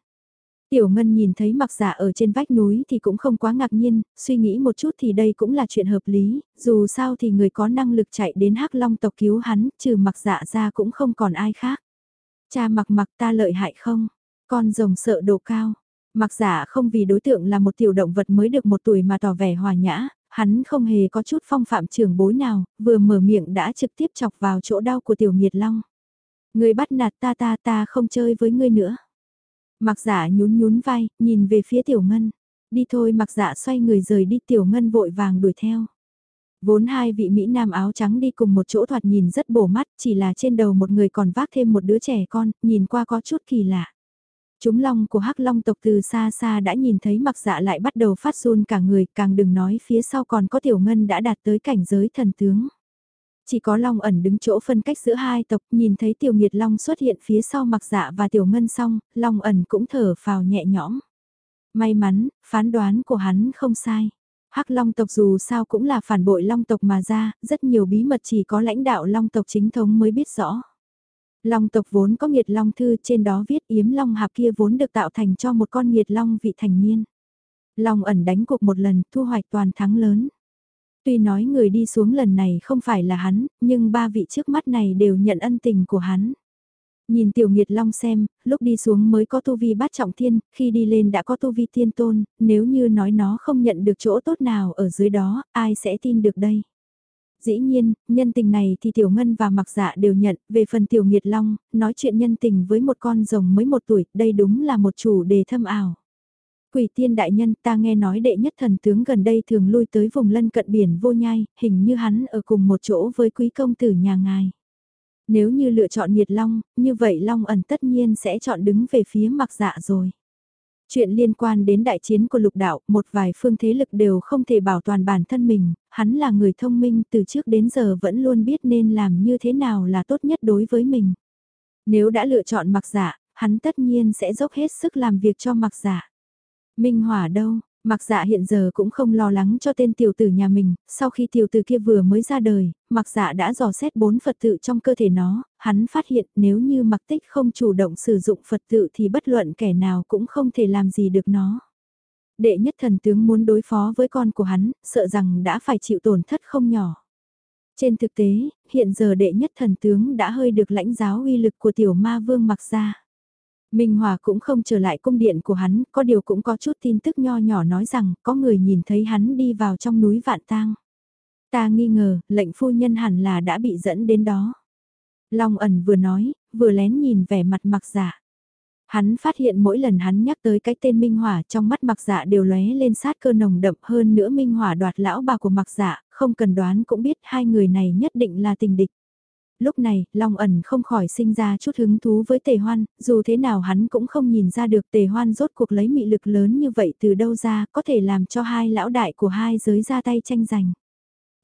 Tiểu Ngân nhìn thấy mặc giả ở trên vách núi thì cũng không quá ngạc nhiên, suy nghĩ một chút thì đây cũng là chuyện hợp lý, dù sao thì người có năng lực chạy đến hắc long tộc cứu hắn, trừ mặc giả ra cũng không còn ai khác. Cha mặc mặc ta lợi hại không? Con rồng sợ độ cao. Mặc giả không vì đối tượng là một tiểu động vật mới được một tuổi mà tỏ vẻ hòa nhã, Hắn không hề có chút phong phạm trưởng bối nào, vừa mở miệng đã trực tiếp chọc vào chỗ đau của tiểu nghiệt long. Người bắt nạt ta ta ta không chơi với ngươi nữa. Mặc giả dạ nhún nhún vai, nhìn về phía tiểu ngân. Đi thôi mặc dạ xoay người rời đi tiểu ngân vội vàng đuổi theo. Vốn hai vị Mỹ Nam áo trắng đi cùng một chỗ thoạt nhìn rất bổ mắt, chỉ là trên đầu một người còn vác thêm một đứa trẻ con, nhìn qua có chút kỳ lạ. Chúng long của hắc long tộc từ xa xa đã nhìn thấy mặc dạ lại bắt đầu phát run cả người, càng đừng nói phía sau còn có tiểu ngân đã đạt tới cảnh giới thần tướng. Chỉ có long ẩn đứng chỗ phân cách giữa hai tộc, nhìn thấy tiểu nghiệt long xuất hiện phía sau mặc dạ và tiểu ngân xong, long ẩn cũng thở phào nhẹ nhõm. May mắn, phán đoán của hắn không sai. Hắc Long tộc dù sao cũng là phản bội Long tộc mà ra, rất nhiều bí mật chỉ có lãnh đạo Long tộc chính thống mới biết rõ. Long tộc vốn có nghiệt long thư trên đó viết yếm long hạp kia vốn được tạo thành cho một con nghiệt long vị thành niên. Long ẩn đánh cuộc một lần thu hoạch toàn thắng lớn. Tuy nói người đi xuống lần này không phải là hắn, nhưng ba vị trước mắt này đều nhận ân tình của hắn. Nhìn tiểu nghiệt long xem, lúc đi xuống mới có tu vi bát trọng thiên, khi đi lên đã có tu vi tiên tôn, nếu như nói nó không nhận được chỗ tốt nào ở dưới đó, ai sẽ tin được đây? Dĩ nhiên, nhân tình này thì Tiểu Ngân và Mặc Dạ đều nhận, về phần Tiểu Nghiệt Long, nói chuyện nhân tình với một con rồng mới một tuổi, đây đúng là một chủ đề thâm ảo. Quỷ tiên đại nhân ta nghe nói đệ nhất thần tướng gần đây thường lui tới vùng lân cận biển vô nhai, hình như hắn ở cùng một chỗ với quý công tử nhà ngài. Nếu như lựa chọn nhiệt long, như vậy long ẩn tất nhiên sẽ chọn đứng về phía mặc dạ rồi. Chuyện liên quan đến đại chiến của lục đạo, một vài phương thế lực đều không thể bảo toàn bản thân mình, hắn là người thông minh từ trước đến giờ vẫn luôn biết nên làm như thế nào là tốt nhất đối với mình. Nếu đã lựa chọn mặc giả, hắn tất nhiên sẽ dốc hết sức làm việc cho mặc giả. Minh Hỏa đâu, Mặc dạ hiện giờ cũng không lo lắng cho tên tiểu tử nhà mình, sau khi tiểu tử kia vừa mới ra đời, mặc dạ đã dò xét bốn Phật tự trong cơ thể nó, hắn phát hiện nếu như mặc tích không chủ động sử dụng Phật tự thì bất luận kẻ nào cũng không thể làm gì được nó. Đệ nhất thần tướng muốn đối phó với con của hắn, sợ rằng đã phải chịu tổn thất không nhỏ. Trên thực tế, hiện giờ đệ nhất thần tướng đã hơi được lãnh giáo uy lực của tiểu ma vương mặc ra. Minh Hòa cũng không trở lại cung điện của hắn, có điều cũng có chút tin tức nho nhỏ nói rằng có người nhìn thấy hắn đi vào trong núi Vạn Tang. Ta nghi ngờ, lệnh phu nhân hẳn là đã bị dẫn đến đó. Long ẩn vừa nói, vừa lén nhìn vẻ mặt mặc dạ. Hắn phát hiện mỗi lần hắn nhắc tới cái tên Minh Hỏa trong mắt mặc dạ đều lóe lên sát cơ nồng đậm hơn nữa Minh Hỏa đoạt lão bà của mặc dạ, không cần đoán cũng biết hai người này nhất định là tình địch. Lúc này, Long ẩn không khỏi sinh ra chút hứng thú với tề hoan, dù thế nào hắn cũng không nhìn ra được tề hoan rốt cuộc lấy mị lực lớn như vậy từ đâu ra, có thể làm cho hai lão đại của hai giới ra tay tranh giành.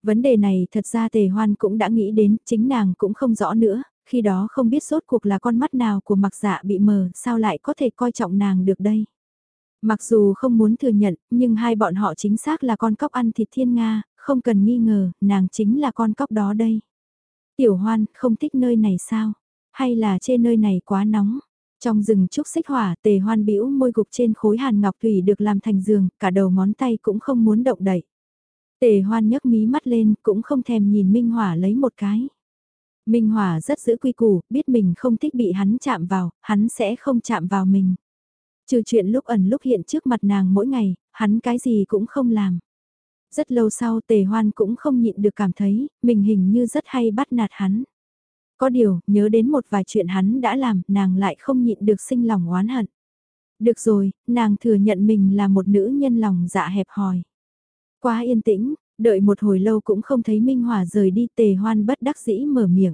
Vấn đề này thật ra tề hoan cũng đã nghĩ đến, chính nàng cũng không rõ nữa, khi đó không biết rốt cuộc là con mắt nào của mặc dạ bị mờ, sao lại có thể coi trọng nàng được đây. Mặc dù không muốn thừa nhận, nhưng hai bọn họ chính xác là con cóc ăn thịt thiên Nga, không cần nghi ngờ, nàng chính là con cóc đó đây. Tiểu hoan, không thích nơi này sao? Hay là trên nơi này quá nóng? Trong rừng trúc xích hỏa, tề hoan bĩu môi gục trên khối hàn ngọc thủy được làm thành giường, cả đầu ngón tay cũng không muốn động đậy. Tề hoan nhấc mí mắt lên, cũng không thèm nhìn Minh Hỏa lấy một cái. Minh Hỏa rất giữ quy củ, biết mình không thích bị hắn chạm vào, hắn sẽ không chạm vào mình. Trừ chuyện lúc ẩn lúc hiện trước mặt nàng mỗi ngày, hắn cái gì cũng không làm. Rất lâu sau tề hoan cũng không nhịn được cảm thấy, mình hình như rất hay bắt nạt hắn. Có điều, nhớ đến một vài chuyện hắn đã làm, nàng lại không nhịn được sinh lòng oán hận. Được rồi, nàng thừa nhận mình là một nữ nhân lòng dạ hẹp hòi. Quá yên tĩnh, đợi một hồi lâu cũng không thấy Minh Hòa rời đi tề hoan bất đắc dĩ mở miệng.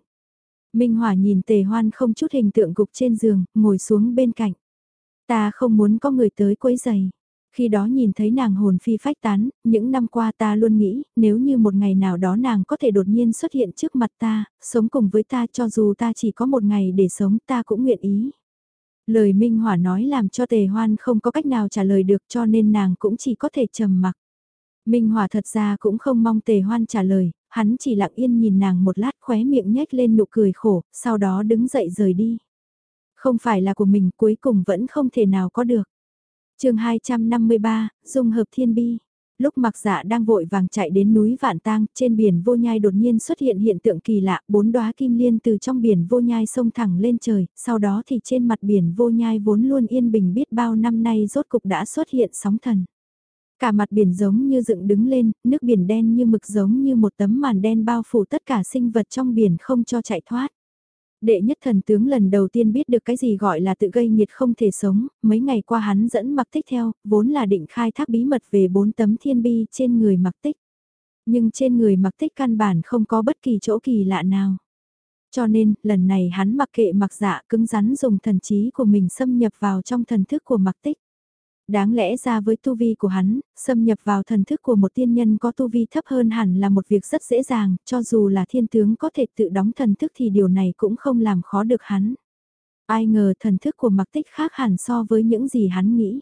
Minh Hòa nhìn tề hoan không chút hình tượng gục trên giường, ngồi xuống bên cạnh. Ta không muốn có người tới quấy giày. Khi đó nhìn thấy nàng hồn phi phách tán, những năm qua ta luôn nghĩ, nếu như một ngày nào đó nàng có thể đột nhiên xuất hiện trước mặt ta, sống cùng với ta cho dù ta chỉ có một ngày để sống ta cũng nguyện ý. Lời Minh Hỏa nói làm cho tề hoan không có cách nào trả lời được cho nên nàng cũng chỉ có thể trầm mặc. Minh Hỏa thật ra cũng không mong tề hoan trả lời, hắn chỉ lặng yên nhìn nàng một lát khóe miệng nhếch lên nụ cười khổ, sau đó đứng dậy rời đi. Không phải là của mình cuối cùng vẫn không thể nào có được chương 253, dung hợp thiên bi. Lúc mặc dạ đang vội vàng chạy đến núi Vạn Tang, trên biển vô nhai đột nhiên xuất hiện hiện tượng kỳ lạ, bốn đóa kim liên từ trong biển vô nhai sông thẳng lên trời, sau đó thì trên mặt biển vô nhai vốn luôn yên bình biết bao năm nay rốt cục đã xuất hiện sóng thần. Cả mặt biển giống như dựng đứng lên, nước biển đen như mực giống như một tấm màn đen bao phủ tất cả sinh vật trong biển không cho chạy thoát. Đệ nhất thần tướng lần đầu tiên biết được cái gì gọi là tự gây nhiệt không thể sống, mấy ngày qua hắn dẫn mặc tích theo, vốn là định khai thác bí mật về bốn tấm thiên bi trên người mặc tích. Nhưng trên người mặc tích căn bản không có bất kỳ chỗ kỳ lạ nào. Cho nên, lần này hắn mặc kệ mặc dạ cứng rắn dùng thần trí của mình xâm nhập vào trong thần thức của mặc tích. Đáng lẽ ra với tu vi của hắn, xâm nhập vào thần thức của một tiên nhân có tu vi thấp hơn hẳn là một việc rất dễ dàng, cho dù là thiên tướng có thể tự đóng thần thức thì điều này cũng không làm khó được hắn. Ai ngờ thần thức của mặc tích khác hẳn so với những gì hắn nghĩ.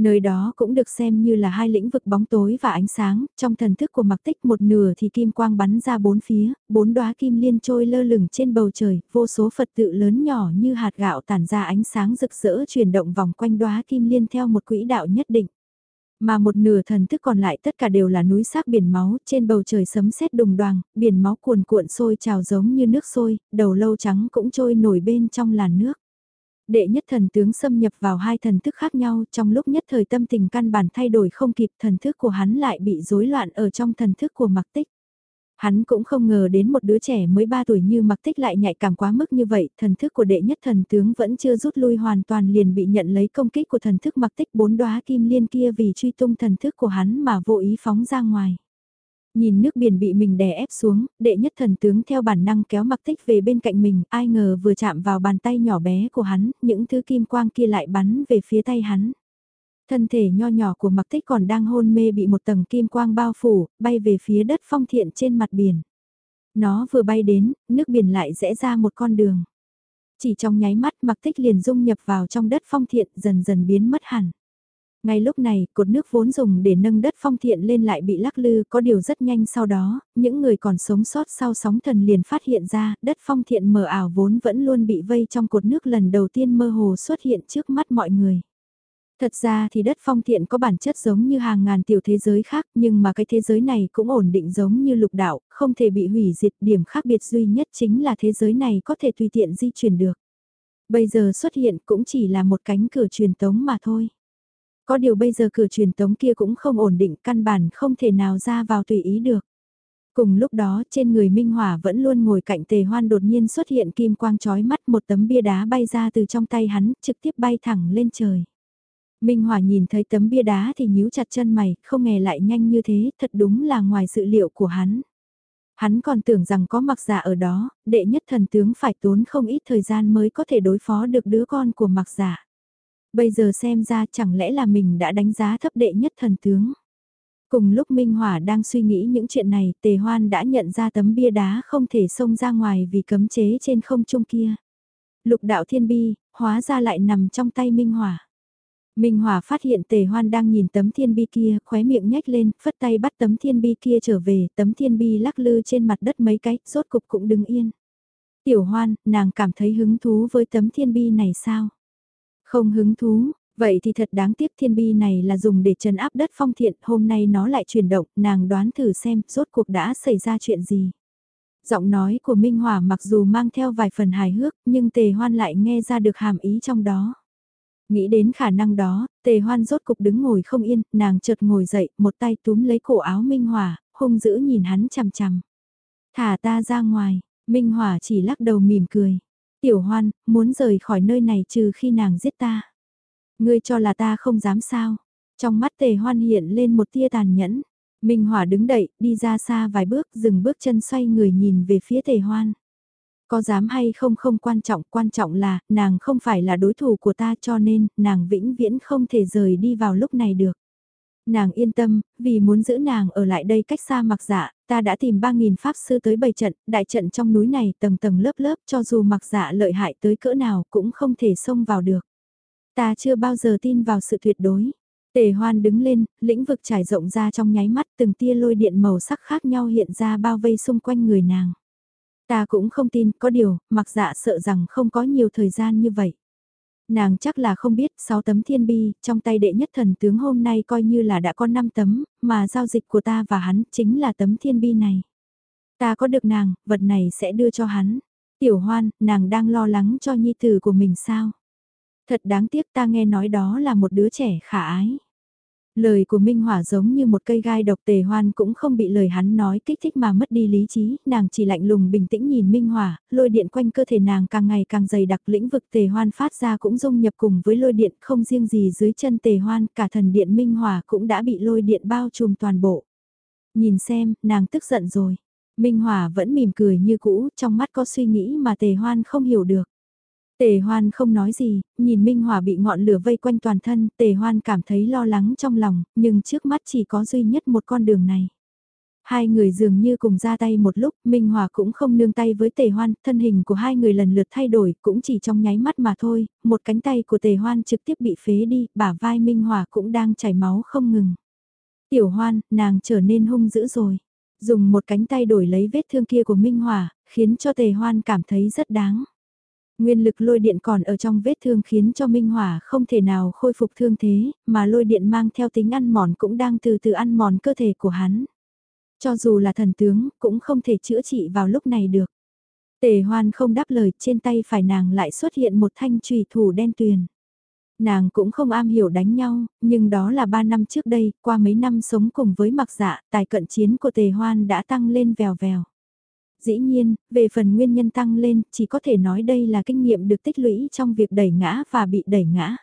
Nơi đó cũng được xem như là hai lĩnh vực bóng tối và ánh sáng, trong thần thức của mặc tích một nửa thì kim quang bắn ra bốn phía, bốn đóa kim liên trôi lơ lửng trên bầu trời, vô số Phật tự lớn nhỏ như hạt gạo tản ra ánh sáng rực rỡ chuyển động vòng quanh đóa kim liên theo một quỹ đạo nhất định. Mà một nửa thần thức còn lại tất cả đều là núi xác biển máu, trên bầu trời sấm sét đùng đoàng, biển máu cuồn cuộn sôi trào giống như nước sôi, đầu lâu trắng cũng trôi nổi bên trong làn nước đệ nhất thần tướng xâm nhập vào hai thần thức khác nhau trong lúc nhất thời tâm tình căn bản thay đổi không kịp thần thức của hắn lại bị rối loạn ở trong thần thức của mặc tích. Hắn cũng không ngờ đến một đứa trẻ mới 3 tuổi như mặc tích lại nhạy cảm quá mức như vậy, thần thức của đệ nhất thần tướng vẫn chưa rút lui hoàn toàn liền bị nhận lấy công kích của thần thức mặc tích bốn đóa kim liên kia vì truy tung thần thức của hắn mà vô ý phóng ra ngoài. Nhìn nước biển bị mình đè ép xuống, đệ nhất thần tướng theo bản năng kéo mặc tích về bên cạnh mình, ai ngờ vừa chạm vào bàn tay nhỏ bé của hắn, những thứ kim quang kia lại bắn về phía tay hắn. Thân thể nho nhỏ của mặc tích còn đang hôn mê bị một tầng kim quang bao phủ, bay về phía đất phong thiện trên mặt biển. Nó vừa bay đến, nước biển lại rẽ ra một con đường. Chỉ trong nháy mắt mặc tích liền dung nhập vào trong đất phong thiện dần dần biến mất hẳn. Ngay lúc này, cột nước vốn dùng để nâng đất phong thiện lên lại bị lắc lư, có điều rất nhanh sau đó, những người còn sống sót sau sóng thần liền phát hiện ra, đất phong thiện mờ ảo vốn vẫn luôn bị vây trong cột nước lần đầu tiên mơ hồ xuất hiện trước mắt mọi người. Thật ra thì đất phong thiện có bản chất giống như hàng ngàn tiểu thế giới khác nhưng mà cái thế giới này cũng ổn định giống như lục đạo, không thể bị hủy diệt. Điểm khác biệt duy nhất chính là thế giới này có thể tùy tiện di chuyển được. Bây giờ xuất hiện cũng chỉ là một cánh cửa truyền tống mà thôi. Có điều bây giờ cửa truyền tống kia cũng không ổn định căn bản không thể nào ra vào tùy ý được. Cùng lúc đó trên người Minh Hỏa vẫn luôn ngồi cạnh tề hoan đột nhiên xuất hiện kim quang chói mắt một tấm bia đá bay ra từ trong tay hắn trực tiếp bay thẳng lên trời. Minh Hỏa nhìn thấy tấm bia đá thì nhíu chặt chân mày, không ngờ lại nhanh như thế, thật đúng là ngoài dự liệu của hắn. Hắn còn tưởng rằng có mặc giả ở đó, đệ nhất thần tướng phải tốn không ít thời gian mới có thể đối phó được đứa con của mặc giả. Bây giờ xem ra chẳng lẽ là mình đã đánh giá thấp đệ nhất thần tướng. Cùng lúc Minh Hỏa đang suy nghĩ những chuyện này, Tề Hoan đã nhận ra tấm bia đá không thể xông ra ngoài vì cấm chế trên không trung kia. Lục đạo thiên bi, hóa ra lại nằm trong tay Minh Hỏa. Minh Hỏa phát hiện Tề Hoan đang nhìn tấm thiên bi kia, khóe miệng nhếch lên, phất tay bắt tấm thiên bi kia trở về, tấm thiên bi lắc lư trên mặt đất mấy cái, rốt cục cũng đứng yên. Tiểu Hoan, nàng cảm thấy hứng thú với tấm thiên bi này sao? Không hứng thú, vậy thì thật đáng tiếc thiên bi này là dùng để trấn áp đất phong thiện, hôm nay nó lại chuyển động, nàng đoán thử xem rốt cuộc đã xảy ra chuyện gì. Giọng nói của Minh Hòa mặc dù mang theo vài phần hài hước, nhưng tề hoan lại nghe ra được hàm ý trong đó. Nghĩ đến khả năng đó, tề hoan rốt cục đứng ngồi không yên, nàng chợt ngồi dậy, một tay túm lấy cổ áo Minh Hòa, hung dữ nhìn hắn chằm chằm. Thả ta ra ngoài, Minh Hòa chỉ lắc đầu mỉm cười. Tiểu hoan, muốn rời khỏi nơi này trừ khi nàng giết ta. Ngươi cho là ta không dám sao. Trong mắt tề hoan hiện lên một tia tàn nhẫn. Minh Hỏa đứng đậy đi ra xa vài bước, dừng bước chân xoay người nhìn về phía tề hoan. Có dám hay không không quan trọng, quan trọng là, nàng không phải là đối thủ của ta cho nên, nàng vĩnh viễn không thể rời đi vào lúc này được. Nàng yên tâm, vì muốn giữ nàng ở lại đây cách xa mặc dạ, ta đã tìm 3.000 pháp sư tới bày trận, đại trận trong núi này tầng tầng lớp lớp cho dù mặc dạ lợi hại tới cỡ nào cũng không thể xông vào được. Ta chưa bao giờ tin vào sự tuyệt đối. Tề hoan đứng lên, lĩnh vực trải rộng ra trong nháy mắt từng tia lôi điện màu sắc khác nhau hiện ra bao vây xung quanh người nàng. Ta cũng không tin, có điều, mặc dạ sợ rằng không có nhiều thời gian như vậy. Nàng chắc là không biết 6 tấm thiên bi, trong tay đệ nhất thần tướng hôm nay coi như là đã có 5 tấm, mà giao dịch của ta và hắn chính là tấm thiên bi này. Ta có được nàng, vật này sẽ đưa cho hắn. Tiểu hoan, nàng đang lo lắng cho nhi tử của mình sao? Thật đáng tiếc ta nghe nói đó là một đứa trẻ khả ái. Lời của Minh Hỏa giống như một cây gai độc tề hoan cũng không bị lời hắn nói kích thích mà mất đi lý trí, nàng chỉ lạnh lùng bình tĩnh nhìn Minh Hỏa, lôi điện quanh cơ thể nàng càng ngày càng dày đặc lĩnh vực tề hoan phát ra cũng dung nhập cùng với lôi điện không riêng gì dưới chân tề hoan, cả thần điện Minh Hỏa cũng đã bị lôi điện bao trùm toàn bộ. Nhìn xem, nàng tức giận rồi. Minh Hỏa vẫn mỉm cười như cũ, trong mắt có suy nghĩ mà tề hoan không hiểu được. Tề hoan không nói gì, nhìn Minh Hòa bị ngọn lửa vây quanh toàn thân, tề hoan cảm thấy lo lắng trong lòng, nhưng trước mắt chỉ có duy nhất một con đường này. Hai người dường như cùng ra tay một lúc, Minh Hòa cũng không nương tay với tề hoan, thân hình của hai người lần lượt thay đổi, cũng chỉ trong nháy mắt mà thôi, một cánh tay của tề hoan trực tiếp bị phế đi, bả vai Minh Hòa cũng đang chảy máu không ngừng. Tiểu hoan, nàng trở nên hung dữ rồi. Dùng một cánh tay đổi lấy vết thương kia của Minh Hòa, khiến cho tề hoan cảm thấy rất đáng. Nguyên lực lôi điện còn ở trong vết thương khiến cho Minh Hỏa không thể nào khôi phục thương thế, mà lôi điện mang theo tính ăn mòn cũng đang từ từ ăn mòn cơ thể của hắn. Cho dù là thần tướng, cũng không thể chữa trị vào lúc này được. Tề hoan không đáp lời, trên tay phải nàng lại xuất hiện một thanh trùy thủ đen tuyền. Nàng cũng không am hiểu đánh nhau, nhưng đó là ba năm trước đây, qua mấy năm sống cùng với mặc dạ, tài cận chiến của tề hoan đã tăng lên vèo vèo. Dĩ nhiên, về phần nguyên nhân tăng lên, chỉ có thể nói đây là kinh nghiệm được tích lũy trong việc đẩy ngã và bị đẩy ngã.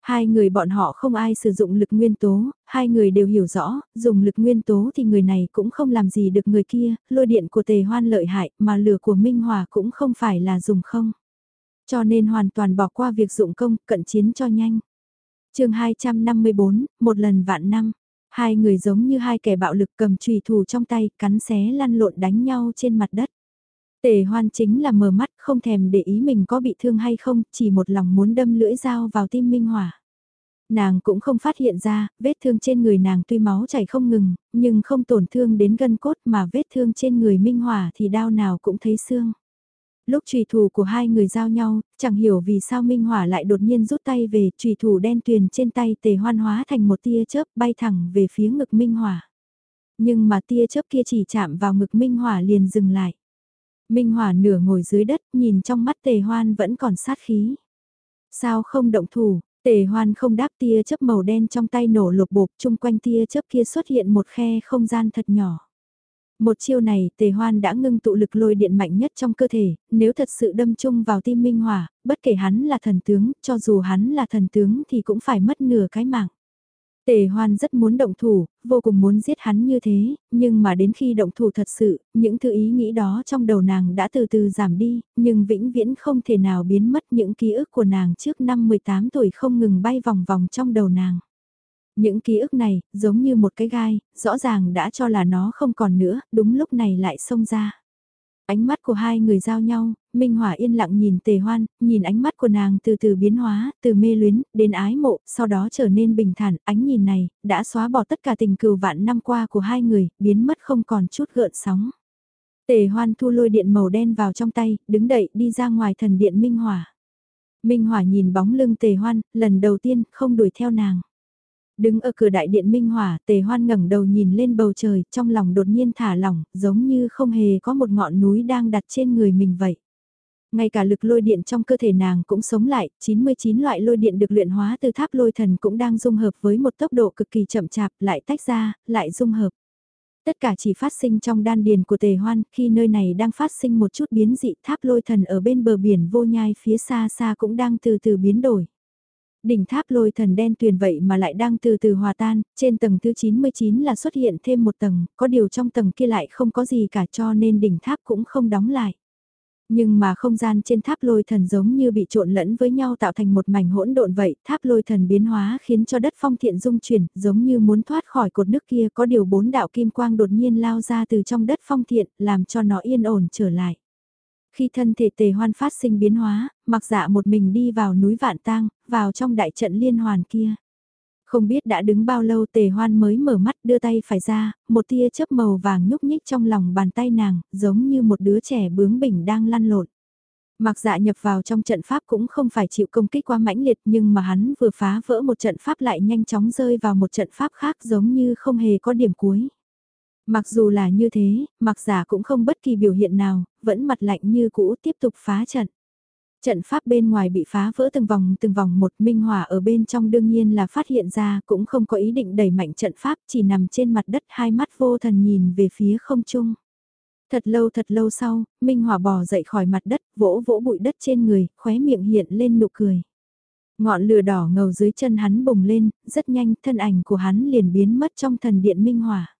Hai người bọn họ không ai sử dụng lực nguyên tố, hai người đều hiểu rõ, dùng lực nguyên tố thì người này cũng không làm gì được người kia, lôi điện của tề hoan lợi hại mà lửa của Minh Hòa cũng không phải là dùng không. Cho nên hoàn toàn bỏ qua việc dụng công, cận chiến cho nhanh. chương 254, một lần vạn năm. Hai người giống như hai kẻ bạo lực cầm trùy thủ trong tay, cắn xé lăn lộn đánh nhau trên mặt đất. Tề hoan chính là mờ mắt không thèm để ý mình có bị thương hay không, chỉ một lòng muốn đâm lưỡi dao vào tim Minh Hỏa. Nàng cũng không phát hiện ra, vết thương trên người nàng tuy máu chảy không ngừng, nhưng không tổn thương đến gân cốt mà vết thương trên người Minh Hỏa thì đau nào cũng thấy xương lúc trùy thủ của hai người giao nhau, chẳng hiểu vì sao Minh Hỏa lại đột nhiên rút tay về, trùy thủ đen tuyền trên tay tề hoan hóa thành một tia chớp bay thẳng về phía ngực Minh Hỏa. Nhưng mà tia chớp kia chỉ chạm vào ngực Minh Hỏa liền dừng lại. Minh Hỏa nửa ngồi dưới đất, nhìn trong mắt tề hoan vẫn còn sát khí. Sao không động thủ, tề hoan không đáp tia chớp màu đen trong tay nổ lột bột, chung quanh tia chớp kia xuất hiện một khe không gian thật nhỏ. Một chiêu này tề hoan đã ngưng tụ lực lôi điện mạnh nhất trong cơ thể, nếu thật sự đâm chung vào tim minh hỏa, bất kể hắn là thần tướng, cho dù hắn là thần tướng thì cũng phải mất nửa cái mạng. Tề hoan rất muốn động thủ, vô cùng muốn giết hắn như thế, nhưng mà đến khi động thủ thật sự, những thứ ý nghĩ đó trong đầu nàng đã từ từ giảm đi, nhưng vĩnh viễn không thể nào biến mất những ký ức của nàng trước năm 18 tuổi không ngừng bay vòng vòng trong đầu nàng. Những ký ức này, giống như một cái gai, rõ ràng đã cho là nó không còn nữa, đúng lúc này lại xông ra. Ánh mắt của hai người giao nhau, Minh Hỏa yên lặng nhìn tề hoan, nhìn ánh mắt của nàng từ từ biến hóa, từ mê luyến, đến ái mộ, sau đó trở nên bình thản, ánh nhìn này, đã xóa bỏ tất cả tình cừu vạn năm qua của hai người, biến mất không còn chút gợn sóng. Tề hoan thu lôi điện màu đen vào trong tay, đứng đậy đi ra ngoài thần điện Minh Hỏa. Minh Hỏa nhìn bóng lưng tề hoan, lần đầu tiên không đuổi theo nàng. Đứng ở cửa đại điện minh hỏa, tề hoan ngẩng đầu nhìn lên bầu trời, trong lòng đột nhiên thả lỏng, giống như không hề có một ngọn núi đang đặt trên người mình vậy. Ngay cả lực lôi điện trong cơ thể nàng cũng sống lại, 99 loại lôi điện được luyện hóa từ tháp lôi thần cũng đang dung hợp với một tốc độ cực kỳ chậm chạp, lại tách ra, lại dung hợp. Tất cả chỉ phát sinh trong đan điền của tề hoan, khi nơi này đang phát sinh một chút biến dị tháp lôi thần ở bên bờ biển vô nhai phía xa xa cũng đang từ từ biến đổi. Đỉnh tháp lôi thần đen tuyền vậy mà lại đang từ từ hòa tan, trên tầng thứ 99 là xuất hiện thêm một tầng, có điều trong tầng kia lại không có gì cả cho nên đỉnh tháp cũng không đóng lại. Nhưng mà không gian trên tháp lôi thần giống như bị trộn lẫn với nhau tạo thành một mảnh hỗn độn vậy, tháp lôi thần biến hóa khiến cho đất phong thiện dung chuyển, giống như muốn thoát khỏi cột nước kia có điều bốn đạo kim quang đột nhiên lao ra từ trong đất phong thiện, làm cho nó yên ổn trở lại. Khi thân thể tề hoan phát sinh biến hóa, mặc dạ một mình đi vào núi Vạn Tang, vào trong đại trận liên hoàn kia. Không biết đã đứng bao lâu tề hoan mới mở mắt đưa tay phải ra, một tia chớp màu vàng nhúc nhích trong lòng bàn tay nàng, giống như một đứa trẻ bướng bỉnh đang lăn lộn. Mặc dạ nhập vào trong trận pháp cũng không phải chịu công kích quá mãnh liệt nhưng mà hắn vừa phá vỡ một trận pháp lại nhanh chóng rơi vào một trận pháp khác giống như không hề có điểm cuối. Mặc dù là như thế, mặc giả cũng không bất kỳ biểu hiện nào, vẫn mặt lạnh như cũ tiếp tục phá trận. Trận pháp bên ngoài bị phá vỡ từng vòng từng vòng một minh hỏa ở bên trong đương nhiên là phát hiện ra cũng không có ý định đẩy mạnh trận pháp chỉ nằm trên mặt đất hai mắt vô thần nhìn về phía không trung. Thật lâu thật lâu sau, Minh Hỏa bò dậy khỏi mặt đất, vỗ vỗ bụi đất trên người, khóe miệng hiện lên nụ cười. Ngọn lửa đỏ ngầu dưới chân hắn bùng lên, rất nhanh thân ảnh của hắn liền biến mất trong thần điện Minh Hỏa.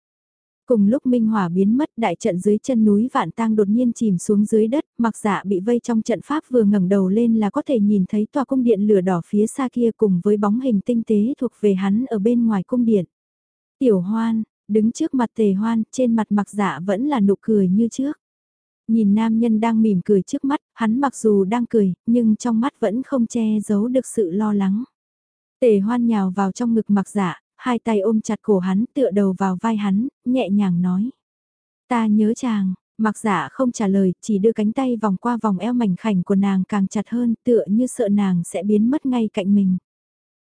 Cùng lúc Minh Hỏa biến mất đại trận dưới chân núi Vạn Tang đột nhiên chìm xuống dưới đất, mặc dạ bị vây trong trận pháp vừa ngẩng đầu lên là có thể nhìn thấy tòa cung điện lửa đỏ phía xa kia cùng với bóng hình tinh tế thuộc về hắn ở bên ngoài cung điện. Tiểu hoan, đứng trước mặt tề hoan, trên mặt mặc dạ vẫn là nụ cười như trước. Nhìn nam nhân đang mỉm cười trước mắt, hắn mặc dù đang cười, nhưng trong mắt vẫn không che giấu được sự lo lắng. Tề hoan nhào vào trong ngực mặc dạ, hai tay ôm chặt cổ hắn tựa đầu vào vai hắn, nhẹ nhàng nói. Ta nhớ chàng, mặc dạ không trả lời, chỉ đưa cánh tay vòng qua vòng eo mảnh khảnh của nàng càng chặt hơn tựa như sợ nàng sẽ biến mất ngay cạnh mình.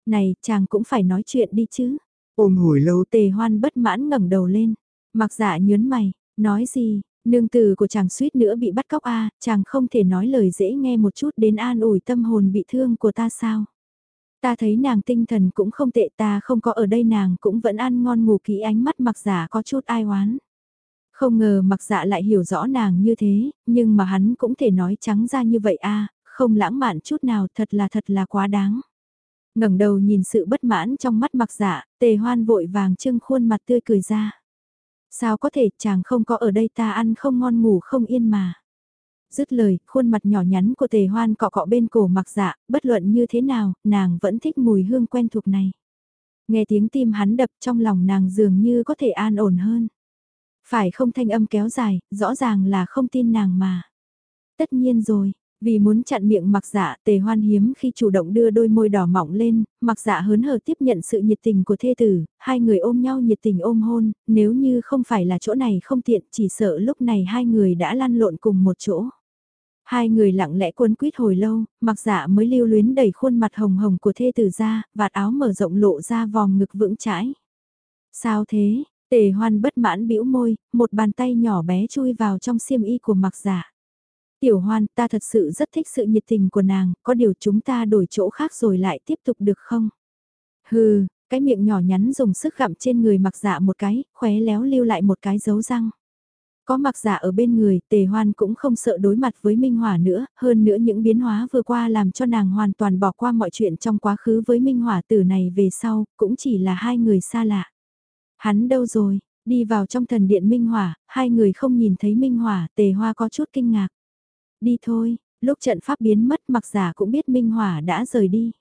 Này, chàng cũng phải nói chuyện đi chứ. Ôm hồi lâu tề hoan bất mãn ngẩng đầu lên. Mặc dạ nhớn mày, nói gì, nương tử của chàng suýt nữa bị bắt cóc a chàng không thể nói lời dễ nghe một chút đến an ủi tâm hồn bị thương của ta sao. Ta thấy nàng tinh thần cũng không tệ ta không có ở đây nàng cũng vẫn ăn ngon ngủ kỹ ánh mắt mặc giả có chút ai oán. Không ngờ mặc dạ lại hiểu rõ nàng như thế, nhưng mà hắn cũng thể nói trắng ra như vậy a không lãng mạn chút nào thật là thật là quá đáng. ngẩng đầu nhìn sự bất mãn trong mắt mặc dạ, tề hoan vội vàng trưng khuôn mặt tươi cười ra. Sao có thể chàng không có ở đây ta ăn không ngon ngủ không yên mà dứt lời, khuôn mặt nhỏ nhắn của tề hoan cọ cọ bên cổ mặc dạ, bất luận như thế nào, nàng vẫn thích mùi hương quen thuộc này. Nghe tiếng tim hắn đập trong lòng nàng dường như có thể an ổn hơn. Phải không thanh âm kéo dài, rõ ràng là không tin nàng mà. Tất nhiên rồi, vì muốn chặn miệng mặc dạ tề hoan hiếm khi chủ động đưa đôi môi đỏ mỏng lên, mặc dạ hớn hở tiếp nhận sự nhiệt tình của thê tử, hai người ôm nhau nhiệt tình ôm hôn, nếu như không phải là chỗ này không tiện chỉ sợ lúc này hai người đã lăn lộn cùng một chỗ. Hai người lặng lẽ cuốn quýt hồi lâu, mặc dạ mới lưu luyến đẩy khuôn mặt hồng hồng của thê tử ra, vạt áo mở rộng lộ ra vòng ngực vững chãi. Sao thế? Tề hoan bất mãn bĩu môi, một bàn tay nhỏ bé chui vào trong xiêm y của mặc dạ. Tiểu hoan, ta thật sự rất thích sự nhiệt tình của nàng, có điều chúng ta đổi chỗ khác rồi lại tiếp tục được không? Hừ, cái miệng nhỏ nhắn dùng sức gặm trên người mặc dạ một cái, khóe léo lưu lại một cái dấu răng. Có mặc giả ở bên người, tề hoan cũng không sợ đối mặt với Minh Hỏa nữa, hơn nữa những biến hóa vừa qua làm cho nàng hoàn toàn bỏ qua mọi chuyện trong quá khứ với Minh Hỏa từ này về sau, cũng chỉ là hai người xa lạ. Hắn đâu rồi, đi vào trong thần điện Minh Hỏa, hai người không nhìn thấy Minh Hỏa, tề hoa có chút kinh ngạc. Đi thôi, lúc trận pháp biến mất mặc giả cũng biết Minh Hỏa đã rời đi.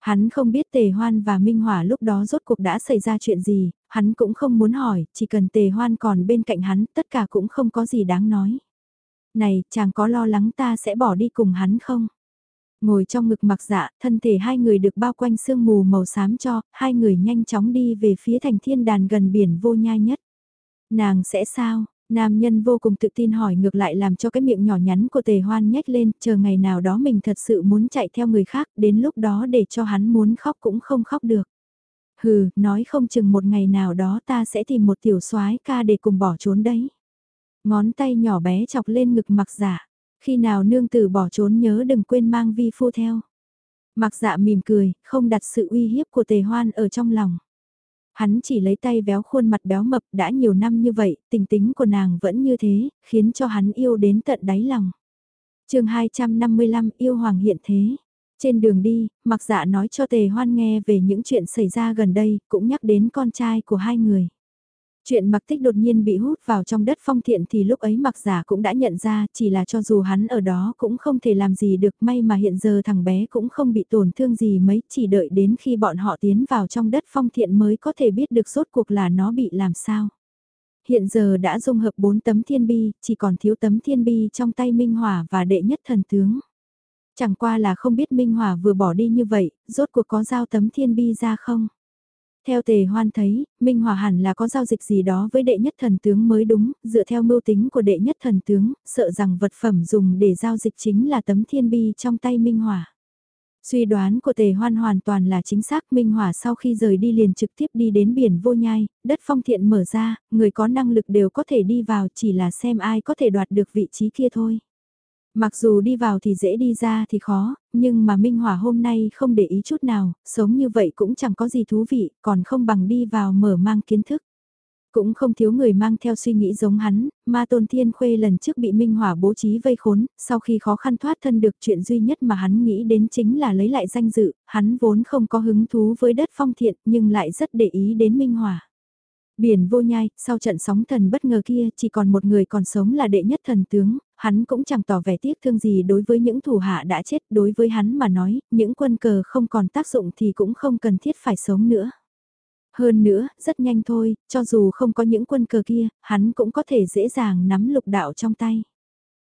Hắn không biết Tề Hoan và Minh Hỏa lúc đó rốt cuộc đã xảy ra chuyện gì, hắn cũng không muốn hỏi, chỉ cần Tề Hoan còn bên cạnh hắn, tất cả cũng không có gì đáng nói. Này, chàng có lo lắng ta sẽ bỏ đi cùng hắn không? Ngồi trong ngực mặc dạ, thân thể hai người được bao quanh sương mù màu xám cho, hai người nhanh chóng đi về phía thành thiên đàn gần biển vô nhai nhất. Nàng sẽ sao? Nam nhân vô cùng tự tin hỏi ngược lại làm cho cái miệng nhỏ nhắn của tề hoan nhếch lên, chờ ngày nào đó mình thật sự muốn chạy theo người khác, đến lúc đó để cho hắn muốn khóc cũng không khóc được. Hừ, nói không chừng một ngày nào đó ta sẽ tìm một tiểu soái ca để cùng bỏ trốn đấy. Ngón tay nhỏ bé chọc lên ngực mặc dạ, khi nào nương tử bỏ trốn nhớ đừng quên mang vi phu theo. Mặc dạ mỉm cười, không đặt sự uy hiếp của tề hoan ở trong lòng. Hắn chỉ lấy tay véo khuôn mặt béo mập đã nhiều năm như vậy, tình tính của nàng vẫn như thế, khiến cho hắn yêu đến tận đáy lòng. chương 255 yêu hoàng hiện thế. Trên đường đi, mặc dạ nói cho tề hoan nghe về những chuyện xảy ra gần đây, cũng nhắc đến con trai của hai người. Chuyện mặc tích đột nhiên bị hút vào trong đất phong thiện thì lúc ấy mặc giả cũng đã nhận ra chỉ là cho dù hắn ở đó cũng không thể làm gì được may mà hiện giờ thằng bé cũng không bị tổn thương gì mấy chỉ đợi đến khi bọn họ tiến vào trong đất phong thiện mới có thể biết được rốt cuộc là nó bị làm sao. Hiện giờ đã dung hợp 4 tấm thiên bi, chỉ còn thiếu tấm thiên bi trong tay Minh Hỏa và đệ nhất thần tướng. Chẳng qua là không biết Minh Hỏa vừa bỏ đi như vậy, rốt cuộc có giao tấm thiên bi ra không? Theo tề hoan thấy, Minh Hòa hẳn là có giao dịch gì đó với đệ nhất thần tướng mới đúng, dựa theo mưu tính của đệ nhất thần tướng, sợ rằng vật phẩm dùng để giao dịch chính là tấm thiên bi trong tay Minh Hòa. Suy đoán của tề hoan hoàn toàn là chính xác Minh Hòa sau khi rời đi liền trực tiếp đi đến biển vô nhai, đất phong thiện mở ra, người có năng lực đều có thể đi vào chỉ là xem ai có thể đoạt được vị trí kia thôi. Mặc dù đi vào thì dễ đi ra thì khó, nhưng mà Minh Hỏa hôm nay không để ý chút nào, sống như vậy cũng chẳng có gì thú vị, còn không bằng đi vào mở mang kiến thức. Cũng không thiếu người mang theo suy nghĩ giống hắn, mà tôn thiên khuê lần trước bị Minh Hỏa bố trí vây khốn, sau khi khó khăn thoát thân được chuyện duy nhất mà hắn nghĩ đến chính là lấy lại danh dự, hắn vốn không có hứng thú với đất phong thiện nhưng lại rất để ý đến Minh Hỏa. Biển vô nhai, sau trận sóng thần bất ngờ kia chỉ còn một người còn sống là đệ nhất thần tướng, hắn cũng chẳng tỏ vẻ tiếc thương gì đối với những thủ hạ đã chết, đối với hắn mà nói, những quân cờ không còn tác dụng thì cũng không cần thiết phải sống nữa. Hơn nữa, rất nhanh thôi, cho dù không có những quân cờ kia, hắn cũng có thể dễ dàng nắm lục đạo trong tay.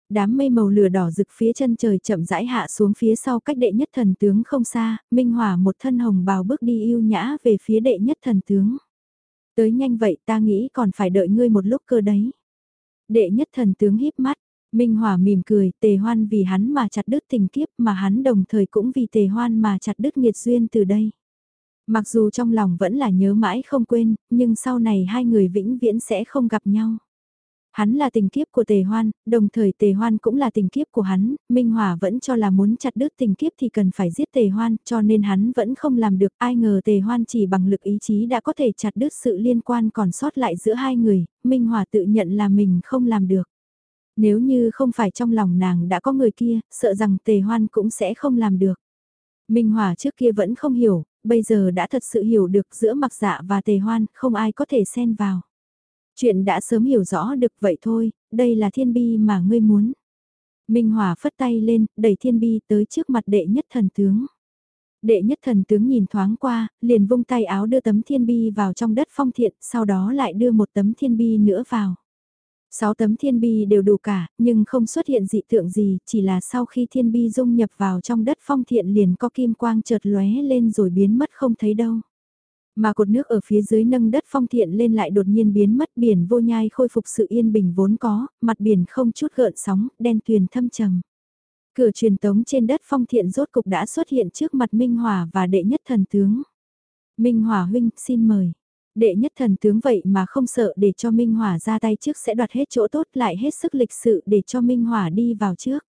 Đám mây màu lửa đỏ rực phía chân trời chậm rãi hạ xuống phía sau cách đệ nhất thần tướng không xa, Minh Hỏa một thân hồng bào bước đi yêu nhã về phía đệ nhất thần tướng. Tới nhanh vậy ta nghĩ còn phải đợi ngươi một lúc cơ đấy. Đệ nhất thần tướng híp mắt, Minh Hỏa mỉm cười, tề hoan vì hắn mà chặt đứt tình kiếp mà hắn đồng thời cũng vì tề hoan mà chặt đứt nghiệt duyên từ đây. Mặc dù trong lòng vẫn là nhớ mãi không quên, nhưng sau này hai người vĩnh viễn sẽ không gặp nhau. Hắn là tình kiếp của Tề Hoan, đồng thời Tề Hoan cũng là tình kiếp của hắn, Minh Hòa vẫn cho là muốn chặt đứt tình kiếp thì cần phải giết Tề Hoan, cho nên hắn vẫn không làm được, ai ngờ Tề Hoan chỉ bằng lực ý chí đã có thể chặt đứt sự liên quan còn sót lại giữa hai người, Minh Hòa tự nhận là mình không làm được. Nếu như không phải trong lòng nàng đã có người kia, sợ rằng Tề Hoan cũng sẽ không làm được. Minh Hòa trước kia vẫn không hiểu, bây giờ đã thật sự hiểu được giữa mặc dạ và Tề Hoan, không ai có thể xen vào. Chuyện đã sớm hiểu rõ được vậy thôi, đây là thiên bi mà ngươi muốn. Minh Hòa phất tay lên, đẩy thiên bi tới trước mặt đệ nhất thần tướng. Đệ nhất thần tướng nhìn thoáng qua, liền vung tay áo đưa tấm thiên bi vào trong đất phong thiện, sau đó lại đưa một tấm thiên bi nữa vào. Sáu tấm thiên bi đều đủ cả, nhưng không xuất hiện dị tượng gì, chỉ là sau khi thiên bi dung nhập vào trong đất phong thiện liền có kim quang chợt lóe lên rồi biến mất không thấy đâu. Mà cột nước ở phía dưới nâng đất phong thiện lên lại đột nhiên biến mất biển vô nhai khôi phục sự yên bình vốn có, mặt biển không chút gợn sóng, đen tuyền thâm trầm. Cửa truyền tống trên đất phong thiện rốt cục đã xuất hiện trước mặt Minh Hòa và đệ nhất thần tướng. Minh Hòa huynh, xin mời. Đệ nhất thần tướng vậy mà không sợ để cho Minh Hòa ra tay trước sẽ đoạt hết chỗ tốt lại hết sức lịch sự để cho Minh Hòa đi vào trước.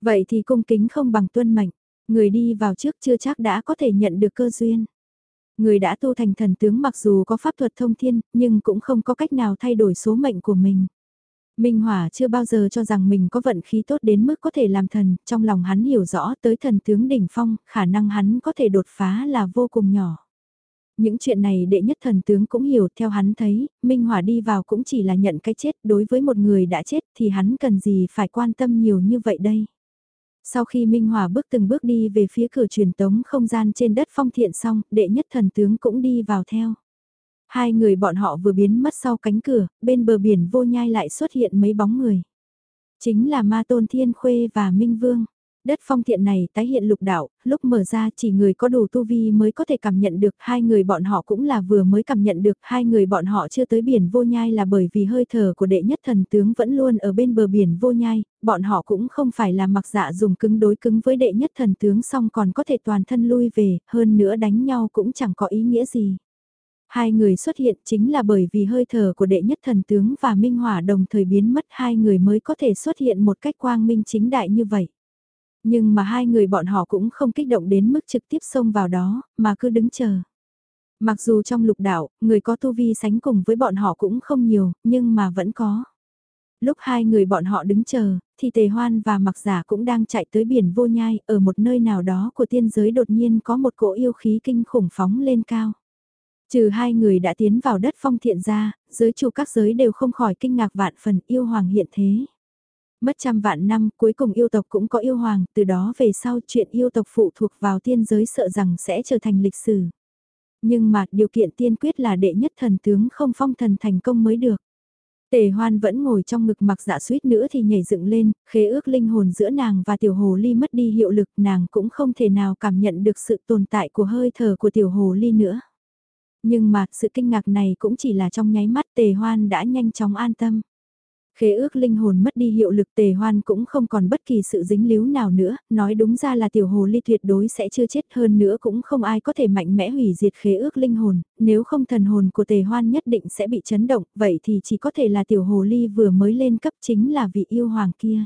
Vậy thì cung kính không bằng tuân mệnh, người đi vào trước chưa chắc đã có thể nhận được cơ duyên. Người đã tu thành thần tướng mặc dù có pháp thuật thông thiên, nhưng cũng không có cách nào thay đổi số mệnh của mình. Minh Hỏa chưa bao giờ cho rằng mình có vận khí tốt đến mức có thể làm thần, trong lòng hắn hiểu rõ tới thần tướng đỉnh phong, khả năng hắn có thể đột phá là vô cùng nhỏ. Những chuyện này đệ nhất thần tướng cũng hiểu theo hắn thấy, Minh Hỏa đi vào cũng chỉ là nhận cái chết đối với một người đã chết thì hắn cần gì phải quan tâm nhiều như vậy đây. Sau khi Minh Hòa bước từng bước đi về phía cửa truyền tống không gian trên đất phong thiện xong, đệ nhất thần tướng cũng đi vào theo. Hai người bọn họ vừa biến mất sau cánh cửa, bên bờ biển vô nhai lại xuất hiện mấy bóng người. Chính là Ma Tôn Thiên Khuê và Minh Vương. Đất phong thiện này tái hiện lục đạo, lúc mở ra chỉ người có đủ tu vi mới có thể cảm nhận được, hai người bọn họ cũng là vừa mới cảm nhận được, hai người bọn họ chưa tới biển vô nhai là bởi vì hơi thở của đệ nhất thần tướng vẫn luôn ở bên bờ biển vô nhai, bọn họ cũng không phải là mặc dạ dùng cứng đối cứng với đệ nhất thần tướng xong còn có thể toàn thân lui về, hơn nữa đánh nhau cũng chẳng có ý nghĩa gì. Hai người xuất hiện chính là bởi vì hơi thở của đệ nhất thần tướng và minh hỏa đồng thời biến mất hai người mới có thể xuất hiện một cách quang minh chính đại như vậy. Nhưng mà hai người bọn họ cũng không kích động đến mức trực tiếp xông vào đó, mà cứ đứng chờ. Mặc dù trong lục đạo, người có tu vi sánh cùng với bọn họ cũng không nhiều, nhưng mà vẫn có. Lúc hai người bọn họ đứng chờ, thì tề hoan và mặc giả cũng đang chạy tới biển vô nhai, ở một nơi nào đó của tiên giới đột nhiên có một cỗ yêu khí kinh khủng phóng lên cao. Trừ hai người đã tiến vào đất phong thiện ra, giới chủ các giới đều không khỏi kinh ngạc vạn phần yêu hoàng hiện thế. Mất trăm vạn năm cuối cùng yêu tộc cũng có yêu hoàng, từ đó về sau chuyện yêu tộc phụ thuộc vào tiên giới sợ rằng sẽ trở thành lịch sử. Nhưng mà điều kiện tiên quyết là đệ nhất thần tướng không phong thần thành công mới được. Tề hoan vẫn ngồi trong ngực mặc dạ suýt nữa thì nhảy dựng lên, khế ước linh hồn giữa nàng và tiểu hồ ly mất đi hiệu lực nàng cũng không thể nào cảm nhận được sự tồn tại của hơi thở của tiểu hồ ly nữa. Nhưng mà sự kinh ngạc này cũng chỉ là trong nháy mắt tề hoan đã nhanh chóng an tâm. Khế ước linh hồn mất đi hiệu lực tề hoan cũng không còn bất kỳ sự dính líu nào nữa, nói đúng ra là tiểu hồ ly tuyệt đối sẽ chưa chết hơn nữa cũng không ai có thể mạnh mẽ hủy diệt khế ước linh hồn, nếu không thần hồn của tề hoan nhất định sẽ bị chấn động, vậy thì chỉ có thể là tiểu hồ ly vừa mới lên cấp chính là vị yêu hoàng kia.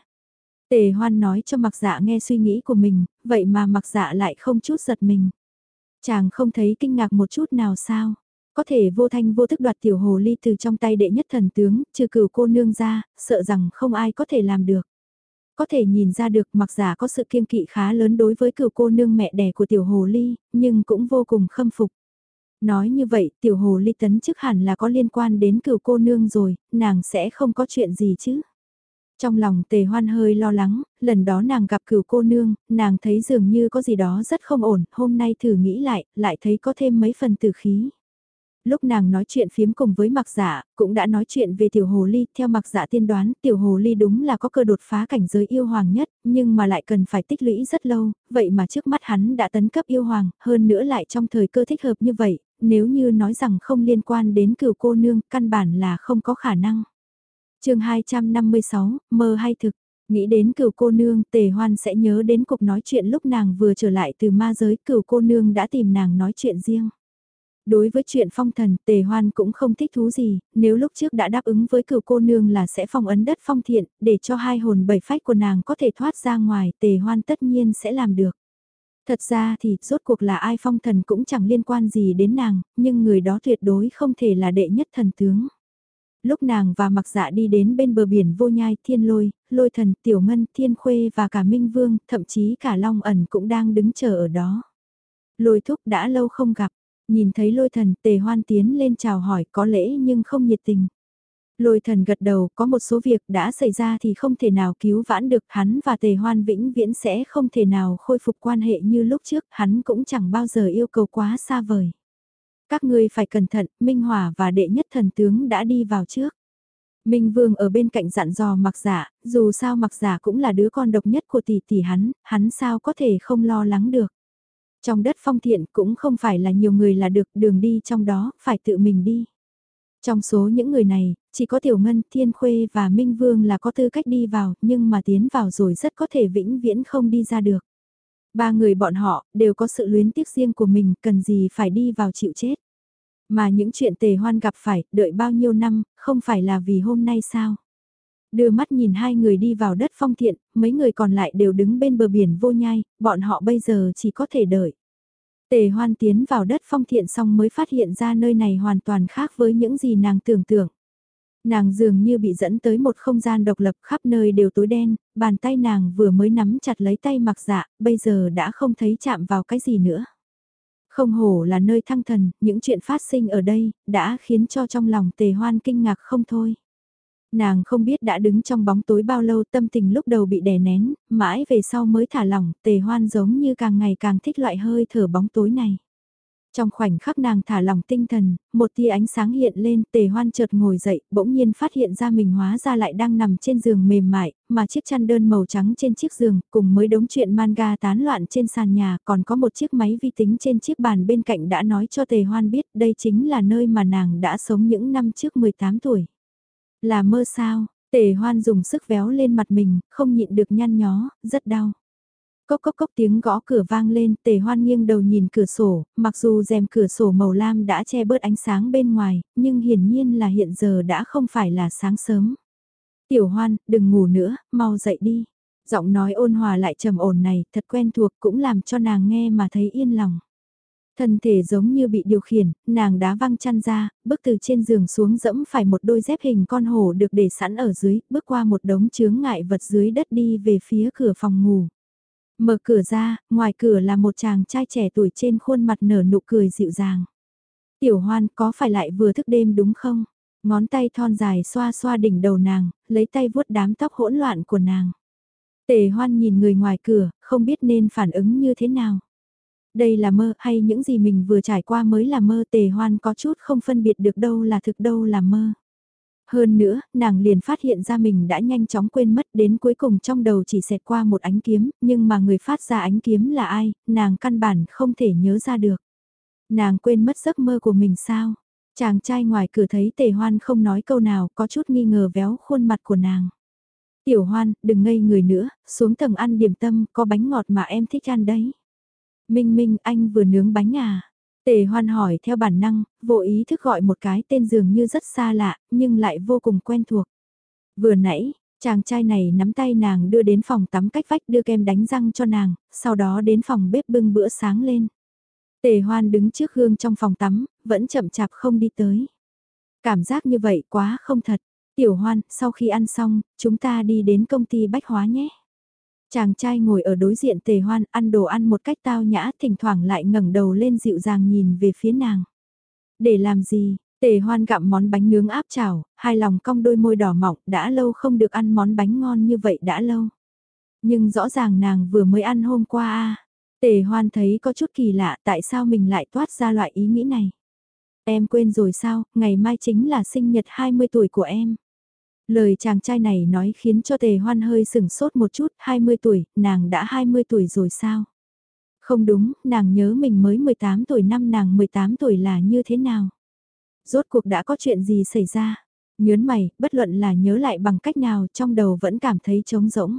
Tề hoan nói cho mặc dạ nghe suy nghĩ của mình, vậy mà mặc dạ lại không chút giật mình. Chàng không thấy kinh ngạc một chút nào sao? Có thể vô thanh vô thức đoạt tiểu hồ ly từ trong tay đệ nhất thần tướng, trừ cửu cô nương ra, sợ rằng không ai có thể làm được. Có thể nhìn ra được mặc giả có sự kiêng kỵ khá lớn đối với cửu cô nương mẹ đẻ của tiểu hồ ly, nhưng cũng vô cùng khâm phục. Nói như vậy, tiểu hồ ly tấn chức hẳn là có liên quan đến cửu cô nương rồi, nàng sẽ không có chuyện gì chứ. Trong lòng tề hoan hơi lo lắng, lần đó nàng gặp cửu cô nương, nàng thấy dường như có gì đó rất không ổn, hôm nay thử nghĩ lại, lại thấy có thêm mấy phần tử khí. Lúc nàng nói chuyện phiếm cùng với mặc giả, dạ, cũng đã nói chuyện về tiểu hồ ly, theo mặc giả dạ tiên đoán, tiểu hồ ly đúng là có cơ đột phá cảnh giới yêu hoàng nhất, nhưng mà lại cần phải tích lũy rất lâu, vậy mà trước mắt hắn đã tấn cấp yêu hoàng, hơn nữa lại trong thời cơ thích hợp như vậy, nếu như nói rằng không liên quan đến cửu cô nương, căn bản là không có khả năng. chương 256, mơ hay thực, nghĩ đến cửu cô nương, tề hoan sẽ nhớ đến cuộc nói chuyện lúc nàng vừa trở lại từ ma giới, cửu cô nương đã tìm nàng nói chuyện riêng. Đối với chuyện phong thần, tề hoan cũng không thích thú gì, nếu lúc trước đã đáp ứng với cửu cô nương là sẽ phong ấn đất phong thiện, để cho hai hồn bảy phách của nàng có thể thoát ra ngoài, tề hoan tất nhiên sẽ làm được. Thật ra thì, rốt cuộc là ai phong thần cũng chẳng liên quan gì đến nàng, nhưng người đó tuyệt đối không thể là đệ nhất thần tướng. Lúc nàng và mặc dạ đi đến bên bờ biển vô nhai, thiên lôi, lôi thần, tiểu ngân, thiên khuê và cả minh vương, thậm chí cả long ẩn cũng đang đứng chờ ở đó. Lôi thúc đã lâu không gặp, Nhìn thấy lôi thần tề hoan tiến lên chào hỏi có lễ nhưng không nhiệt tình. Lôi thần gật đầu có một số việc đã xảy ra thì không thể nào cứu vãn được hắn và tề hoan vĩnh viễn sẽ không thể nào khôi phục quan hệ như lúc trước hắn cũng chẳng bao giờ yêu cầu quá xa vời. Các ngươi phải cẩn thận, Minh hòa và đệ nhất thần tướng đã đi vào trước. Minh Vương ở bên cạnh dặn dò mặc giả, dù sao mặc giả cũng là đứa con độc nhất của tỷ tỷ hắn, hắn sao có thể không lo lắng được. Trong đất phong thiện cũng không phải là nhiều người là được đường đi trong đó, phải tự mình đi. Trong số những người này, chỉ có Tiểu Ngân, Thiên Khuê và Minh Vương là có tư cách đi vào, nhưng mà tiến vào rồi rất có thể vĩnh viễn không đi ra được. Ba người bọn họ đều có sự luyến tiếc riêng của mình, cần gì phải đi vào chịu chết. Mà những chuyện tề hoan gặp phải, đợi bao nhiêu năm, không phải là vì hôm nay sao? Đưa mắt nhìn hai người đi vào đất phong thiện, mấy người còn lại đều đứng bên bờ biển vô nhai, bọn họ bây giờ chỉ có thể đợi. Tề hoan tiến vào đất phong thiện xong mới phát hiện ra nơi này hoàn toàn khác với những gì nàng tưởng tượng. Nàng dường như bị dẫn tới một không gian độc lập khắp nơi đều tối đen, bàn tay nàng vừa mới nắm chặt lấy tay mặc dạ, bây giờ đã không thấy chạm vào cái gì nữa. Không hổ là nơi thăng thần, những chuyện phát sinh ở đây, đã khiến cho trong lòng tề hoan kinh ngạc không thôi. Nàng không biết đã đứng trong bóng tối bao lâu tâm tình lúc đầu bị đè nén, mãi về sau mới thả lỏng, tề hoan giống như càng ngày càng thích loại hơi thở bóng tối này. Trong khoảnh khắc nàng thả lỏng tinh thần, một tia ánh sáng hiện lên, tề hoan chợt ngồi dậy, bỗng nhiên phát hiện ra mình hóa ra lại đang nằm trên giường mềm mại, mà chiếc chăn đơn màu trắng trên chiếc giường, cùng mới đống chuyện manga tán loạn trên sàn nhà, còn có một chiếc máy vi tính trên chiếc bàn bên cạnh đã nói cho tề hoan biết đây chính là nơi mà nàng đã sống những năm trước 18 tuổi. Là mơ sao, tề hoan dùng sức véo lên mặt mình, không nhịn được nhăn nhó, rất đau. Cốc cốc cốc tiếng gõ cửa vang lên, tề hoan nghiêng đầu nhìn cửa sổ, mặc dù rèm cửa sổ màu lam đã che bớt ánh sáng bên ngoài, nhưng hiển nhiên là hiện giờ đã không phải là sáng sớm. Tiểu hoan, đừng ngủ nữa, mau dậy đi. Giọng nói ôn hòa lại trầm ổn này, thật quen thuộc cũng làm cho nàng nghe mà thấy yên lòng. Thân thể giống như bị điều khiển, nàng đá văng chăn ra, bước từ trên giường xuống dẫm phải một đôi dép hình con hổ được để sẵn ở dưới, bước qua một đống chướng ngại vật dưới đất đi về phía cửa phòng ngủ. Mở cửa ra, ngoài cửa là một chàng trai trẻ tuổi trên khuôn mặt nở nụ cười dịu dàng. Tiểu hoan có phải lại vừa thức đêm đúng không? Ngón tay thon dài xoa xoa đỉnh đầu nàng, lấy tay vuốt đám tóc hỗn loạn của nàng. Tề hoan nhìn người ngoài cửa, không biết nên phản ứng như thế nào. Đây là mơ hay những gì mình vừa trải qua mới là mơ tề hoan có chút không phân biệt được đâu là thực đâu là mơ. Hơn nữa, nàng liền phát hiện ra mình đã nhanh chóng quên mất đến cuối cùng trong đầu chỉ xẹt qua một ánh kiếm, nhưng mà người phát ra ánh kiếm là ai, nàng căn bản không thể nhớ ra được. Nàng quên mất giấc mơ của mình sao? Chàng trai ngoài cửa thấy tề hoan không nói câu nào có chút nghi ngờ véo khuôn mặt của nàng. Tiểu hoan, đừng ngây người nữa, xuống tầng ăn điểm tâm, có bánh ngọt mà em thích ăn đấy. Minh Minh anh vừa nướng bánh à? Tề hoan hỏi theo bản năng, vô ý thức gọi một cái tên dường như rất xa lạ, nhưng lại vô cùng quen thuộc. Vừa nãy, Chàng trai này nắm tay nàng đưa đến phòng tắm cách vách đưa kem đánh răng cho nàng, sau đó đến phòng bếp bưng bữa sáng lên. Tề hoan đứng trước gương trong phòng tắm, vẫn chậm chạp không đi tới. Cảm giác như vậy quá không thật. Tiểu hoan, sau khi ăn xong, chúng ta đi đến công ty bách hóa nhé. Chàng trai ngồi ở đối diện tề hoan ăn đồ ăn một cách tao nhã thỉnh thoảng lại ngẩng đầu lên dịu dàng nhìn về phía nàng. Để làm gì, tề hoan gặm món bánh nướng áp chảo, hai lòng cong đôi môi đỏ mọng đã lâu không được ăn món bánh ngon như vậy đã lâu. Nhưng rõ ràng nàng vừa mới ăn hôm qua a Tề hoan thấy có chút kỳ lạ tại sao mình lại toát ra loại ý nghĩ này. Em quên rồi sao, ngày mai chính là sinh nhật 20 tuổi của em. Lời chàng trai này nói khiến cho tề hoan hơi sửng sốt một chút, 20 tuổi, nàng đã 20 tuổi rồi sao? Không đúng, nàng nhớ mình mới 18 tuổi năm nàng 18 tuổi là như thế nào? Rốt cuộc đã có chuyện gì xảy ra? Nhớn mày, bất luận là nhớ lại bằng cách nào trong đầu vẫn cảm thấy trống rỗng.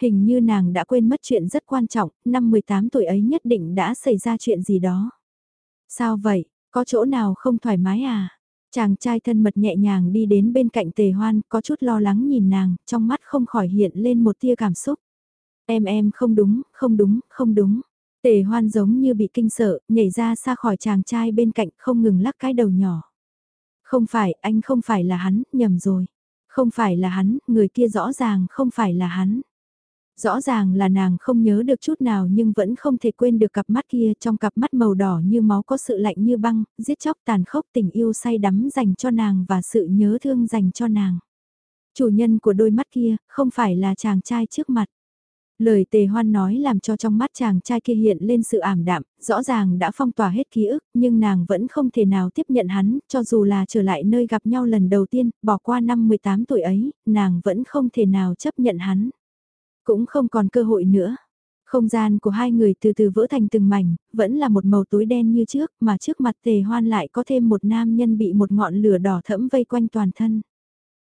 Hình như nàng đã quên mất chuyện rất quan trọng, năm 18 tuổi ấy nhất định đã xảy ra chuyện gì đó. Sao vậy, có chỗ nào không thoải mái à? Chàng trai thân mật nhẹ nhàng đi đến bên cạnh tề hoan, có chút lo lắng nhìn nàng, trong mắt không khỏi hiện lên một tia cảm xúc. Em em không đúng, không đúng, không đúng. Tề hoan giống như bị kinh sợ, nhảy ra xa khỏi chàng trai bên cạnh không ngừng lắc cái đầu nhỏ. Không phải, anh không phải là hắn, nhầm rồi. Không phải là hắn, người kia rõ ràng không phải là hắn. Rõ ràng là nàng không nhớ được chút nào nhưng vẫn không thể quên được cặp mắt kia trong cặp mắt màu đỏ như máu có sự lạnh như băng, giết chóc tàn khốc tình yêu say đắm dành cho nàng và sự nhớ thương dành cho nàng. Chủ nhân của đôi mắt kia không phải là chàng trai trước mặt. Lời tề hoan nói làm cho trong mắt chàng trai kia hiện lên sự ảm đạm, rõ ràng đã phong tỏa hết ký ức, nhưng nàng vẫn không thể nào tiếp nhận hắn, cho dù là trở lại nơi gặp nhau lần đầu tiên, bỏ qua năm 18 tuổi ấy, nàng vẫn không thể nào chấp nhận hắn. Cũng không còn cơ hội nữa. Không gian của hai người từ từ vỡ thành từng mảnh, vẫn là một màu tối đen như trước, mà trước mặt tề hoan lại có thêm một nam nhân bị một ngọn lửa đỏ thẫm vây quanh toàn thân.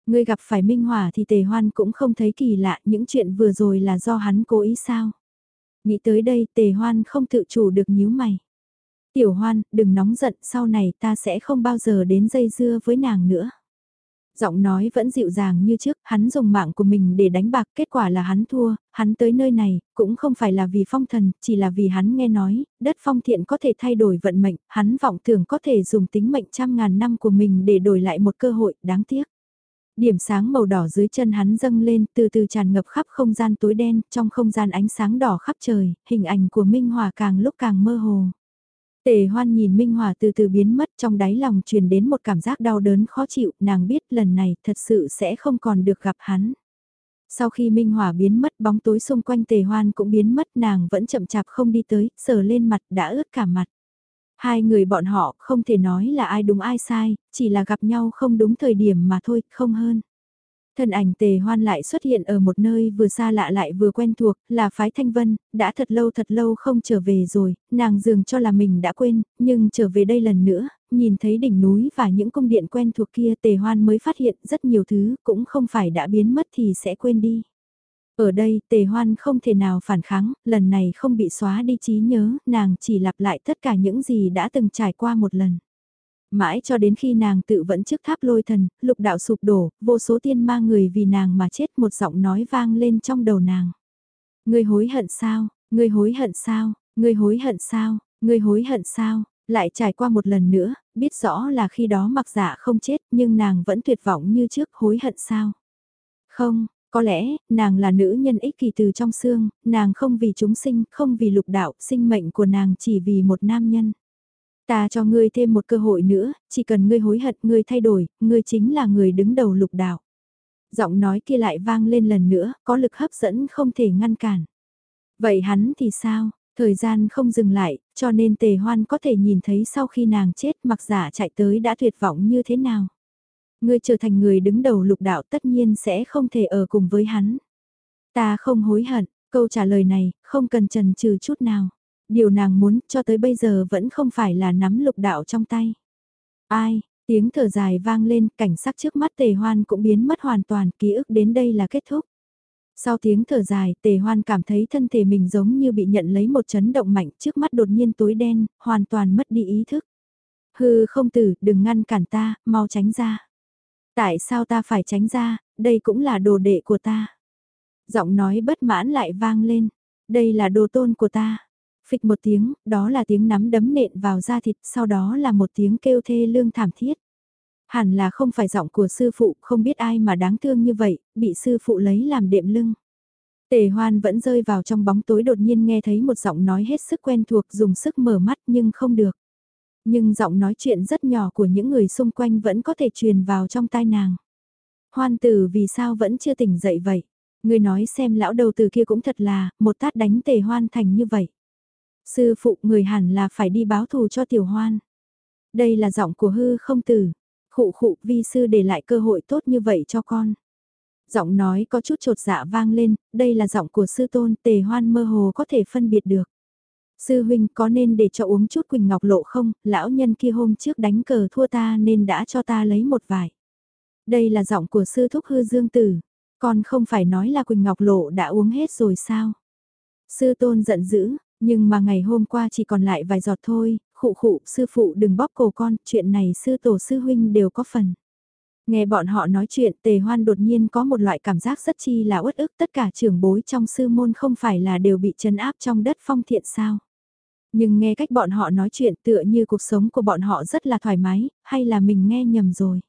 Người gặp phải Minh Hỏa thì tề hoan cũng không thấy kỳ lạ, những chuyện vừa rồi là do hắn cố ý sao. Nghĩ tới đây tề hoan không tự chủ được nhíu mày. Tiểu hoan, đừng nóng giận, sau này ta sẽ không bao giờ đến dây dưa với nàng nữa. Giọng nói vẫn dịu dàng như trước, hắn dùng mạng của mình để đánh bạc, kết quả là hắn thua, hắn tới nơi này, cũng không phải là vì phong thần, chỉ là vì hắn nghe nói, đất phong thiện có thể thay đổi vận mệnh, hắn vọng tưởng có thể dùng tính mệnh trăm ngàn năm của mình để đổi lại một cơ hội, đáng tiếc. Điểm sáng màu đỏ dưới chân hắn dâng lên, từ từ tràn ngập khắp không gian tối đen, trong không gian ánh sáng đỏ khắp trời, hình ảnh của Minh Hòa càng lúc càng mơ hồ. Tề hoan nhìn Minh Hòa từ từ biến mất trong đáy lòng truyền đến một cảm giác đau đớn khó chịu, nàng biết lần này thật sự sẽ không còn được gặp hắn. Sau khi Minh Hòa biến mất bóng tối xung quanh tề hoan cũng biến mất nàng vẫn chậm chạp không đi tới, sờ lên mặt đã ướt cả mặt. Hai người bọn họ không thể nói là ai đúng ai sai, chỉ là gặp nhau không đúng thời điểm mà thôi, không hơn. Thân ảnh tề hoan lại xuất hiện ở một nơi vừa xa lạ lại vừa quen thuộc, là phái thanh vân, đã thật lâu thật lâu không trở về rồi, nàng dường cho là mình đã quên, nhưng trở về đây lần nữa, nhìn thấy đỉnh núi và những cung điện quen thuộc kia tề hoan mới phát hiện rất nhiều thứ cũng không phải đã biến mất thì sẽ quên đi. Ở đây tề hoan không thể nào phản kháng, lần này không bị xóa đi trí nhớ, nàng chỉ lặp lại tất cả những gì đã từng trải qua một lần. Mãi cho đến khi nàng tự vẫn trước tháp lôi thần, lục đạo sụp đổ, vô số tiên ma người vì nàng mà chết một giọng nói vang lên trong đầu nàng. người hối hận sao, người hối hận sao, người hối hận sao, người hối hận sao, lại trải qua một lần nữa, biết rõ là khi đó mặc dạ không chết nhưng nàng vẫn tuyệt vọng như trước hối hận sao. Không, có lẽ, nàng là nữ nhân ích kỳ từ trong xương, nàng không vì chúng sinh, không vì lục đạo, sinh mệnh của nàng chỉ vì một nam nhân. Ta cho ngươi thêm một cơ hội nữa, chỉ cần ngươi hối hận, ngươi thay đổi, ngươi chính là người đứng đầu lục đạo. Giọng nói kia lại vang lên lần nữa, có lực hấp dẫn không thể ngăn cản. Vậy hắn thì sao? Thời gian không dừng lại, cho nên tề hoan có thể nhìn thấy sau khi nàng chết mặc giả chạy tới đã tuyệt vọng như thế nào. Ngươi trở thành người đứng đầu lục đạo tất nhiên sẽ không thể ở cùng với hắn. Ta không hối hận, câu trả lời này, không cần trần trừ chút nào. Điều nàng muốn cho tới bây giờ vẫn không phải là nắm lục đạo trong tay. Ai, tiếng thở dài vang lên, cảnh sắc trước mắt tề hoan cũng biến mất hoàn toàn, ký ức đến đây là kết thúc. Sau tiếng thở dài, tề hoan cảm thấy thân thể mình giống như bị nhận lấy một chấn động mạnh trước mắt đột nhiên tối đen, hoàn toàn mất đi ý thức. Hư không tử, đừng ngăn cản ta, mau tránh ra. Tại sao ta phải tránh ra, đây cũng là đồ đệ của ta. Giọng nói bất mãn lại vang lên, đây là đồ tôn của ta. Phịch một tiếng, đó là tiếng nắm đấm nện vào da thịt, sau đó là một tiếng kêu thê lương thảm thiết. Hẳn là không phải giọng của sư phụ, không biết ai mà đáng thương như vậy, bị sư phụ lấy làm đệm lưng. Tề hoan vẫn rơi vào trong bóng tối đột nhiên nghe thấy một giọng nói hết sức quen thuộc dùng sức mở mắt nhưng không được. Nhưng giọng nói chuyện rất nhỏ của những người xung quanh vẫn có thể truyền vào trong tai nàng. Hoan tử vì sao vẫn chưa tỉnh dậy vậy? Người nói xem lão đầu từ kia cũng thật là, một tát đánh tề hoan thành như vậy. Sư phụ người hẳn là phải đi báo thù cho tiểu hoan. Đây là giọng của hư không tử. Khụ khụ vi sư để lại cơ hội tốt như vậy cho con. Giọng nói có chút trột dạ vang lên, đây là giọng của sư tôn tề hoan mơ hồ có thể phân biệt được. Sư huynh có nên để cho uống chút quỳnh ngọc lộ không, lão nhân kia hôm trước đánh cờ thua ta nên đã cho ta lấy một vải. Đây là giọng của sư thúc hư dương tử, con không phải nói là quỳnh ngọc lộ đã uống hết rồi sao? Sư tôn giận dữ, nhưng mà ngày hôm qua chỉ còn lại vài giọt thôi, khụ khụ, sư phụ đừng bóp cổ con, chuyện này sư tổ sư huynh đều có phần. Nghe bọn họ nói chuyện tề hoan đột nhiên có một loại cảm giác rất chi là uất ức tất cả trưởng bối trong sư môn không phải là đều bị chấn áp trong đất phong thiện sao. Nhưng nghe cách bọn họ nói chuyện tựa như cuộc sống của bọn họ rất là thoải mái, hay là mình nghe nhầm rồi.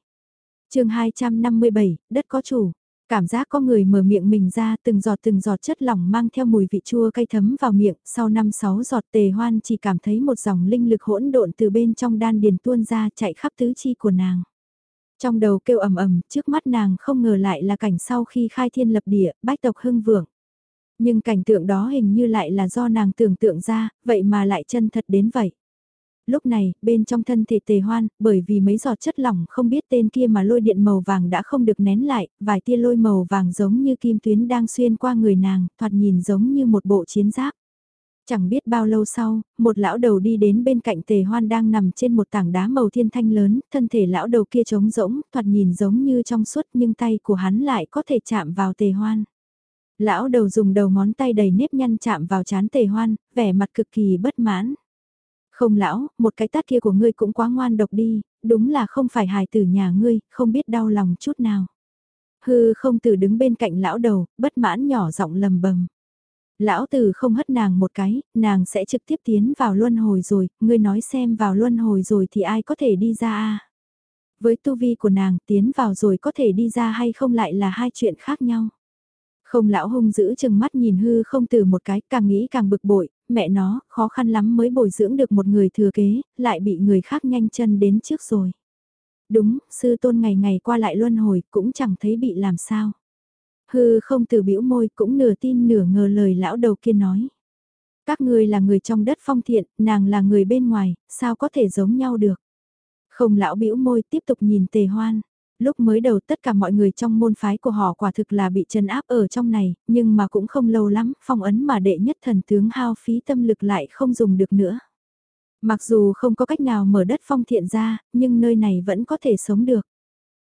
chương 257, đất có chủ. Cảm giác có người mở miệng mình ra từng giọt từng giọt chất lỏng mang theo mùi vị chua cay thấm vào miệng, sau năm sáu giọt tề hoan chỉ cảm thấy một dòng linh lực hỗn độn từ bên trong đan điền tuôn ra chạy khắp tứ chi của nàng. Trong đầu kêu ầm ầm, trước mắt nàng không ngờ lại là cảnh sau khi khai thiên lập địa, bách tộc hưng vượng. Nhưng cảnh tượng đó hình như lại là do nàng tưởng tượng ra, vậy mà lại chân thật đến vậy. Lúc này, bên trong thân thể tề hoan, bởi vì mấy giọt chất lỏng không biết tên kia mà lôi điện màu vàng đã không được nén lại, vài tia lôi màu vàng giống như kim tuyến đang xuyên qua người nàng, thoạt nhìn giống như một bộ chiến giáp. Chẳng biết bao lâu sau, một lão đầu đi đến bên cạnh tề hoan đang nằm trên một tảng đá màu thiên thanh lớn, thân thể lão đầu kia trống rỗng, thoạt nhìn giống như trong suốt nhưng tay của hắn lại có thể chạm vào tề hoan. Lão đầu dùng đầu ngón tay đầy nếp nhăn chạm vào chán tề hoan, vẻ mặt cực kỳ bất mãn. Không lão, một cái tát kia của ngươi cũng quá ngoan độc đi, đúng là không phải hài tử nhà ngươi, không biết đau lòng chút nào. Hư không tử đứng bên cạnh lão đầu, bất mãn nhỏ giọng lầm bầm. Lão tử không hất nàng một cái, nàng sẽ trực tiếp tiến vào luân hồi rồi, ngươi nói xem vào luân hồi rồi thì ai có thể đi ra à? Với tu vi của nàng tiến vào rồi có thể đi ra hay không lại là hai chuyện khác nhau. Không lão hung giữ chừng mắt nhìn hư không từ một cái, càng nghĩ càng bực bội, mẹ nó, khó khăn lắm mới bồi dưỡng được một người thừa kế, lại bị người khác nhanh chân đến trước rồi. Đúng, sư tôn ngày ngày qua lại luân hồi, cũng chẳng thấy bị làm sao. Hư không từ biểu môi cũng nửa tin nửa ngờ lời lão đầu kia nói. Các ngươi là người trong đất phong thiện, nàng là người bên ngoài, sao có thể giống nhau được. Không lão biểu môi tiếp tục nhìn tề hoan. Lúc mới đầu tất cả mọi người trong môn phái của họ quả thực là bị trấn áp ở trong này, nhưng mà cũng không lâu lắm, phong ấn mà đệ nhất thần tướng hao phí tâm lực lại không dùng được nữa. Mặc dù không có cách nào mở đất phong thiện ra, nhưng nơi này vẫn có thể sống được.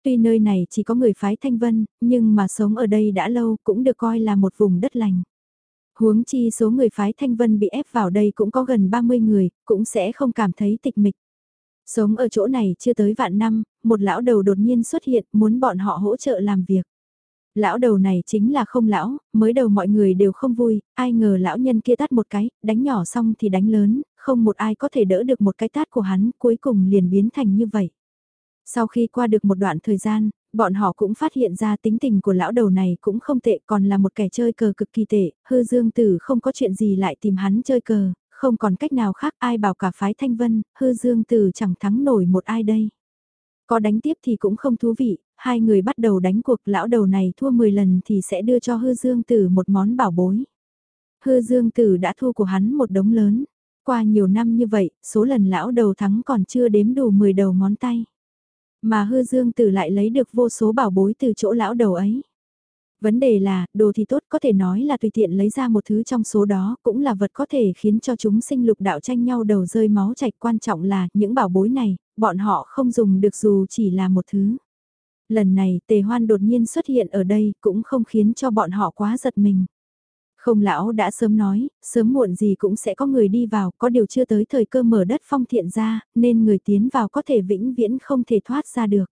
Tuy nơi này chỉ có người phái Thanh Vân, nhưng mà sống ở đây đã lâu cũng được coi là một vùng đất lành. Huống chi số người phái Thanh Vân bị ép vào đây cũng có gần 30 người, cũng sẽ không cảm thấy tịch mịch. Sống ở chỗ này chưa tới vạn năm, một lão đầu đột nhiên xuất hiện muốn bọn họ hỗ trợ làm việc. Lão đầu này chính là không lão, mới đầu mọi người đều không vui, ai ngờ lão nhân kia tát một cái, đánh nhỏ xong thì đánh lớn, không một ai có thể đỡ được một cái tát của hắn, cuối cùng liền biến thành như vậy. Sau khi qua được một đoạn thời gian, bọn họ cũng phát hiện ra tính tình của lão đầu này cũng không tệ còn là một kẻ chơi cờ cực kỳ tệ, hư dương tử không có chuyện gì lại tìm hắn chơi cờ, không còn cách nào khác ai bảo cả phái thanh vân, hư dương tử chẳng thắng nổi một ai đây. Có đánh tiếp thì cũng không thú vị, hai người bắt đầu đánh cuộc lão đầu này thua 10 lần thì sẽ đưa cho hư dương tử một món bảo bối. Hư dương tử đã thua của hắn một đống lớn. Qua nhiều năm như vậy, số lần lão đầu thắng còn chưa đếm đủ 10 đầu ngón tay. Mà hư dương tử lại lấy được vô số bảo bối từ chỗ lão đầu ấy. Vấn đề là, đồ thì tốt có thể nói là tùy tiện lấy ra một thứ trong số đó cũng là vật có thể khiến cho chúng sinh lục đạo tranh nhau đầu rơi máu chảy quan trọng là những bảo bối này, bọn họ không dùng được dù chỉ là một thứ. Lần này tề hoan đột nhiên xuất hiện ở đây cũng không khiến cho bọn họ quá giật mình. Không lão đã sớm nói, sớm muộn gì cũng sẽ có người đi vào, có điều chưa tới thời cơ mở đất phong thiện ra, nên người tiến vào có thể vĩnh viễn không thể thoát ra được.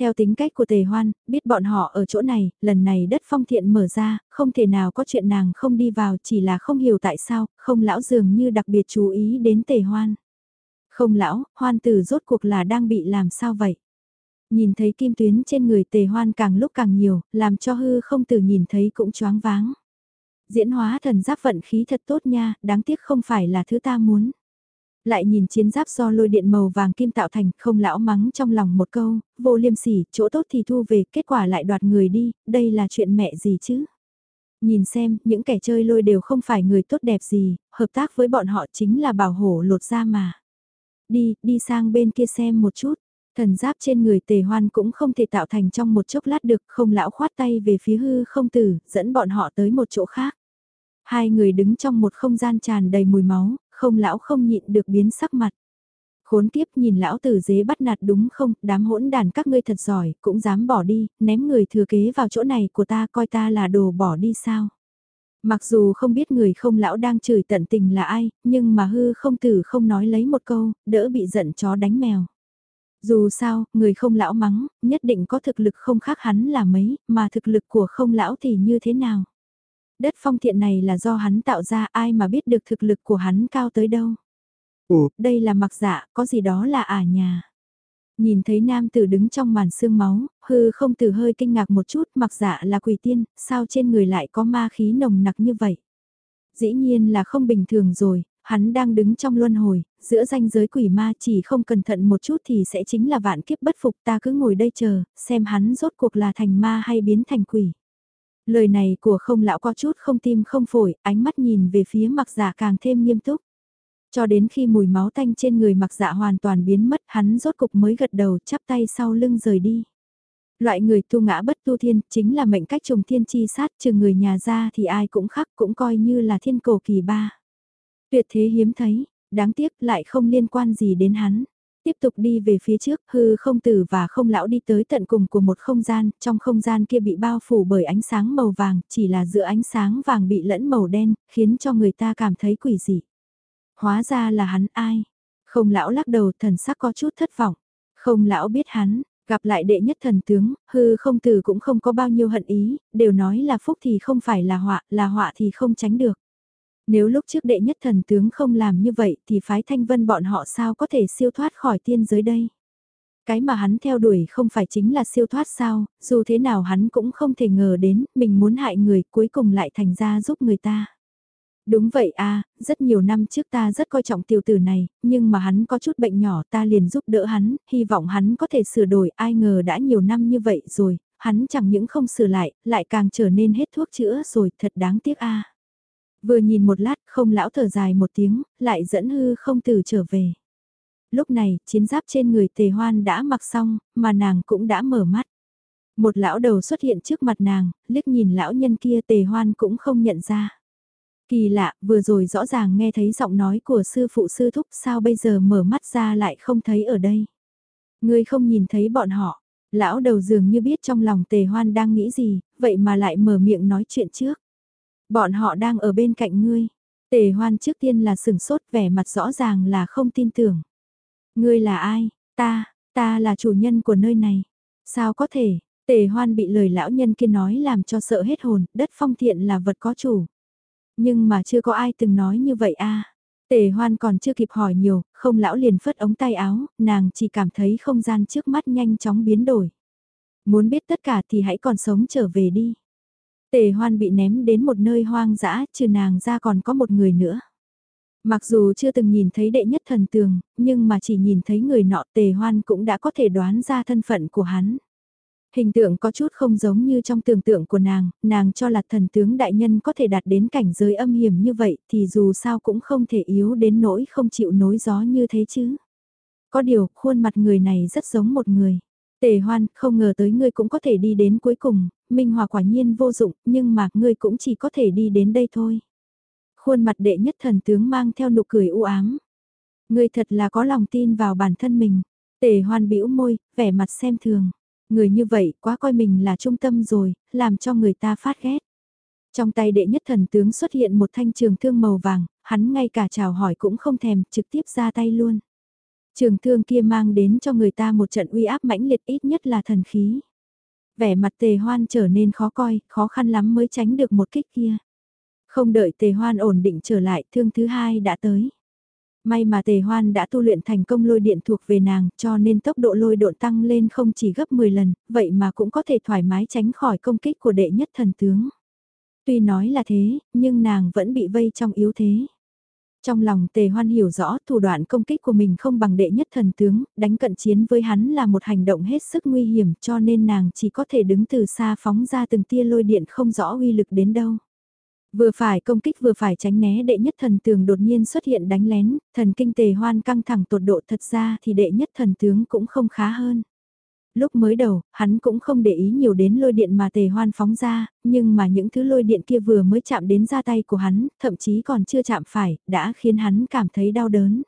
Theo tính cách của tề hoan, biết bọn họ ở chỗ này, lần này đất phong thiện mở ra, không thể nào có chuyện nàng không đi vào chỉ là không hiểu tại sao, không lão dường như đặc biệt chú ý đến tề hoan. Không lão, hoan tử rốt cuộc là đang bị làm sao vậy? Nhìn thấy kim tuyến trên người tề hoan càng lúc càng nhiều, làm cho hư không tử nhìn thấy cũng choáng váng. Diễn hóa thần giáp vận khí thật tốt nha, đáng tiếc không phải là thứ ta muốn. Lại nhìn chiến giáp do lôi điện màu vàng kim tạo thành, không lão mắng trong lòng một câu, vô liêm sỉ, chỗ tốt thì thu về, kết quả lại đoạt người đi, đây là chuyện mẹ gì chứ? Nhìn xem, những kẻ chơi lôi đều không phải người tốt đẹp gì, hợp tác với bọn họ chính là bảo hộ lột ra mà. Đi, đi sang bên kia xem một chút. Thần giáp trên người tề hoan cũng không thể tạo thành trong một chốc lát được, không lão khoát tay về phía hư không tử, dẫn bọn họ tới một chỗ khác. Hai người đứng trong một không gian tràn đầy mùi máu, không lão không nhịn được biến sắc mặt. Khốn kiếp nhìn lão tử dế bắt nạt đúng không, đám hỗn đàn các ngươi thật giỏi, cũng dám bỏ đi, ném người thừa kế vào chỗ này của ta coi ta là đồ bỏ đi sao. Mặc dù không biết người không lão đang chửi tận tình là ai, nhưng mà hư không tử không nói lấy một câu, đỡ bị giận chó đánh mèo. Dù sao, người không lão mắng, nhất định có thực lực không khác hắn là mấy, mà thực lực của không lão thì như thế nào. Đất phong thiện này là do hắn tạo ra ai mà biết được thực lực của hắn cao tới đâu. Ủa, đây là mặc dạ, có gì đó là ả nhà. Nhìn thấy nam tử đứng trong màn sương máu, hư không tử hơi kinh ngạc một chút mặc dạ là quỷ tiên, sao trên người lại có ma khí nồng nặc như vậy. Dĩ nhiên là không bình thường rồi, hắn đang đứng trong luân hồi, giữa ranh giới quỷ ma chỉ không cẩn thận một chút thì sẽ chính là vạn kiếp bất phục ta cứ ngồi đây chờ, xem hắn rốt cuộc là thành ma hay biến thành quỷ. Lời này của không lão có chút không tim không phổi, ánh mắt nhìn về phía mặc giả càng thêm nghiêm túc. Cho đến khi mùi máu tanh trên người mặc dạ hoàn toàn biến mất hắn rốt cục mới gật đầu chắp tay sau lưng rời đi. Loại người tu ngã bất tu thiên chính là mệnh cách trùng thiên chi sát trừ người nhà ra thì ai cũng khắc cũng coi như là thiên cổ kỳ ba. Tuyệt thế hiếm thấy, đáng tiếc lại không liên quan gì đến hắn. Tiếp tục đi về phía trước, hư không tử và không lão đi tới tận cùng của một không gian, trong không gian kia bị bao phủ bởi ánh sáng màu vàng, chỉ là giữa ánh sáng vàng bị lẫn màu đen, khiến cho người ta cảm thấy quỷ dị. Hóa ra là hắn ai? Không lão lắc đầu thần sắc có chút thất vọng. Không lão biết hắn, gặp lại đệ nhất thần tướng, hư không tử cũng không có bao nhiêu hận ý, đều nói là phúc thì không phải là họa, là họa thì không tránh được. Nếu lúc trước đệ nhất thần tướng không làm như vậy thì phái thanh vân bọn họ sao có thể siêu thoát khỏi tiên giới đây? Cái mà hắn theo đuổi không phải chính là siêu thoát sao, dù thế nào hắn cũng không thể ngờ đến, mình muốn hại người cuối cùng lại thành ra giúp người ta. Đúng vậy à, rất nhiều năm trước ta rất coi trọng tiểu tử này, nhưng mà hắn có chút bệnh nhỏ ta liền giúp đỡ hắn, hy vọng hắn có thể sửa đổi, ai ngờ đã nhiều năm như vậy rồi, hắn chẳng những không sửa lại, lại càng trở nên hết thuốc chữa rồi, thật đáng tiếc a. Vừa nhìn một lát không lão thở dài một tiếng, lại dẫn hư không từ trở về. Lúc này, chiến giáp trên người tề hoan đã mặc xong, mà nàng cũng đã mở mắt. Một lão đầu xuất hiện trước mặt nàng, liếc nhìn lão nhân kia tề hoan cũng không nhận ra. Kỳ lạ, vừa rồi rõ ràng nghe thấy giọng nói của sư phụ sư thúc sao bây giờ mở mắt ra lại không thấy ở đây. Ngươi không nhìn thấy bọn họ, lão đầu dường như biết trong lòng tề hoan đang nghĩ gì, vậy mà lại mở miệng nói chuyện trước. Bọn họ đang ở bên cạnh ngươi. Tề hoan trước tiên là sừng sốt vẻ mặt rõ ràng là không tin tưởng. Ngươi là ai? Ta, ta là chủ nhân của nơi này. Sao có thể? Tề hoan bị lời lão nhân kia nói làm cho sợ hết hồn, đất phong thiện là vật có chủ. Nhưng mà chưa có ai từng nói như vậy a. Tề hoan còn chưa kịp hỏi nhiều, không lão liền phất ống tay áo, nàng chỉ cảm thấy không gian trước mắt nhanh chóng biến đổi. Muốn biết tất cả thì hãy còn sống trở về đi. Tề hoan bị ném đến một nơi hoang dã, trừ nàng ra còn có một người nữa. Mặc dù chưa từng nhìn thấy đệ nhất thần tường, nhưng mà chỉ nhìn thấy người nọ tề hoan cũng đã có thể đoán ra thân phận của hắn. Hình tượng có chút không giống như trong tưởng tượng của nàng, nàng cho là thần tướng đại nhân có thể đạt đến cảnh giới âm hiểm như vậy thì dù sao cũng không thể yếu đến nỗi không chịu nối gió như thế chứ. Có điều, khuôn mặt người này rất giống một người. Tề hoan, không ngờ tới ngươi cũng có thể đi đến cuối cùng, Minh Hòa quả nhiên vô dụng, nhưng mà ngươi cũng chỉ có thể đi đến đây thôi. Khuôn mặt đệ nhất thần tướng mang theo nụ cười u ám. Ngươi thật là có lòng tin vào bản thân mình. Tề hoan bĩu môi, vẻ mặt xem thường. Người như vậy quá coi mình là trung tâm rồi, làm cho người ta phát ghét. Trong tay đệ nhất thần tướng xuất hiện một thanh trường thương màu vàng, hắn ngay cả chào hỏi cũng không thèm, trực tiếp ra tay luôn. Trường thương kia mang đến cho người ta một trận uy áp mãnh liệt ít nhất là thần khí. Vẻ mặt tề hoan trở nên khó coi, khó khăn lắm mới tránh được một kích kia. Không đợi tề hoan ổn định trở lại, thương thứ hai đã tới. May mà tề hoan đã tu luyện thành công lôi điện thuộc về nàng, cho nên tốc độ lôi độn tăng lên không chỉ gấp 10 lần, vậy mà cũng có thể thoải mái tránh khỏi công kích của đệ nhất thần tướng. Tuy nói là thế, nhưng nàng vẫn bị vây trong yếu thế. Trong lòng tề hoan hiểu rõ thủ đoạn công kích của mình không bằng đệ nhất thần tướng, đánh cận chiến với hắn là một hành động hết sức nguy hiểm cho nên nàng chỉ có thể đứng từ xa phóng ra từng tia lôi điện không rõ uy lực đến đâu. Vừa phải công kích vừa phải tránh né đệ nhất thần tướng đột nhiên xuất hiện đánh lén, thần kinh tề hoan căng thẳng tột độ thật ra thì đệ nhất thần tướng cũng không khá hơn. Lúc mới đầu, hắn cũng không để ý nhiều đến lôi điện mà tề hoan phóng ra, nhưng mà những thứ lôi điện kia vừa mới chạm đến ra tay của hắn, thậm chí còn chưa chạm phải, đã khiến hắn cảm thấy đau đớn.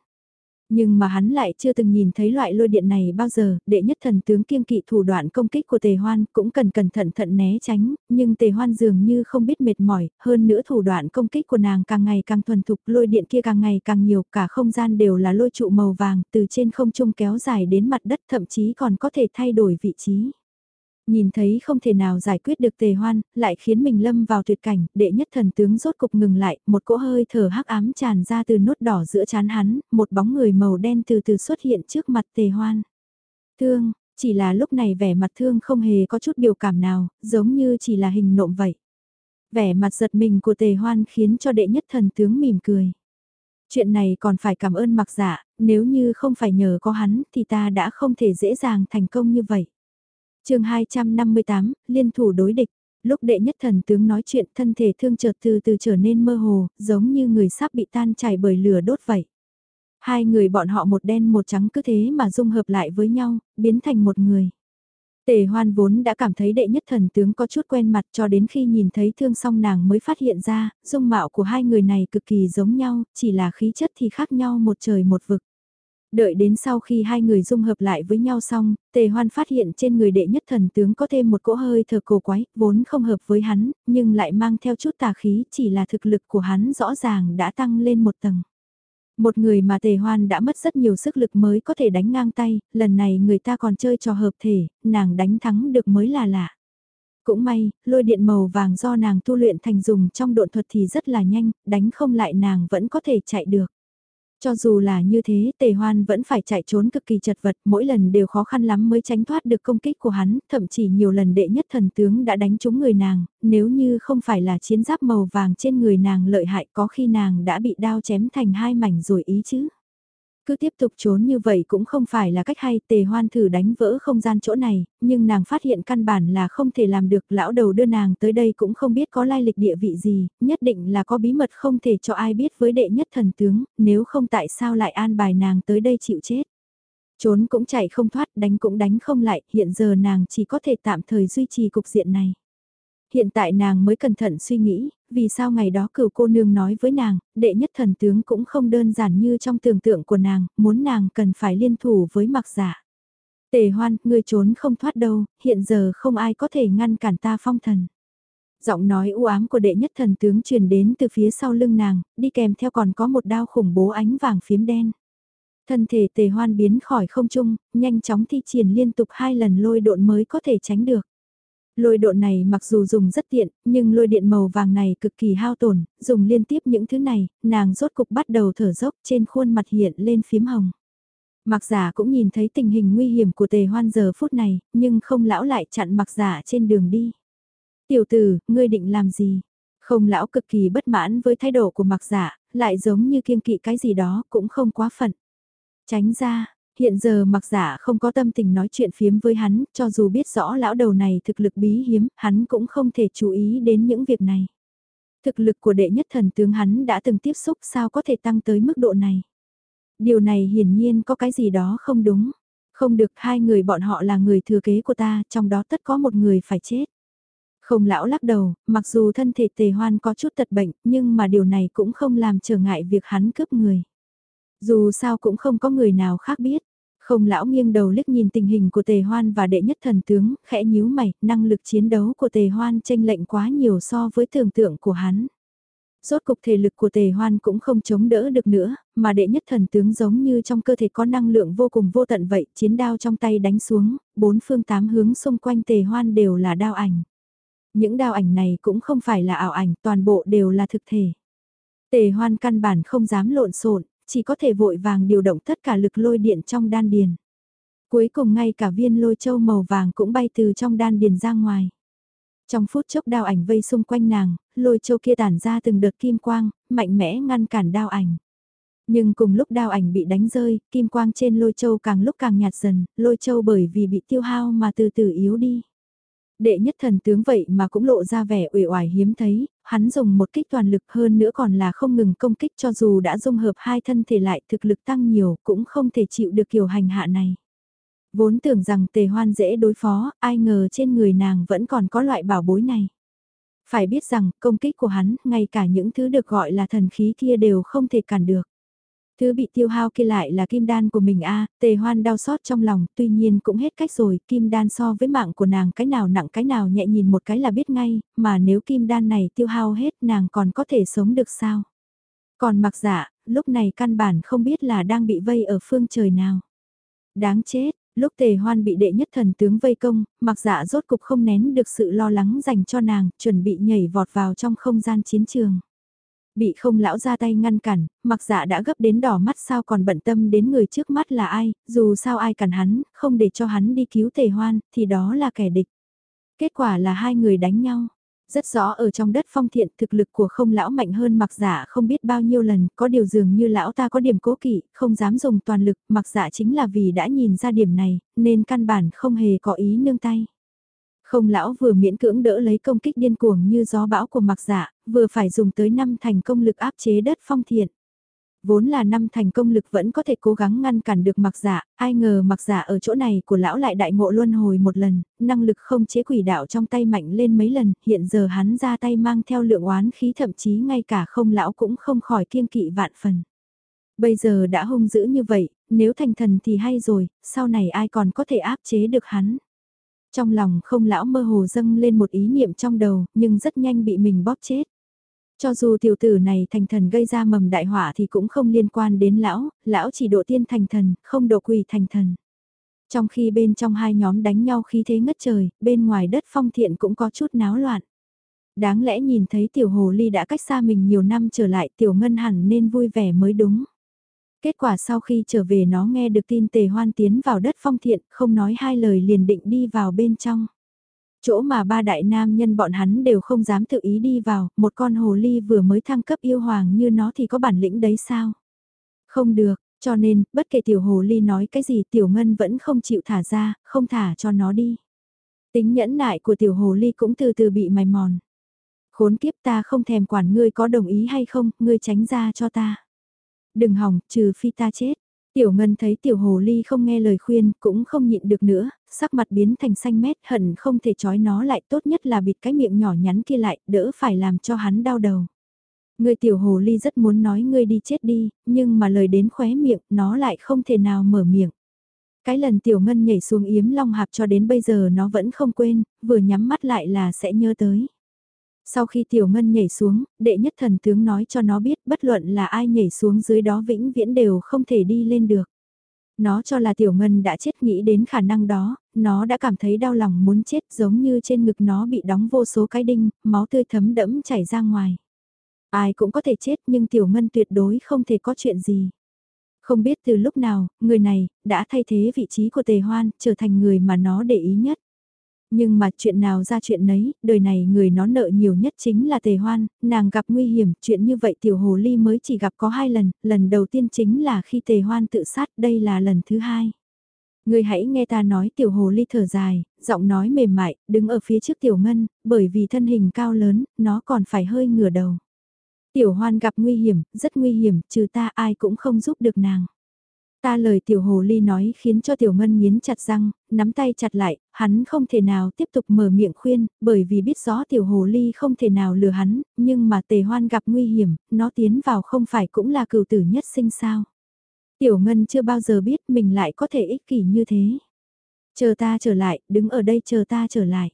Nhưng mà hắn lại chưa từng nhìn thấy loại lôi điện này bao giờ, đệ nhất thần tướng kiêng kỵ thủ đoạn công kích của tề hoan cũng cần cẩn thận thận né tránh, nhưng tề hoan dường như không biết mệt mỏi, hơn nữa thủ đoạn công kích của nàng càng ngày càng thuần thục, lôi điện kia càng ngày càng nhiều, cả không gian đều là lôi trụ màu vàng, từ trên không trung kéo dài đến mặt đất thậm chí còn có thể thay đổi vị trí. Nhìn thấy không thể nào giải quyết được tề hoan, lại khiến mình lâm vào tuyệt cảnh, đệ nhất thần tướng rốt cục ngừng lại, một cỗ hơi thở hắc ám tràn ra từ nốt đỏ giữa chán hắn, một bóng người màu đen từ từ xuất hiện trước mặt tề hoan. Thương, chỉ là lúc này vẻ mặt thương không hề có chút biểu cảm nào, giống như chỉ là hình nộm vậy. Vẻ mặt giật mình của tề hoan khiến cho đệ nhất thần tướng mỉm cười. Chuyện này còn phải cảm ơn mặc giả, dạ, nếu như không phải nhờ có hắn thì ta đã không thể dễ dàng thành công như vậy chương 258, liên thủ đối địch. Lúc đệ nhất thần tướng nói chuyện thân thể thương chợt từ từ trở nên mơ hồ, giống như người sắp bị tan chảy bởi lửa đốt vậy. Hai người bọn họ một đen một trắng cứ thế mà dung hợp lại với nhau, biến thành một người. Tề hoan vốn đã cảm thấy đệ nhất thần tướng có chút quen mặt cho đến khi nhìn thấy thương song nàng mới phát hiện ra, dung mạo của hai người này cực kỳ giống nhau, chỉ là khí chất thì khác nhau một trời một vực. Đợi đến sau khi hai người dung hợp lại với nhau xong, tề hoan phát hiện trên người đệ nhất thần tướng có thêm một cỗ hơi thở cổ quái, vốn không hợp với hắn, nhưng lại mang theo chút tà khí, chỉ là thực lực của hắn rõ ràng đã tăng lên một tầng. Một người mà tề hoan đã mất rất nhiều sức lực mới có thể đánh ngang tay, lần này người ta còn chơi trò hợp thể, nàng đánh thắng được mới là lạ. Cũng may, lôi điện màu vàng do nàng tu luyện thành dùng trong độn thuật thì rất là nhanh, đánh không lại nàng vẫn có thể chạy được. Cho dù là như thế, tề hoan vẫn phải chạy trốn cực kỳ chật vật, mỗi lần đều khó khăn lắm mới tránh thoát được công kích của hắn, thậm chí nhiều lần đệ nhất thần tướng đã đánh trúng người nàng, nếu như không phải là chiến giáp màu vàng trên người nàng lợi hại có khi nàng đã bị đao chém thành hai mảnh rồi ý chứ. Cứ tiếp tục trốn như vậy cũng không phải là cách hay tề hoan thử đánh vỡ không gian chỗ này, nhưng nàng phát hiện căn bản là không thể làm được lão đầu đưa nàng tới đây cũng không biết có lai lịch địa vị gì, nhất định là có bí mật không thể cho ai biết với đệ nhất thần tướng, nếu không tại sao lại an bài nàng tới đây chịu chết. Trốn cũng chạy không thoát, đánh cũng đánh không lại, hiện giờ nàng chỉ có thể tạm thời duy trì cục diện này. Hiện tại nàng mới cẩn thận suy nghĩ, vì sao ngày đó cửu cô nương nói với nàng, đệ nhất thần tướng cũng không đơn giản như trong tưởng tượng của nàng, muốn nàng cần phải liên thủ với mặc giả. Tề hoan, ngươi trốn không thoát đâu, hiện giờ không ai có thể ngăn cản ta phong thần. Giọng nói u ám của đệ nhất thần tướng truyền đến từ phía sau lưng nàng, đi kèm theo còn có một đao khủng bố ánh vàng phiếm đen. Thân thể tề hoan biến khỏi không trung, nhanh chóng thi triển liên tục hai lần lôi độn mới có thể tránh được. Lôi độn này mặc dù dùng rất tiện, nhưng lôi điện màu vàng này cực kỳ hao tổn, dùng liên tiếp những thứ này, nàng rốt cục bắt đầu thở dốc trên khuôn mặt hiện lên phím hồng. Mặc giả cũng nhìn thấy tình hình nguy hiểm của tề hoan giờ phút này, nhưng không lão lại chặn mặc giả trên đường đi. Tiểu tử, ngươi định làm gì? Không lão cực kỳ bất mãn với thái độ của mặc giả, lại giống như kiêng kỵ cái gì đó cũng không quá phận. Tránh ra, Hiện giờ mặc giả không có tâm tình nói chuyện phiếm với hắn, cho dù biết rõ lão đầu này thực lực bí hiếm, hắn cũng không thể chú ý đến những việc này. Thực lực của đệ nhất thần tướng hắn đã từng tiếp xúc sao có thể tăng tới mức độ này. Điều này hiển nhiên có cái gì đó không đúng. Không được hai người bọn họ là người thừa kế của ta, trong đó tất có một người phải chết. Không lão lắc đầu, mặc dù thân thể tề hoan có chút tật bệnh, nhưng mà điều này cũng không làm trở ngại việc hắn cướp người. Dù sao cũng không có người nào khác biết. Không lão nghiêng đầu liếc nhìn tình hình của tề hoan và đệ nhất thần tướng, khẽ nhíu mày, năng lực chiến đấu của tề hoan tranh lệnh quá nhiều so với tưởng tượng của hắn. Rốt cục thể lực của tề hoan cũng không chống đỡ được nữa, mà đệ nhất thần tướng giống như trong cơ thể có năng lượng vô cùng vô tận vậy, chiến đao trong tay đánh xuống, bốn phương tám hướng xung quanh tề hoan đều là đao ảnh. Những đao ảnh này cũng không phải là ảo ảnh, toàn bộ đều là thực thể. Tề hoan căn bản không dám lộn xộn, chỉ có thể vội vàng điều động tất cả lực lôi điện trong đan điền. Cuối cùng ngay cả viên lôi châu màu vàng cũng bay từ trong đan điền ra ngoài. Trong phút chốc đao ảnh vây xung quanh nàng, lôi châu kia tản ra từng đợt kim quang, mạnh mẽ ngăn cản đao ảnh. Nhưng cùng lúc đao ảnh bị đánh rơi, kim quang trên lôi châu càng lúc càng nhạt dần, lôi châu bởi vì bị tiêu hao mà từ từ yếu đi. Đệ nhất thần tướng vậy mà cũng lộ ra vẻ uể oải hiếm thấy, hắn dùng một kích toàn lực hơn nữa còn là không ngừng công kích cho dù đã dung hợp hai thân thể lại thực lực tăng nhiều cũng không thể chịu được kiểu hành hạ này. Vốn tưởng rằng tề hoan dễ đối phó, ai ngờ trên người nàng vẫn còn có loại bảo bối này. Phải biết rằng công kích của hắn, ngay cả những thứ được gọi là thần khí kia đều không thể cản được. Thứ bị tiêu hao kia lại là kim đan của mình a tề hoan đau xót trong lòng, tuy nhiên cũng hết cách rồi, kim đan so với mạng của nàng cái nào nặng cái nào nhẹ nhìn một cái là biết ngay, mà nếu kim đan này tiêu hao hết nàng còn có thể sống được sao. Còn mặc dạ, lúc này căn bản không biết là đang bị vây ở phương trời nào. Đáng chết, lúc tề hoan bị đệ nhất thần tướng vây công, mặc dạ rốt cục không nén được sự lo lắng dành cho nàng, chuẩn bị nhảy vọt vào trong không gian chiến trường. Bị không lão ra tay ngăn cản, mặc dạ đã gấp đến đỏ mắt sao còn bận tâm đến người trước mắt là ai, dù sao ai cản hắn, không để cho hắn đi cứu tề hoan, thì đó là kẻ địch. Kết quả là hai người đánh nhau. Rất rõ ở trong đất phong thiện thực lực của không lão mạnh hơn mặc giả không biết bao nhiêu lần, có điều dường như lão ta có điểm cố kỵ, không dám dùng toàn lực, mặc giả chính là vì đã nhìn ra điểm này, nên căn bản không hề có ý nương tay. Không lão vừa miễn cưỡng đỡ lấy công kích điên cuồng như gió bão của mặc dạ, vừa phải dùng tới năm thành công lực áp chế đất phong thiện. Vốn là năm thành công lực vẫn có thể cố gắng ngăn cản được mặc dạ, ai ngờ mặc dạ ở chỗ này của lão lại đại ngộ luân hồi một lần, năng lực không chế quỷ đạo trong tay mạnh lên mấy lần, hiện giờ hắn ra tay mang theo lượng oán khí thậm chí ngay cả không lão cũng không khỏi kiêng kỵ vạn phần. Bây giờ đã hung dữ như vậy, nếu thành thần thì hay rồi, sau này ai còn có thể áp chế được hắn. Trong lòng không lão mơ hồ dâng lên một ý niệm trong đầu, nhưng rất nhanh bị mình bóp chết. Cho dù tiểu tử này thành thần gây ra mầm đại hỏa thì cũng không liên quan đến lão, lão chỉ độ tiên thành thần, không độ quỳ thành thần. Trong khi bên trong hai nhóm đánh nhau khí thế ngất trời, bên ngoài đất phong thiện cũng có chút náo loạn. Đáng lẽ nhìn thấy tiểu hồ ly đã cách xa mình nhiều năm trở lại tiểu ngân hẳn nên vui vẻ mới đúng. Kết quả sau khi trở về nó nghe được tin tề hoan tiến vào đất phong thiện, không nói hai lời liền định đi vào bên trong. Chỗ mà ba đại nam nhân bọn hắn đều không dám tự ý đi vào, một con hồ ly vừa mới thăng cấp yêu hoàng như nó thì có bản lĩnh đấy sao? Không được, cho nên, bất kể tiểu hồ ly nói cái gì tiểu ngân vẫn không chịu thả ra, không thả cho nó đi. Tính nhẫn nại của tiểu hồ ly cũng từ từ bị mài mòn. Khốn kiếp ta không thèm quản ngươi có đồng ý hay không, ngươi tránh ra cho ta đừng hỏng, trừ phi ta chết. Tiểu Ngân thấy tiểu hồ ly không nghe lời khuyên, cũng không nhịn được nữa, sắc mặt biến thành xanh mét hận không thể trói nó lại tốt nhất là bịt cái miệng nhỏ nhắn kia lại, đỡ phải làm cho hắn đau đầu. Người tiểu hồ ly rất muốn nói ngươi đi chết đi, nhưng mà lời đến khóe miệng, nó lại không thể nào mở miệng. Cái lần tiểu ngân nhảy xuống yếm long hạp cho đến bây giờ nó vẫn không quên, vừa nhắm mắt lại là sẽ nhớ tới. Sau khi Tiểu Ngân nhảy xuống, đệ nhất thần tướng nói cho nó biết bất luận là ai nhảy xuống dưới đó vĩnh viễn đều không thể đi lên được. Nó cho là Tiểu Ngân đã chết nghĩ đến khả năng đó, nó đã cảm thấy đau lòng muốn chết giống như trên ngực nó bị đóng vô số cái đinh, máu tươi thấm đẫm chảy ra ngoài. Ai cũng có thể chết nhưng Tiểu Ngân tuyệt đối không thể có chuyện gì. Không biết từ lúc nào, người này, đã thay thế vị trí của Tề Hoan, trở thành người mà nó để ý nhất. Nhưng mà chuyện nào ra chuyện nấy, đời này người nó nợ nhiều nhất chính là tề hoan, nàng gặp nguy hiểm, chuyện như vậy tiểu hồ ly mới chỉ gặp có hai lần, lần đầu tiên chính là khi tề hoan tự sát, đây là lần thứ hai. Người hãy nghe ta nói tiểu hồ ly thở dài, giọng nói mềm mại, đứng ở phía trước tiểu ngân, bởi vì thân hình cao lớn, nó còn phải hơi ngửa đầu. Tiểu hoan gặp nguy hiểm, rất nguy hiểm, trừ ta ai cũng không giúp được nàng. Ta lời tiểu hồ ly nói khiến cho tiểu ngân nghiến chặt răng, nắm tay chặt lại, hắn không thể nào tiếp tục mở miệng khuyên, bởi vì biết rõ tiểu hồ ly không thể nào lừa hắn, nhưng mà tề hoan gặp nguy hiểm, nó tiến vào không phải cũng là cửu tử nhất sinh sao. Tiểu ngân chưa bao giờ biết mình lại có thể ích kỷ như thế. Chờ ta trở lại, đứng ở đây chờ ta trở lại.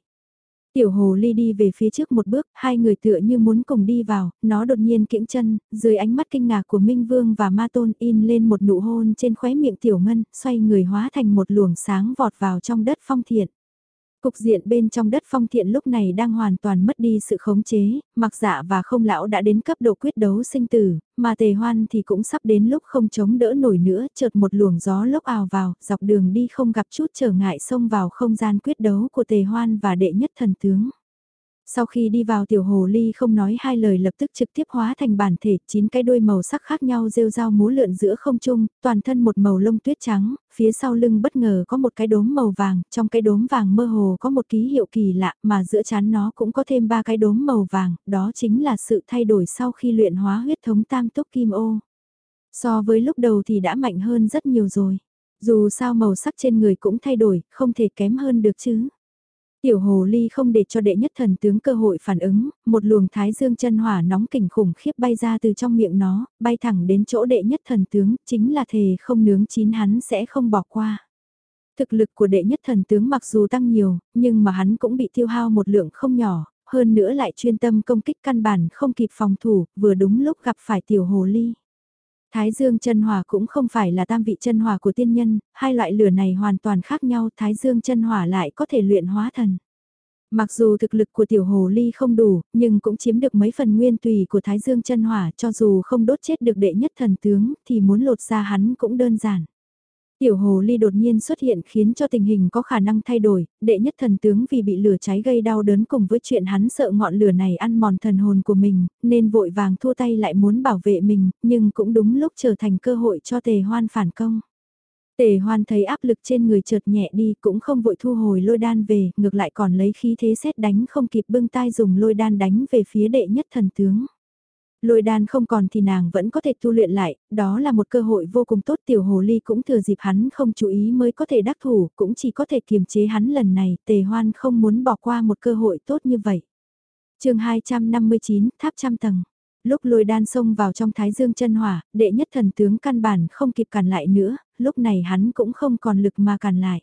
Tiểu hồ ly đi về phía trước một bước, hai người tựa như muốn cùng đi vào, nó đột nhiên kiễng chân, dưới ánh mắt kinh ngạc của Minh Vương và Ma Tôn in lên một nụ hôn trên khóe miệng Tiểu Ngân, xoay người hóa thành một luồng sáng vọt vào trong đất phong thiện. Cục diện bên trong đất phong thiện lúc này đang hoàn toàn mất đi sự khống chế, mặc dạ và không lão đã đến cấp độ quyết đấu sinh tử, mà tề hoan thì cũng sắp đến lúc không chống đỡ nổi nữa, chợt một luồng gió lốc ào vào, dọc đường đi không gặp chút trở ngại xông vào không gian quyết đấu của tề hoan và đệ nhất thần tướng. Sau khi đi vào tiểu hồ ly không nói hai lời lập tức trực tiếp hóa thành bản thể, chín cái đuôi màu sắc khác nhau rêu rao múa lượn giữa không trung, toàn thân một màu lông tuyết trắng, phía sau lưng bất ngờ có một cái đốm màu vàng, trong cái đốm vàng mơ hồ có một ký hiệu kỳ lạ mà giữa chán nó cũng có thêm ba cái đốm màu vàng, đó chính là sự thay đổi sau khi luyện hóa huyết thống tam túc kim ô. So với lúc đầu thì đã mạnh hơn rất nhiều rồi. Dù sao màu sắc trên người cũng thay đổi, không thể kém hơn được chứ. Tiểu hồ ly không để cho đệ nhất thần tướng cơ hội phản ứng, một luồng thái dương chân hỏa nóng kình khủng khiếp bay ra từ trong miệng nó, bay thẳng đến chỗ đệ nhất thần tướng, chính là thề không nướng chín hắn sẽ không bỏ qua. Thực lực của đệ nhất thần tướng mặc dù tăng nhiều, nhưng mà hắn cũng bị tiêu hao một lượng không nhỏ, hơn nữa lại chuyên tâm công kích căn bản không kịp phòng thủ, vừa đúng lúc gặp phải tiểu hồ ly. Thái dương chân hỏa cũng không phải là tam vị chân hỏa của tiên nhân, hai loại lửa này hoàn toàn khác nhau, thái dương chân hỏa lại có thể luyện hóa thần. Mặc dù thực lực của tiểu hồ ly không đủ, nhưng cũng chiếm được mấy phần nguyên tùy của thái dương chân hỏa cho dù không đốt chết được đệ nhất thần tướng thì muốn lột ra hắn cũng đơn giản. Tiểu hồ ly đột nhiên xuất hiện khiến cho tình hình có khả năng thay đổi, đệ nhất thần tướng vì bị lửa cháy gây đau đớn cùng với chuyện hắn sợ ngọn lửa này ăn mòn thần hồn của mình, nên vội vàng thua tay lại muốn bảo vệ mình, nhưng cũng đúng lúc trở thành cơ hội cho tề hoan phản công. Tề hoan thấy áp lực trên người chợt nhẹ đi cũng không vội thu hồi lôi đan về, ngược lại còn lấy khí thế xét đánh không kịp bưng tay dùng lôi đan đánh về phía đệ nhất thần tướng. Lôi đan không còn thì nàng vẫn có thể tu luyện lại, đó là một cơ hội vô cùng tốt tiểu hồ ly cũng thừa dịp hắn không chú ý mới có thể đắc thủ, cũng chỉ có thể kiềm chế hắn lần này, tề hoan không muốn bỏ qua một cơ hội tốt như vậy. chương 259, tháp trăm tầng. Lúc lôi đan xông vào trong thái dương chân hỏa, đệ nhất thần tướng căn bản không kịp cản lại nữa, lúc này hắn cũng không còn lực mà cản lại.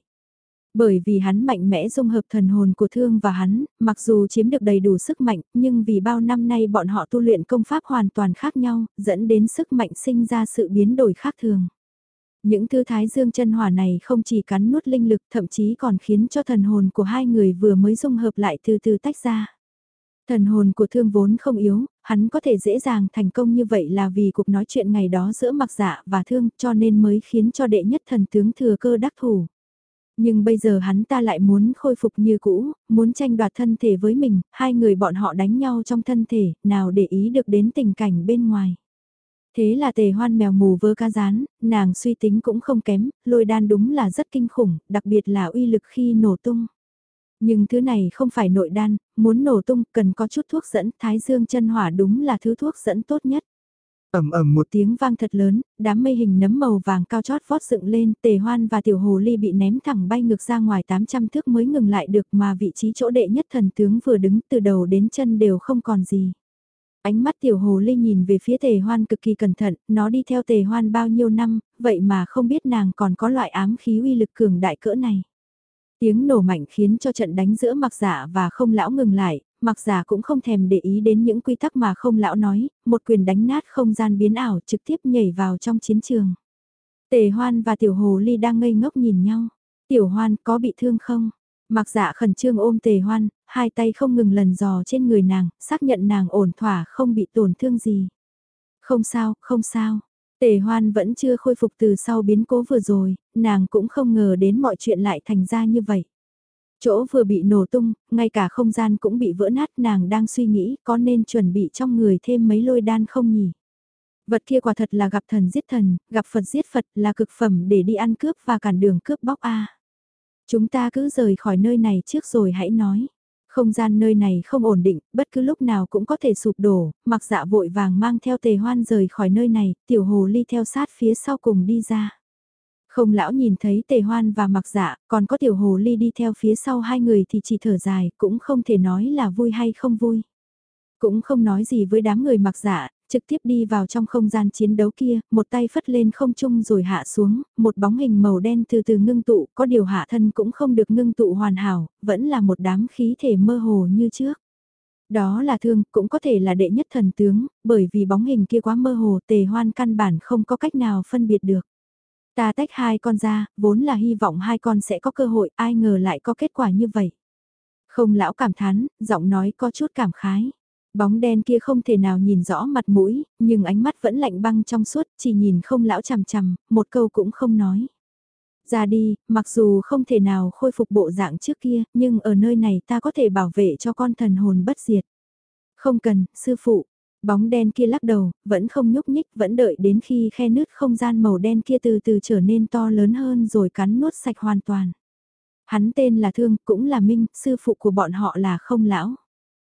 Bởi vì hắn mạnh mẽ dung hợp thần hồn của thương và hắn, mặc dù chiếm được đầy đủ sức mạnh, nhưng vì bao năm nay bọn họ tu luyện công pháp hoàn toàn khác nhau, dẫn đến sức mạnh sinh ra sự biến đổi khác thường. Những thư thái dương chân hỏa này không chỉ cắn nuốt linh lực thậm chí còn khiến cho thần hồn của hai người vừa mới dung hợp lại từ từ tách ra. Thần hồn của thương vốn không yếu, hắn có thể dễ dàng thành công như vậy là vì cuộc nói chuyện ngày đó giữa mặc dạ và thương cho nên mới khiến cho đệ nhất thần tướng thừa cơ đắc thủ. Nhưng bây giờ hắn ta lại muốn khôi phục như cũ, muốn tranh đoạt thân thể với mình, hai người bọn họ đánh nhau trong thân thể, nào để ý được đến tình cảnh bên ngoài. Thế là tề hoan mèo mù vơ ca rán, nàng suy tính cũng không kém, lôi đan đúng là rất kinh khủng, đặc biệt là uy lực khi nổ tung. Nhưng thứ này không phải nội đan, muốn nổ tung cần có chút thuốc dẫn, thái dương chân hỏa đúng là thứ thuốc dẫn tốt nhất ầm ầm một tiếng vang thật lớn, đám mây hình nấm màu vàng cao chót vót dựng lên, tề hoan và tiểu hồ ly bị ném thẳng bay ngược ra ngoài 800 thước mới ngừng lại được mà vị trí chỗ đệ nhất thần tướng vừa đứng từ đầu đến chân đều không còn gì. Ánh mắt tiểu hồ ly nhìn về phía tề hoan cực kỳ cẩn thận, nó đi theo tề hoan bao nhiêu năm, vậy mà không biết nàng còn có loại ám khí uy lực cường đại cỡ này. Tiếng nổ mạnh khiến cho trận đánh giữa mặc giả và không lão ngừng lại, mặc giả cũng không thèm để ý đến những quy tắc mà không lão nói, một quyền đánh nát không gian biến ảo trực tiếp nhảy vào trong chiến trường. Tề hoan và tiểu hồ ly đang ngây ngốc nhìn nhau. Tiểu hoan có bị thương không? Mặc dạ khẩn trương ôm tề hoan, hai tay không ngừng lần dò trên người nàng, xác nhận nàng ổn thỏa không bị tổn thương gì. Không sao, không sao. Tề hoan vẫn chưa khôi phục từ sau biến cố vừa rồi, nàng cũng không ngờ đến mọi chuyện lại thành ra như vậy. Chỗ vừa bị nổ tung, ngay cả không gian cũng bị vỡ nát nàng đang suy nghĩ có nên chuẩn bị trong người thêm mấy lôi đan không nhỉ? Vật kia quả thật là gặp thần giết thần, gặp Phật giết Phật là cực phẩm để đi ăn cướp và cản đường cướp bóc a. Chúng ta cứ rời khỏi nơi này trước rồi hãy nói. Không gian nơi này không ổn định, bất cứ lúc nào cũng có thể sụp đổ, mặc dạ vội vàng mang theo tề hoan rời khỏi nơi này, tiểu hồ ly theo sát phía sau cùng đi ra. Không lão nhìn thấy tề hoan và mặc dạ, còn có tiểu hồ ly đi theo phía sau hai người thì chỉ thở dài, cũng không thể nói là vui hay không vui. Cũng không nói gì với đám người mặc dạ, trực tiếp đi vào trong không gian chiến đấu kia, một tay phất lên không trung rồi hạ xuống, một bóng hình màu đen từ từ ngưng tụ, có điều hạ thân cũng không được ngưng tụ hoàn hảo, vẫn là một đám khí thể mơ hồ như trước. Đó là thương, cũng có thể là đệ nhất thần tướng, bởi vì bóng hình kia quá mơ hồ tề hoan căn bản không có cách nào phân biệt được. Ta tách hai con ra, vốn là hy vọng hai con sẽ có cơ hội, ai ngờ lại có kết quả như vậy. Không lão cảm thán, giọng nói có chút cảm khái. Bóng đen kia không thể nào nhìn rõ mặt mũi, nhưng ánh mắt vẫn lạnh băng trong suốt, chỉ nhìn không lão chằm chằm, một câu cũng không nói. Ra đi, mặc dù không thể nào khôi phục bộ dạng trước kia, nhưng ở nơi này ta có thể bảo vệ cho con thần hồn bất diệt. Không cần, sư phụ. Bóng đen kia lắc đầu, vẫn không nhúc nhích, vẫn đợi đến khi khe nứt không gian màu đen kia từ từ trở nên to lớn hơn rồi cắn nuốt sạch hoàn toàn. Hắn tên là Thương, cũng là Minh, sư phụ của bọn họ là không lão.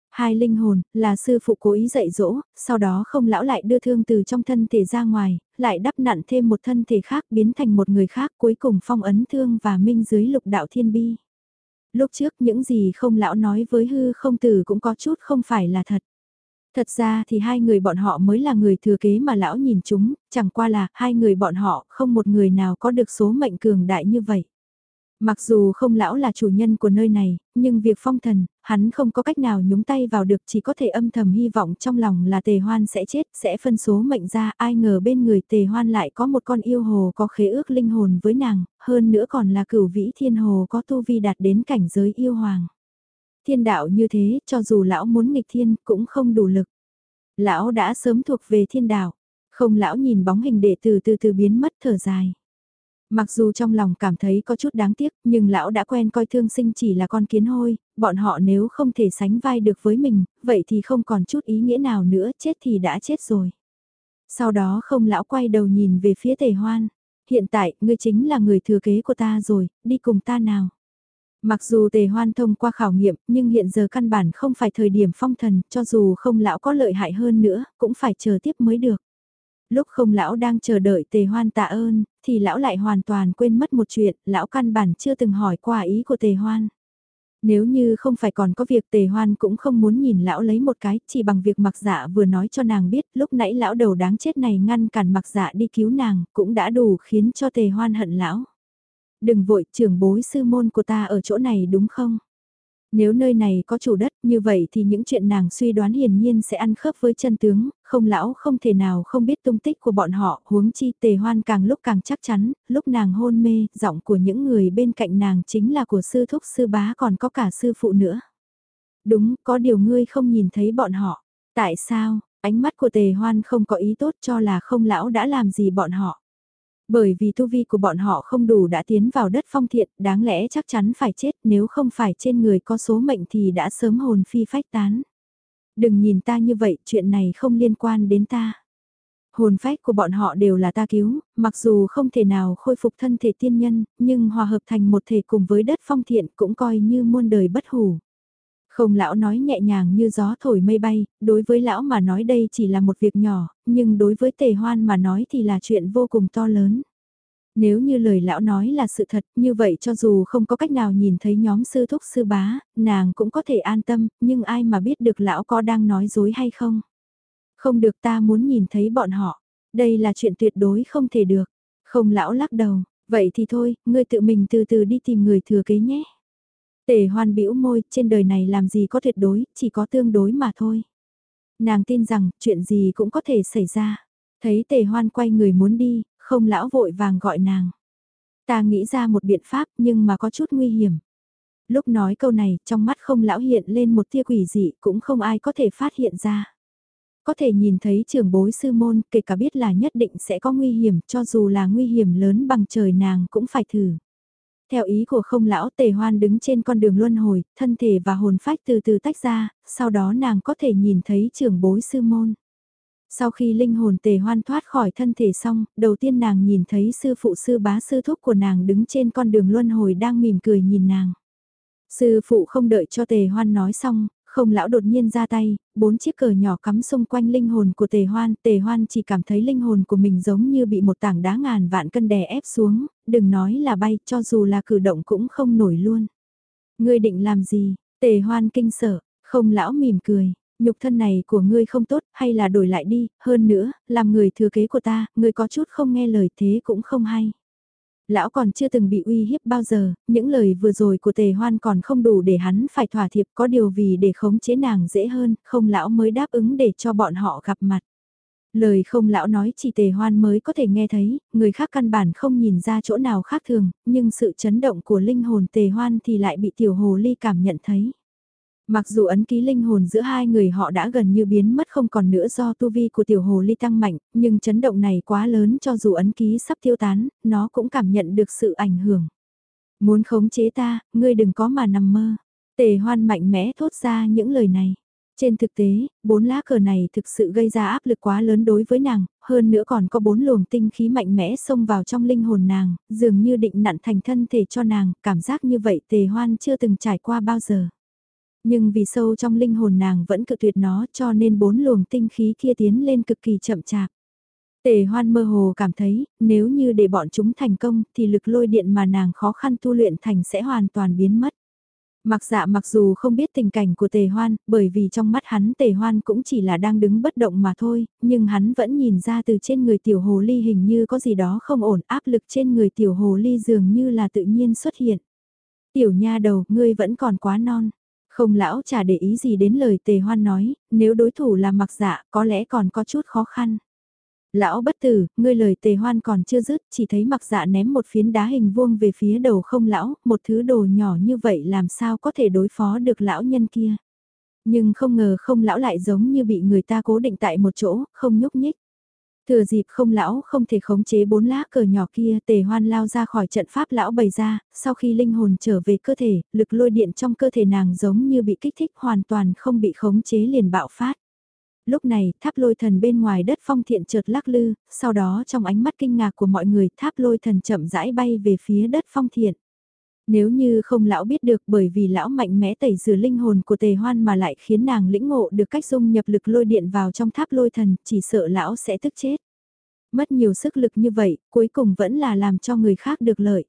Hai linh hồn, là sư phụ cố ý dạy dỗ, sau đó không lão lại đưa thương từ trong thân thể ra ngoài, lại đắp nặn thêm một thân thể khác biến thành một người khác cuối cùng phong ấn thương và minh dưới lục đạo thiên bi. Lúc trước những gì không lão nói với hư không tử cũng có chút không phải là thật. Thật ra thì hai người bọn họ mới là người thừa kế mà lão nhìn chúng, chẳng qua là hai người bọn họ không một người nào có được số mệnh cường đại như vậy. Mặc dù không lão là chủ nhân của nơi này, nhưng việc phong thần, hắn không có cách nào nhúng tay vào được chỉ có thể âm thầm hy vọng trong lòng là tề hoan sẽ chết, sẽ phân số mệnh ra, ai ngờ bên người tề hoan lại có một con yêu hồ có khế ước linh hồn với nàng, hơn nữa còn là cửu vĩ thiên hồ có tu vi đạt đến cảnh giới yêu hoàng. Thiên đạo như thế, cho dù lão muốn nghịch thiên, cũng không đủ lực. Lão đã sớm thuộc về thiên đạo, không lão nhìn bóng hình đệ từ từ từ biến mất thở dài. Mặc dù trong lòng cảm thấy có chút đáng tiếc, nhưng lão đã quen coi thương sinh chỉ là con kiến hôi, bọn họ nếu không thể sánh vai được với mình, vậy thì không còn chút ý nghĩa nào nữa, chết thì đã chết rồi. Sau đó không lão quay đầu nhìn về phía tề hoan. Hiện tại, ngươi chính là người thừa kế của ta rồi, đi cùng ta nào. Mặc dù tề hoan thông qua khảo nghiệm, nhưng hiện giờ căn bản không phải thời điểm phong thần, cho dù không lão có lợi hại hơn nữa, cũng phải chờ tiếp mới được. Lúc không lão đang chờ đợi tề hoan tạ ơn, thì lão lại hoàn toàn quên mất một chuyện, lão căn bản chưa từng hỏi qua ý của tề hoan. Nếu như không phải còn có việc tề hoan cũng không muốn nhìn lão lấy một cái, chỉ bằng việc mặc dạ vừa nói cho nàng biết lúc nãy lão đầu đáng chết này ngăn cản mặc dạ đi cứu nàng, cũng đã đủ khiến cho tề hoan hận lão. Đừng vội, trưởng bối sư môn của ta ở chỗ này đúng không? Nếu nơi này có chủ đất như vậy thì những chuyện nàng suy đoán hiển nhiên sẽ ăn khớp với chân tướng, không lão không thể nào không biết tung tích của bọn họ, huống chi tề hoan càng lúc càng chắc chắn, lúc nàng hôn mê, giọng của những người bên cạnh nàng chính là của sư thúc sư bá còn có cả sư phụ nữa. Đúng, có điều ngươi không nhìn thấy bọn họ. Tại sao, ánh mắt của tề hoan không có ý tốt cho là không lão đã làm gì bọn họ. Bởi vì tu vi của bọn họ không đủ đã tiến vào đất phong thiện, đáng lẽ chắc chắn phải chết nếu không phải trên người có số mệnh thì đã sớm hồn phi phách tán. Đừng nhìn ta như vậy, chuyện này không liên quan đến ta. Hồn phách của bọn họ đều là ta cứu, mặc dù không thể nào khôi phục thân thể tiên nhân, nhưng hòa hợp thành một thể cùng với đất phong thiện cũng coi như muôn đời bất hủ. Không lão nói nhẹ nhàng như gió thổi mây bay, đối với lão mà nói đây chỉ là một việc nhỏ, nhưng đối với tề hoan mà nói thì là chuyện vô cùng to lớn. Nếu như lời lão nói là sự thật, như vậy cho dù không có cách nào nhìn thấy nhóm sư thúc sư bá, nàng cũng có thể an tâm, nhưng ai mà biết được lão có đang nói dối hay không? Không được ta muốn nhìn thấy bọn họ, đây là chuyện tuyệt đối không thể được. Không lão lắc đầu, vậy thì thôi, ngươi tự mình từ từ đi tìm người thừa kế nhé. Tề hoan bĩu môi, trên đời này làm gì có tuyệt đối, chỉ có tương đối mà thôi. Nàng tin rằng, chuyện gì cũng có thể xảy ra. Thấy tề hoan quay người muốn đi, không lão vội vàng gọi nàng. Ta nghĩ ra một biện pháp nhưng mà có chút nguy hiểm. Lúc nói câu này, trong mắt không lão hiện lên một tia quỷ dị cũng không ai có thể phát hiện ra. Có thể nhìn thấy trường bối sư môn, kể cả biết là nhất định sẽ có nguy hiểm, cho dù là nguy hiểm lớn bằng trời nàng cũng phải thử. Theo ý của không lão tề hoan đứng trên con đường luân hồi, thân thể và hồn phách từ từ tách ra, sau đó nàng có thể nhìn thấy trưởng bối sư môn. Sau khi linh hồn tề hoan thoát khỏi thân thể xong, đầu tiên nàng nhìn thấy sư phụ sư bá sư thúc của nàng đứng trên con đường luân hồi đang mỉm cười nhìn nàng. Sư phụ không đợi cho tề hoan nói xong, không lão đột nhiên ra tay, bốn chiếc cờ nhỏ cắm xung quanh linh hồn của tề hoan, tề hoan chỉ cảm thấy linh hồn của mình giống như bị một tảng đá ngàn vạn cân đè ép xuống, đừng nói là bay, cho dù là cử động cũng không nổi luôn. Ngươi định làm gì? Tề hoan kinh sợ, không lão mỉm cười, Nhục thân này của ngươi không tốt, hay là đổi lại đi, hơn nữa, làm người thừa kế của ta, ngươi có chút không nghe lời thế cũng không hay. Lão còn chưa từng bị uy hiếp bao giờ, những lời vừa rồi của tề hoan còn không đủ để hắn phải thỏa thiệp có điều vì để khống chế nàng dễ hơn, không lão mới đáp ứng để cho bọn họ gặp mặt. Lời không lão nói chỉ tề hoan mới có thể nghe thấy, người khác căn bản không nhìn ra chỗ nào khác thường, nhưng sự chấn động của linh hồn tề hoan thì lại bị tiểu hồ ly cảm nhận thấy. Mặc dù ấn ký linh hồn giữa hai người họ đã gần như biến mất không còn nữa do tu vi của tiểu hồ ly tăng mạnh, nhưng chấn động này quá lớn cho dù ấn ký sắp tiêu tán, nó cũng cảm nhận được sự ảnh hưởng. Muốn khống chế ta, ngươi đừng có mà nằm mơ. Tề hoan mạnh mẽ thốt ra những lời này. Trên thực tế, bốn lá cờ này thực sự gây ra áp lực quá lớn đối với nàng, hơn nữa còn có bốn luồng tinh khí mạnh mẽ xông vào trong linh hồn nàng, dường như định nặn thành thân thể cho nàng, cảm giác như vậy tề hoan chưa từng trải qua bao giờ. Nhưng vì sâu trong linh hồn nàng vẫn cự tuyệt nó cho nên bốn luồng tinh khí kia tiến lên cực kỳ chậm chạp. Tề hoan mơ hồ cảm thấy, nếu như để bọn chúng thành công thì lực lôi điện mà nàng khó khăn tu luyện thành sẽ hoàn toàn biến mất. Mặc dạ mặc dù không biết tình cảnh của tề hoan, bởi vì trong mắt hắn tề hoan cũng chỉ là đang đứng bất động mà thôi, nhưng hắn vẫn nhìn ra từ trên người tiểu hồ ly hình như có gì đó không ổn áp lực trên người tiểu hồ ly dường như là tự nhiên xuất hiện. Tiểu nha đầu, ngươi vẫn còn quá non. Không lão chả để ý gì đến lời tề hoan nói, nếu đối thủ là mặc dạ có lẽ còn có chút khó khăn. Lão bất tử, ngươi lời tề hoan còn chưa dứt, chỉ thấy mặc dạ ném một phiến đá hình vuông về phía đầu không lão, một thứ đồ nhỏ như vậy làm sao có thể đối phó được lão nhân kia. Nhưng không ngờ không lão lại giống như bị người ta cố định tại một chỗ, không nhúc nhích. Thừa dịp không lão không thể khống chế bốn lá cờ nhỏ kia tề hoan lao ra khỏi trận pháp lão bày ra, sau khi linh hồn trở về cơ thể, lực lôi điện trong cơ thể nàng giống như bị kích thích hoàn toàn không bị khống chế liền bạo phát. Lúc này tháp lôi thần bên ngoài đất phong thiện chợt lắc lư, sau đó trong ánh mắt kinh ngạc của mọi người tháp lôi thần chậm rãi bay về phía đất phong thiện. Nếu như không lão biết được bởi vì lão mạnh mẽ tẩy rửa linh hồn của tề hoan mà lại khiến nàng lĩnh ngộ được cách dung nhập lực lôi điện vào trong tháp lôi thần, chỉ sợ lão sẽ tức chết. Mất nhiều sức lực như vậy, cuối cùng vẫn là làm cho người khác được lợi.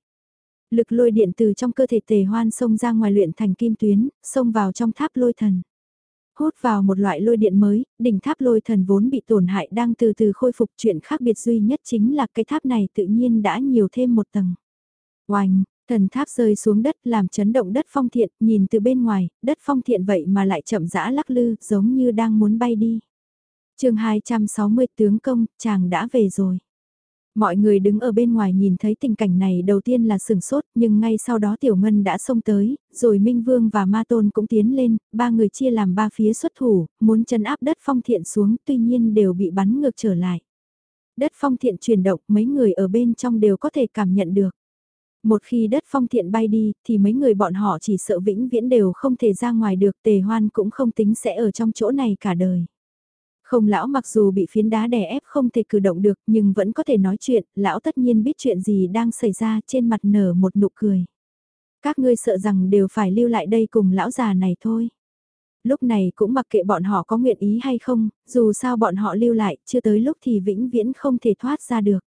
Lực lôi điện từ trong cơ thể tề hoan xông ra ngoài luyện thành kim tuyến, xông vào trong tháp lôi thần. Hút vào một loại lôi điện mới, đỉnh tháp lôi thần vốn bị tổn hại đang từ từ khôi phục chuyện khác biệt duy nhất chính là cái tháp này tự nhiên đã nhiều thêm một tầng. Oanh, Thần tháp rơi xuống đất làm chấn động đất phong thiện, nhìn từ bên ngoài, đất phong thiện vậy mà lại chậm rãi lắc lư, giống như đang muốn bay đi. chương 260 tướng công, chàng đã về rồi. Mọi người đứng ở bên ngoài nhìn thấy tình cảnh này đầu tiên là sừng sốt, nhưng ngay sau đó Tiểu Ngân đã xông tới, rồi Minh Vương và Ma Tôn cũng tiến lên, ba người chia làm ba phía xuất thủ, muốn chân áp đất phong thiện xuống, tuy nhiên đều bị bắn ngược trở lại. Đất phong thiện chuyển động, mấy người ở bên trong đều có thể cảm nhận được. Một khi đất phong thiện bay đi, thì mấy người bọn họ chỉ sợ vĩnh viễn đều không thể ra ngoài được tề hoan cũng không tính sẽ ở trong chỗ này cả đời. Không lão mặc dù bị phiến đá đè ép không thể cử động được nhưng vẫn có thể nói chuyện, lão tất nhiên biết chuyện gì đang xảy ra trên mặt nở một nụ cười. Các ngươi sợ rằng đều phải lưu lại đây cùng lão già này thôi. Lúc này cũng mặc kệ bọn họ có nguyện ý hay không, dù sao bọn họ lưu lại, chưa tới lúc thì vĩnh viễn không thể thoát ra được.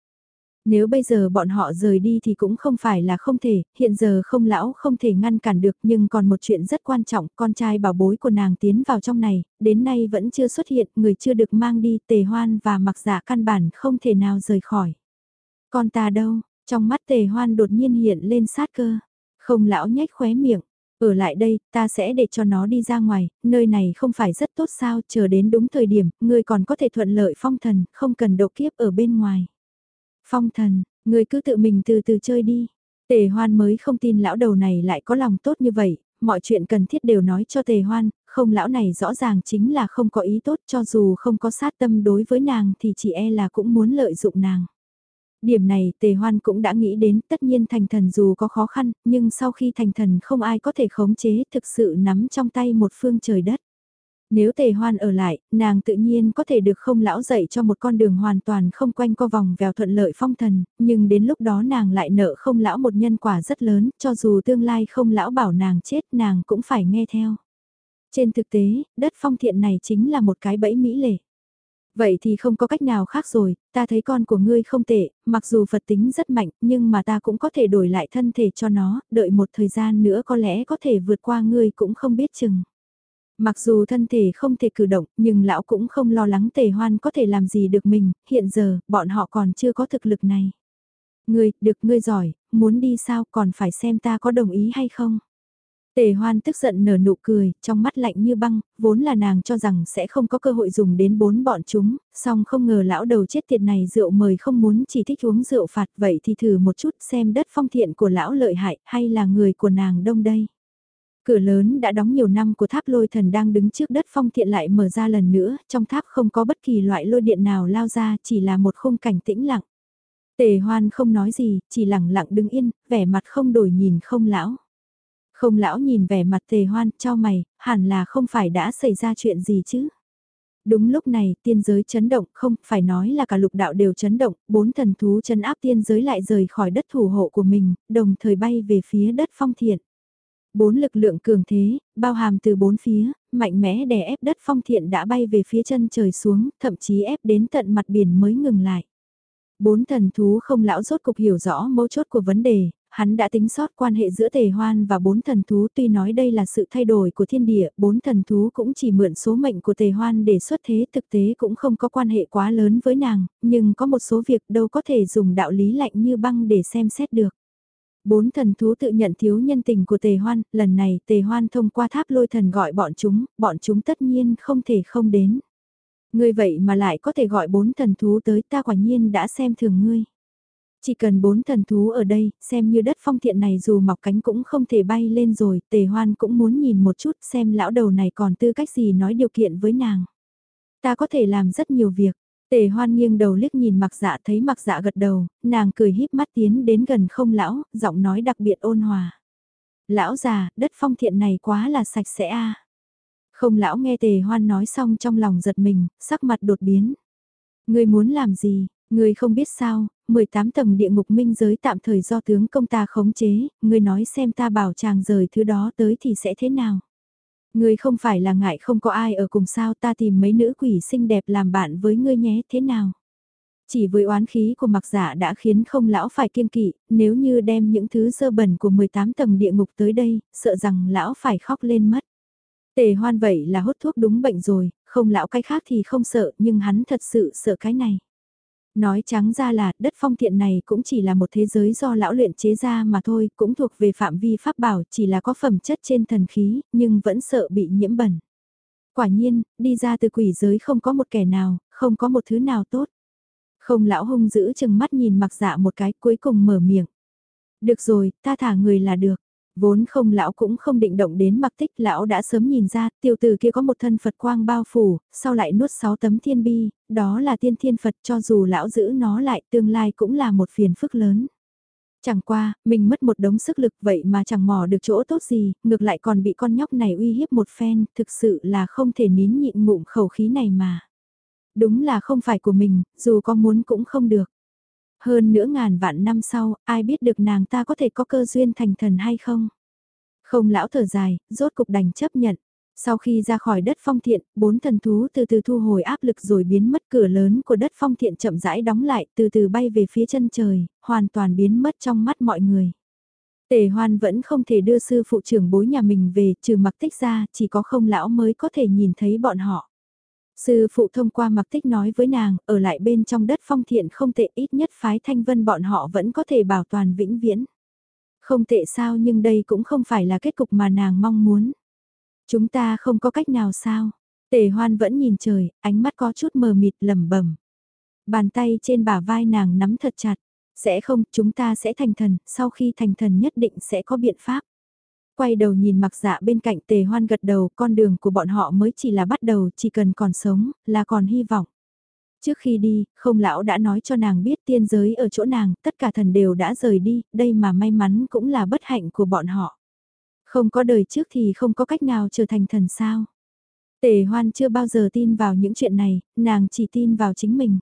Nếu bây giờ bọn họ rời đi thì cũng không phải là không thể, hiện giờ không lão không thể ngăn cản được nhưng còn một chuyện rất quan trọng, con trai bảo bối của nàng tiến vào trong này, đến nay vẫn chưa xuất hiện, người chưa được mang đi, tề hoan và mặc giả căn bản không thể nào rời khỏi. Con ta đâu, trong mắt tề hoan đột nhiên hiện lên sát cơ, không lão nhếch khóe miệng. Ở lại đây, ta sẽ để cho nó đi ra ngoài, nơi này không phải rất tốt sao, chờ đến đúng thời điểm, ngươi còn có thể thuận lợi phong thần, không cần độ kiếp ở bên ngoài. Phong thần, người cứ tự mình từ từ chơi đi. Tề hoan mới không tin lão đầu này lại có lòng tốt như vậy, mọi chuyện cần thiết đều nói cho tề hoan, không lão này rõ ràng chính là không có ý tốt cho dù không có sát tâm đối với nàng thì chỉ e là cũng muốn lợi dụng nàng. Điểm này tề hoan cũng đã nghĩ đến tất nhiên thành thần dù có khó khăn, nhưng sau khi thành thần không ai có thể khống chế thực sự nắm trong tay một phương trời đất. Nếu tề hoan ở lại, nàng tự nhiên có thể được không lão dạy cho một con đường hoàn toàn không quanh co vòng vèo thuận lợi phong thần, nhưng đến lúc đó nàng lại nợ không lão một nhân quả rất lớn, cho dù tương lai không lão bảo nàng chết nàng cũng phải nghe theo. Trên thực tế, đất phong thiện này chính là một cái bẫy mỹ lệ. Vậy thì không có cách nào khác rồi, ta thấy con của ngươi không tệ, mặc dù Phật tính rất mạnh, nhưng mà ta cũng có thể đổi lại thân thể cho nó, đợi một thời gian nữa có lẽ có thể vượt qua ngươi cũng không biết chừng. Mặc dù thân thể không thể cử động, nhưng lão cũng không lo lắng tề hoan có thể làm gì được mình, hiện giờ, bọn họ còn chưa có thực lực này. Ngươi, được ngươi giỏi, muốn đi sao còn phải xem ta có đồng ý hay không. Tề hoan tức giận nở nụ cười, trong mắt lạnh như băng, vốn là nàng cho rằng sẽ không có cơ hội dùng đến bốn bọn chúng, song không ngờ lão đầu chết tiệt này rượu mời không muốn chỉ thích uống rượu phạt vậy thì thử một chút xem đất phong thiện của lão lợi hại hay là người của nàng đông đây. Cửa lớn đã đóng nhiều năm của tháp lôi thần đang đứng trước đất phong thiện lại mở ra lần nữa, trong tháp không có bất kỳ loại lôi điện nào lao ra, chỉ là một khung cảnh tĩnh lặng. Tề hoan không nói gì, chỉ lặng lặng đứng yên, vẻ mặt không đổi nhìn không lão. Không lão nhìn vẻ mặt tề hoan, cho mày, hẳn là không phải đã xảy ra chuyện gì chứ. Đúng lúc này, tiên giới chấn động, không, phải nói là cả lục đạo đều chấn động, bốn thần thú chấn áp tiên giới lại rời khỏi đất thủ hộ của mình, đồng thời bay về phía đất phong thiện. Bốn lực lượng cường thế, bao hàm từ bốn phía, mạnh mẽ đè ép đất phong thiện đã bay về phía chân trời xuống, thậm chí ép đến tận mặt biển mới ngừng lại. Bốn thần thú không lão rốt cục hiểu rõ mấu chốt của vấn đề, hắn đã tính sót quan hệ giữa tề hoan và bốn thần thú tuy nói đây là sự thay đổi của thiên địa, bốn thần thú cũng chỉ mượn số mệnh của tề hoan để xuất thế thực tế cũng không có quan hệ quá lớn với nàng, nhưng có một số việc đâu có thể dùng đạo lý lạnh như băng để xem xét được. Bốn thần thú tự nhận thiếu nhân tình của tề hoan, lần này tề hoan thông qua tháp lôi thần gọi bọn chúng, bọn chúng tất nhiên không thể không đến. Ngươi vậy mà lại có thể gọi bốn thần thú tới ta quả nhiên đã xem thường ngươi. Chỉ cần bốn thần thú ở đây, xem như đất phong thiện này dù mọc cánh cũng không thể bay lên rồi, tề hoan cũng muốn nhìn một chút xem lão đầu này còn tư cách gì nói điều kiện với nàng. Ta có thể làm rất nhiều việc, tề hoan nghiêng đầu liếc nhìn mặc dạ thấy mặc dạ gật đầu, nàng cười híp mắt tiến đến gần không lão, giọng nói đặc biệt ôn hòa. Lão già, đất phong thiện này quá là sạch sẽ a Không lão nghe tề hoan nói xong trong lòng giật mình, sắc mặt đột biến. Người muốn làm gì, người không biết sao, 18 tầng địa ngục minh giới tạm thời do tướng công ta khống chế, người nói xem ta bảo chàng rời thứ đó tới thì sẽ thế nào. Người không phải là ngại không có ai ở cùng sao ta tìm mấy nữ quỷ xinh đẹp làm bạn với ngươi nhé thế nào. Chỉ với oán khí của mặc giả đã khiến không lão phải kiên kỵ, nếu như đem những thứ sơ bẩn của 18 tầng địa ngục tới đây, sợ rằng lão phải khóc lên mất. Tề hoan vậy là hút thuốc đúng bệnh rồi, không lão cái khác thì không sợ nhưng hắn thật sự sợ cái này. Nói trắng ra là đất phong thiện này cũng chỉ là một thế giới do lão luyện chế ra mà thôi, cũng thuộc về phạm vi pháp bảo chỉ là có phẩm chất trên thần khí, nhưng vẫn sợ bị nhiễm bẩn. Quả nhiên, đi ra từ quỷ giới không có một kẻ nào, không có một thứ nào tốt. Không lão hung giữ chừng mắt nhìn mặc dạ một cái cuối cùng mở miệng. Được rồi, ta thả người là được. Vốn không lão cũng không định động đến mặc tích lão đã sớm nhìn ra tiêu tử kia có một thân Phật quang bao phủ, sau lại nuốt sáu tấm thiên bi, đó là tiên thiên Phật cho dù lão giữ nó lại tương lai cũng là một phiền phức lớn. Chẳng qua, mình mất một đống sức lực vậy mà chẳng mò được chỗ tốt gì, ngược lại còn bị con nhóc này uy hiếp một phen, thực sự là không thể nín nhịn ngụm khẩu khí này mà. Đúng là không phải của mình, dù có muốn cũng không được. Hơn nữa ngàn vạn năm sau, ai biết được nàng ta có thể có cơ duyên thành thần hay không? Không lão thở dài, rốt cục đành chấp nhận. Sau khi ra khỏi đất phong thiện, bốn thần thú từ từ thu hồi áp lực rồi biến mất cửa lớn của đất phong thiện chậm rãi đóng lại từ từ bay về phía chân trời, hoàn toàn biến mất trong mắt mọi người. Tề hoan vẫn không thể đưa sư phụ trưởng bối nhà mình về trừ mặc tích ra, chỉ có không lão mới có thể nhìn thấy bọn họ. Sư phụ thông qua mặc tích nói với nàng, ở lại bên trong đất phong thiện không tệ ít nhất phái thanh vân bọn họ vẫn có thể bảo toàn vĩnh viễn. Không tệ sao nhưng đây cũng không phải là kết cục mà nàng mong muốn. Chúng ta không có cách nào sao? Tề hoan vẫn nhìn trời, ánh mắt có chút mờ mịt lầm bẩm Bàn tay trên bả vai nàng nắm thật chặt. Sẽ không, chúng ta sẽ thành thần, sau khi thành thần nhất định sẽ có biện pháp quay đầu nhìn mặc dạ bên cạnh tề hoan gật đầu, con đường của bọn họ mới chỉ là bắt đầu, chỉ cần còn sống, là còn hy vọng. Trước khi đi, không lão đã nói cho nàng biết tiên giới ở chỗ nàng, tất cả thần đều đã rời đi, đây mà may mắn cũng là bất hạnh của bọn họ. Không có đời trước thì không có cách nào trở thành thần sao. Tề hoan chưa bao giờ tin vào những chuyện này, nàng chỉ tin vào chính mình.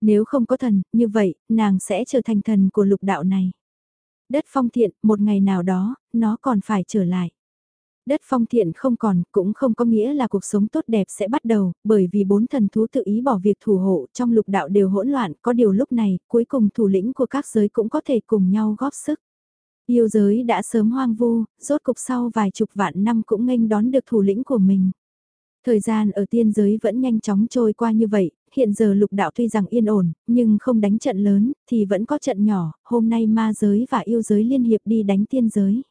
Nếu không có thần, như vậy, nàng sẽ trở thành thần của lục đạo này. Đất phong thiện, một ngày nào đó, nó còn phải trở lại. Đất phong thiện không còn, cũng không có nghĩa là cuộc sống tốt đẹp sẽ bắt đầu, bởi vì bốn thần thú tự ý bỏ việc thủ hộ trong lục đạo đều hỗn loạn, có điều lúc này, cuối cùng thủ lĩnh của các giới cũng có thể cùng nhau góp sức. Yêu giới đã sớm hoang vu, rốt cục sau vài chục vạn năm cũng nghênh đón được thủ lĩnh của mình. Thời gian ở tiên giới vẫn nhanh chóng trôi qua như vậy, hiện giờ lục đạo tuy rằng yên ổn, nhưng không đánh trận lớn, thì vẫn có trận nhỏ, hôm nay ma giới và yêu giới liên hiệp đi đánh tiên giới.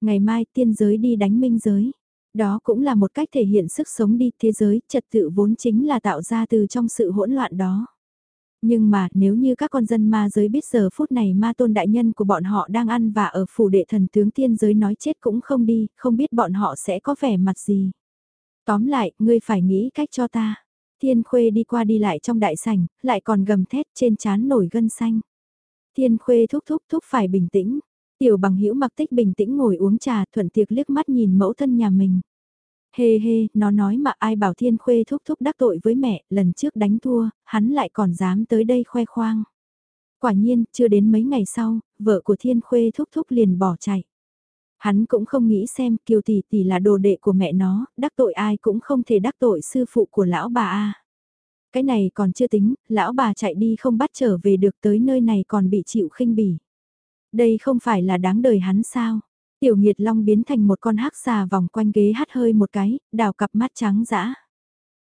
Ngày mai tiên giới đi đánh minh giới. Đó cũng là một cách thể hiện sức sống đi thế giới, trật tự vốn chính là tạo ra từ trong sự hỗn loạn đó. Nhưng mà nếu như các con dân ma giới biết giờ phút này ma tôn đại nhân của bọn họ đang ăn và ở phủ đệ thần tướng tiên giới nói chết cũng không đi, không biết bọn họ sẽ có vẻ mặt gì. Tóm lại, ngươi phải nghĩ cách cho ta. Thiên Khuê đi qua đi lại trong đại sảnh, lại còn gầm thét trên chán nổi gân xanh. Thiên Khuê thúc thúc thúc phải bình tĩnh. Tiểu bằng hữu mặc tích bình tĩnh ngồi uống trà thuận tiệc liếc mắt nhìn mẫu thân nhà mình. Hê hê, nó nói mà ai bảo Thiên Khuê thúc thúc đắc tội với mẹ, lần trước đánh thua, hắn lại còn dám tới đây khoe khoang. Quả nhiên, chưa đến mấy ngày sau, vợ của Thiên Khuê thúc thúc liền bỏ chạy. Hắn cũng không nghĩ xem Kiều Tỷ Tỷ là đồ đệ của mẹ nó, đắc tội ai cũng không thể đắc tội sư phụ của lão bà a. Cái này còn chưa tính, lão bà chạy đi không bắt trở về được tới nơi này còn bị chịu khinh bỉ. Đây không phải là đáng đời hắn sao? Tiểu Nghiệt Long biến thành một con hắc xà vòng quanh ghế hắt hơi một cái, đào cặp mắt trắng dã.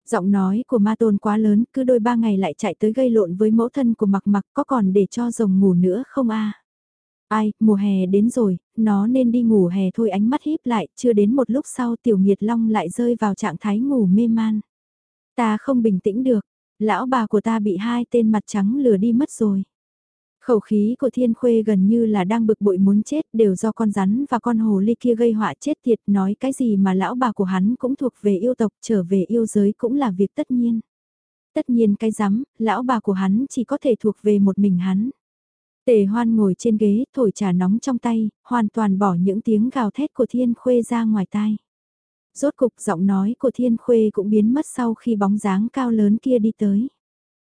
Giọng nói của ma tôn quá lớn, cứ đôi ba ngày lại chạy tới gây lộn với mẫu thân của mặc mặc có còn để cho rồng ngủ nữa không a? Ai, mùa hè đến rồi, nó nên đi ngủ hè thôi ánh mắt híp lại, chưa đến một lúc sau tiểu nghiệt long lại rơi vào trạng thái ngủ mê man. Ta không bình tĩnh được, lão bà của ta bị hai tên mặt trắng lừa đi mất rồi. Khẩu khí của thiên khuê gần như là đang bực bội muốn chết đều do con rắn và con hồ ly kia gây họa chết tiệt nói cái gì mà lão bà của hắn cũng thuộc về yêu tộc trở về yêu giới cũng là việc tất nhiên. Tất nhiên cái rắm, lão bà của hắn chỉ có thể thuộc về một mình hắn. Tề hoan ngồi trên ghế, thổi trà nóng trong tay, hoàn toàn bỏ những tiếng gào thét của thiên khuê ra ngoài tai. Rốt cục giọng nói của thiên khuê cũng biến mất sau khi bóng dáng cao lớn kia đi tới.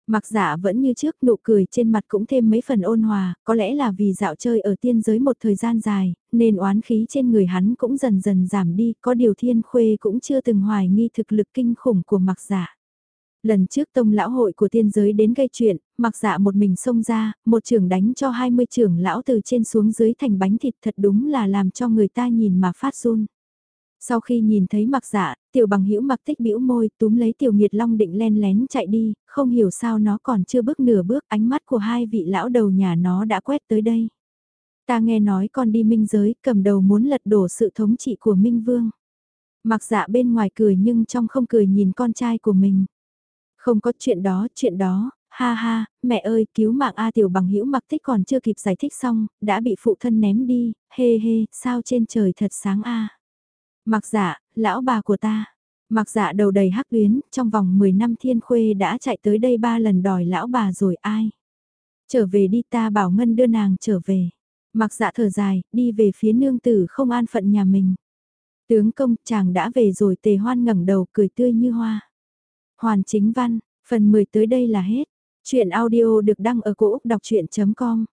Mặc dạ vẫn như trước nụ cười trên mặt cũng thêm mấy phần ôn hòa, có lẽ là vì dạo chơi ở tiên giới một thời gian dài, nên oán khí trên người hắn cũng dần dần giảm đi, có điều thiên khuê cũng chưa từng hoài nghi thực lực kinh khủng của mặc dạ. Lần trước tông lão hội của tiên giới đến gây chuyện, mặc dạ một mình xông ra, một trưởng đánh cho 20 trưởng lão từ trên xuống dưới thành bánh thịt thật đúng là làm cho người ta nhìn mà phát run. Sau khi nhìn thấy mặc dạ, tiểu bằng hữu mặc tích bĩu môi túm lấy tiểu nghiệt long định len lén chạy đi, không hiểu sao nó còn chưa bước nửa bước ánh mắt của hai vị lão đầu nhà nó đã quét tới đây. Ta nghe nói con đi minh giới cầm đầu muốn lật đổ sự thống trị của minh vương. Mặc dạ bên ngoài cười nhưng trong không cười nhìn con trai của mình. Không có chuyện đó, chuyện đó, ha ha, mẹ ơi, cứu mạng A tiểu bằng hữu mặc tích còn chưa kịp giải thích xong, đã bị phụ thân ném đi, hê hê, sao trên trời thật sáng A. Mặc dạ, lão bà của ta. Mặc dạ đầu đầy hắc tuyến, trong vòng 10 năm thiên khuê đã chạy tới đây ba lần đòi lão bà rồi ai. Trở về đi ta bảo Ngân đưa nàng trở về. Mặc dạ thở dài, đi về phía nương tử không an phận nhà mình. Tướng công chàng đã về rồi tề hoan ngẩng đầu cười tươi như hoa. Hoàn chính văn, phần 10 tới đây là hết. Chuyện audio được đăng ở cổ Úc đọc chuyện.com